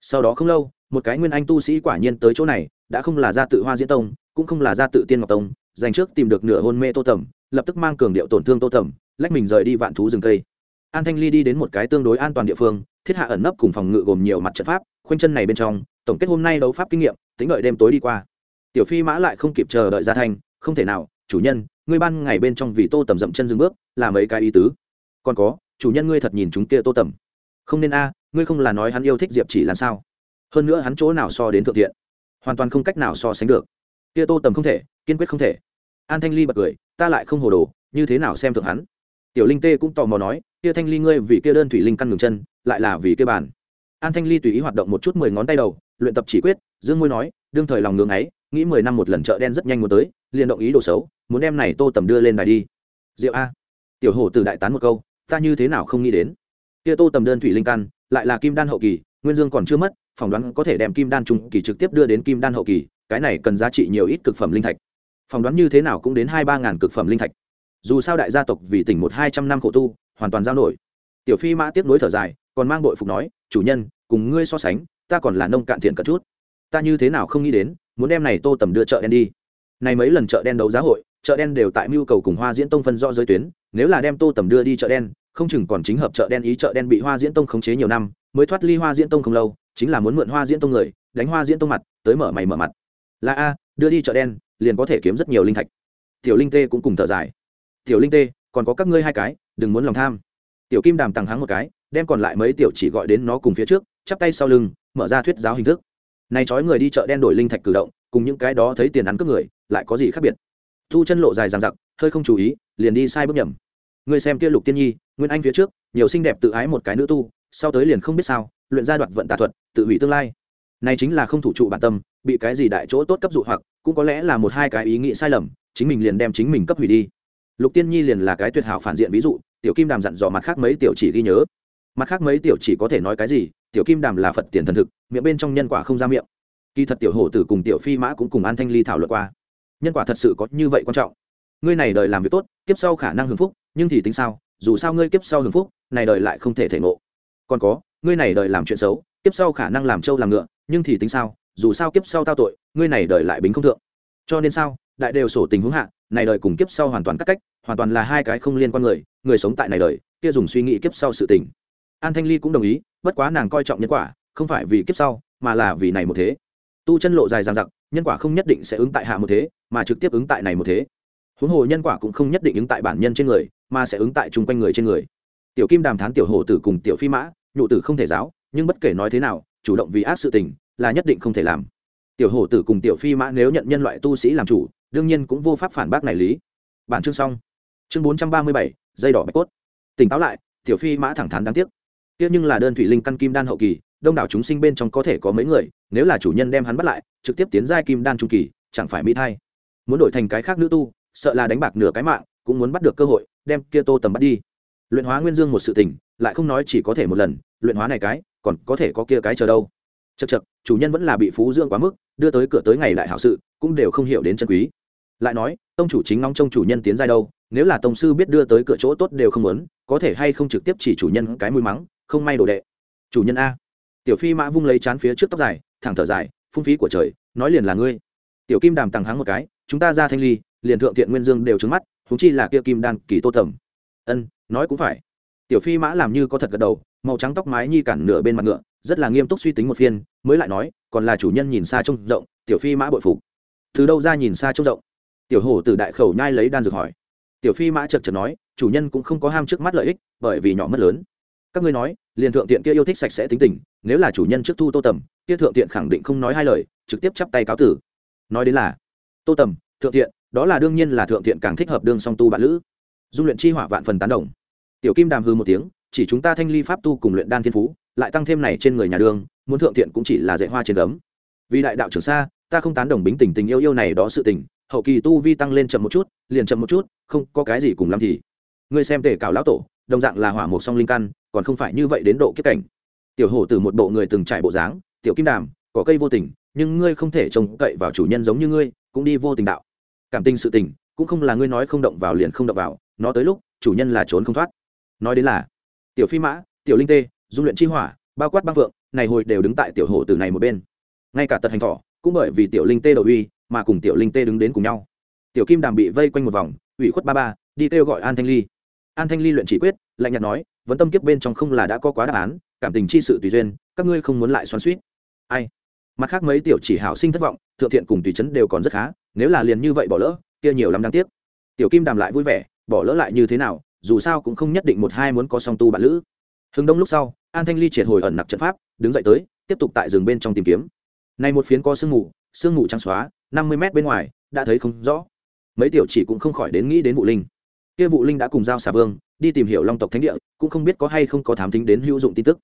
sau đó không lâu một cái nguyên anh tu sĩ quả nhiên tới chỗ này đã không là gia tự hoa diễn tông cũng không là gia tự tiên ngọc tông dành trước tìm được nửa hôn mê tô Tầm, lập tức mang cường điệu tổn thương tô Tầm, lách mình rời đi vạn thú rừng cây. An thanh ly đi đến một cái tương đối an toàn địa phương thiết hạ ẩn nấp cùng phòng ngự gồm nhiều mặt trận pháp khoanh chân này bên trong tổng kết hôm nay đấu pháp kinh nghiệm tính đợi đêm tối đi qua. Tiểu phi mã lại không kịp chờ đợi gia thanh không thể nào chủ nhân ngươi ban ngày bên trong vì tô tầm dậm chân dừng bước là mấy cái ý tứ. Còn có chủ nhân ngươi thật nhìn chúng kia tô tầm không nên a, ngươi không là nói hắn yêu thích diệp chỉ làm sao? Hơn nữa hắn chỗ nào so đến thượng thiện? Hoàn toàn không cách nào so sánh được. Kia tô tầm không thể, kiên quyết không thể. An thanh ly bật cười, ta lại không hồ đồ, như thế nào xem thượng hắn? Tiểu linh tê cũng tò mò nói, kia thanh ly ngươi vì kia đơn thủy linh căn ngừng chân, lại là vì kia bàn. An thanh ly tùy ý hoạt động một chút mười ngón tay đầu, luyện tập chỉ quyết, dương môi nói, đương thời lòng ngưỡng ấy, nghĩ mười năm một lần chợ đen rất nhanh muốn tới, liền động ý đồ xấu, muốn đem này tô tầm đưa lên đài đi. Diệu a. Tiểu hổ từ đại tán một câu, ta như thế nào không nghĩ đến? Kia tô tầm đơn thủy linh căn, lại là kim đan hậu kỳ, nguyên dương còn chưa mất, phỏng đoán có thể đem kim đan trung kỳ trực tiếp đưa đến kim đan hậu kỳ, cái này cần giá trị nhiều ít cực phẩm linh thạch. Phỏng đoán như thế nào cũng đến hai ba ngàn cực phẩm linh thạch. Dù sao đại gia tộc vì tỉnh một hai trăm năm khổ tu, hoàn toàn giao nổi. Tiểu phi mã tiếp nối thở dài, còn mang bội phục nói, chủ nhân, cùng ngươi so sánh, ta còn là nông cạn thiện cận chút. Ta như thế nào không nghĩ đến, muốn đem này tô tầm đưa chợ đen đi. Này mấy lần chợ đen đấu giá hội, chợ đen đều tại mưu cầu cùng hoa diễn tông phân rõ giới tuyến, nếu là đem tô tầm đưa đi chợ đen không chừng còn chính hợp chợ đen ý chợ đen bị hoa diễn tông khống chế nhiều năm, mới thoát ly hoa diễn tông không lâu, chính là muốn mượn hoa diễn tông người, đánh hoa diễn tông mặt, tới mở mày mở mặt. Là a, đưa đi chợ đen, liền có thể kiếm rất nhiều linh thạch. Tiểu linh tê cũng cùng thở dài. Tiểu linh tê, còn có các ngươi hai cái, đừng muốn lòng tham. Tiểu kim đàm tăng hắng một cái, đem còn lại mấy tiểu chỉ gọi đến nó cùng phía trước, chắp tay sau lưng, mở ra thuyết giáo hình thức. Này trói người đi chợ đen đổi linh thạch cử động, cùng những cái đó thấy tiền ăn cướp người, lại có gì khác biệt? Thu chân lộ dài dằng dặc, hơi không chú ý, liền đi sai bước nhầm. Ngươi xem kia lục tiên nhi, nguyên anh phía trước, nhiều xinh đẹp tự ái một cái nữ tu, sau tới liền không biết sao, luyện ra đoạn vận tà thuật, tự hủy tương lai. Này chính là không thủ trụ bản tâm, bị cái gì đại chỗ tốt cấp dụ hoặc, cũng có lẽ là một hai cái ý nghĩ sai lầm, chính mình liền đem chính mình cấp hủy đi. Lục tiên nhi liền là cái tuyệt hảo phản diện ví dụ, tiểu kim đàm dặn dò mặt khác mấy tiểu chỉ ghi nhớ. Mặt khác mấy tiểu chỉ có thể nói cái gì, tiểu kim đàm là phật tiền thần thực, miệng bên trong nhân quả không ra miệng. Kỳ thật tiểu hổ tử cùng tiểu phi mã cũng cùng an thanh ly thảo luận qua. Nhân quả thật sự có như vậy quan trọng. Ngươi này đời làm việc tốt, kiếp sau khả năng hưởng phúc nhưng thì tính sao, dù sao ngươi kiếp sau hưởng phúc, này đời lại không thể thể ngộ. Còn có, ngươi này đời làm chuyện xấu, kiếp sau khả năng làm trâu làm ngựa, nhưng thì tính sao, dù sao kiếp sau tao tội, ngươi này đời lại bính không thượng. Cho nên sao, đại đều sổ tình huống hạ, này đời cùng kiếp sau hoàn toàn cắt cách, hoàn toàn là hai cái không liên quan người người sống tại này đời, kia dùng suy nghĩ kiếp sau sự tình. An thanh ly cũng đồng ý, bất quá nàng coi trọng nhân quả, không phải vì kiếp sau, mà là vì này một thế. Tu chân lộ dài dằng dặc, nhân quả không nhất định sẽ ứng tại hạ một thế, mà trực tiếp ứng tại này một thế huống hồ nhân quả cũng không nhất định ứng tại bản nhân trên người, mà sẽ ứng tại chung quanh người trên người. Tiểu kim đàm thán tiểu hổ tử cùng tiểu phi mã, nhụ tử không thể giáo, nhưng bất kể nói thế nào, chủ động vì ác sự tình, là nhất định không thể làm. Tiểu hổ tử cùng tiểu phi mã nếu nhận nhân loại tu sĩ làm chủ, đương nhiên cũng vô pháp phản bác này lý. Bản chương xong. Chương bốn trăm ba mươi bảy, dây đỏ bạch cốt. Tỉnh táo lại, tiểu phi mã thẳng thắn đáng tiếc. Tiếc nhưng là đơn thủy linh căn kim đan hậu kỳ, đông đảo chúng sinh bên trong có thể có mấy người, nếu là chủ nhân đem hắn bắt lại, trực tiếp tiến giai kim đan trung kỳ, chẳng phải mỹ thay muốn đổi thành cái khác nữ tu sợ là đánh bạc nửa cái mạng, cũng muốn bắt được cơ hội, đem kia tô tầm bắt đi. Luyện hóa nguyên dương một sự tình, lại không nói chỉ có thể một lần, luyện hóa này cái, còn có thể có kia cái chờ đâu. Chật chật chủ nhân vẫn là bị phú dưỡng quá mức, đưa tới cửa tới ngày lại hảo sự, cũng đều không hiểu đến chân quý. Lại nói, tông chủ chính ngóng trông chủ nhân tiến giai đâu, nếu là tông sư biết đưa tới cửa chỗ tốt đều không muốn, có thể hay không trực tiếp chỉ chủ nhân cái mũi mắng, không may đồ đệ. Chủ nhân a. Tiểu phi mã vung lấy chán phía trước tóc dài, thẳng thở dài, phung phí của trời, nói liền là ngươi. Tiểu kim đàm tằng hắng một cái, chúng ta ra thanh ly liền thượng thiện nguyên dương đều trứng mắt húng chi là kia kim đan kỳ tô tầm. Ân, nói cũng phải. Tiểu phi mã làm như có thật gật đầu, màu trắng tóc mái nhi cản nửa bên mặt ngựa, rất là nghiêm túc suy tính một phiên, mới lại nói, còn là chủ nhân nhìn xa trông rộng, tiểu phi mã bội phục. Từ đâu ra nhìn xa trông rộng? Tiểu hổ từ đại khẩu nhai lấy đan dược hỏi. Tiểu phi mã chật chật nói, chủ nhân cũng không có ham trước mắt lợi ích, bởi vì nhỏ mất lớn. Các ngươi nói, liền thượng tiện kia yêu thích sạch sẽ tính tình, nếu là chủ nhân trước thu tô tầm, kia thượng tiện khẳng định không nói hai lời, trực tiếp chắp tay cáo tử. Nói đến là, tô tầm, thượng tiện đó là đương nhiên là thượng thiện càng thích hợp đương song tu bạn lữ. Dung luyện chi hỏa vạn phần tán đồng. Tiểu kim đàm hư một tiếng, chỉ chúng ta thanh ly pháp tu cùng luyện đan thiên phú, lại tăng thêm này trên người nhà đường, muốn thượng thiện cũng chỉ là dạy hoa trên gấm. Vì đại đạo trường xa, ta không tán đồng bính tình tình yêu yêu này đó sự tình, hậu kỳ tu vi tăng lên chậm một chút, liền chậm một chút, không có cái gì cùng làm thì. Ngươi xem tề cảo lão tổ, đồng dạng là hỏa một song linh căn, còn không phải như vậy đến độ kiếp cảnh. Tiểu hổ từ một bộ người từng trải bộ dáng, tiểu kim đàm, có cây vô tình, nhưng ngươi không thể trông cậy vào chủ nhân giống như ngươi, cũng đi vô tình đạo cảm tình sự tình, cũng không là ngươi nói không động vào liền không động vào, nó tới lúc, chủ nhân là trốn không thoát. Nói đến là, tiểu phi mã, tiểu linh tê, dung luyện chi hỏa, bao quát băng vượng, này hồi đều đứng tại tiểu hổ từ này một bên. Ngay cả tật hành thỏ, cũng bởi vì tiểu linh tê đầu uy, mà cùng tiểu linh tê đứng đến cùng nhau. Tiểu kim đàm bị vây quanh một vòng, ủy khuất ba ba, đi kêu gọi an thanh ly. An thanh ly luyện chỉ quyết, lạnh nhạt nói vẫn tâm kiếp bên trong không là đã có quá đáp án, cảm tình chi sự tùy duyên, các ngươi không muốn lại xoắn suýt ai? Mặt khác mấy tiểu chỉ hảo sinh thất vọng, thượng thiện cùng tùy chấn đều còn rất khá nếu là liền như vậy bỏ lỡ, kia nhiều lắm đáng tiếc. Tiểu kim đàm lại vui vẻ, bỏ lỡ lại như thế nào, dù sao cũng không nhất định một hai muốn có song tu bạn lữ. Hưng đông lúc sau, an thanh ly triệt hồi ẩn nặc trận pháp, đứng dậy tới, tiếp tục tại rừng bên trong tìm kiếm. Này một phiến có sương mù sương mù trắng xóa, năm mươi mét bên ngoài, đã thấy không rõ. Mấy tiểu chỉ cũng không khỏi đến nghĩ đến vụ linh. Kia vụ linh đã cùng giao xà vương, đi tìm hiểu long tộc thánh địa, cũng không biết có hay không có thám tính đến hữu dụng tin tức.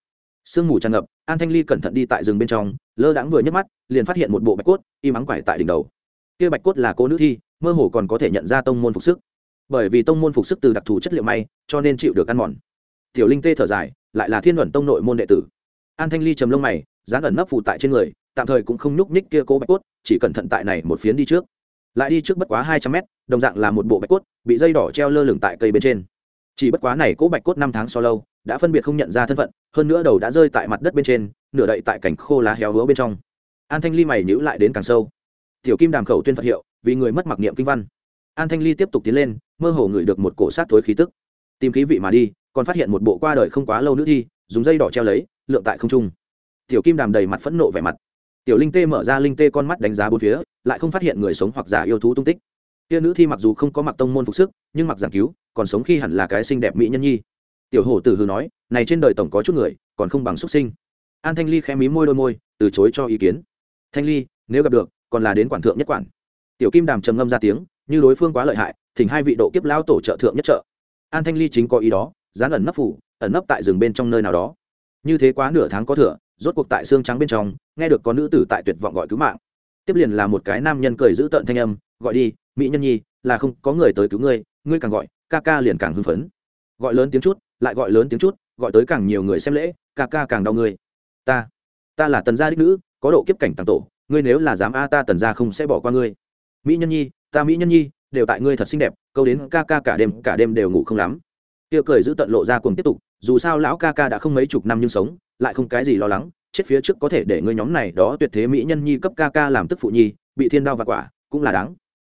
Sương mù tràn ngập, an thanh ly cẩn thận đi tại rừng bên trong, lơ đãng vừa nhấc mắt, liền phát hiện một bộ bạch cốt im ắng quải tại đỉnh đầu kia bạch cốt là cô nữ thi, mơ hồ còn có thể nhận ra tông môn phục sức. Bởi vì tông môn phục sức từ đặc thù chất liệu may, cho nên chịu được ăn mòn. Tiểu linh tê thở dài, lại là thiên luận tông nội môn đệ tử. An thanh ly trầm lông mày, dán ẩn nấp phụ tại trên người, tạm thời cũng không nhúc nhích kia cố bạch cốt, chỉ cẩn thận tại này một phiến đi trước. Lại đi trước bất quá hai trăm mét, đồng dạng là một bộ bạch cốt, bị dây đỏ treo lơ lửng tại cây bên trên. Chỉ bất quá này cố bạch cốt năm tháng so lâu, đã phân biệt không nhận ra thân phận, hơn nữa đầu đã rơi tại mặt đất bên trên, nửa đậy tại cảnh khô lá héo hứa bên trong. An thanh ly mày nhữ lại đến càng sâu tiểu kim đàm khẩu tuyên phật hiệu, vì người mất mặc niệm kinh văn. An thanh ly tiếp tục tiến lên, mơ hồ ngửi được một cổ sát thối khí tức. Tìm khí vị mà đi, còn phát hiện một bộ qua đời không quá lâu nữ thi, dùng dây đỏ treo lấy, lượng tại không trung. Tiểu kim đàm đầy mặt phẫn nộ vẻ mặt. Tiểu linh tê mở ra linh tê con mắt đánh giá bốn phía, lại không phát hiện người sống hoặc giả yêu thú tung tích. Kia nữ thi mặc dù không có mặc tông môn phục sức, nhưng mặc giảng cứu, còn sống khi hẳn là cái xinh đẹp mỹ nhân nhi. Tiểu hổ tử hư nói, này trên đời tổng có chút người, còn không bằng xuất sinh. An thanh ly khẽ mí môi đôi môi, từ chối cho ý kiến. Thanh ly, nếu gặp được còn là đến quản thượng nhất quản. Tiểu kim đàm trầm ngâm ra tiếng, như đối phương quá lợi hại, thỉnh hai vị độ kiếp lao tổ trợ thượng nhất trợ. An thanh ly chính có ý đó, dán ẩn nấp phủ, ẩn nấp tại rừng bên trong nơi nào đó. Như thế quá nửa tháng có thừa, rốt cuộc tại xương trắng bên trong, nghe được có nữ tử tại tuyệt vọng gọi cứu mạng. Tiếp liền là một cái nam nhân cười giữ tợn thanh âm, gọi đi, mỹ nhân nhi, là không có người tới cứu ngươi ngươi càng gọi, ca ca liền càng hưng phấn. Gọi lớn tiếng chút, lại gọi lớn tiếng chút, gọi tới càng nhiều người xem lễ, ca ca càng đau ngươi. Ta ta là tần gia đích nữ, có độ kiếp cảnh tàng tổ ngươi nếu là dám a, ta tần gia không sẽ bỏ qua ngươi. Mỹ nhân nhi, ta mỹ nhân nhi, đều tại ngươi thật xinh đẹp, câu đến ca ca cả đêm cả đêm đều ngủ không lắm. Tiêu cười giữ tận lộ ra cùng tiếp tục, dù sao lão ca ca đã không mấy chục năm nhưng sống, lại không cái gì lo lắng, chết phía trước có thể để ngươi nhóm này đó tuyệt thế mỹ nhân nhi cấp ca ca làm tức phụ nhi, bị thiên đao và quả, cũng là đáng.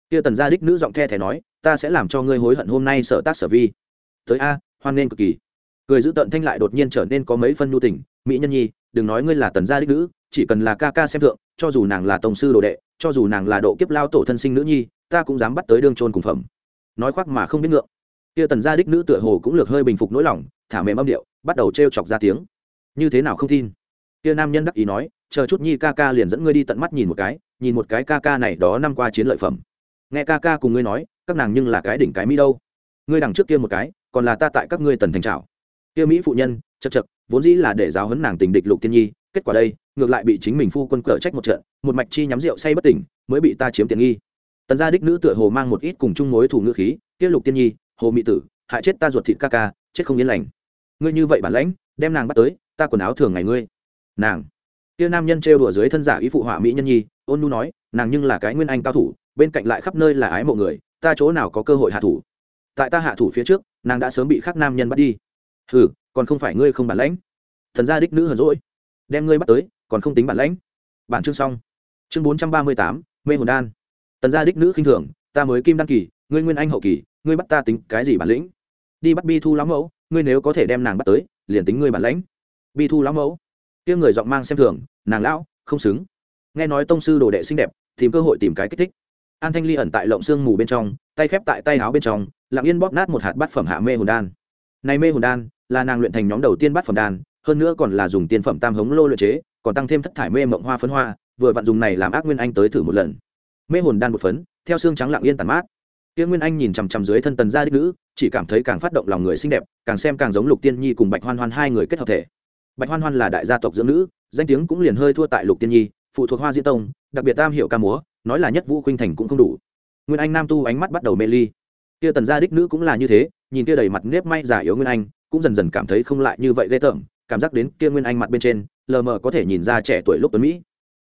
Tiêu tần gia đích nữ giọng the thẻ nói, ta sẽ làm cho ngươi hối hận hôm nay sở tác sở vi. Tới a, hoan nên cực kỳ. Cười giữ tận thanh lại đột nhiên trở nên có mấy phân nhu tình, mỹ nhân nhi, đừng nói ngươi là tần gia đích nữ chỉ cần là ca ca xem thượng, cho dù nàng là tổng sư đồ đệ, cho dù nàng là độ kiếp lao tổ thân sinh nữ nhi, ta cũng dám bắt tới đương trôn cùng phẩm. Nói khoác mà không biết ngượng. Kia tần gia đích nữ tựa hồ cũng lược hơi bình phục nỗi lòng, thả mềm âm điệu, bắt đầu t chọc ra tiếng. Như thế nào không tin? Kia nam nhân đắc ý nói, chờ chút nhi ca ca liền dẫn ngươi đi tận mắt nhìn một cái, nhìn một cái ca ca này đó năm qua chiến lợi phẩm. Nghe ca ca cùng ngươi nói, các nàng nhưng là cái đỉnh cái mỹ đâu. Ngươi đằng trước kia một cái, còn là ta tại các ngươi tần thành trào kia mỹ phụ nhân chật chật vốn dĩ là để giáo huấn nàng tình địch lục tiên nhi, kết quả đây ngược lại bị chính mình phu quân cờ trách một trận, một mạch chi nhắm rượu say bất tỉnh, mới bị ta chiếm tiện nghi. Tần gia đích nữ tựa hồ mang một ít cùng chung mối thủ ngữ khí tiết lục tiên nhi, hồ mỹ tử, hại chết ta ruột thịt ca ca, chết không yên lành. Ngươi như vậy bản lãnh, đem nàng bắt tới, ta quần áo thường ngày ngươi. Nàng, kia nam nhân trêu đùa dưới thân giả ý phụ họa mỹ nhân nhi, ôn nu nói, nàng nhưng là cái nguyên anh cao thủ, bên cạnh lại khắp nơi là ái mộ người, ta chỗ nào có cơ hội hạ thủ? Tại ta hạ thủ phía trước, nàng đã sớm bị khắc nam nhân bắt đi. Hừ, còn không phải ngươi không bản lãnh. Thần gia đích nữ hờn rỗi đem ngươi bắt tới còn không tính bản lãnh. Bản chương xong. Chương bốn trăm ba mươi tám, mê hồn đan. Tần gia đích nữ khinh thường, ta mới kim đăng kỳ, ngươi nguyên anh hậu kỳ, ngươi bắt ta tính cái gì bản lĩnh? Đi bắt bi thu lão mẫu, ngươi nếu có thể đem nàng bắt tới, liền tính ngươi bản lãnh. Bi thu lão mẫu. Kia người giọng mang xem thường, nàng lão, không xứng. Nghe nói tông sư đồ đệ xinh đẹp, tìm cơ hội tìm cái kích thích. An thanh ly ẩn tại lộng xương mù bên trong, tay khép tại tay áo bên trong, lặng yên bóp nát một hạt bát phẩm hạ mê hồn đan. Này mê hồn đan là nàng luyện thành nhóm đầu tiên bát phẩm đan, hơn nữa còn là dùng tiên phẩm tam hống lô luyện chế còn tăng thêm thất thải mê mộng hoa phấn hoa, vừa vặn dùng này làm ác nguyên anh tới thử một lần. Mê hồn đan một phấn, theo xương trắng lặng yên tàn mát. Kia nguyên anh nhìn chằm chằm dưới thân tần gia đích nữ, chỉ cảm thấy càng phát động lòng người xinh đẹp, càng xem càng giống lục tiên nhi cùng bạch hoan hoan hai người kết hợp thể. Bạch hoan hoan là đại gia tộc dưỡng nữ, danh tiếng cũng liền hơi thua tại lục tiên nhi, phụ thuộc hoa diễn tông, đặc biệt tam hiệu ca múa, nói là nhất vũ khuynh thành cũng không đủ. Nguyên anh nam tu ánh mắt bắt đầu mê ly. Kia tần gia đích nữ cũng là như thế, nhìn kia đầy mặt nếp may giả yếu nguyên anh, cũng dần dần cảm thấy không lại như vậy ghê tởm, cảm giác đến kia nguyên anh mặt bên trên lờ mờ có thể nhìn ra trẻ tuổi lúc tuấn mỹ.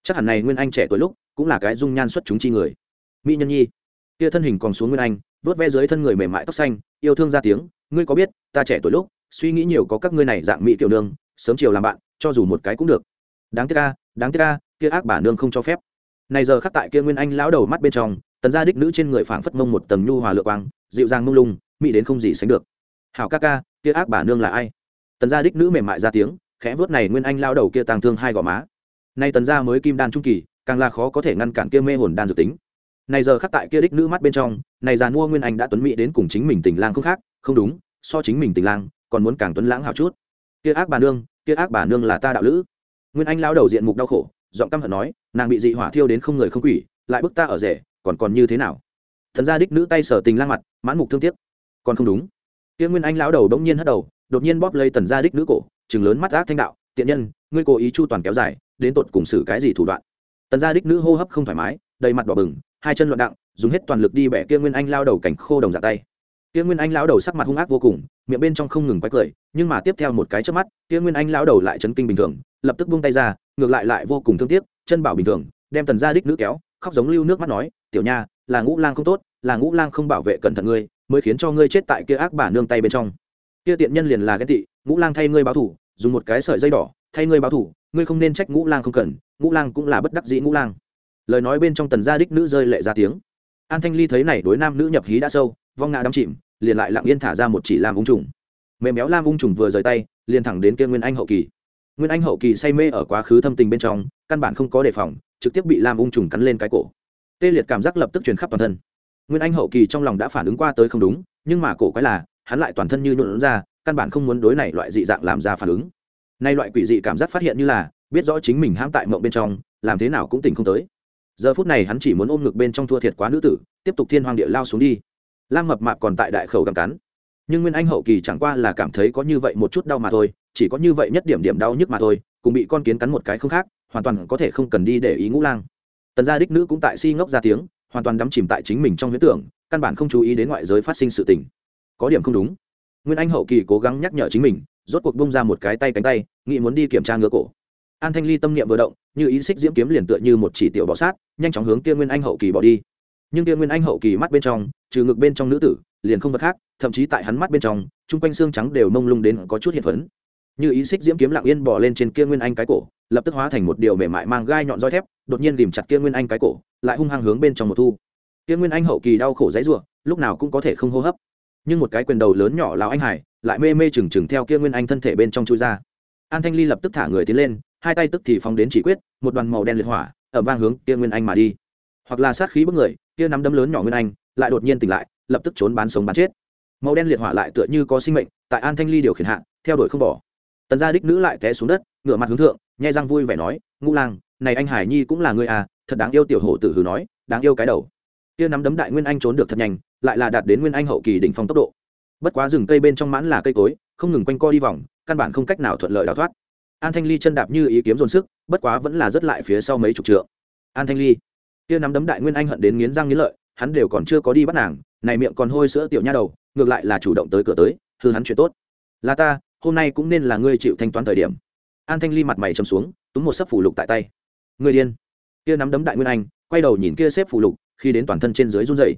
Chắc hẳn này nguyên anh trẻ tuổi lúc cũng là cái dung nhan xuất chúng chi người. Mỹ nhân nhi. Kia thân hình còn xuống nguyên anh, vớt ve dưới thân người mềm mại tóc xanh, yêu thương ra tiếng, ngươi có biết, ta trẻ tuổi lúc suy nghĩ nhiều có các ngươi này dạng mỹ tiểu nương, sớm chiều làm bạn, cho dù một cái cũng được. Đáng tiếc ca đáng tiếc ca kia ác bà nương không cho phép. Này giờ khắc tại kia nguyên anh lão đầu mắt bên trong, tần gia đích nữ trên người phảng phất mông một tầng nhu hòa lựa quang, dịu dàng mông lung, mỹ đến không gì sánh được. Hảo ca ca, kia ác bà nương là ai? Tần gia đích nữ mềm mại ra tiếng khẽ vớt này nguyên anh lao đầu kia tàng thương hai gò má. Nay tần gia mới kim đan trung kỳ, càng là khó có thể ngăn cản kia mê hồn đan dự tính. Này giờ khắc tại kia đích nữ mắt bên trong, này già mua nguyên anh đã tuấn mỹ đến cùng chính mình tình lang không khác, không đúng, so chính mình tình lang, còn muốn càng tuấn lãng hào chút. Kia ác bà nương, kia ác bà nương là ta đạo lữ. Nguyên anh lao đầu diện mục đau khổ, giọng căm hận nói, nàng bị dị hỏa thiêu đến không người không quỷ, lại bức ta ở rể, còn còn như thế nào? Thần gia đích nữ tay sở tình lang mặt, mãn mục thương tiếc. Còn không đúng. Kia nguyên anh lão đầu đống nhiên hất đầu, đột nhiên bóp lấy tần gia đích nữ cổ chừng lớn mắt ác thanh đạo, tiện nhân, ngươi cố ý chu toàn kéo dài, đến tột cùng xử cái gì thủ đoạn? Tần gia đích nữ hô hấp không thoải mái, đầy mặt đỏ bừng, hai chân loạn đặng dùng hết toàn lực đi bẻ kia nguyên anh lao đầu cảnh khô đồng dạ tay. Kia nguyên anh lão đầu sắc mặt hung ác vô cùng, miệng bên trong không ngừng quay cười, nhưng mà tiếp theo một cái chớp mắt, kia nguyên anh lão đầu lại chấn kinh bình thường, lập tức buông tay ra, ngược lại lại vô cùng thương tiếc, chân bảo bình thường, đem tần gia đích nữ kéo, khóc giống lưu nước mắt nói, tiểu nha, là ngũ lang không tốt, là ngũ lang không bảo vệ cẩn thận ngươi, mới khiến cho ngươi chết tại kia ác bà nương tay bên trong kia tiện nhân liền là ghen tị, ngũ lang thay ngươi báo thủ, dùng một cái sợi dây đỏ, thay ngươi báo thủ, ngươi không nên trách ngũ lang không cần, ngũ lang cũng là bất đắc dĩ ngũ lang. Lời nói bên trong tần gia đích nữ rơi lệ ra tiếng. An thanh ly thấy này đối nam nữ nhập hí đã sâu, vong ngã đắm chìm, liền lại lặng yên thả ra một chỉ lam ung trùng. Mềm béo lam ung trùng vừa rời tay, liền thẳng đến kia nguyên anh hậu kỳ. Nguyên anh hậu kỳ say mê ở quá khứ thâm tình bên trong, căn bản không có đề phòng, trực tiếp bị lam ung trùng cắn lên cái cổ. Tê liệt cảm giác lập tức truyền khắp toàn thân. Nguyên anh hậu kỳ trong lòng đã phản ứng qua tới không đúng, nhưng mà cổ quái là hắn lại toàn thân như nhuộn ra, căn bản không muốn đối này loại dị dạng làm ra phản ứng. Nay loại quỷ dị cảm giác phát hiện như là, biết rõ chính mình hãm tại mộng bên trong, làm thế nào cũng tỉnh không tới. Giờ phút này hắn chỉ muốn ôm ngực bên trong thua thiệt quá nữ tử, tiếp tục thiên hoàng địa lao xuống đi. Lam mập mạp còn tại đại khẩu gặm cắn. Nhưng nguyên anh hậu kỳ chẳng qua là cảm thấy có như vậy một chút đau mà thôi, chỉ có như vậy nhất điểm điểm đau nhức mà thôi, cùng bị con kiến cắn một cái không khác, hoàn toàn có thể không cần đi để ý ngũ lang. Tần gia đích nữ cũng tại si ngốc ra tiếng, hoàn toàn đắm chìm tại chính mình trong huyễn tưởng, căn bản không chú ý đến ngoại giới phát sinh sự tình có điểm không đúng. Nguyên anh hậu kỳ cố gắng nhắc nhở chính mình, rốt cuộc bung ra một cái tay cánh tay, nghĩ muốn đi kiểm tra ngứa cổ. An thanh ly tâm niệm vừa động, như ý xích diễm kiếm liền tựa như một chỉ tiểu bọ sát, nhanh chóng hướng kia nguyên anh hậu kỳ bỏ đi. Nhưng kia nguyên anh hậu kỳ mắt bên trong, trừ ngực bên trong nữ tử, liền không vật khác, thậm chí tại hắn mắt bên trong, chung quanh xương trắng đều mông lung đến có chút hiện phấn. Như ý xích diễm kiếm lặng yên bỏ lên trên kia nguyên anh cái cổ, lập tức hóa thành một điều mềm mại mang gai nhọn roi thép, đột nhiên ghìm chặt kia nguyên anh cái cổ, lại hung hăng hướng bên trong một thu. Kia nguyên anh hậu kỳ đau khổ dãy ruộng lúc nào cũng có thể không hô hấp nhưng một cái quyền đầu lớn nhỏ lào anh hải lại mê mê chừng chừng theo kia nguyên anh thân thể bên trong chui ra. An thanh ly lập tức thả người tiến lên, hai tay tức thì phóng đến chỉ quyết, một đoàn màu đen liệt hỏa ở vang hướng kia nguyên anh mà đi. Hoặc là sát khí bức người, kia nắm đấm lớn nhỏ nguyên anh lại đột nhiên tỉnh lại, lập tức trốn bán sống bán chết. Màu đen liệt hỏa lại tựa như có sinh mệnh, tại an thanh ly điều khiển hạ, theo đuổi không bỏ. Tần gia đích nữ lại té xuống đất, ngửa mặt hướng thượng, nhai răng vui vẻ nói, ngũ lang, này anh hải nhi cũng là người à thật đáng yêu tiểu hổ tử hừ nói, đáng yêu cái đầu. Kia nắm đấm đại nguyên anh trốn được thật nhanh lại là đạt đến nguyên anh hậu kỳ đỉnh phong tốc độ. Bất quá rừng cây bên trong mãn là cây cối, không ngừng quanh co đi vòng, căn bản không cách nào thuận lợi đào thoát. An thanh ly chân đạp như ý kiếm dồn sức, bất quá vẫn là rất lại phía sau mấy chục trượng. An thanh ly, kia nắm đấm đại nguyên anh hận đến nghiến răng nghiến lợi, hắn đều còn chưa có đi bắt nàng, này miệng còn hôi sữa tiểu nha đầu, ngược lại là chủ động tới cửa tới, hư hắn chuyện tốt. Là ta, hôm nay cũng nên là ngươi chịu thanh toán thời điểm. An thanh ly mặt mày chầm xuống, túm một sấp phủ lục tại tay. Người điên. Kia nắm đấm đại nguyên anh, quay đầu nhìn kia xếp phủ lục, khi đến toàn thân trên dưới run rẩy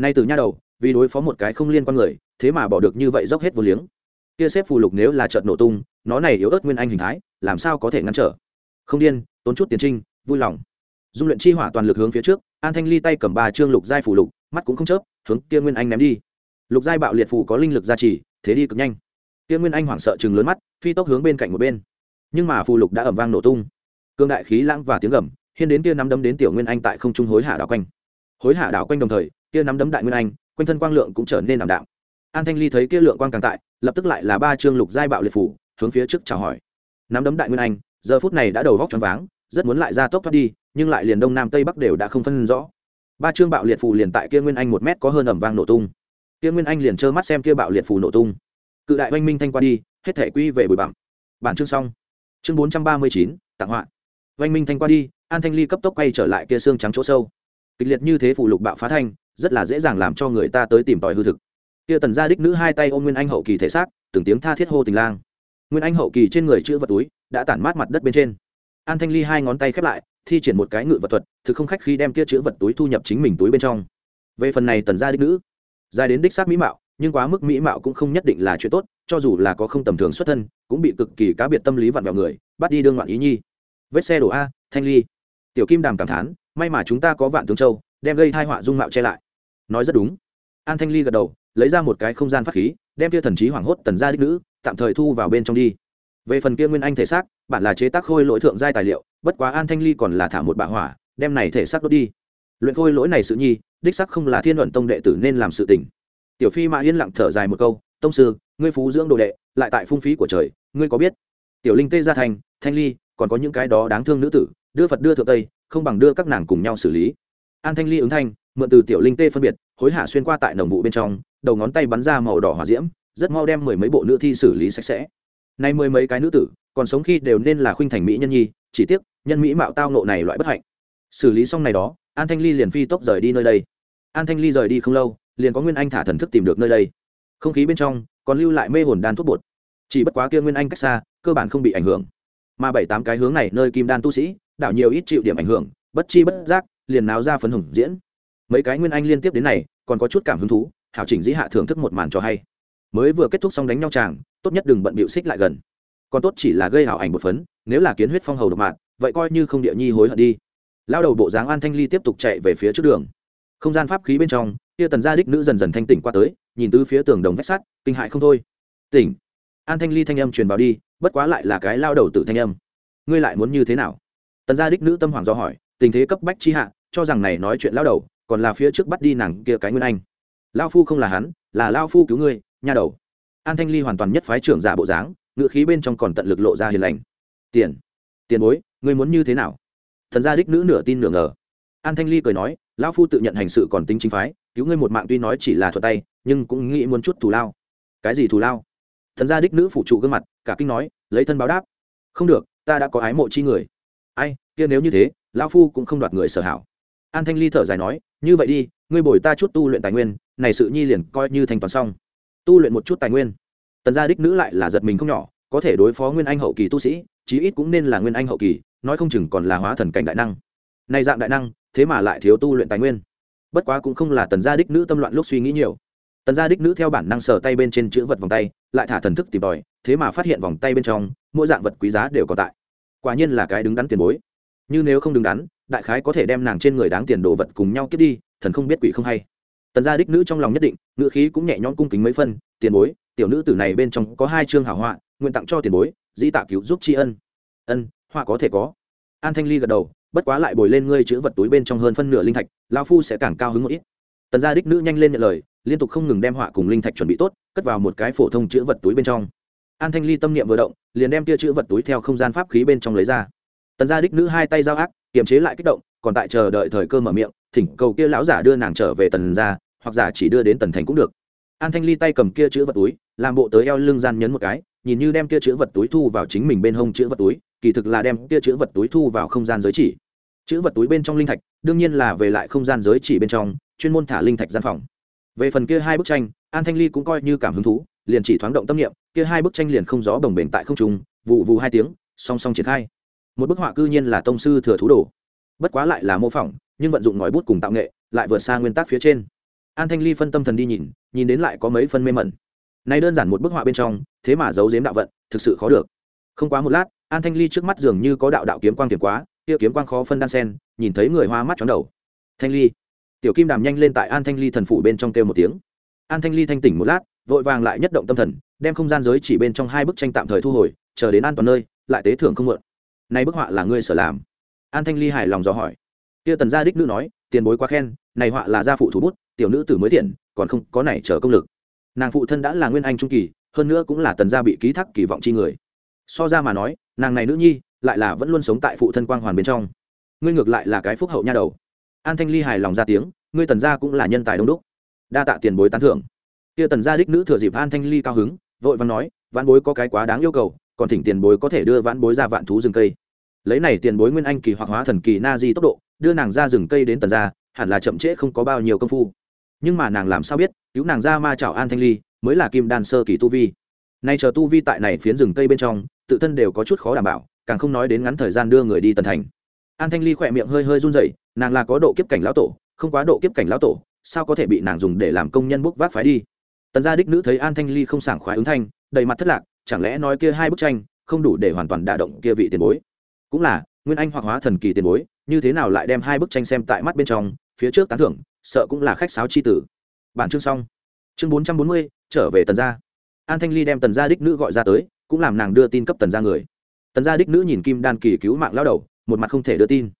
nay từ nha đầu, vì đối phó một cái không liên quan người, thế mà bỏ được như vậy dốc hết vô liếng. Kia xếp phù lục nếu là trợt nổ tung, nó này yếu ớt nguyên anh hình thái, làm sao có thể ngăn trở? Không điên, tốn chút tiền trinh, vui lòng. Dung luyện chi hỏa toàn lực hướng phía trước, an thanh ly tay cầm ba trương lục giai phù lục, mắt cũng không chớp, hướng kia nguyên anh ném đi. Lục giai bạo liệt phù có linh lực gia trì, thế đi cực nhanh. Kia nguyên anh hoảng sợ chừng lớn mắt, phi tốc hướng bên cạnh một bên. Nhưng mà phù lục đã ẩm vang nổ tung. Cương đại khí lãng và tiếng gầm, hiên đến kia nắm đấm đến tiểu nguyên anh tại không trung hối hạ đảo quanh. Hối hạ đảo quanh đồng thời kia nắm đấm đại nguyên anh, quanh thân quang lượng cũng trở nên ảm đạm. An thanh ly thấy kia lượng quang càng tại, lập tức lại là ba chương lục giai bạo liệt phủ, hướng phía trước chào hỏi. Nắm đấm đại nguyên anh, giờ phút này đã đầu vóc choáng váng, rất muốn lại ra tốc thoát đi, nhưng lại liền đông nam tây bắc đều đã không phân rõ. Ba chương bạo liệt phù liền tại kia nguyên anh một mét có hơn ẩm vang nổ tung. Kia nguyên anh liền trơ mắt xem kia bạo liệt phù nổ tung. Cự đại oanh minh thanh qua đi, hết thể quy về bụi bặm. Bản chương xong. Chương bốn trăm ba mươi chín tặng họa. Oanh minh thanh qua đi, an thanh ly cấp tốc quay trở lại kia xương trắng chỗ sâu kịch liệt như thế phụ lục bạo phá thanh, rất là dễ dàng làm cho người ta tới tìm tòi hư thực. Kia tần gia đích nữ hai tay ôm nguyên anh hậu kỳ thể xác, từng tiếng tha thiết hô tình lang. Nguyên anh hậu kỳ trên người chữ vật túi đã tản mát mặt đất bên trên. An thanh ly hai ngón tay khép lại, thi triển một cái ngự vật thuật, thực không khách khi đem kia chữ vật túi thu nhập chính mình túi bên trong. Về phần này tần gia đích nữ, dài đến đích xác mỹ mạo, nhưng quá mức mỹ mạo cũng không nhất định là chuyện tốt, cho dù là có không tầm thường xuất thân, cũng bị cực kỳ cá biệt tâm lý vặn vào người, bắt đi đương loạn ý nhi. Vết xe đổ a, thanh ly. Tiểu kim đàm cảm thán may mà chúng ta có vạn tướng châu, đem gây thai họa dung mạo che lại. Nói rất đúng. An thanh ly gật đầu, lấy ra một cái không gian pháp khí, đem kia thần trí hoảng hốt tần gia đích nữ, tạm thời thu vào bên trong đi. Về phần kia nguyên anh thể xác, bản là chế tác khôi lỗi thượng giai tài liệu, bất quá an thanh ly còn là thả một bạ hỏa, đem này thể xác đốt đi. Luyện khôi lỗi này sự nhi, đích sắc không là thiên luận tông đệ tử nên làm sự tình. Tiểu phi mã yên lặng thở dài một câu, tông sư, ngươi phú dưỡng đồ đệ, lại tại phung phí của trời, ngươi có biết? Tiểu linh tê gia thành, thanh ly, còn có những cái đó đáng thương nữ tử, đưa phật đưa thượng tây không bằng đưa các nàng cùng nhau xử lý. An thanh ly ứng thanh, mượn từ tiểu linh tê phân biệt, hối hạ xuyên qua tại nồng vụ bên trong, đầu ngón tay bắn ra màu đỏ hỏa diễm, rất mau đem mười mấy bộ nữ thi xử lý sạch sẽ. Nay mười mấy cái nữ tử, còn sống khi đều nên là khuynh thành mỹ nhân nhi, chỉ tiếc, nhân mỹ mạo tao nộ này loại bất hạnh. Xử lý xong này đó, an thanh ly liền phi tốc rời đi nơi đây. An thanh ly rời đi không lâu, liền có nguyên anh thả thần thức tìm được nơi đây. Không khí bên trong, còn lưu lại mê hồn đan thuốc bột. Chỉ bất quá kia nguyên anh cách xa, cơ bản không bị ảnh hưởng. Mà bảy tám cái hướng này, nơi kim đan tu sĩ đảo nhiều ít chịu điểm ảnh hưởng, bất chi bất giác, liền náo ra phấn hồng diễn. Mấy cái nguyên anh liên tiếp đến này, còn có chút cảm hứng thú, hảo chỉnh dĩ hạ thưởng thức một màn cho hay. Mới vừa kết thúc xong đánh nhau chàng, tốt nhất đừng bận bịu xích lại gần. Còn tốt chỉ là gây hảo ảnh một phấn, nếu là kiến huyết phong hầu độc mạng vậy coi như không địa nhi hối hận đi. Lao đầu bộ dáng an thanh ly tiếp tục chạy về phía trước đường. Không gian pháp khí bên trong, kia tần gia đích nữ dần dần thanh tỉnh qua tới, nhìn từ phía tường đồng vách sắt, kinh hại không thôi. Tỉnh. An thanh ly thanh âm truyền vào đi, bất quá lại là cái lao đầu tự thanh âm. Ngươi lại muốn như thế nào? Tần gia đích nữ tâm hoàng do hỏi, tình thế cấp bách chi hạ, cho rằng này nói chuyện lao đầu, còn là phía trước bắt đi nàng kia cái nguyên anh. Lao phu không là hắn, là lao phu cứu ngươi, nha đầu. An thanh ly hoàn toàn nhất phái trưởng giả bộ dáng ngự khí bên trong còn tận lực lộ ra hiền lành. Tiền tiền bối, ngươi muốn như thế nào? Thần gia đích nữ nửa tin nửa ngờ. An thanh ly cười nói, lão phu tự nhận hành sự còn tính chính phái, cứu ngươi một mạng tuy nói chỉ là thuật tay, nhưng cũng nghĩ muốn chút thù lao. Cái gì thù lao? Thần gia đích nữ phụ trụ gương mặt, cả kinh nói, lấy thân báo đáp. Không được, ta đã có ái mộ chi người kia nếu như thế, lão phu cũng không đoạt người sở hảo. An thanh ly thở dài nói, như vậy đi, ngươi bồi ta chút tu luyện tài nguyên, này sự nhi liền coi như thành toàn xong. Tu luyện một chút tài nguyên. Tần gia đích nữ lại là giật mình không nhỏ, có thể đối phó nguyên anh hậu kỳ tu sĩ, chí ít cũng nên là nguyên anh hậu kỳ, nói không chừng còn là hóa thần cảnh đại năng. Này dạng đại năng, thế mà lại thiếu tu luyện tài nguyên. Bất quá cũng không là tần gia đích nữ tâm loạn lúc suy nghĩ nhiều. Tần gia đích nữ theo bản năng sờ tay bên trên chữ vật vòng tay, lại thả thần thức tìm tòi, thế mà phát hiện vòng tay bên trong, mỗi dạng vật quý giá đều còn tại. Quả nhiên là cái đứng đắn tiền bối như nếu không đứng đắn, đại khái có thể đem nàng trên người đáng tiền đồ vật cùng nhau kiếp đi, thần không biết quỷ không hay. Tần gia đích nữ trong lòng nhất định, ngữ khí cũng nhẹ nhõm cung kính mấy phân, tiền bối, tiểu nữ tử này bên trong có hai chương hảo họa, nguyện tặng cho tiền bối, dĩ tạ cứu giúp tri ân. Ân, họa có thể có. An thanh ly gật đầu, bất quá lại bồi lên ngươi chữ vật túi bên trong hơn phân nửa linh thạch lao phu sẽ càng cao hứng một ít. Tần gia đích nữ nhanh lên nhận lời, liên tục không ngừng đem họa cùng linh thạch chuẩn bị tốt, cất vào một cái phổ thông chữ vật túi bên trong. An thanh ly tâm niệm vừa động, liền đem tia chữ vật túi theo không gian pháp khí bên trong lấy ra tần gia đích nữ hai tay giao ác, kiềm chế lại kích động, còn tại chờ đợi thời cơ mở miệng, thỉnh cầu kia lão giả đưa nàng trở về tần gia, hoặc giả chỉ đưa đến tần thành cũng được. An thanh ly tay cầm kia chữ vật túi, làm bộ tới eo lưng gian nhấn một cái, nhìn như đem kia chữ vật túi thu vào chính mình bên hông chữ vật túi, kỳ thực là đem kia chữ vật túi thu vào không gian giới chỉ. Chữ vật túi bên trong linh thạch, đương nhiên là về lại không gian giới chỉ bên trong, chuyên môn thả linh thạch gian phòng. Về phần kia hai bức tranh, an thanh ly cũng coi như cảm hứng thú, liền chỉ thoáng động tâm niệm, kia hai bức tranh liền không gió bồng bềnh tại không trung, vụ vụ hai tiếng, song song triển khai một bức họa cư nhiên là tông sư thừa thú đồ. Bất quá lại là mô phỏng, nhưng vận dụng ngòi bút cùng tạo nghệ, lại vượt xa nguyên tắc phía trên. An thanh ly phân tâm thần đi nhìn nhìn đến lại có mấy phân mê mẩn. Nay đơn giản một bức họa bên trong, thế mà giấu giếm đạo vận, thực sự khó được. Không quá một lát, an thanh ly trước mắt dường như có đạo đạo kiếm quang tiền quá, kia kiếm quang khó phân đan sen, nhìn thấy người hoa mắt chóng đầu. Thanh ly. Tiểu kim đàm nhanh lên tại an thanh ly thần phủ bên trong kêu một tiếng. An thanh ly thanh tỉnh một lát, vội vàng lại nhất động tâm thần, đem không gian giới chỉ bên trong hai bức tranh tạm thời thu hồi, chờ đến an toàn nơi, lại tế thưởng không mượn nay bức họa là ngươi sở làm. An thanh ly hài lòng dò hỏi. Kia tần gia đích nữ nói, tiền bối quá khen, này họa là gia phụ thủ bút, tiểu nữ tử mới thiện còn không có này chờ công lực. Nàng phụ thân đã là nguyên anh trung kỳ, hơn nữa cũng là tần gia bị ký thác kỳ vọng chi người. So ra mà nói, nàng này nữ nhi, lại là vẫn luôn sống tại phụ thân quang hoàn bên trong. Ngươi ngược lại là cái phúc hậu nha đầu. An thanh ly hài lòng ra tiếng, ngươi tần gia cũng là nhân tài đông đúc. Đa tạ tiền bối tán thưởng. Kia tần gia đích nữ thừa dịp an thanh ly cao hứng, vội và nói, vãn bối có cái quá đáng yêu cầu còn thỉnh tiền bối có thể đưa vãn bối ra vạn thú rừng cây. Lấy này tiền bối nguyên anh kỳ hoặc hóa thần kỳ na di tốc độ, đưa nàng ra rừng cây đến tần gia, hẳn là chậm trễ không có bao nhiêu công phu. Nhưng mà nàng làm sao biết, cứu nàng ra ma chảo an thanh ly, mới là kim đan sơ kỳ tu vi. Nay chờ tu vi tại này phiến rừng cây bên trong, tự thân đều có chút khó đảm bảo, càng không nói đến ngắn thời gian đưa người đi tần thành. An thanh ly khỏe miệng hơi hơi run rẩy, nàng là có độ kiếp cảnh lão tổ, không quá độ kiếp cảnh lão tổ, sao có thể bị nàng dùng để làm công nhân bốc vác phái đi? Tần gia đích nữ thấy an thanh ly không sảng khoái ứng thanh, đầy mặt thất lạc chẳng lẽ nói kia hai bức tranh không đủ để hoàn toàn đả động kia vị tiền bối? Cũng là, nguyên anh hoặc hóa thần kỳ tiền bối, như thế nào lại đem hai bức tranh xem tại mắt bên trong, phía trước tán thưởng, sợ cũng là khách sáo chi tử. Bản chương xong. Chương bốn trăm bốn mươi, trở về tần gia. An thanh ly đem tần gia đích nữ gọi ra tới, cũng làm nàng đưa tin cấp tần gia người. Tần gia đích nữ nhìn kim đan kỳ cứu mạng lao đầu, một mặt không thể đưa tin.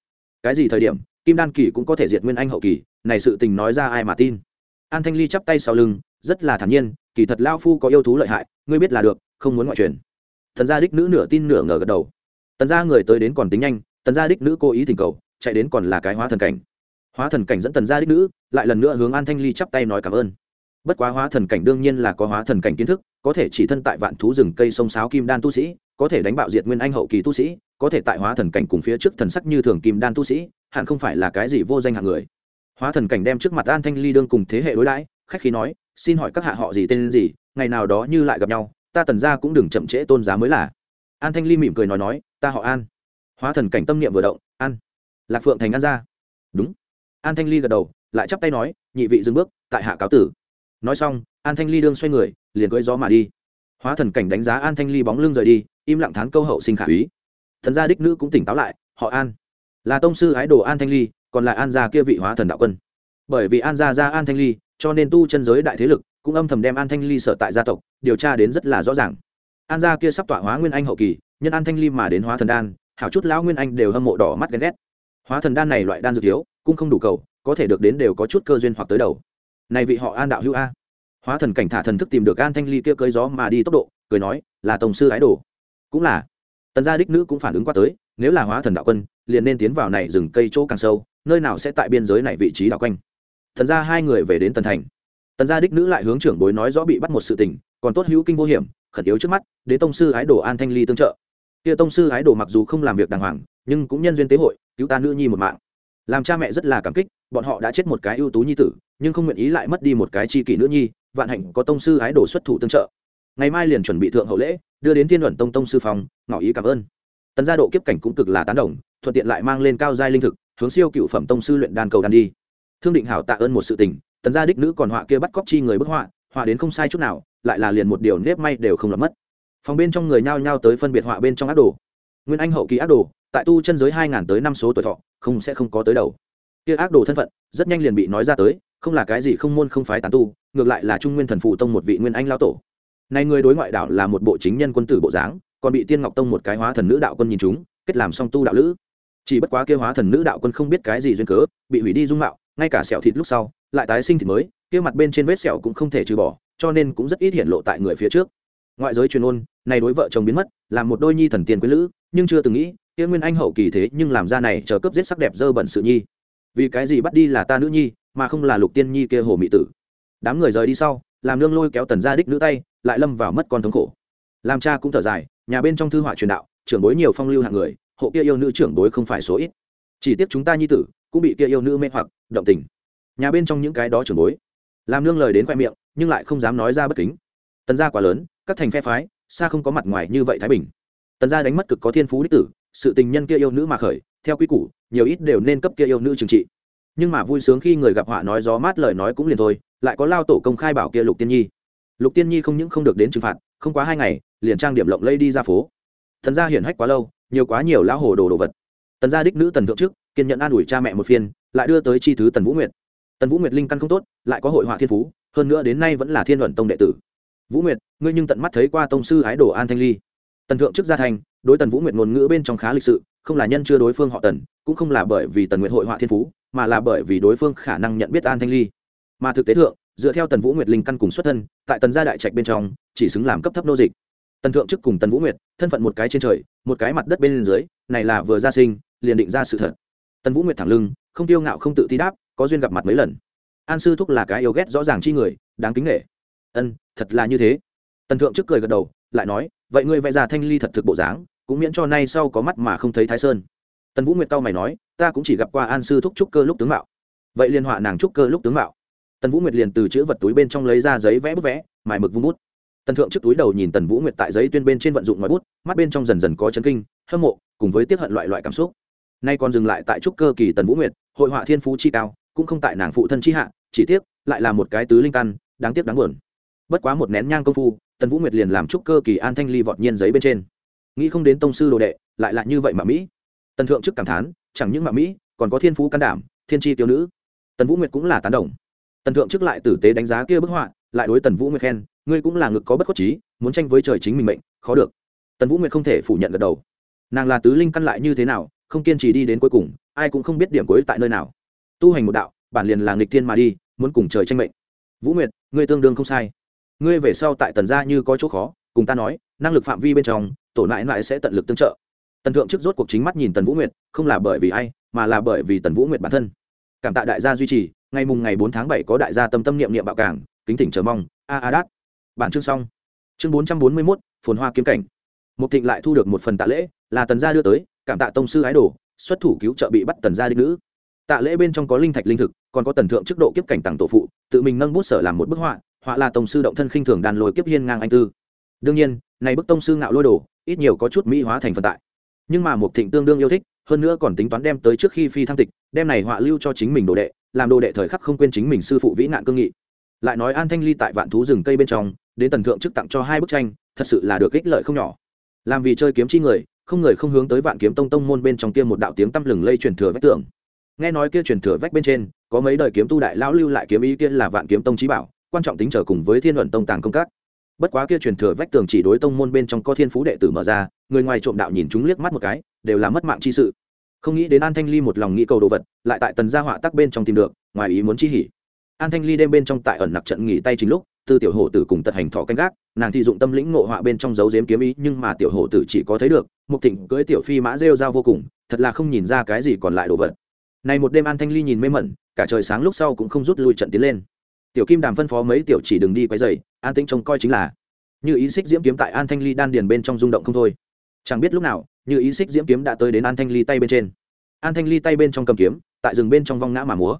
Cái gì thời điểm, kim đan kỳ cũng có thể diệt nguyên anh hậu kỳ, này sự tình nói ra ai mà tin? An thanh ly chắp tay sau lưng, rất là thản nhiên, kỳ thật lao phu có yêu thú lợi hại, ngươi biết là được không muốn ngoại truyền. Thần gia đích nữ nửa tin nửa ngờ gật đầu. Tần gia người tới đến còn tính nhanh, tần gia đích nữ cố ý thỉnh cầu, chạy đến còn là cái hóa thần cảnh. Hóa thần cảnh dẫn tần gia đích nữ, lại lần nữa hướng an thanh ly chắp tay nói cảm ơn. Bất quá hóa thần cảnh đương nhiên là có hóa thần cảnh kiến thức, có thể chỉ thân tại vạn thú rừng cây sông sáo kim đan tu sĩ, có thể đánh bạo diệt nguyên anh hậu kỳ tu sĩ, có thể tại hóa thần cảnh cùng phía trước thần sắc như thường kim đan tu sĩ, hẳn không phải là cái gì vô danh hạng người. Hóa thần cảnh đem trước mặt an thanh ly đương cùng thế hệ đối đãi, khách khí nói, xin hỏi các hạ họ gì tên gì, ngày nào đó như lại gặp nhau ta tần ra cũng đừng chậm trễ tôn giá mới là. An thanh ly mỉm cười nói nói, ta họ an. Hóa thần cảnh tâm niệm vừa động, an. Lạc phượng thành an ra. Đúng. An thanh ly gật đầu, lại chắp tay nói, nhị vị dừng bước, tại hạ cáo tử. Nói xong, an thanh ly đương xoay người, liền cưỡi gió mà đi. Hóa thần cảnh đánh giá an thanh ly bóng lưng rời đi, im lặng thán câu hậu sinh khả úy. Thần gia đích nữ cũng tỉnh táo lại, họ an. Là tông sư ái đồ an thanh ly, còn là an gia kia vị hóa thần đạo quân. Bởi vì an gia ra an thanh ly, cho nên tu chân giới đại thế lực cũng âm thầm đem an thanh ly sở tại gia tộc, điều tra đến rất là rõ ràng. An gia kia sắp tọa hóa nguyên anh hậu kỳ, nhân an thanh ly mà đến hóa thần đan, hảo chút lão nguyên anh đều hâm mộ đỏ mắt ghen ghét. Hóa thần đan này loại đan dược thiếu, cũng không đủ cầu, có thể được đến đều có chút cơ duyên hoặc tới đầu. Này vị họ an đạo hữu a. Hóa thần cảnh thả thần thức tìm được an thanh ly kia cưới gió mà đi tốc độ, cười nói, là tổng sư ái đồ. Cũng là. Tần gia đích nữ cũng phản ứng qua tới, nếu là hóa thần đạo quân, liền nên tiến vào này rừng cây chỗ càng sâu, nơi nào sẽ tại biên giới này vị trí đạo quanh. Thần gia hai người về đến tần thành tần gia đích nữ lại hướng trưởng bối nói rõ bị bắt một sự tình, còn tốt hữu kinh vô hiểm, khẩn yếu trước mắt đế tông sư ái đồ an thanh ly tương trợ. Kia tông sư ái đồ mặc dù không làm việc đàng hoàng, nhưng cũng nhân duyên tế hội, cứu ta nữ nhi một mạng. Làm cha mẹ rất là cảm kích, bọn họ đã chết một cái ưu tú nhi tử, nhưng không nguyện ý lại mất đi một cái chi kỷ nữ nhi, vạn hạnh có tông sư ái đồ xuất thủ tương trợ. Ngày mai liền chuẩn bị thượng hậu lễ, đưa đến thiên luận tông tông sư phòng, ngỏ ý cảm ơn. Tần gia độ kiếp cảnh cũng cực là tán đồng, thuận tiện lại mang lên cao giai linh thực, hướng siêu cựu phẩm tông sư luyện đan cầu đan đi thương định hảo tạ ơn một sự tình, tần gia đích nữ còn họa kia bắt cóc chi người bức họa họa đến không sai chút nào, lại là liền một điều nếp may đều không lập mất. Phòng bên trong người nhao nhao tới phân biệt họa bên trong ác đồ. Nguyên anh hậu kỳ ác đồ, tại tu chân giới hai ngàn tới năm số tuổi thọ, không sẽ không có tới đầu. Kia ác đồ thân phận, rất nhanh liền bị nói ra tới, không là cái gì không môn không phái tán tu, ngược lại là trung nguyên thần phụ tông một vị nguyên anh lao tổ. Này người đối ngoại đạo là một bộ chính nhân quân tử bộ dáng, còn bị tiên ngọc tông một cái hóa thần nữ đạo quân nhìn chúng, kết làm song tu đạo lữ. Chỉ bất quá kia hóa thần nữ đạo quân không biết cái gì duyên cớ, bị hủy đi dung mạo ngay cả sẹo thịt lúc sau, lại tái sinh thịt mới, kia mặt bên trên vết sẹo cũng không thể trừ bỏ, cho nên cũng rất ít hiện lộ tại người phía trước. Ngoại giới truyền ôn, này đối vợ chồng biến mất làm một đôi nhi thần tiền quý lữ, nhưng chưa từng nghĩ, kia nguyên anh hậu kỳ thế nhưng làm ra này chờ cấp giết sắc đẹp dơ bẩn sự nhi. Vì cái gì bắt đi là ta nữ nhi, mà không là lục tiên nhi kia hồ mỹ tử. Đám người rời đi sau, làm nương lôi kéo tần gia đích nữ tay, lại lâm vào mất con thống khổ. Làm cha cũng thở dài, nhà bên trong thư họa truyền đạo, trưởng bối nhiều phong lưu hạng người, hộ kia yêu nữ trưởng bối không phải số ít. Chỉ tiếc chúng ta nhi tử cũng bị kia yêu nữ mê hoặc, động tình. Nhà bên trong những cái đó trưởng bối, làm nương lời đến khoe miệng, nhưng lại không dám nói ra bất kính. Tần gia quá lớn, các thành phe phái, xa không có mặt ngoài như vậy thái bình. Tần gia đánh mất cực có thiên phú đích tử, sự tình nhân kia yêu nữ mà khởi, theo quy củ, nhiều ít đều nên cấp kia yêu nữ trừng trị. Nhưng mà vui sướng khi người gặp họa nói gió mát lời nói cũng liền thôi, lại có lao tổ công khai bảo kia lục tiên nhi. Lục tiên nhi không những không được đến trừng phạt, không quá hai ngày, liền trang điểm lộng lây đi ra phố. Thần gia hiển hách quá lâu, nhiều quá nhiều lão hồ đồ đồ vật. Tần gia đích nữ tần thượng trước kiên nhận an ủi cha mẹ một phiên, lại đưa tới chi thứ tần vũ nguyệt. Tần vũ nguyệt linh căn không tốt, lại có hội họa thiên phú, hơn nữa đến nay vẫn là thiên luận tông đệ tử. Vũ nguyệt, ngươi nhưng tận mắt thấy qua tông sư ái đồ an thanh ly. Tần thượng chức gia thành, đối tần vũ nguyệt ngôn ngữ bên trong khá lịch sự, không là nhân chưa đối phương họ tần, cũng không là bởi vì tần nguyệt hội họa thiên phú, mà là bởi vì đối phương khả năng nhận biết an thanh ly. Mà thực tế thượng, dựa theo tần vũ nguyệt linh căn cùng xuất thân, tại tần gia đại trạch bên trong, chỉ xứng làm cấp thấp nô dịch. Tần thượng chức cùng tần vũ nguyệt, thân phận một cái trên trời, một cái mặt đất bên dưới, này là vừa ra sinh, liền định ra sự thật tần vũ nguyệt thẳng lưng, không tiêu ngạo không tự ti đáp, có duyên gặp mặt mấy lần. An sư thúc là cái yêu ghét rõ ràng chi người, đáng kính nghệ ân, thật là như thế. Tần thượng trước cười gật đầu, lại nói, vậy ngươi vẽ ra thanh ly thật thực bộ dáng, cũng miễn cho nay sau có mắt mà không thấy thái sơn. Tần vũ nguyệt cao mày nói, ta cũng chỉ gặp qua an sư thúc trúc cơ lúc tướng mạo. Vậy liên họa nàng trúc cơ lúc tướng mạo. Tần vũ nguyệt liền từ chữ vật túi bên trong lấy ra giấy vẽ bút vẽ, mài mực vung bút. Tần thượng trước túi đầu nhìn tần vũ nguyệt tại giấy tuyên bên trên vận dụng ngoài bút, mắt bên trong dần dần có chấn kinh, hâm mộ, cùng với tiếp hận loại loại cảm xúc nay còn dừng lại tại trúc cơ kỳ tần vũ nguyệt, hội họa thiên phú chi cao, cũng không tại nàng phụ thân chi hạ, chỉ tiếc, lại là một cái tứ linh căn, đáng tiếc đáng buồn. Bất quá một nén nhang công phu, tần vũ nguyệt liền làm trúc cơ kỳ an thanh ly vọt nhiên giấy bên trên. Nghĩ không đến tông sư đồ đệ, lại là như vậy mà mỹ. Tần thượng chức cảm thán, chẳng những mà mỹ, còn có thiên phú can đảm, thiên tri tiêu nữ. Tần vũ nguyệt cũng là tán đồng. Tần thượng chức lại tử tế đánh giá kia bức họa, lại đối tần vũ nguyệt khen, ngươi cũng là ngực có bất khuất trí, muốn tranh với trời chính mình mệnh, khó được. Tần vũ nguyệt không thể phủ nhận gật đầu. Nàng là tứ linh căn lại như thế nào không kiên trì đi đến cuối cùng, ai cũng không biết điểm cuối tại nơi nào. Tu hành một đạo, bản liền là nghịch thiên mà đi, muốn cùng trời tranh mệnh. Vũ nguyệt, ngươi tương đương không sai. Ngươi về sau tại tần gia như có chỗ khó, cùng ta nói, năng lực phạm vi bên trong, tổ lại lại sẽ tận lực tương trợ. Tần thượng trước rốt cuộc chính mắt nhìn tần vũ nguyệt, không là bởi vì ai, mà là bởi vì tần vũ nguyệt bản thân. Cảm tạ đại gia duy trì, ngày mùng ngày bốn tháng bảy có đại gia tâm tâm niệm niệm bạo cảng kính thỉnh chờ mong. A a đát. Bản chương xong. Chương bốn trăm bốn mươi mốt, phồn hoa kiếm cảnh. Một thịnh lại thu được một phần tạ lễ, là tần gia đưa tới cảm tạ tông sư ái đồ, xuất thủ cứu trợ bị bắt tần gia đích nữ. Tạ lễ bên trong có linh thạch linh thực, còn có tần thượng chức độ kiếp cảnh tặng tổ phụ, tự mình nâng bút sở làm một bức họa họa là tông sư động thân khinh thường đàn lôi kiếp hiên ngang anh tư. Đương nhiên, này bức tông sư ngạo lôi đồ, ít nhiều có chút mỹ hóa thành phần tại. Nhưng mà một thịnh tương đương yêu thích, hơn nữa còn tính toán đem tới trước khi phi thăng tịch, đem này họa lưu cho chính mình đồ đệ, làm đồ đệ thời khắc không quên chính mình sư phụ vĩ nạn cương nghị. Lại nói an thanh ly tại vạn thú rừng cây bên trong, đến tần thượng chức tặng cho hai bức tranh, thật sự là được ích lợi không nhỏ. Làm vì chơi kiếm chi người không người không hướng tới vạn kiếm tông tông môn bên trong kia một đạo tiếng tăm lừng lây truyền thừa vách tường. Nghe nói kia truyền thừa vách bên trên, có mấy đời kiếm tu đại lão lưu lại kiếm ý kia là vạn kiếm tông trí bảo, quan trọng tính trở cùng với thiên luận tông tàng công các. Bất quá kia truyền thừa vách tường chỉ đối tông môn bên trong có thiên phú đệ tử mở ra, người ngoài trộm đạo nhìn chúng liếc mắt một cái, đều là mất mạng chi sự. Không nghĩ đến an thanh ly một lòng nghĩ cầu đồ vật, lại tại tần gia họa tắc bên trong tìm được, ngoài ý muốn chi hỉ. An thanh ly đêm bên trong tại ẩn nặc trận nghỉ tay chính lúc tư tiểu hổ tử cùng tật hành thọ canh gác, nàng thì dụng tâm lĩnh ngộ họa bên trong dấu diếm kiếm ý, nhưng mà tiểu hổ tử chỉ có thấy được một thịnh cưỡi tiểu phi mã rêu rao vô cùng, thật là không nhìn ra cái gì còn lại đồ vật. Này một đêm an thanh ly nhìn mê mẩn, cả trời sáng lúc sau cũng không rút lui trận tiến lên. Tiểu kim đàm phân phó mấy tiểu chỉ đừng đi quấy dày an tĩnh trông coi chính là. Như ý xích diễm kiếm tại an thanh ly đan điền bên trong rung động không thôi. Chẳng biết lúc nào, như ý xích diễm kiếm đã tới đến an thanh ly tay bên trên. An thanh ly tay bên trong cầm kiếm, tại rừng bên trong vong ngã mà múa.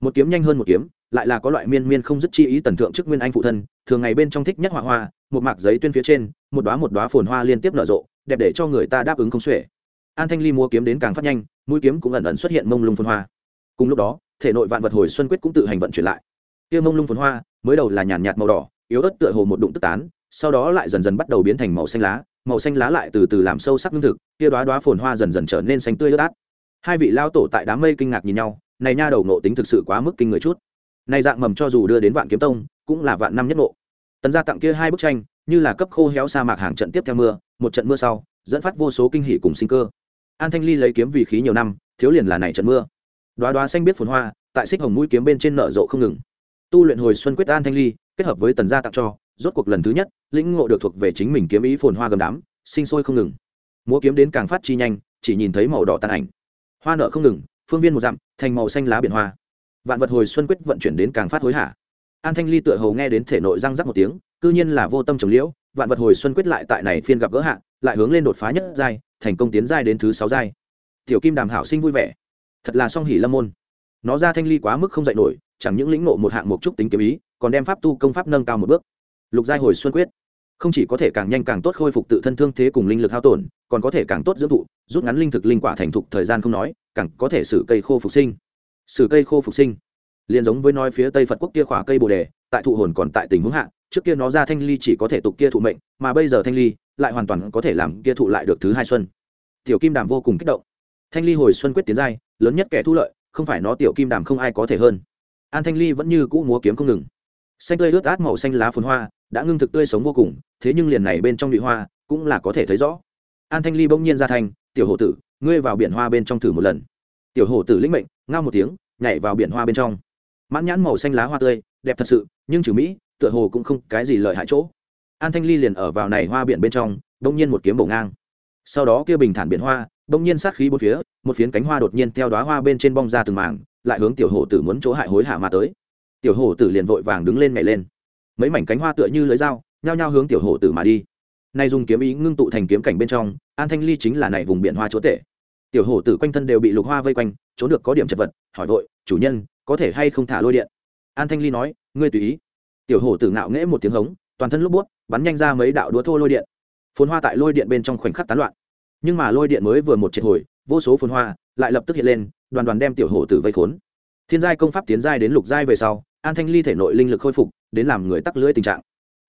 Một kiếm nhanh hơn một kiếm lại là có loại miên miên không dứt chi ý tần thượng chức nguyên anh phụ thân, thường ngày bên trong thích nhất họa hoa, một mạc giấy tuyên phía trên, một đoá một đoá phồn hoa liên tiếp nở rộ, đẹp để cho người ta đáp ứng không xuể. An thanh ly múa kiếm đến càng phát nhanh, mũi kiếm cũng ẩn ẩn xuất hiện mông lung phồn hoa. Cùng lúc đó, thể nội vạn vật hồi xuân quyết cũng tự hành vận chuyển lại. Kia mông lung phồn hoa, mới đầu là nhàn nhạt màu đỏ, yếu ớt tựa hồ một đụng tức tán, sau đó lại dần dần bắt đầu biến thành màu xanh lá, màu xanh lá lại từ từ làm sâu sắc lương thực, kia đoá đoá phồn hoa dần dần trở nên xanh tươi ướt át. Hai vị lao tổ tại đám mây kinh ngạc nhìn nhau, này nha đầu nộ tính thực sự quá mức kinh người chút này dạng mầm cho dù đưa đến vạn kiếm tông, cũng là vạn năm nhất ngộ. Tần gia tặng kia hai bức tranh, như là cấp khô héo sa mạc hàng trận tiếp theo mưa, một trận mưa sau, dẫn phát vô số kinh hỉ cùng sinh cơ. An thanh ly lấy kiếm vì khí nhiều năm, thiếu liền là này trận mưa. Đoá đoá xanh biết phồn hoa, tại xích hồng mũi kiếm bên trên nở rộ không ngừng. Tu luyện hồi xuân quyết an thanh ly, kết hợp với tần gia tặng cho, rốt cuộc lần thứ nhất, lĩnh ngộ được thuộc về chính mình kiếm ý phồn hoa gầm đám, sinh sôi không ngừng. Múa kiếm đến càng phát chi nhanh, chỉ nhìn thấy màu đỏ tàn ảnh. Hoa nở không ngừng, phương viên một dặm, thành màu xanh lá biển hoa vạn vật hồi xuân quyết vận chuyển đến càng phát hối hả. An thanh ly tựa hầu nghe đến thể nội răng rắc một tiếng, cư nhiên là vô tâm trồng liễu, vạn vật hồi xuân quyết lại tại này phiên gặp gỡ hạ, lại hướng lên đột phá nhất giai, thành công tiến giai đến thứ sáu giai. Tiểu kim đàm hảo sinh vui vẻ. Thật là song hỉ lâm môn. Nó ra thanh ly quá mức không dạy nổi, chẳng những lĩnh nộ một hạng mục trúc tính kiếm ý, còn đem pháp tu công pháp nâng cao một bước. Lục giai hồi xuân quyết. Không chỉ có thể càng nhanh càng tốt khôi phục tự thân thương thế cùng linh lực hao tổn, còn có thể càng tốt dưỡng thụ rút ngắn linh thực linh quả thành thục thời gian không nói, càng có thể xử cây khô phục sinh sử cây khô phục sinh. Liền giống với nói phía tây phật quốc kia khỏa cây bồ đề tại thụ hồn còn tại tình huống hạ trước kia nó ra thanh ly chỉ có thể tục kia thụ mệnh mà bây giờ thanh ly lại hoàn toàn có thể làm kia thụ lại được thứ hai xuân. Tiểu kim đàm vô cùng kích động. Thanh ly hồi xuân quyết tiến giai lớn nhất kẻ thu lợi không phải nó tiểu kim đàm không ai có thể hơn. An thanh ly vẫn như cũ múa kiếm không ngừng. Xanh tươi ướt át màu xanh lá phồn hoa đã ngưng thực tươi sống vô cùng thế nhưng liền này bên trong nhụy hoa cũng là có thể thấy rõ. An thanh ly bỗng nhiên ra thành, tiểu hổ tử ngươi vào biển hoa bên trong thử một lần. Tiểu hổ tử lĩnh mệnh ngao một tiếng nhảy vào biển hoa bên trong. Mãn nhãn màu xanh lá hoa tươi, đẹp thật sự, nhưng trừ mỹ, tựa hồ cũng không cái gì lợi hại chỗ. An thanh ly liền ở vào này hoa biển bên trong, bỗng nhiên một kiếm bổ ngang. Sau đó kia bình thản biển hoa, bỗng nhiên sát khí bốn phía, một phiến cánh hoa đột nhiên theo đóa hoa bên trên bong ra từng mảng, lại hướng tiểu hổ tử muốn chỗ hại hối hạ mà tới. Tiểu hổ tử liền vội vàng đứng lên nhảy lên. Mấy mảnh cánh hoa tựa như lưới dao, nhao nhao hướng tiểu hổ tử mà đi. Nay dùng kiếm ý ngưng tụ thành kiếm cảnh bên trong, an thanh ly chính là này vùng biển hoa chúa tể. Tiểu hổ tử quanh thân đều bị lục hoa vây quanh trốn được có điểm chật vật, hỏi vội, chủ nhân, có thể hay không thả lôi điện? An thanh ly nói, ngươi tùy ý. Tiểu hổ tử ngạo nghễ một tiếng hống, toàn thân lúc buốt bắn nhanh ra mấy đạo đúa thô lôi điện. Phồn hoa tại lôi điện bên trong khoảnh khắc tán loạn. Nhưng mà lôi điện mới vừa một triệt hồi, vô số phồn hoa lại lập tức hiện lên, đoàn đoàn đem tiểu hổ tử vây khốn. Thiên giai công pháp tiến giai đến lục giai về sau, an thanh ly thể nội linh lực khôi phục, đến làm người tắc lưỡi tình trạng.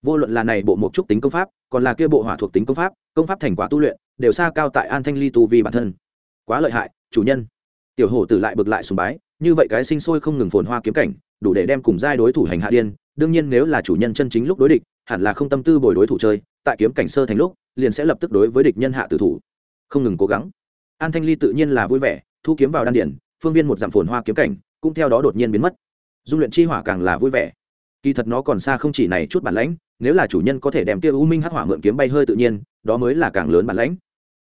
Vô luận là này bộ mục trúc tính công pháp, còn là kia bộ hỏa thuộc tính công pháp công pháp thành quả tu luyện, đều xa cao tại an thanh ly tu vi bản thân. Quá lợi hại, chủ nhân tiểu hổ tử lại bực lại sùng bái, như vậy cái sinh sôi không ngừng phồn hoa kiếm cảnh, đủ để đem cùng giai đối thủ hành hạ điên, đương nhiên nếu là chủ nhân chân chính lúc đối địch, hẳn là không tâm tư bồi đối thủ chơi, tại kiếm cảnh sơ thành lúc, liền sẽ lập tức đối với địch nhân hạ tử thủ. Không ngừng cố gắng. An thanh ly tự nhiên là vui vẻ, thu kiếm vào đan điển phương viên một dặm phồn hoa kiếm cảnh, cũng theo đó đột nhiên biến mất. Dung luyện chi hỏa càng là vui vẻ. Kỳ thật nó còn xa không chỉ này chút bản lãnh, nếu là chủ nhân có thể đem tiêu u minh hắc hỏa mượn kiếm bay hơi tự nhiên, đó mới là càng lớn bản lãnh.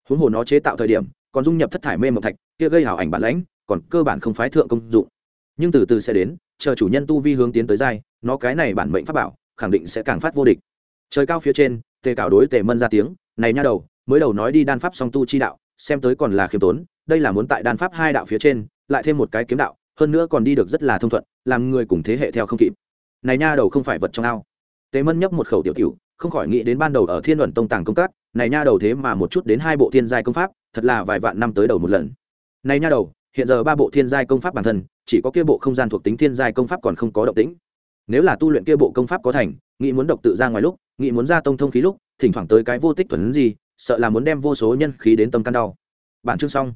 Huống hồ nó chế tạo thời điểm còn dung nhập thất thải mê mộng thạch, kia gây hảo ảnh bản lãnh, còn cơ bản không phái thượng công dụng. Nhưng từ từ sẽ đến, chờ chủ nhân tu vi hướng tiến tới giai, nó cái này bản mệnh pháp bảo, khẳng định sẽ càng phát vô địch. Trời cao phía trên, tề cảo đối tề mân ra tiếng, này nha đầu, mới đầu nói đi đan pháp song tu chi đạo, xem tới còn là khiêm tốn, đây là muốn tại đan pháp hai đạo phía trên, lại thêm một cái kiếm đạo, hơn nữa còn đi được rất là thông thuận, làm người cùng thế hệ theo không kịp. Này nha đầu không phải vật trong ao. Tề mân nhấp một khẩu tiểu tiểu, không khỏi nghĩ đến ban đầu ở thiên luận tông tàng công tác, này nha đầu thế mà một chút đến hai bộ thiên giai công pháp thật là vài vạn năm tới đầu một lần. Này nha đầu, hiện giờ ba bộ thiên giai công pháp bản thân, chỉ có kia bộ không gian thuộc tính thiên giai công pháp còn không có động tĩnh. Nếu là tu luyện kia bộ công pháp có thành, nghĩ muốn độc tự ra ngoài lúc, nghĩ muốn ra tông thông khí lúc, thỉnh thoảng tới cái vô tích thuần gì, sợ là muốn đem vô số nhân khí đến tâm căn đau. Bản chương xong.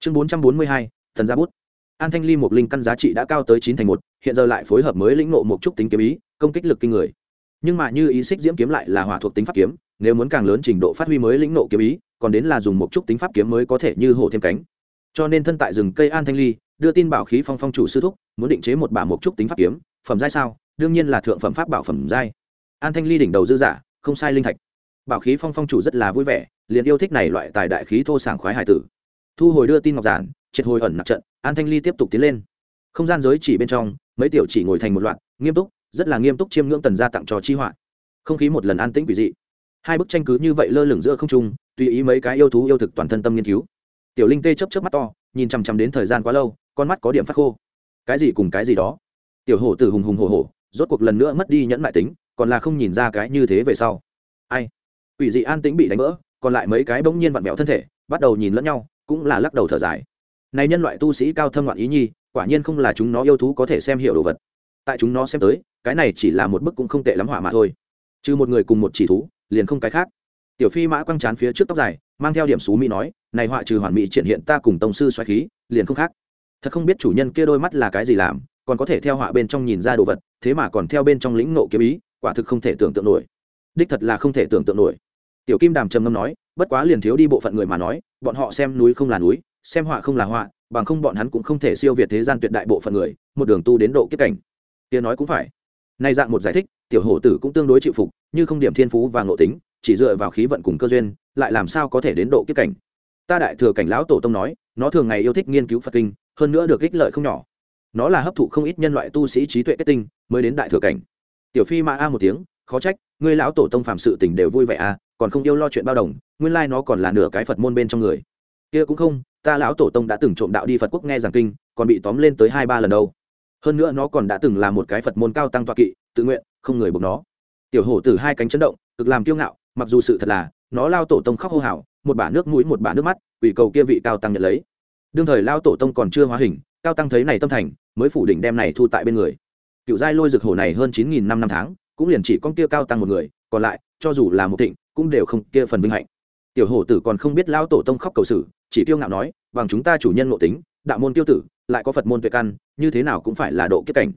Chương bốn trăm bốn mươi hai, thần gia bút. An thanh ly một linh căn giá trị đã cao tới chín thành một, hiện giờ lại phối hợp mới lĩnh nộ một chút tính kiếm ý, công kích lực kinh người. Nhưng mà như ý xích diễm kiếm lại là hỏa thuộc tính pháp kiếm, nếu muốn càng lớn trình độ phát huy mới lĩnh nộ kiếm ý còn đến là dùng một chút tính pháp kiếm mới có thể như hổ thêm cánh. Cho nên thân tại rừng cây an thanh ly, đưa tin bảo khí phong phong chủ sư thúc, muốn định chế một bả một chút tính pháp kiếm, phẩm giai sao? Đương nhiên là thượng phẩm pháp bảo phẩm giai. An thanh ly đỉnh đầu dư giả, không sai linh thạch. Bảo khí phong phong chủ rất là vui vẻ, liền yêu thích này loại tài đại khí thô sảng khoái hải tử. Thu hồi đưa tin ngọc giản, triệt hồi ẩn nặc trận, an thanh ly tiếp tục tiến lên. Không gian giới chỉ bên trong, mấy tiểu chỉ ngồi thành một loạt, nghiêm túc, rất là nghiêm túc chiêm ngưỡng tần gia tặng cho chi họa. Không khí một lần an tĩnh quỷ dị. Hai bức tranh cứ như vậy lơ lửng giữa không trung tùy ý mấy cái yêu thú yêu thực toàn thân tâm nghiên cứu. Tiểu linh tê chấp chấp mắt to, nhìn chằm chằm đến thời gian quá lâu, con mắt có điểm phát khô. Cái gì cùng cái gì đó? Tiểu hổ tử hùng hùng hổ hổ, rốt cuộc lần nữa mất đi nhẫn nại tính, còn là không nhìn ra cái như thế về sau. Ai? Quỷ dị an tĩnh bị đánh vỡ, còn lại mấy cái bỗng nhiên vặn vẹo thân thể, bắt đầu nhìn lẫn nhau, cũng là lắc đầu thở dài. Này nhân loại tu sĩ cao thâm ngoạn ý nhi, quả nhiên không là chúng nó yêu thú có thể xem hiểu đồ vật. Tại chúng nó xem tới, cái này chỉ là một bức cũng không tệ lắm hỏa mà thôi. Trừ một người cùng một chỉ thú, liền không cái khác tiểu phi mã quăng chán phía trước tóc dài, mang theo điểm xú mỹ nói, này họa trừ hoàn mỹ triển hiện ta cùng tổng sư xoáy khí, liền không khác. Thật không biết chủ nhân kia đôi mắt là cái gì làm, còn có thể theo họa bên trong nhìn ra đồ vật, thế mà còn theo bên trong lĩnh nộ kiếm ý, quả thực không thể tưởng tượng nổi. Đích thật là không thể tưởng tượng nổi. Tiểu kim đàm trầm ngâm nói, bất quá liền thiếu đi bộ phận người mà nói, bọn họ xem núi không là núi, xem họa không là họa, bằng không bọn hắn cũng không thể siêu việt thế gian tuyệt đại bộ phận người, một đường tu đến độ kiếp cảnh. Kia nói cũng phải. Nay dạng một giải thích, tiểu hổ tử cũng tương đối chịu phục, như không điểm thiên phú và ngộ tính chỉ dựa vào khí vận cùng cơ duyên, lại làm sao có thể đến độ kiếp cảnh. Ta đại thừa cảnh lão tổ tông nói, nó thường ngày yêu thích nghiên cứu phật kinh, hơn nữa được ích lợi không nhỏ. Nó là hấp thụ không ít nhân loại tu sĩ trí tuệ kết tinh, mới đến đại thừa cảnh. Tiểu phi ma a một tiếng, khó trách, ngươi lão tổ tông phạm sự tình đều vui vẻ a còn không yêu lo chuyện bao đồng, nguyên lai nó còn là nửa cái phật môn bên trong người. Kia cũng không, ta lão tổ tông đã từng trộm đạo đi phật quốc nghe giảng kinh, còn bị tóm lên tới hai ba lần đâu. Hơn nữa nó còn đã từng là một cái phật môn cao tăng toa kỵ, tự nguyện, không người buộc nó. Tiểu hổ tử hai cánh chấn động, cực làm kiêu ngạo mặc dù sự thật là, nó lao tổ tông khóc hô hào, một bả nước mũi, một bả nước mắt ủy cầu kia vị cao tăng nhận lấy. Đương thời lao tổ tông còn chưa hóa hình, cao tăng thấy này tâm thành, mới phủ đỉnh đem này thu tại bên người. Cựu giai lôi rực hổ này hơn chín nghìn năm năm tháng, cũng liền chỉ con kia cao tăng một người, còn lại, cho dù là một thịnh, cũng đều không kia phần vinh hạnh. Tiểu hổ tử còn không biết lao tổ tông khóc cầu sử chỉ tiêu ngạo nói bằng chúng ta chủ nhân ngộ tính, đạo môn tiêu tử, lại có phật môn tuệ căn, như thế nào cũng phải là độ kiếp cảnh.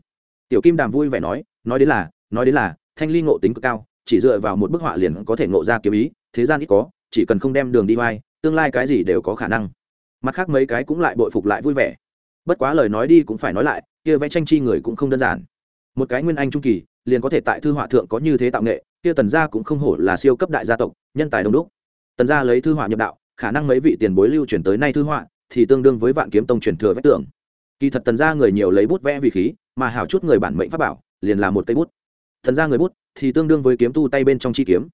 Tiểu kim đàm vui vẻ nói nói đến là, nói đến là, thanh ly ngộ tính cực cao chỉ dựa vào một bức họa liền có thể ngộ ra kiếm ý, thế gian ít có, chỉ cần không đem đường đi vai tương lai cái gì đều có khả năng. Mặt khác mấy cái cũng lại bội phục lại vui vẻ. Bất quá lời nói đi cũng phải nói lại, kia vẽ tranh chi người cũng không đơn giản. Một cái nguyên anh trung kỳ, liền có thể tại thư họa thượng có như thế tạo nghệ, kia tần gia cũng không hổ là siêu cấp đại gia tộc, nhân tài đông đúc. Tần gia lấy thư họa nhập đạo, khả năng mấy vị tiền bối lưu truyền tới nay thư họa, thì tương đương với vạn kiếm tông truyền thừa vách tưởng kỳ thật tần gia người nhiều lấy bút vẽ vì khí, mà hảo chút người bản mệnh pháp bảo, liền là một cây bút. Tần gia người bút thì tương đương với kiếm tu tay bên trong chi kiếm.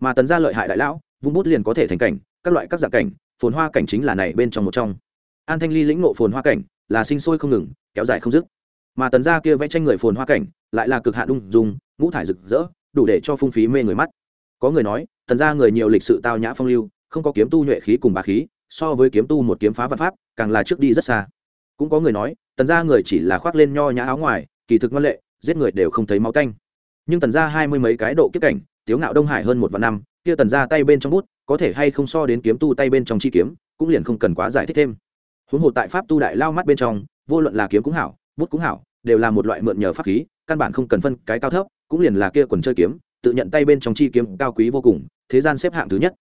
Mà tần gia lợi hại đại lão, vung bút liền có thể thành cảnh, các loại các dạng cảnh, phồn hoa cảnh chính là này bên trong một trong. An thanh ly lĩnh ngộ phồn hoa cảnh, là sinh sôi không ngừng, kéo dài không dứt. Mà tần gia kia vẽ tranh người phồn hoa cảnh, lại là cực hạ đung dung, ngũ thải rực rỡ, đủ để cho phung phí mê người mắt. Có người nói, tần gia người nhiều lịch sự tao nhã phong lưu, không có kiếm tu nhuệ khí cùng bà khí, so với kiếm tu một kiếm phá văn pháp, càng là trước đi rất xa. Cũng có người nói, tần gia người chỉ là khoác lên nho nhã áo ngoài, kỳ thực ngoan lệ, giết người đều không thấy máu canh nhưng tần gia hai mươi mấy cái độ kiếp cảnh, tiếu ngạo đông hải hơn một vạn năm, kia tần gia tay bên trong bút, có thể hay không so đến kiếm tu tay bên trong chi kiếm, cũng liền không cần quá giải thích thêm. Huống hồ tại pháp tu đại lao mắt bên trong, vô luận là kiếm cũng hảo, bút cũng hảo, đều là một loại mượn nhờ pháp khí, căn bản không cần phân cái cao thấp, cũng liền là kia quần chơi kiếm, tự nhận tay bên trong chi kiếm cao quý vô cùng, thế gian xếp hạng thứ nhất.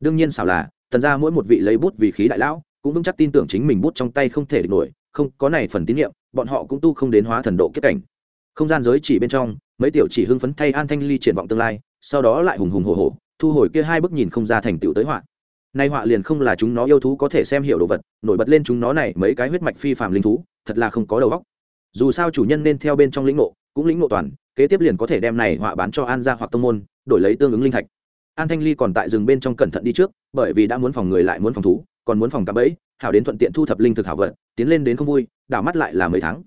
Đương nhiên xảo là, tần ra mỗi một vị lấy bút vì khí đại lão, cũng vững chắc tin tưởng chính mình bút trong tay không thể địch nổi, không có này phần tín nhiệm, bọn họ cũng tu không đến hóa thần độ kết cảnh không gian giới chỉ bên trong, mấy tiểu chỉ hưng phấn thay an thanh ly triển vọng tương lai, sau đó lại hùng hùng hồ hồ thu hồi kia hai bức nhìn không ra thành tựu tới họa. Nay họa liền không là chúng nó yêu thú có thể xem hiểu đồ vật, nổi bật lên chúng nó này mấy cái huyết mạch phi phàm linh thú, thật là không có đầu óc. Dù sao chủ nhân nên theo bên trong lĩnh ngộ, cũng lĩnh ngộ toàn, kế tiếp liền có thể đem này họa bán cho an gia hoặc tông môn, đổi lấy tương ứng linh thạch. An thanh ly còn tại rừng bên trong cẩn thận đi trước, bởi vì đã muốn phòng người lại muốn phòng thú, còn muốn phòng cạm bẫy, hảo đến thuận tiện thu thập linh thực hảo vật tiến lên đến không vui, đảo mắt lại là mấy tháng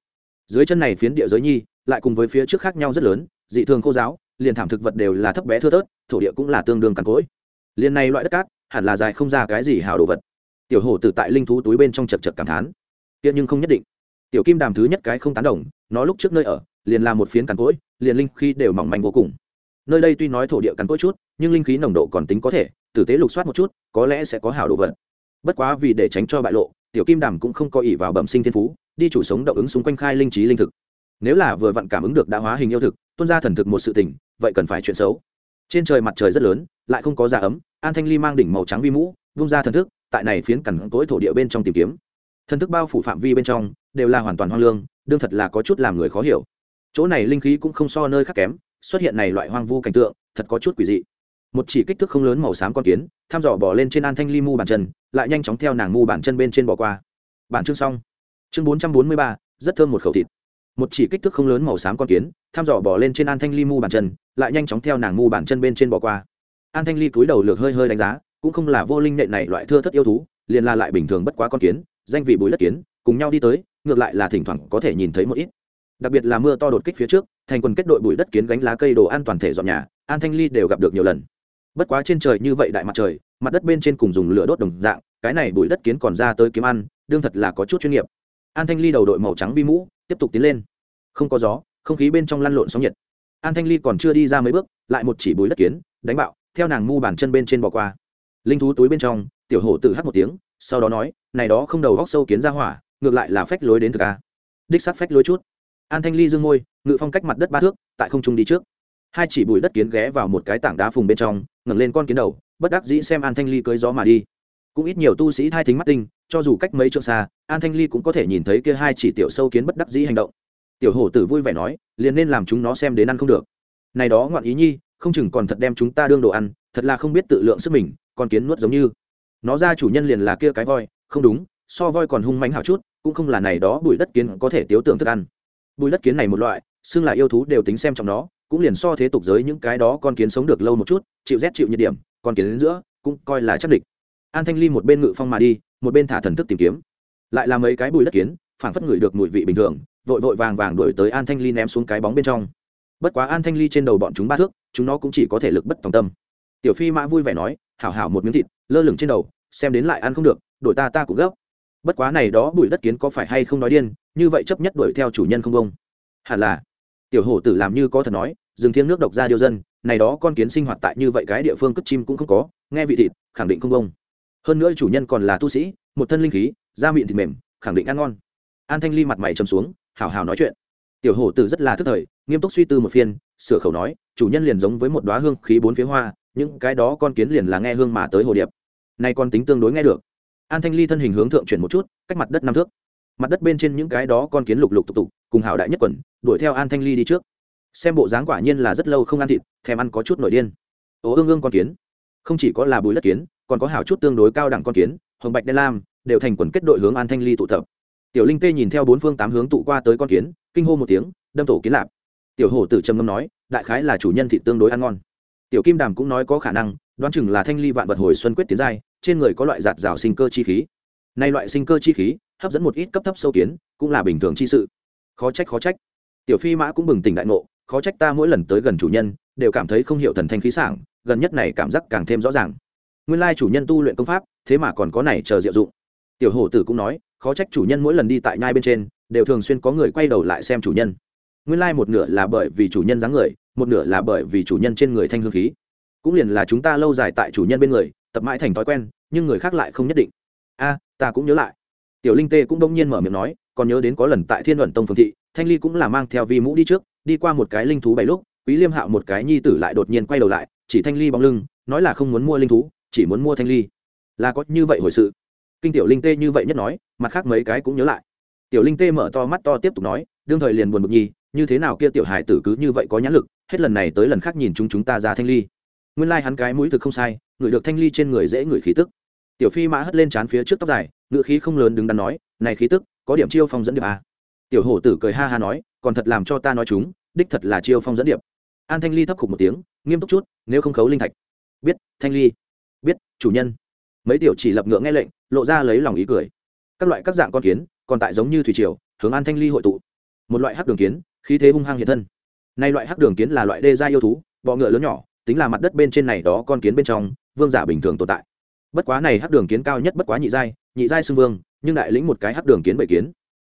dưới chân này phiến địa giới nhi, lại cùng với phía trước khác nhau rất lớn, dị thường khô giáo, liền thảm thực vật đều là thấp bé thưa thớt, thổ địa cũng là tương đương cằn cỗi. Liền này loại đất cát, hẳn là dài không ra cái gì hảo đồ vật. Tiểu hổ tử tại linh thú túi bên trong chật chật cảm thán. Tiện nhưng không nhất định. Tiểu kim đàm thứ nhất cái không tán đồng, nó lúc trước nơi ở, liền là một phiến cằn cỗi, liền linh khí đều mỏng manh vô cùng. Nơi đây tuy nói thổ địa cằn cỗi chút, nhưng linh khí nồng độ còn tính có thể, tử tế lục soát một chút, có lẽ sẽ có hảo đồ vật. Bất quá vì để tránh cho bại lộ, tiểu kim đàm cũng không có ỷ vào bẩm sinh thiên phú đi chủ sống động ứng xung quanh khai linh trí linh thực. Nếu là vừa vặn cảm ứng được đã hóa hình yêu thực tuân ra thần thực một sự tình, vậy cần phải chuyện xấu. Trên trời mặt trời rất lớn, lại không có da ấm, an thanh ly mang đỉnh màu trắng vi mũ, vung ra thần thức, tại này phiến cằn cỗi thổ địa bên trong tìm kiếm. Thần thức bao phủ phạm vi bên trong, đều là hoàn toàn hoang lương, đương thật là có chút làm người khó hiểu. Chỗ này linh khí cũng không so nơi khác kém, xuất hiện này loại hoang vu cảnh tượng, thật có chút quỷ dị. Một chỉ kích thước không lớn màu xám con kiến thăm dò bỏ lên trên an thanh ly mu bàn chân, lại nhanh chóng theo nàng mu bàn chân bên trên bỏ qua. Bản chương xong chương bốn trăm bốn mươi ba, rất thơm một khẩu thịt. Một chỉ kích thước không lớn màu xám con kiến thăm dò bỏ lên trên an thanh ly mu bàn chân, lại nhanh chóng theo nàng mu bàn chân bên trên bỏ qua. An thanh ly cúi đầu lược hơi hơi đánh giá, cũng không là vô linh nệ này loại thưa thất yêu thú, liền là lại bình thường bất quá con kiến, danh vị bùi đất kiến, cùng nhau đi tới, ngược lại là thỉnh thoảng có thể nhìn thấy một ít. Đặc biệt là mưa to đột kích phía trước, thành quần kết đội bụi đất kiến gánh lá cây đồ an toàn thể dọn nhà, an thanh ly đều gặp được nhiều lần. Bất quá trên trời như vậy đại mặt trời, mặt đất bên trên cùng dùng lửa đốt đồng dạng, cái này bụi đất kiến còn ra tới kiếm ăn, đương thật là có chút chuyên nghiệp an thanh ly đầu đội màu trắng vi mũ, tiếp tục tiến lên. Không có gió, không khí bên trong lăn lộn sóng nhiệt. An thanh ly còn chưa đi ra mấy bước, lại một chỉ bùi đất kiến, đánh bạo, theo nàng mu bàn chân bên trên bỏ qua. Linh thú túi bên trong, tiểu hổ tự hắt một tiếng, sau đó nói, này đó không đầu góc sâu kiến ra hỏa, ngược lại là phách lối đến thực a. Đích sắc phách lối chút. An thanh ly dương môi, ngự phong cách mặt đất ba thước, tại không trung đi trước. Hai chỉ bùi đất kiến ghé vào một cái tảng đá phùng bên trong, ngẩng lên con kiến đầu, bất đắc dĩ xem an thanh ly cưới gió mà đi cũng ít nhiều tu sĩ thai thính mắt tinh, cho dù cách mấy chỗ xa, an thanh ly cũng có thể nhìn thấy kia hai chỉ tiểu sâu kiến bất đắc dĩ hành động. Tiểu hổ tử vui vẻ nói, liền nên làm chúng nó xem đến ăn không được. Này đó ngoạn ý nhi, không chừng còn thật đem chúng ta đương đồ ăn, thật là không biết tự lượng sức mình còn kiến nuốt giống như. Nó ra chủ nhân liền là kia cái voi, không đúng, so voi còn hung mánh hào chút, cũng không là này đó bụi đất kiến có thể tiếu tưởng thức ăn. Bụi đất kiến này một loại, xưng là yêu thú đều tính xem trong nó, cũng liền so thế tục giới những cái đó con kiến sống được lâu một chút, chịu rét chịu nhiệt điểm, con kiến đến giữa, cũng coi là chắc địch an thanh ly một bên ngự phong mà đi, một bên thả thần thức tìm kiếm. Lại là mấy cái bùi đất kiến phản phất ngửi được mùi vị bình thường, vội vội vàng vàng đuổi tới an thanh ly ném xuống cái bóng bên trong. Bất quá an thanh ly trên đầu bọn chúng ba thước, chúng nó cũng chỉ có thể lực bất tòng tâm. Tiểu phi mã vui vẻ nói, hảo hảo một miếng thịt, lơ lửng trên đầu, xem đến lại ăn không được, đổi ta ta cũng gấp. Bất quá này đó bùi đất kiến có phải hay không nói điên, như vậy chấp nhất đuổi theo chủ nhân không công. Hẳn là. Tiểu hổ tử làm như có thật nói, dừng thiêng nước độc ra điêu dân, này đó con kiến sinh hoạt tại như vậy cái địa phương cất chim cũng không có, nghe vị thịt, khẳng định không công hơn nữa chủ nhân còn là tu sĩ, một thân linh khí, da mịn thịt mềm, khẳng định ăn ngon. An thanh ly mặt mày trầm xuống hào hào nói chuyện. Tiểu hổ tử rất là thức thời, nghiêm túc suy tư một phiên, sửa khẩu nói, chủ nhân liền giống với một đoá hương khí bốn phía hoa, những cái đó con kiến liền là nghe hương mà tới hồ điệp. Nay con tính tương đối nghe được. An thanh ly thân hình hướng thượng chuyển một chút, cách mặt đất năm thước. Mặt đất bên trên những cái đó con kiến lục lục tục tục, cùng hảo đại nhất quần, đuổi theo an thanh ly đi trước. Xem bộ dáng quả nhiên là rất lâu không ăn thịt, thèm ăn có chút nổi điên. Ố ương ương con kiến. Không chỉ có là bùi đất kiến còn có hảo chút tương đối cao đẳng con kiến, hồng bạch đen lam, đều thành quần kết đội hướng an thanh ly tụ tập. Tiểu linh tê nhìn theo bốn phương tám hướng tụ qua tới con kiến, kinh hô một tiếng, đâm tổ kiến lạp. Tiểu hổ tử trầm ngâm nói, đại khái là chủ nhân thị tương đối ăn ngon. Tiểu kim đàm cũng nói có khả năng, đoán chừng là thanh ly vạn vật hồi xuân quyết tiến giai, trên người có loại giạt rào sinh cơ chi khí. Nay loại sinh cơ chi khí, hấp dẫn một ít cấp thấp sâu kiến, cũng là bình thường chi sự. Khó trách khó trách. Tiểu phi mã cũng bừng tỉnh đại ngộ, khó trách ta mỗi lần tới gần chủ nhân, đều cảm thấy không hiểu thần thanh khí sảng, gần nhất này cảm giác càng thêm rõ ràng nguyên lai chủ nhân tu luyện công pháp, thế mà còn có này chờ diệu dụng. Tiểu hổ tử cũng nói, khó trách chủ nhân mỗi lần đi tại nhai bên trên, đều thường xuyên có người quay đầu lại xem chủ nhân. Nguyên lai một nửa là bởi vì chủ nhân dáng người, một nửa là bởi vì chủ nhân trên người thanh hương khí. Cũng liền là chúng ta lâu dài tại chủ nhân bên người, tập mãi thành thói quen, nhưng người khác lại không nhất định. A à, ta cũng nhớ lại. Tiểu linh tê cũng đông nhiên mở miệng nói, còn nhớ đến có lần tại thiên luận tông phương thị, thanh ly cũng là mang theo vi mũ đi trước, đi qua một cái linh thú bảy lúc, quý liêm hạo một cái nhi tử lại đột nhiên quay đầu lại, chỉ thanh ly bóng lưng, nói là không muốn mua linh thú chỉ muốn mua thanh ly. Là có như vậy hồi sự. Kinh tiểu linh tê như vậy nhất nói, mặt khác mấy cái cũng nhớ lại. Tiểu linh tê mở to mắt to tiếp tục nói, đương thời liền buồn bực nhi như thế nào kia tiểu hải tử cứ như vậy có nhãn lực, hết lần này tới lần khác nhìn chúng chúng ta ra thanh ly. Nguyên lai hắn cái mũi thực không sai, ngửi được thanh ly trên người dễ ngửi khí tức. Tiểu phi mã hất lên trán phía trước tóc dài, ngựa khí không lớn đứng đắn nói, này khí tức, có điểm chiêu phong dẫn điệp à. tiểu hổ tử cười ha ha nói, còn thật làm cho ta nói chúng, đích thật là chiêu phong dẫn điệp. An thanh ly thấp khục một tiếng, nghiêm túc chút, nếu không khấu linh thạch. Biết, thanh ly chủ nhân. Mấy tiểu chỉ lập ngựa nghe lệnh, lộ ra lấy lòng ý cười. Các loại các dạng con kiến, còn tại giống như thủy triều, hướng an thanh ly hội tụ. Một loại hắc đường kiến, khí thế hung hăng hiện thân. Nay loại hắc đường kiến là loại đê gia yêu thú, bọ ngựa lớn nhỏ, tính là mặt đất bên trên này đó con kiến bên trong, vương giả bình thường tồn tại. Bất quá này hắc đường kiến cao nhất bất quá nhị giai nhị giai xưng vương, nhưng đại lĩnh một cái hắc đường kiến bảy kiến.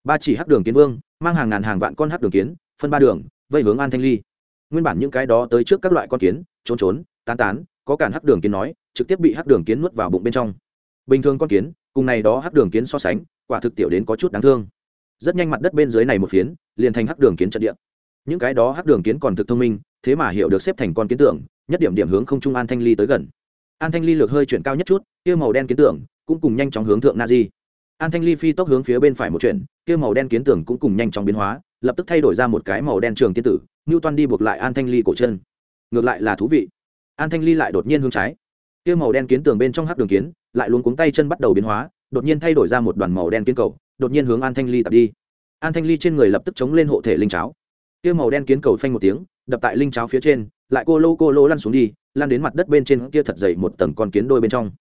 Ba chỉ hắc đường kiến vương, mang hàng ngàn hàng vạn con hắc đường kiến, phân ba đường, vây hướng an thanh ly. Nguyên bản những cái đó tới trước các loại con kiến, trốn trốn, tán tán có cản hắc đường kiến nói, trực tiếp bị hắc đường kiến nuốt vào bụng bên trong. Bình thường con kiến, cùng này đó hắc đường kiến so sánh, quả thực tiểu đến có chút đáng thương. Rất nhanh mặt đất bên dưới này một phiến, liền thành hắc đường kiến trận địa. Những cái đó hắc đường kiến còn thực thông minh, thế mà hiểu được xếp thành con kiến tượng, nhất điểm điểm hướng không trung an thanh ly tới gần. An thanh ly lược hơi chuyển cao nhất chút, kia màu đen kiến tưởng cũng cùng nhanh chóng hướng thượng na di an thanh ly phi tốc hướng phía bên phải một chuyển, kia màu đen kiến tưởng cũng cùng nhanh chóng biến hóa, lập tức thay đổi ra một cái màu đen trường tiên tử ngưu toan đi buộc lại an thanh ly cổ chân. Ngược lại là thú vị an thanh ly lại đột nhiên hướng trái. Kia màu đen kiến tường bên trong hắc đường kiến lại luôn cuống tay chân bắt đầu biến hóa, đột nhiên thay đổi ra một đoàn màu đen kiến cầu, đột nhiên hướng an thanh ly tập đi. An thanh ly trên người lập tức chống lên hộ thể linh cháo. Kia màu đen kiến cầu phanh một tiếng, đập tại linh cháo phía trên, lại cô lô cô lô lăn xuống đi lan đến mặt đất bên trên kia thật dày một tầng con kiến đôi bên trong.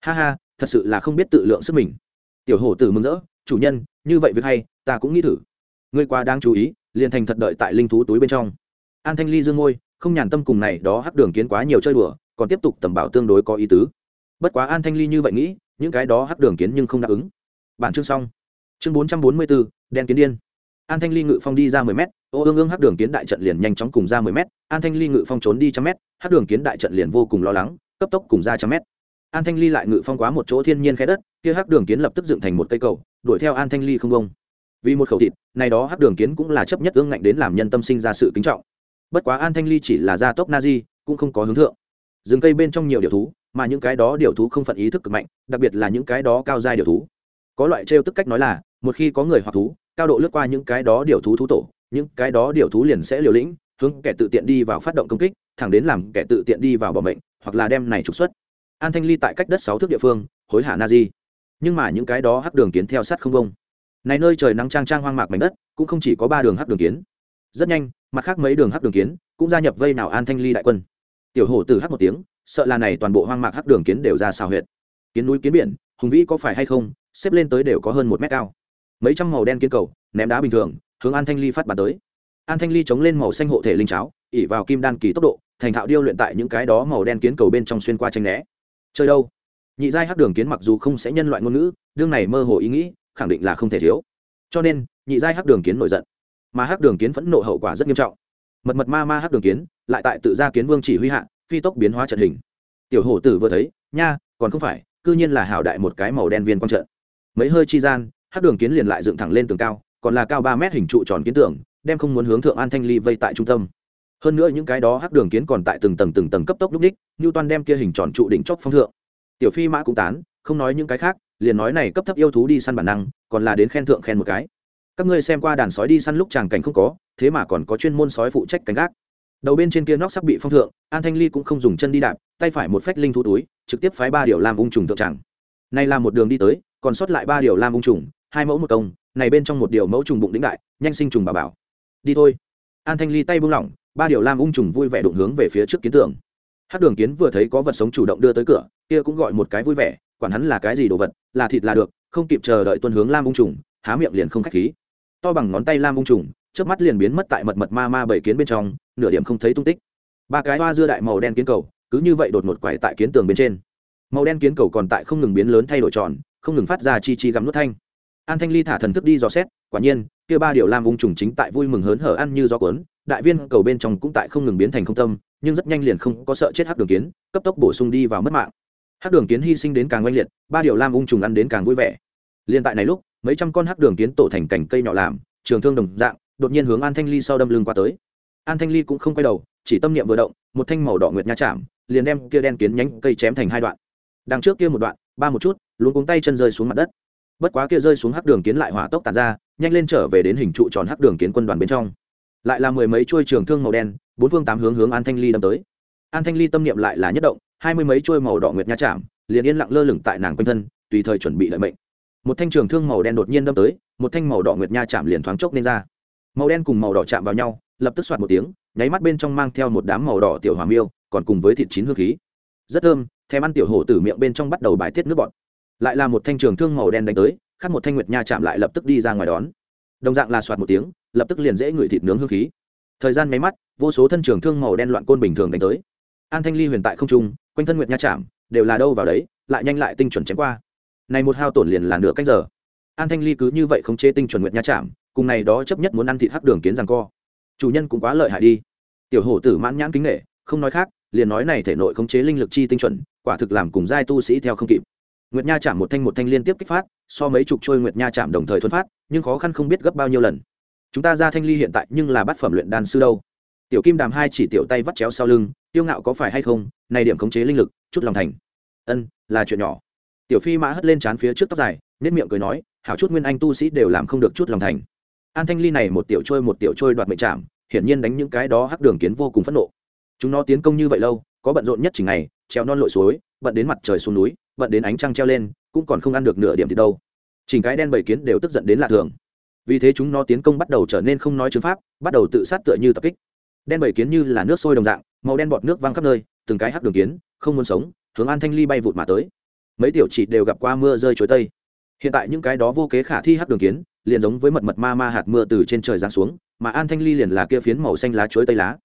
Ha ha, thật sự là không biết tự lượng sức mình. Tiểu hổ tử mừng rỡ, chủ nhân, như vậy việc hay, ta cũng nghĩ thử. Ngươi qua đang chú ý, liền thành thật đợi tại linh thú túi bên trong. An thanh ly dương ngôi không nhàn tâm cùng này đó hắc đường kiến quá nhiều chơi đùa, còn tiếp tục tầm bảo tương đối có ý tứ. Bất quá an thanh ly như vậy nghĩ, những cái đó hắc đường kiến nhưng không đáp ứng. Bản chương xong. Chương bốn trăm bốn mươi bốn đen kiến điên. An thanh ly ngự phong đi ra mười mét, ô ương ương hắc đường kiến đại trận liền nhanh chóng cùng ra mười mét, an thanh ly ngự phong trốn đi trăm mét, hắc đường kiến đại trận liền vô cùng lo lắng, cấp tốc cùng ra trăm mét. An thanh ly lại ngự phong quá một chỗ thiên nhiên khẽ đất, kia hắc đường kiến lập tức dựng thành một cây cầu, đuổi theo an thanh ly không công vì một khẩu thịt, này đó hắc đường kiến cũng là chấp nhất ương ngạnh đến làm nhân tâm sinh ra sự kính trọng bất quá an thanh ly chỉ là gia tốc na di cũng không có hướng thượng. Rừng cây bên trong nhiều điều thú, mà những cái đó điều thú không phận ý thức cực mạnh, đặc biệt là những cái đó cao giai điều thú. Có loại trêu tức cách nói là, một khi có người hoặc thú, cao độ lướt qua những cái đó điều thú thú tổ, những cái đó điều thú liền sẽ liều lĩnh, hướng kẻ tự tiện đi vào phát động công kích, thẳng đến làm kẻ tự tiện đi vào bỏ mệnh, hoặc là đem này trục xuất. An thanh ly tại cách đất sáu thước địa phương, hối hả na di nhưng mà những cái đó hắc đường kiến theo sát không công này nơi trời nắng trang trang hoang mạc mảnh đất, cũng không chỉ có ba đường hắc đường kiến rất nhanh, mặt khác mấy đường hắc đường kiến cũng gia nhập vây nào an thanh ly đại quân. Tiểu hổ từ hắc một tiếng, sợ là này toàn bộ hoang mạc hắc đường kiến đều ra xào huyệt. Kiến núi kiến biển, hùng vĩ có phải hay không, xếp lên tới đều có hơn một mét cao. Mấy trăm màu đen kiến cầu, ném đá bình thường, hướng an thanh ly phát bàn tới. An thanh ly chống lên màu xanh hộ thể linh cháo ỉ vào kim đan kỳ tốc độ, thành thạo điêu luyện tại những cái đó màu đen kiến cầu bên trong xuyên qua tranh né. Chơi đâu? Nhị giai hắc đường kiến mặc dù không sẽ nhân loại ngôn ngữ, đương này mơ hồ ý nghĩ, khẳng định là không thể thiếu. Cho nên, nhị giai hắc đường kiến nổi giận mà hắc đường kiến phẫn nộ hậu quả rất nghiêm trọng. Mật mật ma ma hắc đường kiến, lại tại tự gia kiến vương chỉ huy hạ, phi tốc biến hóa trận hình. Tiểu hổ tử vừa thấy, nha, còn không phải, cư nhiên là hảo đại một cái màu đen viên quang trận. Mấy hơi chi gian, hắc đường kiến liền lại dựng thẳng lên tường cao, còn là cao ba mét hình trụ tròn kiến tường, đem không muốn hướng thượng an thanh ly vây tại trung tâm. Hơn nữa những cái đó hắc đường kiến còn tại từng tầng từng tầng cấp tốc lúc đích, như toàn đem kia hình tròn trụ đỉnh chóp phong thượng. Tiểu phi mã cũng tán, không nói những cái khác, liền nói này cấp thấp yêu thú đi săn bản năng, còn là đến khen thượng khen một cái các ngươi xem qua đàn sói đi săn lúc tràng cảnh không có, thế mà còn có chuyên môn sói phụ trách cánh gác. Đầu bên trên kia nóc sắp bị phong thượng, an thanh ly cũng không dùng chân đi đạp, tay phải một phách linh thú túi, trực tiếp phái ba điều làm ung trùng thượng tràng. Nay là một đường đi tới, còn sót lại ba điều làm ung trùng, hai mẫu một công, này bên trong một điều mẫu trùng bụng đĩnh đại, nhanh sinh trùng bà bảo. Đi thôi. An thanh ly tay buông lỏng, ba điều lam ung trùng vui vẻ đụng hướng về phía trước kiến tường. Hát đường kiến vừa thấy có vật sống chủ động đưa tới cửa, kia cũng gọi một cái vui vẻ, quản hắn là cái gì đồ vật, là thịt là được, không kịp chờ đợi tuân hướng lam ung trùng, há miệng liền không khách khí to bằng ngón tay lam ung trùng trước mắt liền biến mất tại mật mật ma ma bảy kiến bên trong, nửa điểm không thấy tung tích. Ba cái hoa dưa đại màu đen kiến cầu, cứ như vậy đột ngột quải tại kiến tường bên trên. Màu đen kiến cầu còn tại không ngừng biến lớn thay đổi tròn, không ngừng phát ra chi chi gắm nút thanh. An thanh ly thả thần thức đi dò xét, quả nhiên, kia ba điều lam ung trùng chính tại vui mừng hớn hở ăn như gió cuốn, đại viên cầu bên trong cũng tại không ngừng biến thành không tâm, nhưng rất nhanh liền không có sợ chết hắc đường kiến, cấp tốc bổ sung đi vào mất mạng. Hắc đường kiến hy sinh đến càng oanh liệt, ba điều lam ung trùng ăn đến càng vui vẻ liên tại này lúc, mấy trăm con hắc đường kiến tổ thành cảnh cây nhỏ làm, trường thương đồng dạng, đột nhiên hướng an thanh ly sau đâm lưng qua tới. An thanh ly cũng không quay đầu, chỉ tâm niệm vừa động, một thanh màu đỏ nguyệt nha chạm, liền đem kia đen kiến nhánh cây chém thành hai đoạn. Đằng trước kia một đoạn, ba một chút, luống cuống tay chân rơi xuống mặt đất. Bất quá kia rơi xuống hắc đường kiến lại hỏa tốc tản ra, nhanh lên trở về đến hình trụ tròn hắc đường kiến quân đoàn bên trong. Lại là mười mấy chuôi trường thương màu đen, bốn phương tám hướng hướng an thanh ly đâm tới. An thanh ly tâm niệm lại là nhất động, hai mươi mấy chuôi màu đỏ nguyệt nha chạm, liền yên lặng lơ lửng tại nàng quanh thân, tùy thời chuẩn bị lợi mệnh một thanh trường thương màu đen đột nhiên đâm tới, một thanh màu đỏ nguyệt nha chạm liền thoáng chốc lên ra. Màu đen cùng màu đỏ chạm vào nhau, lập tức soạt một tiếng, nháy mắt bên trong mang theo một đám màu đỏ tiểu hòa miêu, còn cùng với thịt chín hương khí. Rất thơm, thèm ăn tiểu hổ từ miệng bên trong bắt đầu bài tiết nước bọt. Lại là một thanh trường thương màu đen đánh tới, khác một thanh nguyệt nha chạm lại lập tức đi ra ngoài đón. Đồng dạng là soạt một tiếng, lập tức liền dễ ngửi thịt nướng hương khí. Thời gian máy mắt, vô số thân trường thương màu đen loạn côn bình thường đánh tới. An thanh ly huyền tại không trung, quanh thân nguyệt nha chạm, đều là đâu vào đấy, lại nhanh lại tinh chuẩn chém qua này một hao tổn liền là nửa cách giờ. An thanh ly cứ như vậy không chế tinh chuẩn nguyệt nha chạm cùng này đó chấp nhất muốn ăn thịt hắc đường kiến rằng co. Chủ nhân cũng quá lợi hại đi. Tiểu hổ tử mãn nhãn kính nghệ, không nói khác, liền nói này thể nội khống chế linh lực chi tinh chuẩn, quả thực làm cùng giai tu sĩ theo không kịp. Nguyệt nha chạm một thanh một thanh liên tiếp kích phát, so mấy chục trôi nguyệt nha chạm đồng thời thuần phát, nhưng khó khăn không biết gấp bao nhiêu lần. Chúng ta ra thanh ly hiện tại nhưng là bát phẩm luyện đan sư đâu. Tiểu kim đàm hai chỉ tiểu tay vắt chéo sau lưng tiêu ngạo có phải hay không, này điểm khống chế linh lực, chút lòng thành. Ân, là chuyện nhỏ tiểu phi mã hất lên trán phía trước tóc dài nết miệng cười nói, hảo chút nguyên anh tu sĩ đều làm không được chút lòng thành. An thanh ly này một tiểu trôi một tiểu trôi đoạt mệnh chạm hiển nhiên đánh những cái đó hắc đường kiến vô cùng phẫn nộ. Chúng nó tiến công như vậy lâu, có bận rộn nhất chỉ ngày, treo non lội suối, bận đến mặt trời xuống núi, bận đến ánh trăng treo lên, cũng còn không ăn được nửa điểm thì đâu. Chỉnh cái đen bảy kiến đều tức giận đến lạ thường. Vì thế chúng nó tiến công bắt đầu trở nên không nói chứng pháp, bắt đầu tự sát tựa như tập kích. Đen bảy kiến như là nước sôi đồng dạng, màu đen bọt nước văng khắp nơi, từng cái hắc đường kiến, không muốn sống, hướng an thanh ly bay vụt mà tới mấy tiểu chị đều gặp qua mưa rơi chuối tây. Hiện tại những cái đó vô kế khả thi hắc đường kiến, liền giống với mật mật ma ma hạt mưa từ trên trời giáng xuống, mà an thanh ly liền là kia phiến màu xanh lá chuối tây lá.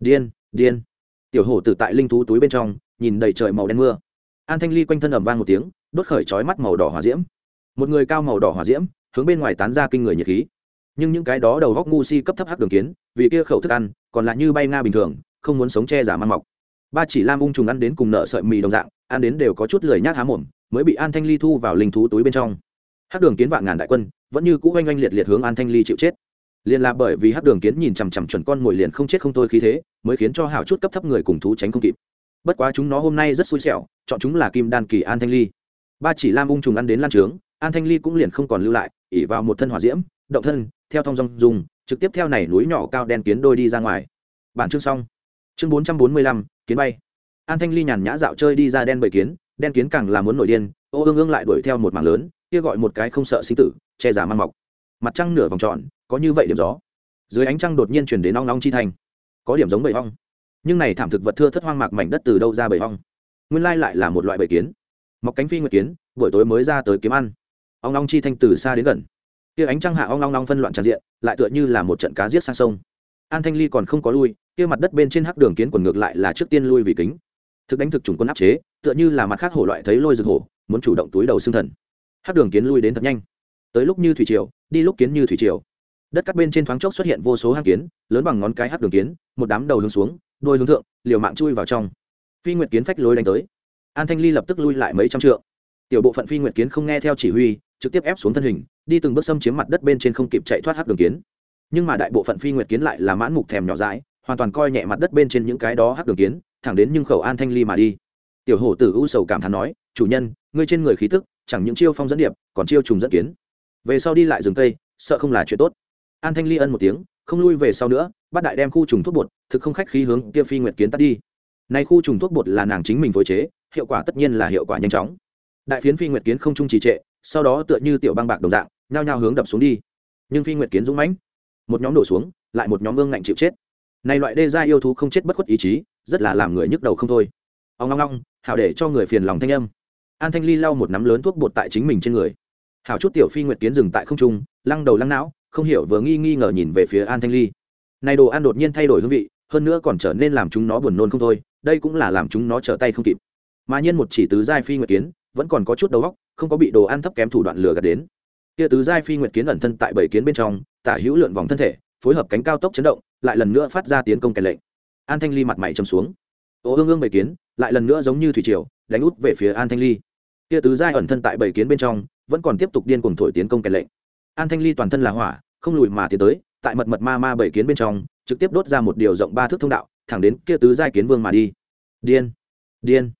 Điên điên. Tiểu hổ tử tại linh thú túi bên trong, nhìn đầy trời màu đen mưa. An thanh ly quanh thân ẩm vang một tiếng, đốt khởi chói mắt màu đỏ hỏa diễm. Một người cao màu đỏ hỏa diễm, hướng bên ngoài tán ra kinh người nhiệt khí. Nhưng những cái đó đầu góc ngu si cấp thấp hắc đường kiến, vì kia khẩu thức ăn, còn lại như bay nga bình thường, không muốn sống che giả mang mọc ba chỉ lam ung trùng ăn đến cùng nợ sợi mì đồng dạng, ăn đến đều có chút lười nhác há mồm, mới bị an thanh ly thu vào linh thú túi bên trong. Hắc đường kiến vạn ngàn đại quân, vẫn như cũ oanh oanh liệt liệt hướng an thanh ly chịu chết. Liền là bởi vì hắc đường kiến nhìn chằm chằm chuẩn con mồi liền không chết không thôi khí thế, mới khiến cho hào chút cấp thấp người cùng thú tránh không kịp. Bất quá chúng nó hôm nay rất xui xẻo, chọn chúng là kim đan kỳ an thanh ly. Ba chỉ lam ung trùng ăn đến lan trướng, an thanh ly cũng liền không còn lưu lại ỉ vào một thân hỏa diễm, động thân, theo thong dong dùng, trực tiếp theo này núi nhỏ cao đen kiến đôi đi ra ngoài. Bản chương xong. Chương bốn trăm bốn mươi lăm kiến bay. An thanh ly nhàn nhã dạo chơi đi ra đen bầy kiến, đen kiến càng là muốn nổi điên, ô ương ương lại đuổi theo một mảng lớn, kia gọi một cái không sợ sinh tử, che giả mang mọc. Mặt trăng nửa vòng tròn, có như vậy điểm gió. Dưới ánh trăng đột nhiên chuyển đến ong nong chi thành có điểm giống bầy hong nhưng này thảm thực vật thưa thất hoang mạc mảnh đất từ đâu ra bầy hong nguyên lai lại là một loại bầy kiến. Mọc cánh phi nguyệt kiến, buổi tối mới ra tới kiếm ăn. Ong long chi thanh từ xa đến gần. Kia ánh trăng hạ ong long long phân loạn tràn diện, lại tựa như là một trận cá giết sang sông. An thanh ly còn không có lui kia mặt đất bên trên hắc đường kiến quần ngược lại là trước tiên lui vì kính. Thực đánh thực chủng quân áp chế, tựa như là mặt khác hổ loại thấy lôi rực hổ, muốn chủ động túi đầu xương thần. Hắc đường kiến lui đến thật nhanh. Tới lúc như thủy triều, đi lúc kiến như thủy triều. Đất cắt bên trên thoáng chốc xuất hiện vô số hang kiến, lớn bằng ngón cái hắc đường kiến, một đám đầu hướng xuống, đôi hướng thượng, liều mạng chui vào trong. Phi nguyệt kiến phách lối đánh tới. An thanh ly lập tức lui lại mấy trăm trượng. Tiểu bộ phận phi nguyệt kiến không nghe theo chỉ huy, trực tiếp ép xuống thân hình, đi từng bước xâm chiếm mặt đất bên trên không kịp chạy thoát hắc đường kiến. Nhưng mà đại bộ phận phi nguyệt kiến lại là mãn mục thèm nhỏ dãi hoàn toàn coi nhẹ mặt đất bên trên những cái đó hắc đường kiến, thẳng đến nhưng khẩu an thanh ly mà đi. Tiểu hổ tử u sầu cảm thán nói, chủ nhân, ngươi trên người khí tức, chẳng những chiêu phong dẫn điệp, còn chiêu trùng dẫn kiến. Về sau đi lại rừng cây, sợ không là chuyện tốt. An thanh ly ân một tiếng, không lui về sau nữa, bắt đại đem khu trùng thuốc bột, thực không khách khí hướng kia phi nguyệt kiến tắt đi. Nay khu trùng thuốc bột là nàng chính mình phối chế, hiệu quả tất nhiên là hiệu quả nhanh chóng. Đại phiến phi nguyệt kiến không trung trì trệ, sau đó tựa như tiểu băng bạc đồng dạng, nhao nhao hướng đập xuống đi. Nhưng phi nguyệt kiến dũng mãnh, một nhóm đổ xuống, lại một nhóm vương ngạnh chịu chết này loại đê gia yêu thú không chết bất khuất ý chí, rất là làm người nhức đầu không thôi. Ông long long hảo để cho người phiền lòng thanh âm. An thanh ly lau một nắm lớn thuốc bột tại chính mình trên người. Hảo chút tiểu phi nguyệt kiến dừng tại không trung, lăng đầu lăng não, không hiểu vừa nghi nghi ngờ nhìn về phía an thanh ly. Này đồ ăn đột nhiên thay đổi hương vị, hơn nữa còn trở nên làm chúng nó buồn nôn không thôi, đây cũng là làm chúng nó trở tay không kịp. Mà nhiên một chỉ tứ giai phi nguyệt kiến, vẫn còn có chút đầu óc, không có bị đồ ăn thấp kém thủ đoạn lừa gạt đến. Kia tứ giai phi nguyệt kiến ẩn thân tại bảy kiến bên trong, tả hữu lượn vòng thân thể, phối hợp cánh cao tốc chấn động lại lần nữa phát ra tiến công kèn lệnh. An thanh ly mặt mày chầm xuống. Ô ương ương bảy kiến, lại lần nữa giống như thủy triều, đánh út về phía an thanh ly. Kia tứ giai ẩn thân tại bảy kiến bên trong, vẫn còn tiếp tục điên cuồng thổi tiến công kèn lệnh. An thanh ly toàn thân là hỏa, không lùi mà tiến tới, tại mật mật ma ma bảy kiến bên trong, trực tiếp đốt ra một điều rộng ba thước thông đạo, thẳng đến kia tứ giai kiến vương mà đi. Điên điên.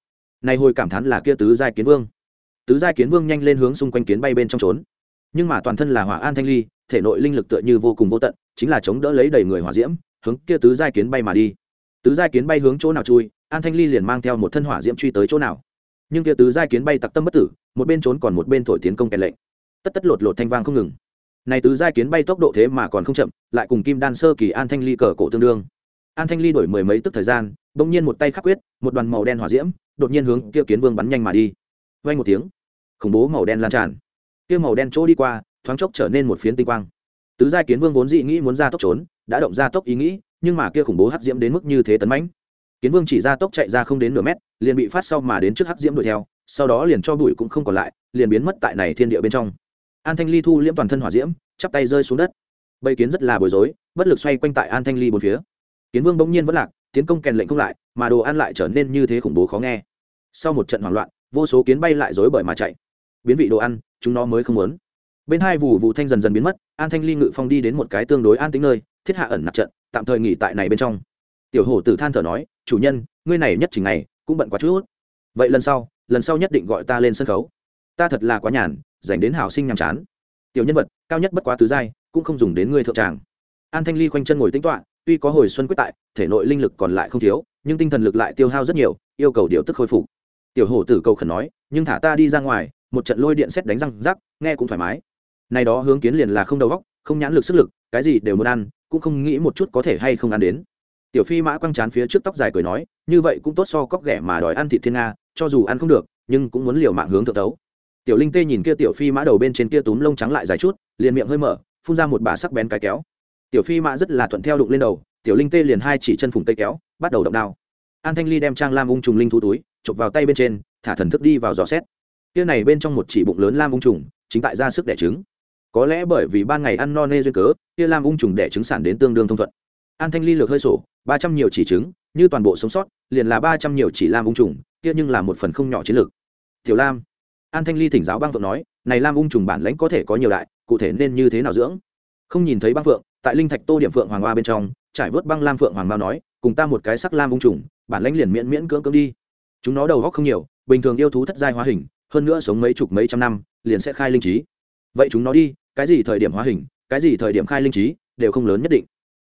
Này hồi cảm thán là kia tứ giai kiến vương. Tứ giai kiến vương nhanh lên hướng xung quanh kiến bay bên trong trốn. Nhưng mà toàn thân là hỏa an thanh ly, thể nội linh lực tựa như vô cùng vô tận chính là chống đỡ lấy đầy người hỏa diễm, hướng kia tứ giai kiến bay mà đi. Tứ giai kiến bay hướng chỗ nào chui, an thanh ly liền mang theo một thân hỏa diễm truy tới chỗ nào. Nhưng kia tứ giai kiến bay tặc tâm bất tử, một bên trốn còn một bên thổi tiến công kèn lệnh. Tất tất lột lột thanh vang không ngừng. Này tứ giai kiến bay tốc độ thế mà còn không chậm, lại cùng kim đan sơ kỳ an thanh ly cờ cổ tương đương. An thanh ly đổi mười mấy tức thời gian, bỗng nhiên một tay khắc quyết, một đoàn màu đen hỏa diễm, đột nhiên hướng kia kiến vương bắn nhanh mà đi. Vay một tiếng, khủng bố màu đen lan tràn. Kia màu đen chỗ đi qua, thoáng chốc trở nên một phiến tinh quang tứ giai kiến vương vốn dị nghĩ muốn ra tốc trốn, đã động ra tốc ý nghĩ, nhưng mà kia khủng bố hắc diễm đến mức như thế tấn mãnh. Kiến vương chỉ ra tốc chạy ra không đến nửa mét, liền bị phát sau mà đến trước hắc diễm đuổi theo, sau đó liền cho bụi cũng không còn lại, liền biến mất tại này thiên địa bên trong. An thanh ly thu liễm toàn thân hỏa diễm, chắp tay rơi xuống đất. Bầy kiến rất là bối rối, bất lực xoay quanh tại an thanh ly bốn phía. Kiến vương bỗng nhiên vẫn lạc, tiến công kèn lệnh không lại, mà đồ ăn lại trở nên như thế khủng bố khó nghe. Sau một trận hoảng loạn, vô số kiến bay lại dối bởi mà chạy. Biến vị đồ ăn, chúng nó mới không muốn bên hai vụ vụ thanh dần dần biến mất, an thanh ly ngự phong đi đến một cái tương đối an tính nơi, thiết hạ ẩn nạp trận, tạm thời nghỉ tại này bên trong. Tiểu hổ tử than thở nói, chủ nhân, ngươi này nhất trình này cũng bận quá chút. Vậy lần sau lần sau nhất định gọi ta lên sân khấu. Ta thật là quá nhàn dành đến hảo sinh nhàm chán. Tiểu nhân vật, cao nhất bất quá tứ giai, cũng không dùng đến ngươi thượng tràng. An thanh ly khoanh chân ngồi tính toạ tuy có hồi xuân quyết tại, thể nội linh lực còn lại không thiếu, nhưng tinh thần lực lại tiêu hao rất nhiều, yêu cầu điều tức khôi phục. Tiểu hổ tử cầu khẩn nói, nhưng thả ta đi ra ngoài, một trận lôi điện xét đánh răng rắc, nghe cũng thoải mái này đó hướng kiến liền là không đầu óc, không nhãn lực sức lực, cái gì đều muốn ăn, cũng không nghĩ một chút có thể hay không ăn đến. Tiểu phi mã quăng chán phía trước tóc dài cười nói, như vậy cũng tốt so cóc ghẻ mà đòi ăn thịt thiên nga, cho dù ăn không được, nhưng cũng muốn liều mạng hướng thượng tấu. Tiểu linh tê nhìn kia tiểu phi mã đầu bên trên kia túm lông trắng lại dài chút, liền miệng hơi mở, phun ra một bà sắc bén cái kéo. Tiểu phi mã rất là thuận theo đụng lên đầu, tiểu linh tê liền hai chỉ chân phùng tay kéo, bắt đầu động đao. An thanh ly đem trang lam ung trùng linh thú túi, chụp vào tay bên trên, thả thần thức đi vào dò xét. Kia này bên trong một chỉ bụng lớn lam ung trùng, chính tại ra sức đẻ trứng có lẽ bởi vì ban ngày ăn no nê duyên cớ, kia lam ung trùng đẻ trứng sản đến tương đương thông thuận. An thanh ly lược hơi sổ, ba trăm nhiều chỉ trứng, như toàn bộ sống sót, liền là ba trăm nhiều chỉ lam ung trùng, kia nhưng là một phần không nhỏ chiến lược. Tiểu lam, an thanh ly thỉnh giáo băng phượng nói, này lam ung trùng bản lãnh có thể có nhiều đại, cụ thể nên như thế nào dưỡng? Không nhìn thấy băng phượng, tại linh thạch tô điểm phượng hoàng hoa bên trong, trải vớt băng lam phượng hoàng mao nói, cùng ta một cái sắc lam ung trùng, bản lãnh liền miễn miễn cưỡng cưỡng đi. Chúng nó đầu góc không nhiều, bình thường yêu thú thất giai hóa hình, hơn nữa sống mấy chục mấy trăm năm, liền sẽ khai linh trí vậy chúng nó đi, cái gì thời điểm hóa hình, cái gì thời điểm khai linh trí, đều không lớn nhất định.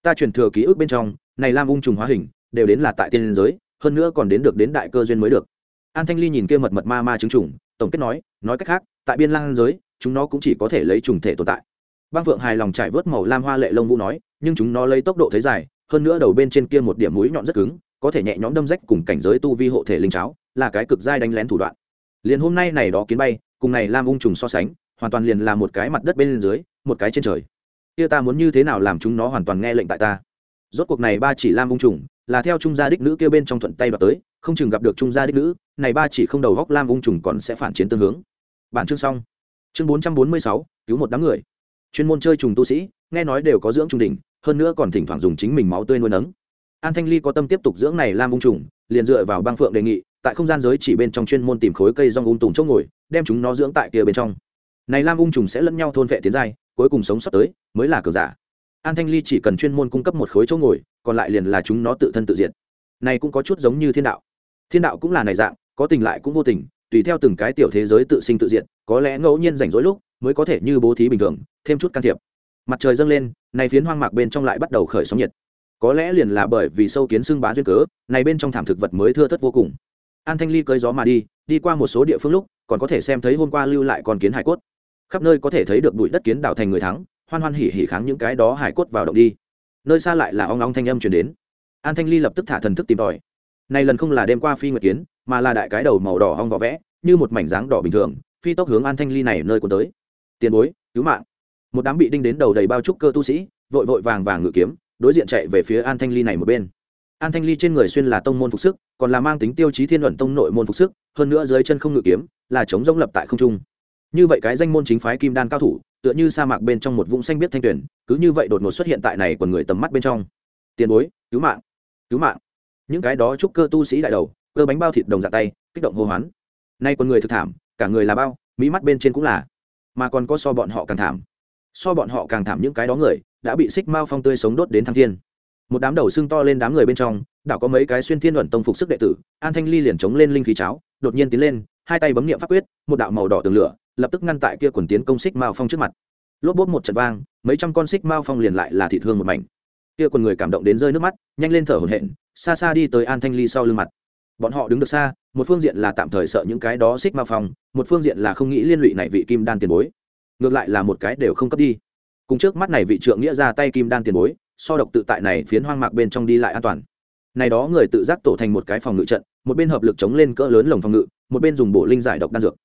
Ta truyền thừa ký ức bên trong, này lam ung trùng hóa hình, đều đến là tại tiên giới, hơn nữa còn đến được đến đại cơ duyên mới được. An thanh ly nhìn kia mật mật ma ma trứng trùng, tổng kết nói nói cách khác, tại biên lang giới, chúng nó cũng chỉ có thể lấy trùng thể tồn tại. Băng phượng hài lòng trải vớt màu lam hoa lệ lông vũ nói, nhưng chúng nó lấy tốc độ thấy dài, hơn nữa đầu bên trên kia một điểm mũi nhọn rất cứng, có thể nhẹ nhõm đâm rách cùng cảnh giới tu vi hộ thể linh cháo, là cái cực dai đánh lén thủ đoạn. Liền hôm nay này đó kiến bay, cùng này lam ung trùng so sánh hoàn toàn liền là một cái mặt đất bên dưới, một cái trên trời. Kia ta muốn như thế nào làm chúng nó hoàn toàn nghe lệnh tại ta? Rốt cuộc này ba chỉ lam ung trùng, là theo trung gia đích nữ kia bên trong thuận tay đoạt tới, không chừng gặp được trung gia đích nữ, này ba chỉ không đầu góc lam ung trùng còn sẽ phản chiến tương hướng. Bản chương xong. Chương bốn trăm bốn mươi sáu, cứu một đám người. Chuyên môn chơi trùng tu sĩ, nghe nói đều có dưỡng trùng đỉnh, hơn nữa còn thỉnh thoảng dùng chính mình máu tươi nuôi nấng. An thanh ly có tâm tiếp tục dưỡng này lam ung trùng, liền dựa vào băng phượng đề nghị, tại không gian giới chỉ bên trong chuyên môn tìm khối cây rong ung tùng chỗ ngồi, đem chúng nó dưỡng tại kia bên trong này lam ung trùng sẽ lẫn nhau thôn vệ tiến giai cuối cùng sống sót tới mới là cờ giả. An thanh ly chỉ cần chuyên môn cung cấp một khối chỗ ngồi còn lại liền là chúng nó tự thân tự diện. này cũng có chút giống như thiên đạo. Thiên đạo cũng là này dạng có tình lại cũng vô tình tùy theo từng cái tiểu thế giới tự sinh tự diện, có lẽ ngẫu nhiên rảnh rỗi lúc mới có thể như bố thí bình thường thêm chút can thiệp. Mặt trời dâng lên này phiến hoang mạc bên trong lại bắt đầu khởi sóng nhiệt. Có lẽ liền là bởi vì sâu kiến xương bá duyên cớ này bên trong thảm thực vật mới thưa thất vô cùng. An thanh ly cơi gió mà đi đi qua một số địa phương lúc còn có thể xem thấy hôm qua lưu lại con kiến hải cốt khắp nơi có thể thấy được bụi đất kiến đảo thành người thắng, hoan hoan hỉ hỉ kháng những cái đó hải cốt vào động đi. Nơi xa lại là ong ong thanh âm chuyển đến. An thanh ly lập tức thả thần thức tìm tòi. Này lần không là đêm qua phi nguyệt kiến, mà là đại cái đầu màu đỏ ong vỏ vẽ, như một mảnh dáng đỏ bình thường, phi tốc hướng an thanh ly này nơi cuốn tới. Tiền bối, cứu mạng. Một đám bị đinh đến đầu đầy bao trúc cơ tu sĩ, vội vội vàng vàng ngự kiếm, đối diện chạy về phía an thanh ly này một bên. An thanh ly trên người xuyên là tông môn phục sức, còn là mang tính tiêu chí thiên luận tông nội môn phục sức, hơn nữa dưới chân không ngự kiếm, là chống rông lập tại không trung như vậy cái danh môn chính phái kim đan cao thủ, tựa như sa mạc bên trong một vũng xanh biết thanh tuyển cứ như vậy đột ngột xuất hiện tại này còn người tầm mắt bên trong. Tiền bối, cứu mạng cứu mạng. Những cái đó chúc cơ tu sĩ đại đầu, cơ bánh bao thịt đồng dạ tay, kích động hô hoán. Nay còn người thực thảm, cả người là bao mỹ mắt bên trên cũng là. Mà còn có so bọn họ càng thảm. So bọn họ càng thảm những cái đó người, đã bị xích mao phong tươi sống đốt đến thăng thiên. Một đám đầu xương to lên đám người bên trong đảo có mấy cái xuyên thiên luận tông phục sức đệ tử, an thanh ly liền chống lên linh khí cháo, đột nhiên tiến lên, hai tay bấm niệm pháp quyết, một đạo màu đỏ tường lửa lập tức ngăn tại kia quần tiến công xích mao phong trước mặt. Lốp bốt một trận vang, mấy trăm con xích mao phong liền lại là thị thương một mảnh. Kia quần người cảm động đến rơi nước mắt, nhanh lên thở hổn hển, xa xa đi tới an thanh ly sau lưng mặt. Bọn họ đứng được xa, một phương diện là tạm thời sợ những cái đó xích mao phong, một phương diện là không nghĩ liên lụy này vị kim đan tiền bối. Ngược lại là một cái đều không cấp đi. Cùng trước mắt này vị trượng nghĩa ra tay kim đan tiền bối, so độc tự tại này phiến hoang mạc bên trong đi lại an toàn. Này đó người tự giác tổ thành một cái phòng ngự trận, một bên hợp lực chống lên cỡ lớn lồng phòng ngự, một bên dùng bộ linh giải độc đan dược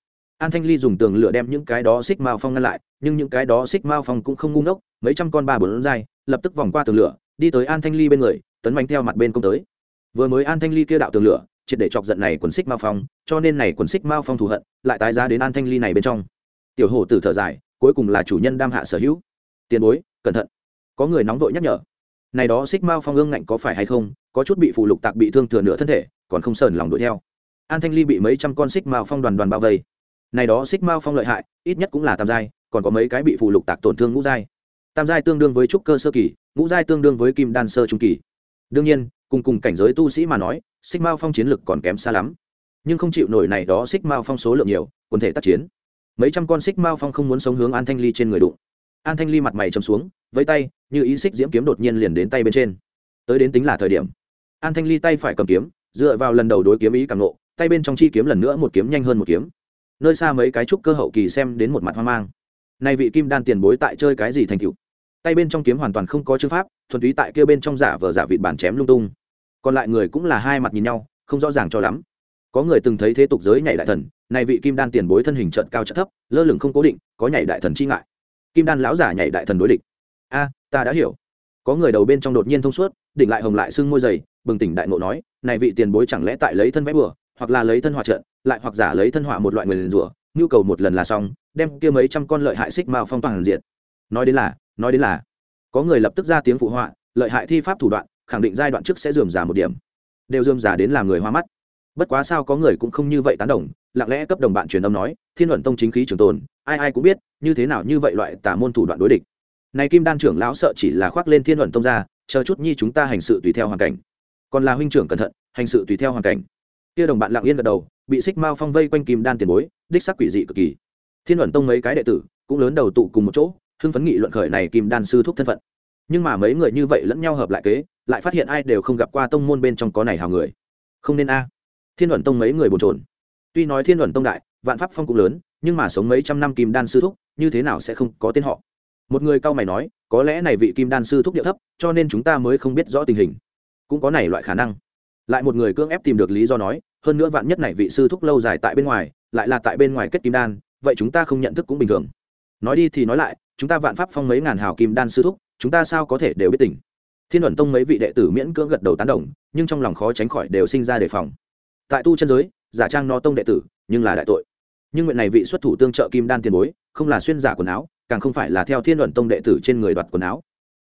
an thanh ly dùng tường lửa đem những cái đó xích mao phong ngăn lại, nhưng những cái đó xích mao phong cũng không ngu ngốc, mấy trăm con ba bốn dai, lập tức vòng qua tường lửa, đi tới an thanh ly bên người, tấn bánh theo mặt bên công tới. Vừa mới an thanh ly kia đạo tường lửa, triệt để chọc giận này quần xích mao phong, cho nên này quần xích mao phong thù hận, lại tái giá đến an thanh ly này bên trong. Tiểu hổ tử thở dài, cuối cùng là chủ nhân đam hạ sở hữu. Tiền bối, cẩn thận. Có người nóng vội nhắc nhở. Này đó xích mao phong ương ngạnh có phải hay không? Có chút bị phụ lục tạc bị thương thừa nửa thân thể, còn không sờn lòng đuổi theo. An thanh ly bị mấy trăm con xích mao phong đoàn đoàn bao vây này đó xích mao phong lợi hại, ít nhất cũng là tam giai, còn có mấy cái bị phụ lục tạc tổn thương ngũ giai. Tam giai tương đương với trúc cơ sơ kỳ, ngũ giai tương đương với kim đan sơ trung kỳ. Đương nhiên, cùng cùng cảnh giới tu sĩ mà nói, xích mao phong chiến lực còn kém xa lắm. Nhưng không chịu nổi này đó xích mao phong số lượng nhiều, quần thể tác chiến. Mấy trăm con xích mao phong không muốn sống hướng an thanh ly trên người đụng. An thanh ly mặt mày chấm xuống, vẫy tay, như ý xích diễm kiếm đột nhiên liền đến tay bên trên. Tới đến tính là thời điểm. An thanh ly tay phải cầm kiếm, dựa vào lần đầu đối kiếm ý càng nộ tay bên trong chi kiếm lần nữa một kiếm nhanh hơn một kiếm nơi xa mấy cái trúc cơ hậu kỳ xem đến một mặt hoang mang. Nay vị kim đan tiền bối tại chơi cái gì thành cựu tay bên trong kiếm hoàn toàn không có chữ pháp, thuần túy tại kia bên trong giả vờ giả vịt bàn chém lung tung. Còn lại người cũng là hai mặt nhìn nhau, không rõ ràng cho lắm. Có người từng thấy thế tục giới nhảy đại thần này vị kim đan tiền bối thân hình trận cao trận thấp, lơ lửng không cố định, có nhảy đại thần chi ngại. Kim đan lão giả nhảy đại thần đối địch. A, ta đã hiểu. Có người đầu bên trong đột nhiên thông suốt, đỉnh lại hồng lại sưng môi dày, bừng tỉnh đại ngộ nói, này vị tiền bối chẳng lẽ tại lấy thân vẽ bừa? Hoặc là lấy thân hỏa trận, lại hoặc giả lấy thân hỏa một loại người liền rủa, nhu cầu một lần là xong, đem kia mấy trăm con lợi hại xích mao phong toàn diện. Nói đến là, nói đến là, có người lập tức ra tiếng phụ họa, lợi hại thi pháp thủ đoạn, khẳng định giai đoạn trước sẽ dườm giả một điểm. Đều dườm giả đến làm người hoa mắt. Bất quá sao có người cũng không như vậy tán đồng, lặng lẽ cấp đồng bạn truyền âm nói, thiên luận tông chính khí trường tồn, ai ai cũng biết, như thế nào như vậy loại tả môn thủ đoạn đối địch. Này kim đan trưởng lão sợ chỉ là khoác lên thiên luận tông ra, chờ chút nhi chúng ta hành sự tùy theo hoàn cảnh. Còn là huynh trưởng cẩn thận, hành sự tùy theo hoàn cảnh kia đồng bạn lặng yên gật đầu, bị xích mao phong vây quanh kim đan tiền bối, đích sắc quỷ dị cực kỳ. Thiên luận tông mấy cái đệ tử cũng lớn đầu tụ cùng một chỗ, hưng phấn nghị luận khởi này kim đan sư thúc thân phận. Nhưng mà mấy người như vậy lẫn nhau hợp lại kế, lại phát hiện ai đều không gặp qua tông môn bên trong có này hào người. Không nên a. Thiên luận tông mấy người bồn trồn tuy nói thiên luận tông đại, vạn pháp phong cũng lớn, nhưng mà sống mấy trăm năm kim đan sư thúc, như thế nào sẽ không có tên họ? Một người cao mày nói, có lẽ này vị kim đan sư thúc địa thấp, cho nên chúng ta mới không biết rõ tình hình. Cũng có này loại khả năng lại một người cưỡng ép tìm được lý do nói, hơn nữa vạn nhất này vị sư thúc lâu dài tại bên ngoài, lại là tại bên ngoài kết kim đan, vậy chúng ta không nhận thức cũng bình thường. Nói đi thì nói lại, chúng ta vạn pháp phong mấy ngàn hào kim đan sư thúc, chúng ta sao có thể đều biết tỉnh thiên luận tông mấy vị đệ tử miễn cưỡng gật đầu tán đồng, nhưng trong lòng khó tránh khỏi đều sinh ra đề phòng. Tại tu chân giới, giả trang no tông đệ tử, nhưng là đại tội. Nhưng nguyện này vị xuất thủ tương trợ kim đan tiền bối, không là xuyên giả quần áo, càng không phải là theo thiên luận tông đệ tử trên người đoạt quần áo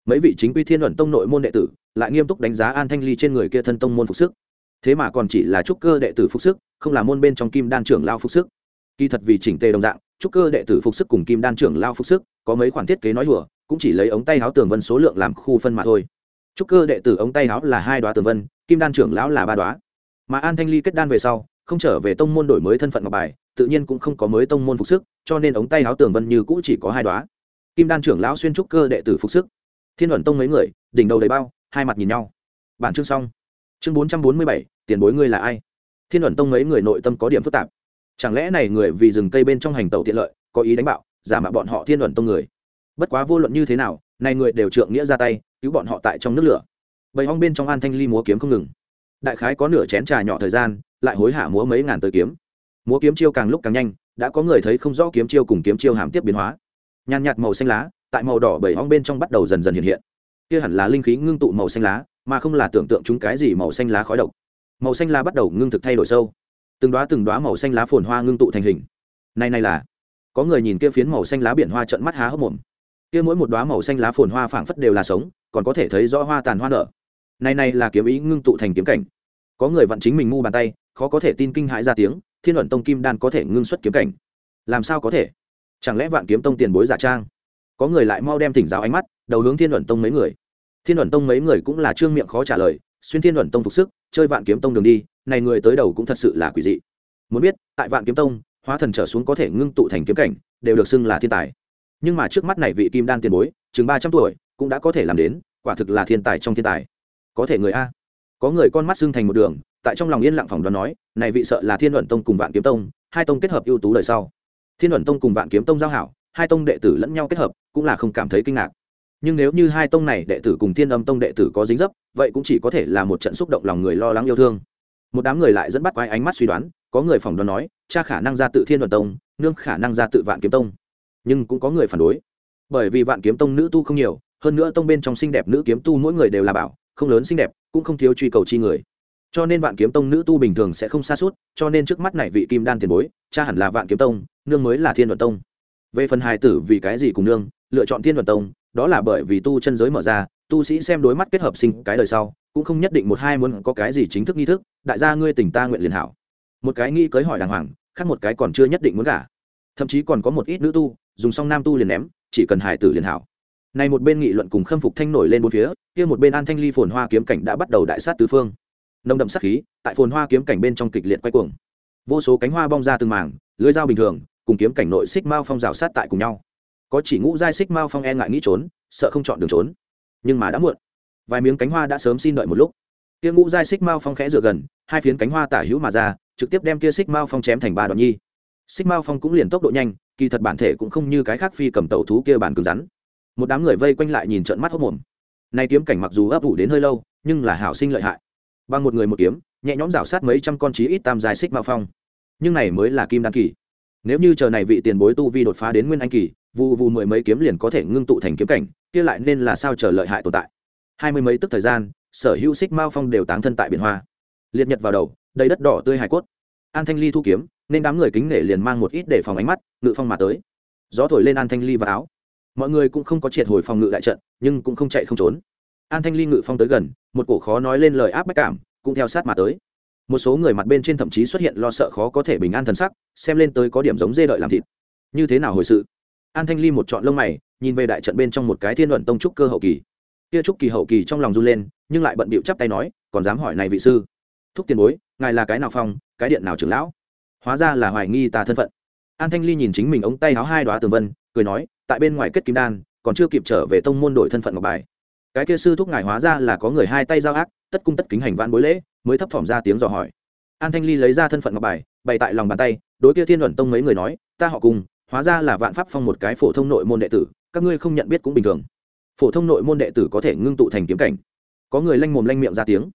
mấy vị chính quy thiên luận tông nội môn đệ tử lại nghiêm túc đánh giá an thanh ly trên người kia thân tông môn phục sức. Thế mà còn chỉ là trúc cơ đệ tử phục sức, không là môn bên trong kim đan trưởng lao phục sức. Kỳ thật vì chỉnh tề đồng dạng, trúc cơ đệ tử phục sức cùng kim đan trưởng lao phục sức, có mấy khoản thiết kế nói đùa, cũng chỉ lấy ống tay áo tường vân số lượng làm khu phân mà thôi. Trúc cơ đệ tử ống tay áo là hai đoá tường vân, kim đan trưởng lão là ba đoá mà an thanh ly kết đan về sau, không trở về tông môn đổi mới thân phận ngọc bài, tự nhiên cũng không có mới tông môn phục sức, cho nên ống tay áo tường vân như cũ chỉ có hai đoá kim đan trưởng lão xuyên trúc cơ đệ tử phục sức thiên luận tông mấy người, đỉnh đầu đầy bao, hai mặt nhìn nhau. Bản chương xong. Chương bốn trăm bốn mươi bảy, tiền bối ngươi là ai? Thiên luận tông mấy người nội tâm có điểm phức tạp. Chẳng lẽ này người vì rừng cây bên trong hành tàu tiện lợi, có ý đánh bạo, giả mạo bọn họ thiên luận tông người? Bất quá vô luận như thế nào, này người đều trượng nghĩa ra tay, cứu bọn họ tại trong nước lửa. Bầy hong bên trong an thanh ly múa kiếm không ngừng. Đại khái có nửa chén trà nhỏ thời gian, lại hối hả múa mấy ngàn tới kiếm. Múa kiếm chiêu càng lúc càng nhanh, đã có người thấy không rõ kiếm chiêu cùng kiếm chiêu hàm tiếp biến hóa. Nhàn nhạt màu xanh lá tại màu đỏ bảy hong bên trong bắt đầu dần dần hiện hiện. Kia hẳn là linh khí ngưng tụ màu xanh lá, mà không là tưởng tượng chúng cái gì màu xanh lá khói độc. Màu xanh lá bắt đầu ngưng thực thay đổi sâu. Từng đoá từng đoá màu xanh lá phồn hoa ngưng tụ thành hình. Này này là, có người nhìn kia phiến màu xanh lá biển hoa trận mắt há hốc mồm. Kia mỗi một đoá màu xanh lá phồn hoa phảng phất đều là sống, còn có thể thấy rõ hoa tàn hoa nở. Này này là kiếm ý ngưng tụ thành kiếm cảnh. Có người vặn chính mình mu bàn tay, khó có thể tin kinh hãi ra tiếng, thiên luận tông kim đan có thể ngưng xuất kiếm cảnh. Làm sao có thể? Chẳng lẽ vạn kiếm tông tiền bối giả trang? Có người lại mau đem thỉnh giáo ánh mắt, đầu hướng thiên luận tông mấy người. Thiên luận tông mấy người cũng là trương miệng khó trả lời, xuyên thiên luận tông phục sức, chơi vạn kiếm tông đường đi, này người tới đầu cũng thật sự là quỷ dị. Muốn biết, tại vạn kiếm tông, hóa thần trở xuống có thể ngưng tụ thành kiếm cảnh, đều được xưng là thiên tài. Nhưng mà trước mắt này vị kim đan tiền bối, chừng ba trăm tuổi, cũng đã có thể làm đến, quả thực là thiên tài trong thiên tài. Có thể người a. Có người con mắt xưng thành một đường, tại trong lòng yên lặng phòng đoán nói, này vị sợ là thiên luận tông cùng vạn kiếm tông, hai tông kết hợp ưu tú đời sau. Thiên luận tông cùng vạn kiếm tông giao hảo hai tông đệ tử lẫn nhau kết hợp, cũng là không cảm thấy kinh ngạc. Nhưng nếu như hai tông này đệ tử cùng thiên âm tông đệ tử có dính dấp, vậy cũng chỉ có thể là một trận xúc động lòng người lo lắng yêu thương. Một đám người lại dẫn bắt quái ánh mắt suy đoán, có người phỏng đoán nói, cha khả năng ra tự thiên luận tông, nương khả năng ra tự vạn kiếm tông. Nhưng cũng có người phản đối. Bởi vì vạn kiếm tông nữ tu không nhiều, hơn nữa tông bên trong xinh đẹp nữ kiếm tu mỗi người đều là bảo, không lớn xinh đẹp, cũng không thiếu truy cầu chi người. Cho nên vạn kiếm tông nữ tu bình thường sẽ không xa suốt, cho nên trước mắt này vị kim đan tiền bối, cha hẳn là vạn kiếm tông, nương mới là thiên luận tông về phần hài tử vì cái gì cùng nương, lựa chọn thiên luận tông, đó là bởi vì tu chân giới mở ra, tu sĩ xem đối mắt kết hợp sinh cái đời sau, cũng không nhất định một hai muốn có cái gì chính thức nghi thức, đại gia ngươi tỉnh ta nguyện liền hảo. Một cái nghĩ cưới hỏi đàng hoàng, khác một cái còn chưa nhất định muốn gả. Thậm chí còn có một ít nữ tu, dùng xong nam tu liền ném, chỉ cần hài tử liền hảo. Này một bên nghị luận cùng khâm phục thanh nổi lên bốn phía, kia một bên an thanh ly phồn hoa kiếm cảnh đã bắt đầu đại sát tứ phương. Nồng đậm sát khí, tại phồn hoa kiếm cảnh bên trong kịch liệt quay cuồng. Vô số cánh hoa bong ra từng mảng, lưới dao bình thường cùng kiếm cảnh nội xích mao phong rào sát tại cùng nhau. Có chỉ ngũ giai xích mao phong e ngại nghĩ trốn, sợ không chọn đường trốn. Nhưng mà đã muộn. Vài miếng cánh hoa đã sớm xin đợi một lúc. Kia ngũ giai xích mao phong khẽ dựa gần, hai phiến cánh hoa tả hữu mà ra, trực tiếp đem kia xích mao phong chém thành ba đoạn nhi. Xích mao phong cũng liền tốc độ nhanh, kỳ thật bản thể cũng không như cái khác phi cầm tẩu thú kia bản cứng rắn. Một đám người vây quanh lại nhìn trận mắt hốc mồm nay kiếm cảnh mặc dù ấp ủ đến hơi lâu, nhưng là hảo sinh lợi hại. Bằng một người một kiếm, nhẹ nhõm rảo sát mấy trăm con chí ít tam dài xích mao phong. Nhưng này mới là kim đan kỳ nếu như chờ này vị tiền bối tu vi đột phá đến nguyên anh kỳ vụ vụ mười mấy kiếm liền có thể ngưng tụ thành kiếm cảnh, kia lại nên là sao chờ lợi hại tồn tại? Hai mươi mấy tức thời gian, sở hữu xích mao phong đều táng thân tại biển hoa. Liệt nhật vào đầu, đầy đất đỏ tươi hải cốt. An thanh ly thu kiếm, nên đám người kính nể liền mang một ít để phòng ánh mắt, ngự phong mà tới. Gió thổi lên an thanh ly vào áo. Mọi người cũng không có triệt hồi phòng ngự đại trận, nhưng cũng không chạy không trốn. An thanh ly ngự phong tới gần, một cổ khó nói lên lời áp bách cảm, cũng theo sát mà tới một số người mặt bên trên thậm chí xuất hiện lo sợ khó có thể bình an thần sắc, xem lên tới có điểm giống dê đợi làm thịt. Như thế nào hồi sự? An thanh ly một chọn lông mày, nhìn về đại trận bên trong một cái thiên luận tông trúc cơ hậu kỳ. Kia trúc kỳ hậu kỳ trong lòng run lên, nhưng lại bận bịu chắp tay nói, còn dám hỏi này vị sư? Thúc tiền bối, ngài là cái nào phong, cái điện nào trưởng lão? Hóa ra là hoài nghi ta thân phận. An thanh ly nhìn chính mình ống tay áo hai đoá tường vân, cười nói, tại bên ngoài kết kim đan, còn chưa kịp trở về tông môn đổi thân phận ngọc bài. Cái kia sư thúc ngài hóa ra là có người hai tay giao ác tất cung tất kính hành văn bối lễ, mới thấp thỏm ra tiếng dò hỏi. An thanh ly lấy ra thân phận ngọc bài, bày tại lòng bàn tay, đối kia thiên luận tông mấy người nói, ta họ cùng hóa ra là vạn pháp phong một cái phổ thông nội môn đệ tử, các ngươi không nhận biết cũng bình thường. Phổ thông nội môn đệ tử có thể ngưng tụ thành kiếm cảnh. Có người lanh mồm lanh miệng ra tiếng.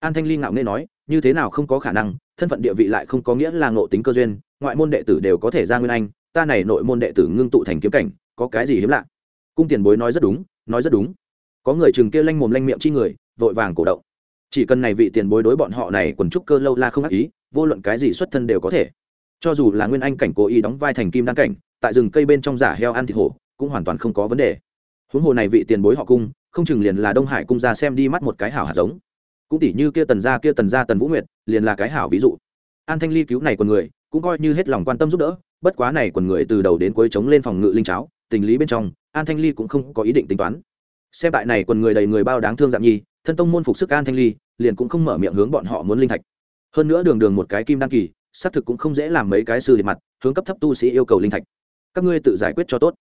An thanh ly ngạo nghê nói, như thế nào không có khả năng, thân phận địa vị lại không có nghĩa là ngộ tính cơ duyên, ngoại môn đệ tử đều có thể ra nguyên anh, ta này nội môn đệ tử ngưng tụ thành kiếm cảnh, có cái gì hiếm lạ? Cung tiền bối nói rất đúng, nói rất đúng. Có người chừng kia lanh mồm lanh miệng chi người, vội vàng cổ động chỉ cần này vị tiền bối đối bọn họ này quần trúc cơ lâu la không ác ý, vô luận cái gì xuất thân đều có thể. Cho dù là nguyên anh cảnh cố ý đóng vai thành kim đan cảnh, tại rừng cây bên trong giả heo ăn thịt hổ, cũng hoàn toàn không có vấn đề. Huống hồ này vị tiền bối họ cung, không chừng liền là đông hải cung ra xem đi mắt một cái hảo hạt giống. Cũng tỉ như kia tần gia, kia tần gia tần vũ nguyệt, liền là cái hảo ví dụ. An thanh ly cứu này quần người, cũng coi như hết lòng quan tâm giúp đỡ, bất quá này quần người từ đầu đến cuối chống lên phòng ngự linh cháo, tình lý bên trong, an thanh ly cũng không có ý định tính toán. Xem tại này quần người đầy người bao đáng thương dạng nhi thân tông môn phục sức an thanh ly, liền cũng không mở miệng hướng bọn họ muốn linh thạch. Hơn nữa đường đường một cái kim đăng kỳ, xác thực cũng không dễ làm mấy cái sư để mặt, hướng cấp thấp tu sĩ yêu cầu linh thạch. Các ngươi tự giải quyết cho tốt.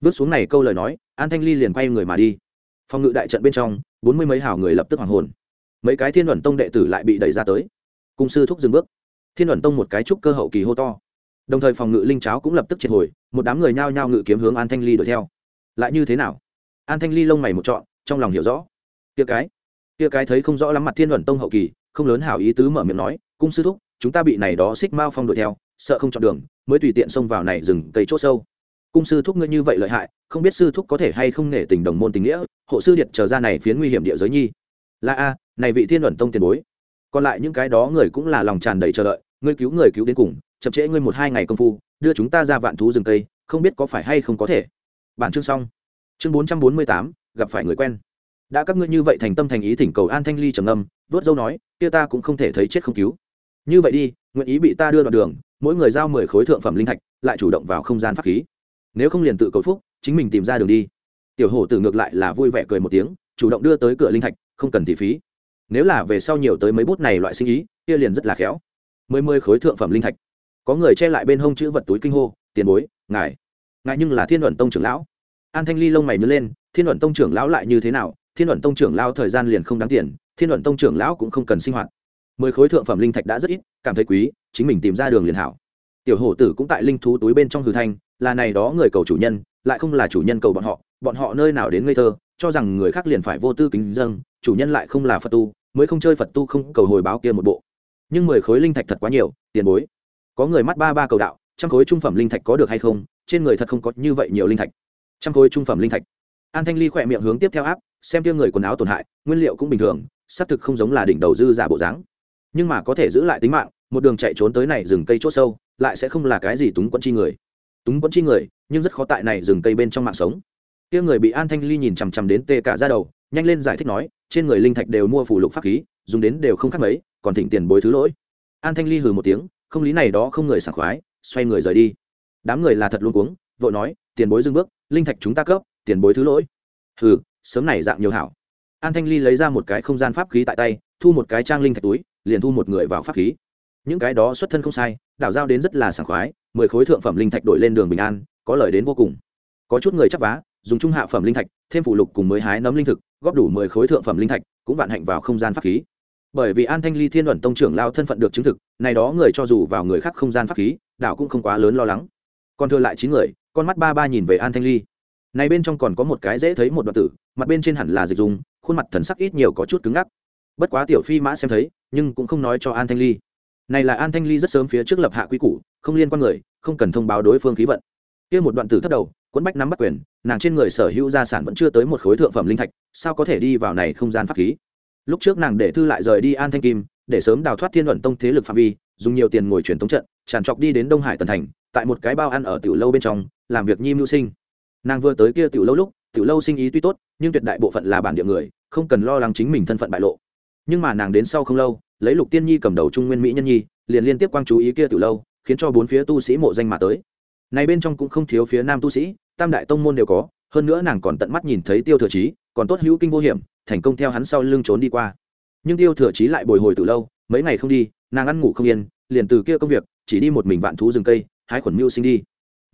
Vứt xuống này câu lời nói, an thanh ly liền quay người mà đi. Phòng ngự đại trận bên trong, bốn mươi mấy hào người lập tức hoàng hồn. Mấy cái thiên luận tông đệ tử lại bị đẩy ra tới. Cung sư thúc dừng bước. Thiên luận tông một cái trúc cơ hậu kỳ hô to. Đồng thời phòng ngự linh cháo cũng lập tức triệt hồi, một đám người nhao nhao ngự kiếm hướng an thanh ly đuổi theo. Lại như thế nào? An thanh ly lông mày một trọn, trong lòng hiểu rõ. Tiệc cái kia cái thấy không rõ lắm mặt thiên luận tông hậu kỳ, không lớn hảo ý tứ mở miệng nói, cung sư thúc, chúng ta bị này đó xích mao phong đuổi theo, sợ không chọn đường, mới tùy tiện xông vào này rừng cây chốt sâu. Cung sư thúc ngươi như vậy lợi hại, không biết sư thúc có thể hay không nể tình đồng môn tình nghĩa, hộ sư điện trở ra này phiến nguy hiểm địa giới nhi. Là a, này vị thiên luận tông tiền bối. Còn lại những cái đó người cũng là lòng tràn đầy chờ đợi, ngươi cứu người cứu đến cùng, chậm trễ ngươi một hai ngày công phu, đưa chúng ta ra vạn thú rừng cây, không biết có phải hay không có thể. Bản chương xong. Chương bốn trăm bốn mươi tám, gặp phải người quen đã các ngươi như vậy thành tâm thành ý thỉnh cầu an thanh ly trầm âm vớt dâu nói, kia ta cũng không thể thấy chết không cứu. Như vậy đi, nguyện ý bị ta đưa đoạn đường, mỗi người giao mười khối thượng phẩm linh thạch, lại chủ động vào không gian pháp khí. Nếu không liền tự cầu phúc, chính mình tìm ra đường đi. Tiểu hổ tử ngược lại là vui vẻ cười một tiếng, chủ động đưa tới cửa linh thạch, không cần thị phí. Nếu là về sau nhiều tới mấy bút này loại sinh ý, kia liền rất là khéo. Mười mươi khối thượng phẩm linh thạch. Có người che lại bên hông chữ vật túi kinh hô, tiền bối, ngài ngài nhưng là thiên luận tông trưởng lão. An thanh ly lông mày nhớ lên, thiên luận tông trưởng lão lại như thế nào? Thiên luận tông trưởng lão thời gian liền không đáng tiền, thiên luận tông trưởng lão cũng không cần sinh hoạt. Mười khối thượng phẩm linh thạch đã rất ít, cảm thấy quý, chính mình tìm ra đường liền hảo. Tiểu hổ tử cũng tại linh thú túi bên trong hư thanh, là này đó người cầu chủ nhân, lại không là chủ nhân cầu bọn họ bọn họ nơi nào đến ngây thơ, cho rằng người khác liền phải vô tư kính dâng, chủ nhân lại không là phật tu, mới không chơi phật tu không cầu hồi báo kia một bộ. Nhưng mười khối linh thạch thật quá nhiều, tiền bối. Có người mắt ba ba cầu đạo, trăm khối trung phẩm linh thạch có được hay không, trên người thật không có như vậy nhiều linh thạch. Trăm khối trung phẩm linh thạch. An thanh ly khỏe miệng hướng tiếp theo áp xem tiêu người quần áo tổn hại, nguyên liệu cũng bình thường, xác thực không giống là đỉnh đầu dư giả bộ dáng. Nhưng mà có thể giữ lại tính mạng, một đường chạy trốn tới này rừng cây chốt sâu, lại sẽ không là cái gì túng quẫn chi người. Túng quẫn chi người, nhưng rất khó tại này rừng cây bên trong mạng sống. Kia người bị an thanh ly nhìn chằm chằm đến tê cả ra đầu, nhanh lên giải thích nói, trên người linh thạch đều mua phủ lục pháp khí, dùng đến đều không khác mấy, còn thỉnh tiền bối thứ lỗi. An thanh ly hừ một tiếng, không lý này đó không người sảng khoái, xoay người rời đi. Đám người là thật luôn cuống, vội nói, tiền bối dưng bước, linh thạch chúng ta cấp, tiền bối thứ lỗi. Hừ sớm này dạng nhiều hảo. An thanh ly lấy ra một cái không gian pháp khí tại tay, thu một cái trang linh thạch túi, liền thu một người vào pháp khí. Những cái đó xuất thân không sai, đảo giao đến rất là sảng khoái, mười khối thượng phẩm linh thạch đổi lên đường bình an, có lời đến vô cùng. Có chút người chắc vá, dùng trung hạ phẩm linh thạch, thêm phụ lục cùng mới hái nấm linh thực, góp đủ mười khối thượng phẩm linh thạch, cũng vạn hạnh vào không gian pháp khí. Bởi vì an thanh ly thiên luận tông trưởng lao thân phận được chứng thực, này đó người cho dù vào người khác không gian pháp khí, đảo cũng không quá lớn lo lắng. Còn thừa lại chín người, con mắt ba ba nhìn về an thanh ly. Này bên trong còn có một cái dễ thấy một đoạn tử mặt bên trên hẳn là dịch dùng khuôn mặt thần sắc ít nhiều có chút cứng ngắc. Bất quá tiểu phi mã xem thấy, nhưng cũng không nói cho an thanh ly. Này là an thanh ly rất sớm phía trước lập hạ quy củ, không liên quan người, không cần thông báo đối phương khí vận. Kia một đoạn tử thất đầu quấn bách nắm bắt quyền, nàng trên người sở hữu gia sản vẫn chưa tới một khối thượng phẩm linh thạch, sao có thể đi vào này không gian pháp khí? Lúc trước nàng để thư lại rời đi an thanh kim, để sớm đào thoát thiên luận tông thế lực phạm vi, dùng nhiều tiền ngồi truyền tống trận, tràn trọc đi đến đông hải tần thành, tại một cái bao ăn ở tiểu lâu bên trong, làm việc nhi mưu sinh. Nàng vừa tới kia tiểu lâu lúc tiểu lâu sinh ý tuy tốt, nhưng tuyệt đại bộ phận là bản địa người, không cần lo lắng chính mình thân phận bại lộ. Nhưng mà nàng đến sau không lâu, lấy lục tiên nhi cầm đầu trung nguyên mỹ nhân nhi, liền liên tiếp quang chú ý kia tiểu lâu, khiến cho bốn phía tu sĩ mộ danh mà tới. Này bên trong cũng không thiếu phía nam tu sĩ, tam đại tông môn đều có, hơn nữa nàng còn tận mắt nhìn thấy tiêu thừa trí còn tốt hữu kinh vô hiểm, thành công theo hắn sau lưng trốn đi qua. Nhưng tiêu thừa chí lại bồi hồi từ lâu, mấy ngày không đi, nàng ăn ngủ không yên, liền từ kia công việc, chỉ đi một mình vạn thú rừng cây, hái khuẩn mưu sinh đi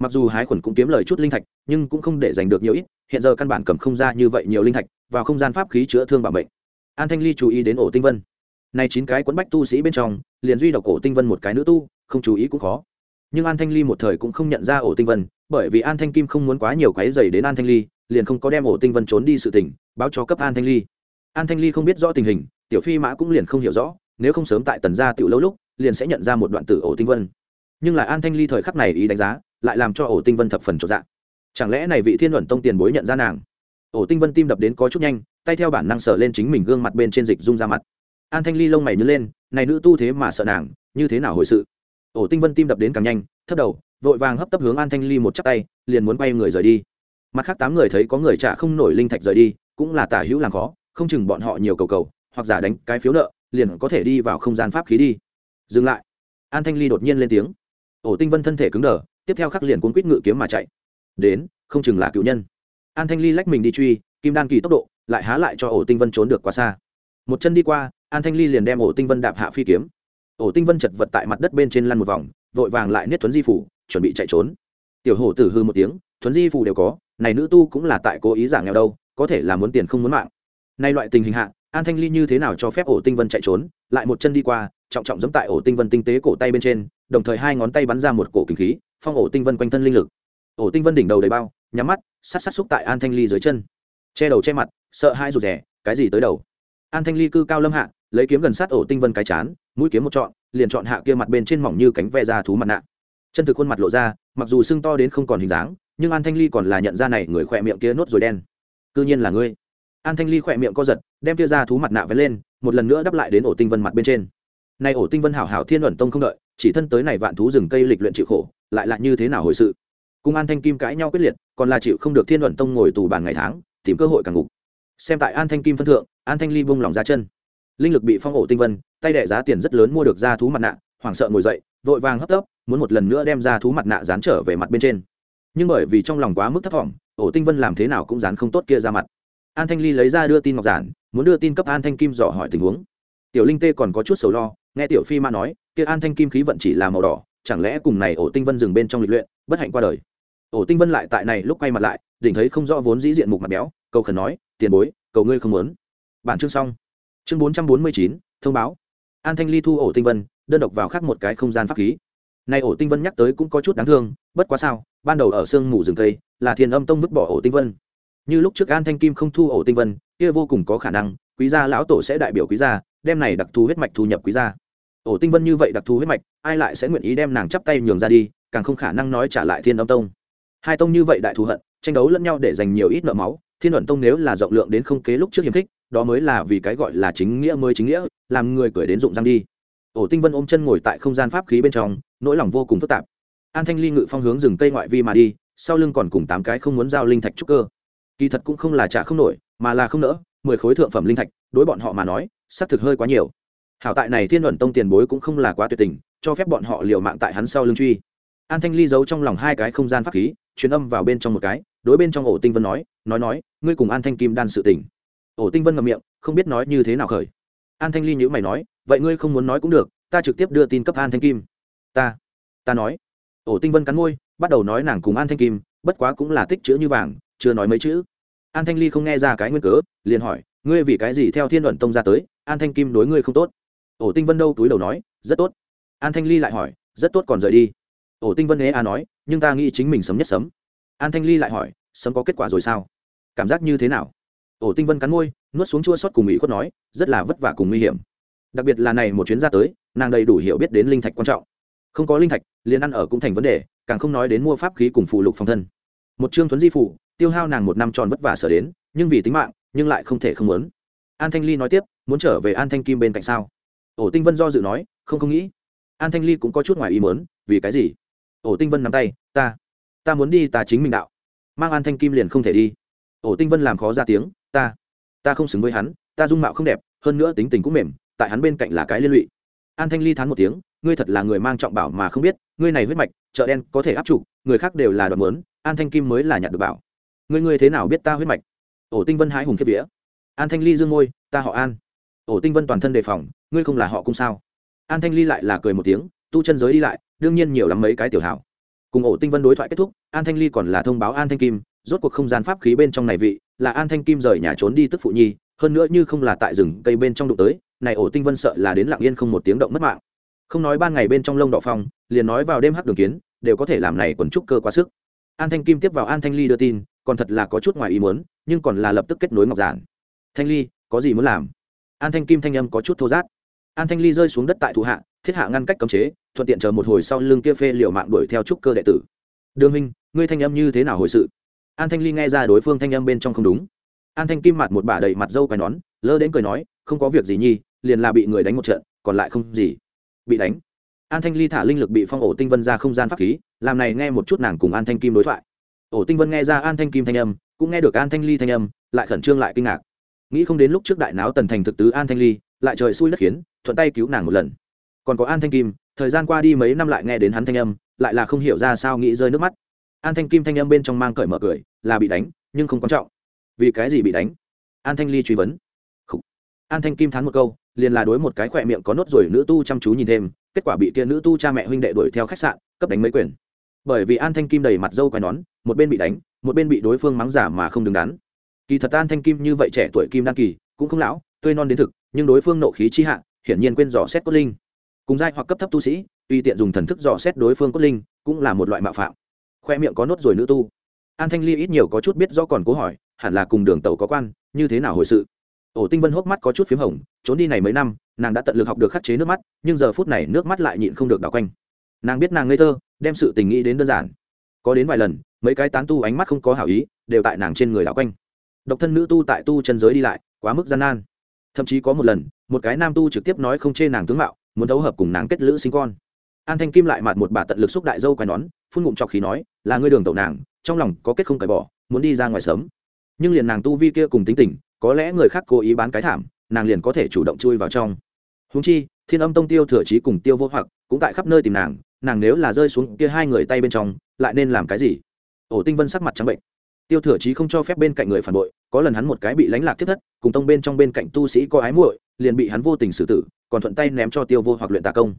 mặc dù hái khuẩn cũng kiếm lời chút linh thạch, nhưng cũng không để giành được nhiều ít, hiện giờ căn bản cầm không ra như vậy nhiều linh thạch, vào không gian pháp khí chữa thương bảo mệnh. An thanh ly chú ý đến ổ tinh vân. Nay chín cái quấn bách tu sĩ bên trong, liền duy độc ổ tinh vân một cái nữ tu, không chú ý cũng khó. Nhưng an thanh ly một thời cũng không nhận ra ổ tinh vân, bởi vì an thanh kim không muốn quá nhiều cái dày đến an thanh ly, liền không có đem ổ tinh vân trốn đi sự tình, báo cho cấp an thanh ly. An thanh ly không biết rõ tình hình, tiểu phi mã cũng liền không hiểu rõ, nếu không sớm tại tần gia tiểu lâu lúc, liền sẽ nhận ra một đoạn tử ổ tinh vân. Nhưng là an thanh ly thời khắc này ý đánh giá lại làm cho ổ tinh vân thập phần trọn dạng chẳng lẽ này vị thiên luận tông tiền bối nhận ra nàng? Ổ tinh vân tim đập đến có chút nhanh, tay theo bản năng sờ lên chính mình gương mặt bên trên dịch rung ra mặt. An thanh ly lông mày nhớ lên, này nữ tu thế mà sợ nàng, như thế nào hồi sự? Ổ tinh vân tim đập đến càng nhanh, thấp đầu, vội vàng hấp tấp hướng an thanh ly một chắc tay, liền muốn quay người rời đi. Mặt khác tám người thấy có người trả không nổi linh thạch rời đi, cũng là tả hữu làm khó, không chừng bọn họ nhiều cầu cầu, hoặc giả đánh cái phiếu nợ, liền có thể đi vào không gian pháp khí đi. Dừng lại. An thanh ly đột nhiên lên tiếng. Ổ tinh vân thân thể cứng đờ tiếp theo khắc liền cuốn quýt ngự kiếm mà chạy. Đến, không chừng là cựu nhân. An thanh ly lách mình đi truy, kim đan kỳ tốc độ, lại há lại cho ổ tinh vân trốn được quá xa. Một chân đi qua, an thanh ly liền đem ổ tinh vân đạp hạ phi kiếm. Ổ tinh vân chật vật tại mặt đất bên trên lăn một vòng, vội vàng lại niết thuấn di phủ, chuẩn bị chạy trốn. Tiểu hổ tử hư một tiếng, thuấn di phủ đều có, này nữ tu cũng là tại cố ý giả nghèo đâu, có thể là muốn tiền không muốn mạng. Nay loại tình hình hạ, an thanh ly như thế nào cho phép ổ tinh vân chạy trốn, lại một chân đi qua, trọng trọng giẫm tại ổ tinh vân tinh tế cổ tay bên trên, đồng thời hai ngón tay bắn ra một cổ kinh khí phong ổ tinh vân quanh thân linh lực. Ổ tinh vân đỉnh đầu đầy bao, nhắm mắt, sát sát xúc tại an thanh ly dưới chân. Che đầu che mặt, sợ hai rụt rẻ cái gì tới đầu? An thanh ly cư cao lâm hạ, lấy kiếm gần sát ổ tinh vân cái chán, mũi kiếm một trọn, liền chọn hạ kia mặt bên trên mỏng như cánh ve ra thú mặt nạ. Chân thực khuôn mặt lộ ra, mặc dù sưng to đến không còn hình dáng, nhưng an thanh ly còn là nhận ra này người khỏe miệng kia nốt rồi đen. Cư nhiên là ngươi. An thanh ly khỏe miệng co giật, đem kia ra thú mặt nạ vén lên, một lần nữa đắp lại đến ổ tinh vân mặt bên trên. Nay ổ tinh vân hảo hảo thiên luận tông không đợi, chỉ thân tới này vạn thú rừng cây lịch luyện chịu khổ lại là như thế nào hồi sự? Cùng an thanh kim cãi nhau quyết liệt, còn là chịu không được thiên luận tông ngồi tù bàn ngày tháng, tìm cơ hội càng ngục. Xem tại an thanh kim phân thượng, an thanh ly bung lòng ra chân. Linh lực bị phong ổ tinh vân, tay đẻ giá tiền rất lớn mua được ra thú mặt nạ, hoảng sợ ngồi dậy, vội vàng hấp tấp, muốn một lần nữa đem ra thú mặt nạ dán trở về mặt bên trên. Nhưng bởi vì trong lòng quá mức thất vọng, ổ tinh vân làm thế nào cũng dán không tốt kia ra mặt. An thanh ly lấy ra đưa tin ngọc giản, muốn đưa tin cấp an thanh kim dò hỏi tình huống. Tiểu linh tê còn có chút sầu lo, nghe tiểu phi ma nói, kia an thanh kim khí vận chỉ là màu đỏ chẳng lẽ cùng này ổ tinh vân dừng bên trong lịch luyện, bất hạnh qua đời? Ổ tinh vân lại tại này lúc quay mặt lại, đỉnh thấy không rõ vốn dĩ diện mục mặt béo, cầu khẩn nói, tiền bối, cầu ngươi không muốn. Bản chương xong. Chương bốn trăm bốn mươi chín, thông báo. An thanh ly thu ổ tinh vân, đơn độc vào khác một cái không gian pháp khí. Nay ổ tinh vân nhắc tới cũng có chút đáng thương, bất quá sao, ban đầu ở sương mù rừng cây, là thiền âm tông vứt bỏ ổ tinh vân. Như lúc trước an thanh kim không thu ổ tinh vân, kia vô cùng có khả năng, quý gia lão tổ sẽ đại biểu quý gia, đem này đặc thù huyết mạch thu nhập quý gia ổ tinh vân như vậy đặc thù huyết mạch, ai lại sẽ nguyện ý đem nàng chắp tay nhường ra đi, càng không khả năng nói trả lại thiên âm tông. Hai tông như vậy đại thù hận, tranh đấu lẫn nhau để giành nhiều ít nợ máu, thiên luận tông nếu là rộng lượng đến không kế lúc trước hiềm khích, đó mới là vì cái gọi là chính nghĩa mới chính nghĩa, làm người cười đến rụng răng đi. Ổ tinh vân ôm chân ngồi tại không gian pháp khí bên trong, nỗi lòng vô cùng phức tạp. An thanh ly ngự phong hướng rừng cây ngoại vi mà đi, sau lưng còn cùng tám cái không muốn giao linh thạch trúc cơ. Kỳ thật cũng không là trả không nổi, mà là không nỡ, mười khối thượng phẩm linh thạch, đối bọn họ mà nói, xác thực hơi quá nhiều hảo tại này thiên luận tông tiền bối cũng không là quá tuyệt tình, cho phép bọn họ liều mạng tại hắn sau lưng truy. An thanh ly giấu trong lòng hai cái không gian pháp khí, truyền âm vào bên trong một cái, đối bên trong ổ tinh vân nói nói nói, ngươi cùng an thanh kim đan sự tình. Ổ tinh vân ngậm miệng, không biết nói như thế nào khởi. An thanh ly nhữ mày nói, vậy ngươi không muốn nói cũng được, ta trực tiếp đưa tin cấp an thanh kim. Ta ta nói. Ổ tinh vân cắn môi, bắt đầu nói nàng cùng an thanh kim, bất quá cũng là tích chữ như vàng, chưa nói mấy chữ. An thanh ly không nghe ra cái nguyên cớ, liền hỏi, ngươi vì cái gì theo thiên luận tông ra tới, an thanh kim đối ngươi không tốt? Ổ tinh vân đâu túi đầu nói, rất tốt. An thanh ly lại hỏi, rất tốt còn rời đi. Ổ tinh vân nghe a nói, nhưng ta nghĩ chính mình sớm nhất sớm. An thanh ly lại hỏi, sớm có kết quả rồi sao? Cảm giác như thế nào? Ổ tinh vân cắn môi, nuốt xuống chua xót cùng ủy khuất nói, rất là vất vả cùng nguy hiểm. Đặc biệt là này một chuyến ra tới, nàng đầy đủ hiểu biết đến linh thạch quan trọng. Không có linh thạch, liền ăn ở cũng thành vấn đề, càng không nói đến mua pháp khí cùng phụ lục phòng thân. Một trương thuấn di phủ, tiêu hao nàng một năm tròn vất vả sở đến, nhưng vì tính mạng, nhưng lại không thể không muốn. An thanh ly nói tiếp, muốn trở về an thanh kim bên cạnh sao? Ổ tinh vân do dự nói, không không nghĩ. An thanh ly cũng có chút ngoài ý mớn vì cái gì? Ổ tinh vân nắm tay, ta ta muốn đi ta chính mình đạo. Mang an thanh kim liền không thể đi. Ổ tinh vân làm khó ra tiếng, ta ta không xứng với hắn, ta dung mạo không đẹp, hơn nữa tính tình cũng mềm, tại hắn bên cạnh là cái liên lụy. An thanh ly thán một tiếng, ngươi thật là người mang trọng bảo mà không biết, ngươi này huyết mạch, chợ đen có thể áp trụ, người khác đều là đoạn mớn an thanh kim mới là nhặt được bảo. Ngươi ngươi thế nào biết ta huyết mạch? Ổ tinh vân hái hùng kiếp vía. An thanh ly dương ngôi ta họ an. Ổ tinh vân toàn thân đề phòng ngươi không là họ cung sao? An thanh ly lại là cười một tiếng, tu chân giới đi lại, đương nhiên nhiều lắm mấy cái tiểu hảo. Cùng ổ tinh vân đối thoại kết thúc, an thanh ly còn là thông báo an thanh kim, rốt cuộc không gian pháp khí bên trong này vị, là an thanh kim rời nhà trốn đi tức phụ nhi, hơn nữa như không là tại rừng cây bên trong đụng tới, này ổ tinh vân sợ là đến lặng yên không một tiếng động mất mạng. Không nói ban ngày bên trong lông đỏ phong, liền nói vào đêm hắc đường kiến, đều có thể làm này quần trúc cơ quá sức. An thanh kim tiếp vào an thanh ly đưa tin, còn thật là có chút ngoài ý muốn, nhưng còn là lập tức kết nối ngọc giản. Thanh ly, có gì muốn làm? An thanh kim thanh âm có chút thô giát an thanh ly rơi xuống đất tại thủ hạ, thiết hạ ngăn cách cấm chế, thuận tiện chờ một hồi sau lưng kia phê liệu mạng đuổi theo trúc cơ đệ tử. Đường minh ngươi thanh âm như thế nào hồi sự? An thanh ly nghe ra đối phương thanh âm bên trong không đúng. An thanh kim mặt một bà đầy mặt dâu quai nón, lơ đến cười nói, không có việc gì nhi, liền là bị người đánh một trận, còn lại không gì. Bị đánh? An thanh ly thả linh lực bị phong ổ tinh vân ra không gian pháp khí, làm này nghe một chút nàng cùng an thanh kim đối thoại. Ổ tinh vân nghe ra an thanh kim thanh âm, cũng nghe được an thanh ly thanh âm, lại khẩn trương lại kinh ngạc. Nghĩ không đến lúc trước đại náo tần thành thực tứ an thanh ly, lại trời xui đất khiến thuận tay cứu nàng một lần. Còn có an thanh kim, thời gian qua đi mấy năm lại nghe đến hắn thanh âm, lại là không hiểu ra sao nghĩ rơi nước mắt. An thanh kim thanh âm bên trong mang cởi mở cười, là bị đánh, nhưng không quan trọng. Vì cái gì bị đánh? An thanh ly truy vấn. An thanh kim thắng một câu, liền là đối một cái khỏe miệng có nốt rồi nữ tu chăm chú nhìn thêm, kết quả bị kia nữ tu cha mẹ huynh đệ đuổi theo khách sạn, cấp đánh mấy quyền. Bởi vì an thanh kim đầy mặt dâu quai nón, một bên bị đánh, một bên bị đối phương mắng giả mà không đứng đắn. Kỳ thật an thanh kim như vậy trẻ tuổi kim đan kỳ, cũng không lão, tươi non đến thực, nhưng đối phương nộ khí chi hạ hiển nhiên quên dò xét cốt linh. Cùng giai hoặc cấp thấp tu sĩ, tùy tiện dùng thần thức dò xét đối phương cốt linh, cũng là một loại mạo phạm. Khoe miệng có nốt rồi nữ tu. An thanh ly ít nhiều có chút biết do còn cố hỏi, hẳn là cùng đường tàu có quan, như thế nào hồi sự? Ổ tinh vân hốc mắt có chút p h í m hồng, trốn đi này mấy năm, nàng đã tận lực học được khắc chế nước mắt, nhưng giờ phút này nước mắt lại nhịn không được đảo quanh. Nàng biết nàng ngây thơ, đem sự tình nghĩ đến đơn giản. Có đến vài lần, mấy cái tán tu ánh mắt không có hảo ý, đều tại nàng trên người đảo quanh. Độc thân nữ tu tại tu chân giới đi lại, quá mức gian nan. Thậm chí có một lần một cái nam tu trực tiếp nói không chê nàng tướng mạo, muốn thấu hợp cùng nàng kết lữ sinh con. An thanh kim lại mặt một bà tận lực xúc đại dâu quai nón, phun ngụm trọc khí nói, là ngươi đường tẩu nàng, trong lòng có kết không cởi bỏ, muốn đi ra ngoài sớm. Nhưng liền nàng tu vi kia cùng tính tình, có lẽ người khác cố ý bán cái thảm, nàng liền có thể chủ động chui vào trong. Húng chi, thiên âm tông tiêu thừa trí cùng tiêu vô hoặc cũng tại khắp nơi tìm nàng nàng nếu là rơi xuống kia hai người tay bên trong, lại nên làm cái gì? Ổ tinh vân sắc mặt trắng bệnh. Tiêu thừa trí không cho phép bên cạnh người phản bội, có lần hắn một cái bị lánh lạc thiết thất, cùng tông bên trong bên cạnh tu sĩ có ái muội liền bị hắn vô tình xử tử, còn thuận tay ném cho tiêu vô hoặc luyện tà công.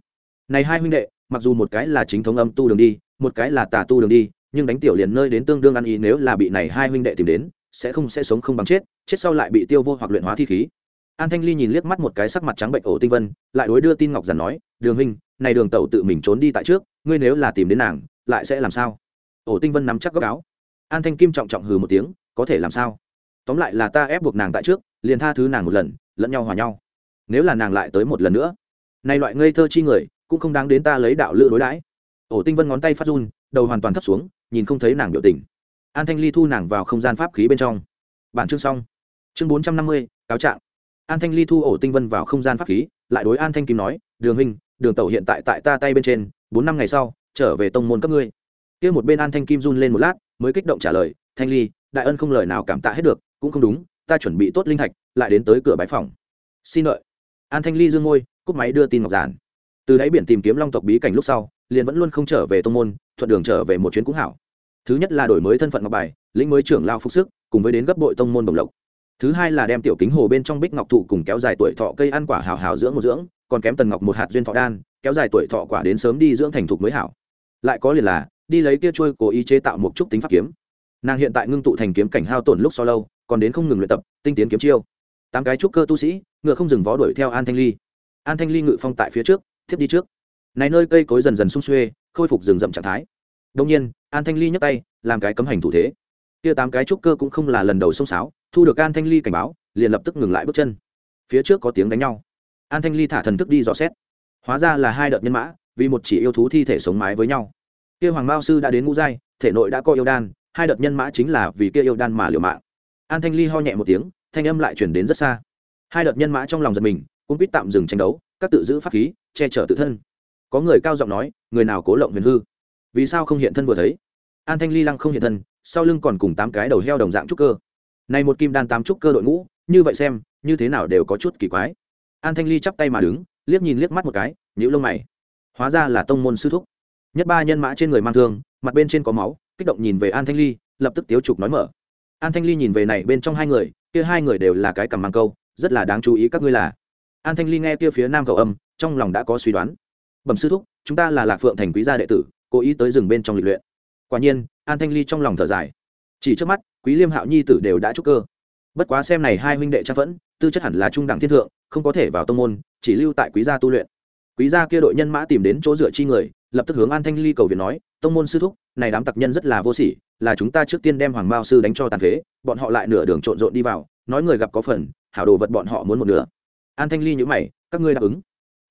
Này hai huynh đệ, mặc dù một cái là chính thống âm tu đường đi, một cái là tà tu đường đi, nhưng đánh tiểu liền nơi đến tương đương ăn ý nếu là bị này hai huynh đệ tìm đến, sẽ không sẽ sống không bằng chết chết sau lại bị tiêu vô hoặc luyện hóa thi khí. An thanh ly nhìn liếc mắt một cái sắc mặt trắng bệnh ổ tinh vân, lại đối đưa tin ngọc giản nói, đường huynh, này đường tẩu tự mình trốn đi tại trước, ngươi nếu là tìm đến nàng, lại sẽ làm sao? Ổ tinh vân nắm chắc góc áo. An thanh kim trọng trọng hừ một tiếng, có thể làm sao? Tóm lại là ta ép buộc nàng tại trước, liền tha thứ nàng một lần, lẫn nhau hòa nhau nếu là nàng lại tới một lần nữa. Nay loại ngây thơ chi người, cũng không đáng đến ta lấy đạo lựa đối đãi. Ổ tinh vân ngón tay phát run, đầu hoàn toàn thấp xuống, nhìn không thấy nàng biểu tình. An thanh ly thu nàng vào không gian pháp khí bên trong. Bản chương xong. Chương bốn trăm năm mươi, cáo trạng. An thanh ly thu ổ tinh vân vào không gian pháp khí, lại đối an thanh kim nói, đường huynh, đường tẩu hiện tại tại ta tay bên trên, bốn năm ngày sau, trở về tông môn cấp ngươi. Kia một bên an thanh kim run lên một lát, mới kích động trả lời, thanh ly, đại ân không lời nào cảm tạ hết được, cũng không đúng, ta chuẩn bị tốt linh thạch, lại đến tới cửa bái phòng. Xin lợi an thanh ly dương ngôi cúp máy đưa tin ngọc giản. Từ đáy biển tìm kiếm long tộc bí cảnh lúc sau, liền vẫn luôn không trở về tông môn, thuận đường trở về một chuyến cũng hảo. Thứ nhất là đổi mới thân phận ngọc bài, lĩnh mới trưởng lao phục sức, cùng với đến gấp bội tông môn đồng lộc. Thứ hai là đem tiểu kính hồ bên trong bích ngọc thụ cùng kéo dài tuổi thọ cây ăn quả hào hào dưỡng một dưỡng, còn kém tần ngọc một hạt duyên thọ đan, kéo dài tuổi thọ quả đến sớm đi dưỡng thành thục mới hảo. Lại có liền là, đi lấy kia trôi cố ý chế tạo một chút tính pháp kiếm. Nàng hiện tại ngưng tụ thành kiếm cảnh hao tổn lúc so lâu, còn đến không ngừng luyện tập, tinh tiến kiếm chiêu tám cái trúc cơ tu sĩ, ngựa không dừng vó đuổi theo an thanh ly. An thanh ly ngự phong tại phía trước, thiếp đi trước. Này nơi cây cối dần dần sung xuê, khôi phục rừng rậm trạng thái. Đông nhiên, an thanh ly nhấc tay, làm cái cấm hành thủ thế. Kia tám cái trúc cơ cũng không là lần đầu xông xáo, thu được an thanh ly cảnh báo, liền lập tức ngừng lại bước chân. Phía trước có tiếng đánh nhau. An thanh ly thả thần thức đi dò xét. Hóa ra là hai đợt nhân mã, vì một chỉ yêu thú thi thể sống mái với nhau. Kia hoàng mao sư đã đến ngũ giai, thể nội đã có yêu đan, hai đợt nhân mã chính là vì kia yêu đan mà liều mạng. An thanh ly ho nhẹ một tiếng thanh âm lại chuyển đến rất xa. Hai đợt nhân mã trong lòng giật mình cũng biết tạm dừng tranh đấu, các tự giữ pháp khí, che chở tự thân. Có người cao giọng nói, người nào cố lộng huyền hư? Vì sao không hiện thân vừa thấy? An thanh ly lăng không hiện thân, sau lưng còn cùng tám cái đầu heo đồng dạng trúc cơ. Này một kim đan tám trúc cơ đội ngũ, như vậy xem, như thế nào đều có chút kỳ quái. An thanh ly chắp tay mà đứng, liếc nhìn liếc mắt một cái nhữ lông mày. Hóa ra là tông môn sư thúc. Nhất ba nhân mã trên người mang thương, mặt bên trên có máu, kích động nhìn về an thanh ly, lập tức tiếu trục nói mở an thanh ly nhìn về này bên trong hai người, kia hai người đều là cái cầm mang câu, rất là đáng chú ý các ngươi là. An thanh ly nghe kia phía nam cầu âm, trong lòng đã có suy đoán. Bẩm sư thúc, chúng ta là lạc phượng thành quý gia đệ tử, cố ý tới rừng bên trong lịch luyện. Quả nhiên, an thanh ly trong lòng thở dài. Chỉ trước mắt, quý liêm hạo nhi tử đều đã trúc cơ. Bất quá xem này hai huynh đệ trang phẫn, tư chất hẳn là trung đẳng thiên thượng, không có thể vào tông môn, chỉ lưu tại quý gia tu luyện. Quý gia kia đội nhân mã tìm đến chỗ dựa chi người, lập tức hướng an thanh ly cầu viện nói, tông môn sư thúc, này đám tặc nhân rất là vô sỉ là chúng ta trước tiên đem hoàng mao sư đánh cho tàn phế, bọn họ lại nửa đường trộn rộn đi vào, nói người gặp có phần, hảo đồ vật bọn họ muốn một nửa. An thanh ly nhữ mày, các ngươi đáp ứng.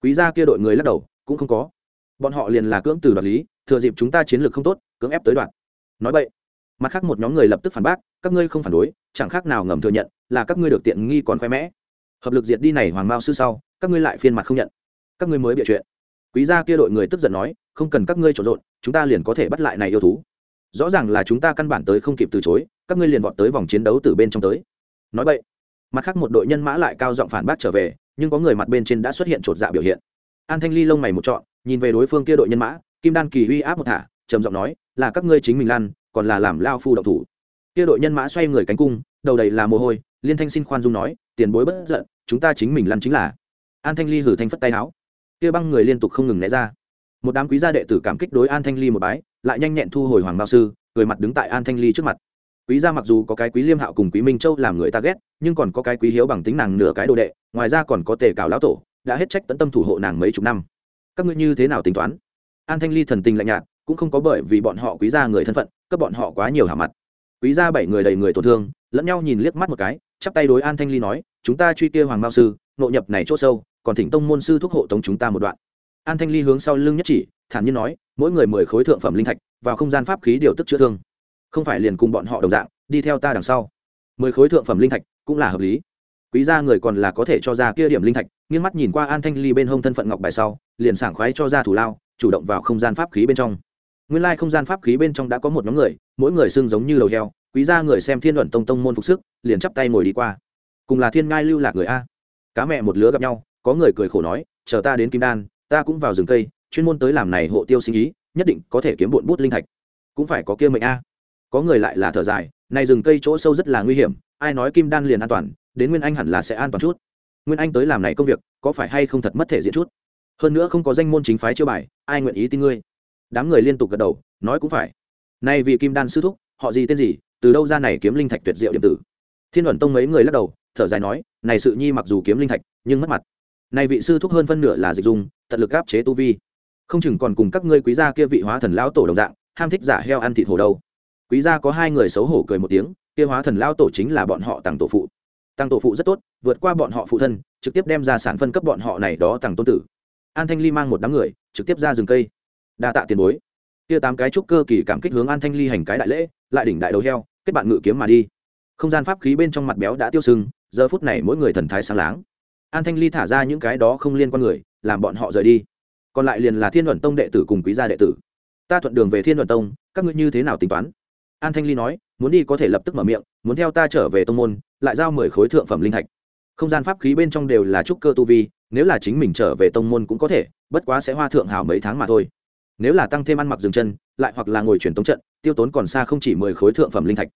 Quý gia kia đội người lắc đầu, cũng không có. Bọn họ liền là cưỡng từ đoạt lý, thừa dịp chúng ta chiến lược không tốt, cưỡng ép tới đoạt. Nói vậy, mặt khác một nhóm người lập tức phản bác, các ngươi không phản đối, chẳng khác nào ngầm thừa nhận, là các ngươi được tiện nghi còn khoe mẽ. Hợp lực diệt đi này hoàng mao sư sau, các ngươi lại phiên mặt không nhận. Các ngươi mới bịa chuyện. Quý gia kia đội người tức giận nói, không cần các ngươi trộn rộn, chúng ta liền có thể bắt lại này yêu thú rõ ràng là chúng ta căn bản tới không kịp từ chối, các ngươi liền vọt tới vòng chiến đấu từ bên trong tới. Nói vậy, mặt khác một đội nhân mã lại cao giọng phản bác trở về, nhưng có người mặt bên trên đã xuất hiện chột dạ biểu hiện. An thanh ly lông mày một trọn, nhìn về đối phương kia đội nhân mã, kim đan kỳ uy áp một thả, trầm giọng nói, là các ngươi chính mình lăn, còn là làm lao phu độc thủ. Kia đội nhân mã xoay người cánh cung, đầu đầy là mồ hôi, liên thanh xin khoan dung nói, tiền bối bất giận, chúng ta chính mình lăn chính là. An thanh ly hử thanh phất tay áo. Kia băng người liên tục không ngừng né ra một đám quý gia đệ tử cảm kích đối an thanh ly một bái, lại nhanh nhẹn thu hồi hoàng mao sư, cười mặt đứng tại an thanh ly trước mặt. Quý gia mặc dù có cái quý liêm hạo cùng quý minh châu làm người ta ghét, nhưng còn có cái quý hiếu bằng tính nàng nửa cái đồ đệ, ngoài ra còn có tề cào lão tổ, đã hết trách tận tâm thủ hộ nàng mấy chục năm. Các ngươi như thế nào tính toán? An thanh ly thần tình lạnh nhạt, cũng không có bởi vì bọn họ quý gia người thân phận, cấp bọn họ quá nhiều hả mặt. Quý gia bảy người đầy người tổn thương, lẫn nhau nhìn liếc mắt một cái, chắp tay đối an thanh ly nói, chúng ta truy kia hoàng mao sư nội nhập này chỗ sâu, còn thỉnh tông môn sư thúc hộ tống chúng ta một đoạn an thanh ly hướng sau lưng nhất chỉ, thản nhiên nói, mỗi người mười khối thượng phẩm linh thạch, vào không gian pháp khí điều tức chữa thương. Không phải liền cùng bọn họ đồng dạng, đi theo ta đằng sau. Mười khối thượng phẩm linh thạch cũng là hợp lý. Quý gia người còn là có thể cho ra kia điểm linh thạch. Nghiêng mắt nhìn qua an thanh ly bên hông thân phận ngọc bài sau, liền sảng khoái cho ra thủ lao, chủ động vào không gian pháp khí bên trong. Nguyên lai không gian pháp khí bên trong đã có một nhóm người, mỗi người xưng giống như đầu heo, quý gia người xem thiên luận tông tông môn phục sức, liền chắp tay ngồi đi qua. Cùng là thiên ngai lưu lạc người a. Cá mẹ một lứa gặp nhau, có người cười khổ nói, chờ ta đến kim đan ta cũng vào rừng cây, chuyên môn tới làm này hộ tiêu sinh ý, nhất định có thể kiếm bụn bút linh thạch. Cũng phải có kia mệnh a. Có người lại là thở dài, này rừng cây chỗ sâu rất là nguy hiểm, ai nói kim đan liền an toàn, đến nguyên anh hẳn là sẽ an toàn chút. Nguyên anh tới làm này công việc, có phải hay không thật mất thể diện chút? Hơn nữa không có danh môn chính phái chiêu bài, ai nguyện ý tin ngươi? Đám người liên tục gật đầu, nói cũng phải. Nay vì kim đan sư thúc, họ gì tên gì, từ đâu ra này kiếm linh thạch tuyệt diệu điểm tử? Thiên luận tông mấy người lắc đầu, thở dài nói, này sự nhi mặc dù kiếm linh thạch, nhưng mất mặt. Này vị sư thúc hơn phân nửa là dịch dung tận lực áp chế tu vi. Không chừng còn cùng các ngươi quý gia kia vị hóa thần lão tổ đồng dạng, ham thích giả heo ăn thịt hổ đâu. Quý gia có hai người xấu hổ cười một tiếng, kia hóa thần lão tổ chính là bọn họ tàng tổ phụ. Tăng tổ phụ rất tốt, vượt qua bọn họ phụ thân, trực tiếp đem ra sản phân cấp bọn họ này đó tàng tôn tử. An thanh ly mang một đám người, trực tiếp ra rừng cây. Đa tạ tiền bối. Kia tám cái trúc cơ kỳ cảm kích hướng an thanh ly hành cái đại lễ, lại đỉnh đại đầu heo, kết bạn ngự kiếm mà đi. Không gian pháp khí bên trong mặt béo đã tiêu sưng, giờ phút này mỗi người thần thái sáng láng. An thanh ly thả ra những cái đó không liên quan người làm bọn họ rời đi. Còn lại liền là thiên luận tông đệ tử cùng quý gia đệ tử. Ta thuận đường về thiên luận tông, các ngươi như thế nào tính toán? An thanh ly nói, muốn đi có thể lập tức mở miệng, muốn theo ta trở về tông môn, lại giao mười khối thượng phẩm linh thạch. Không gian pháp khí bên trong đều là trúc cơ tu vi, nếu là chính mình trở về tông môn cũng có thể, bất quá sẽ hoa thượng hào mấy tháng mà thôi. Nếu là tăng thêm ăn mặc dừng chân, lại hoặc là ngồi chuyển tống trận, tiêu tốn còn xa không chỉ mười khối thượng phẩm linh thạch.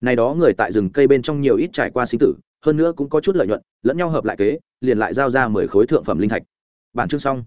Này đó người tại rừng cây bên trong nhiều ít trải qua sinh tử, hơn nữa cũng có chút lợi nhuận, lẫn nhau hợp lại kế, liền lại giao ra mười khối thượng phẩm linh thạch bản chương xong.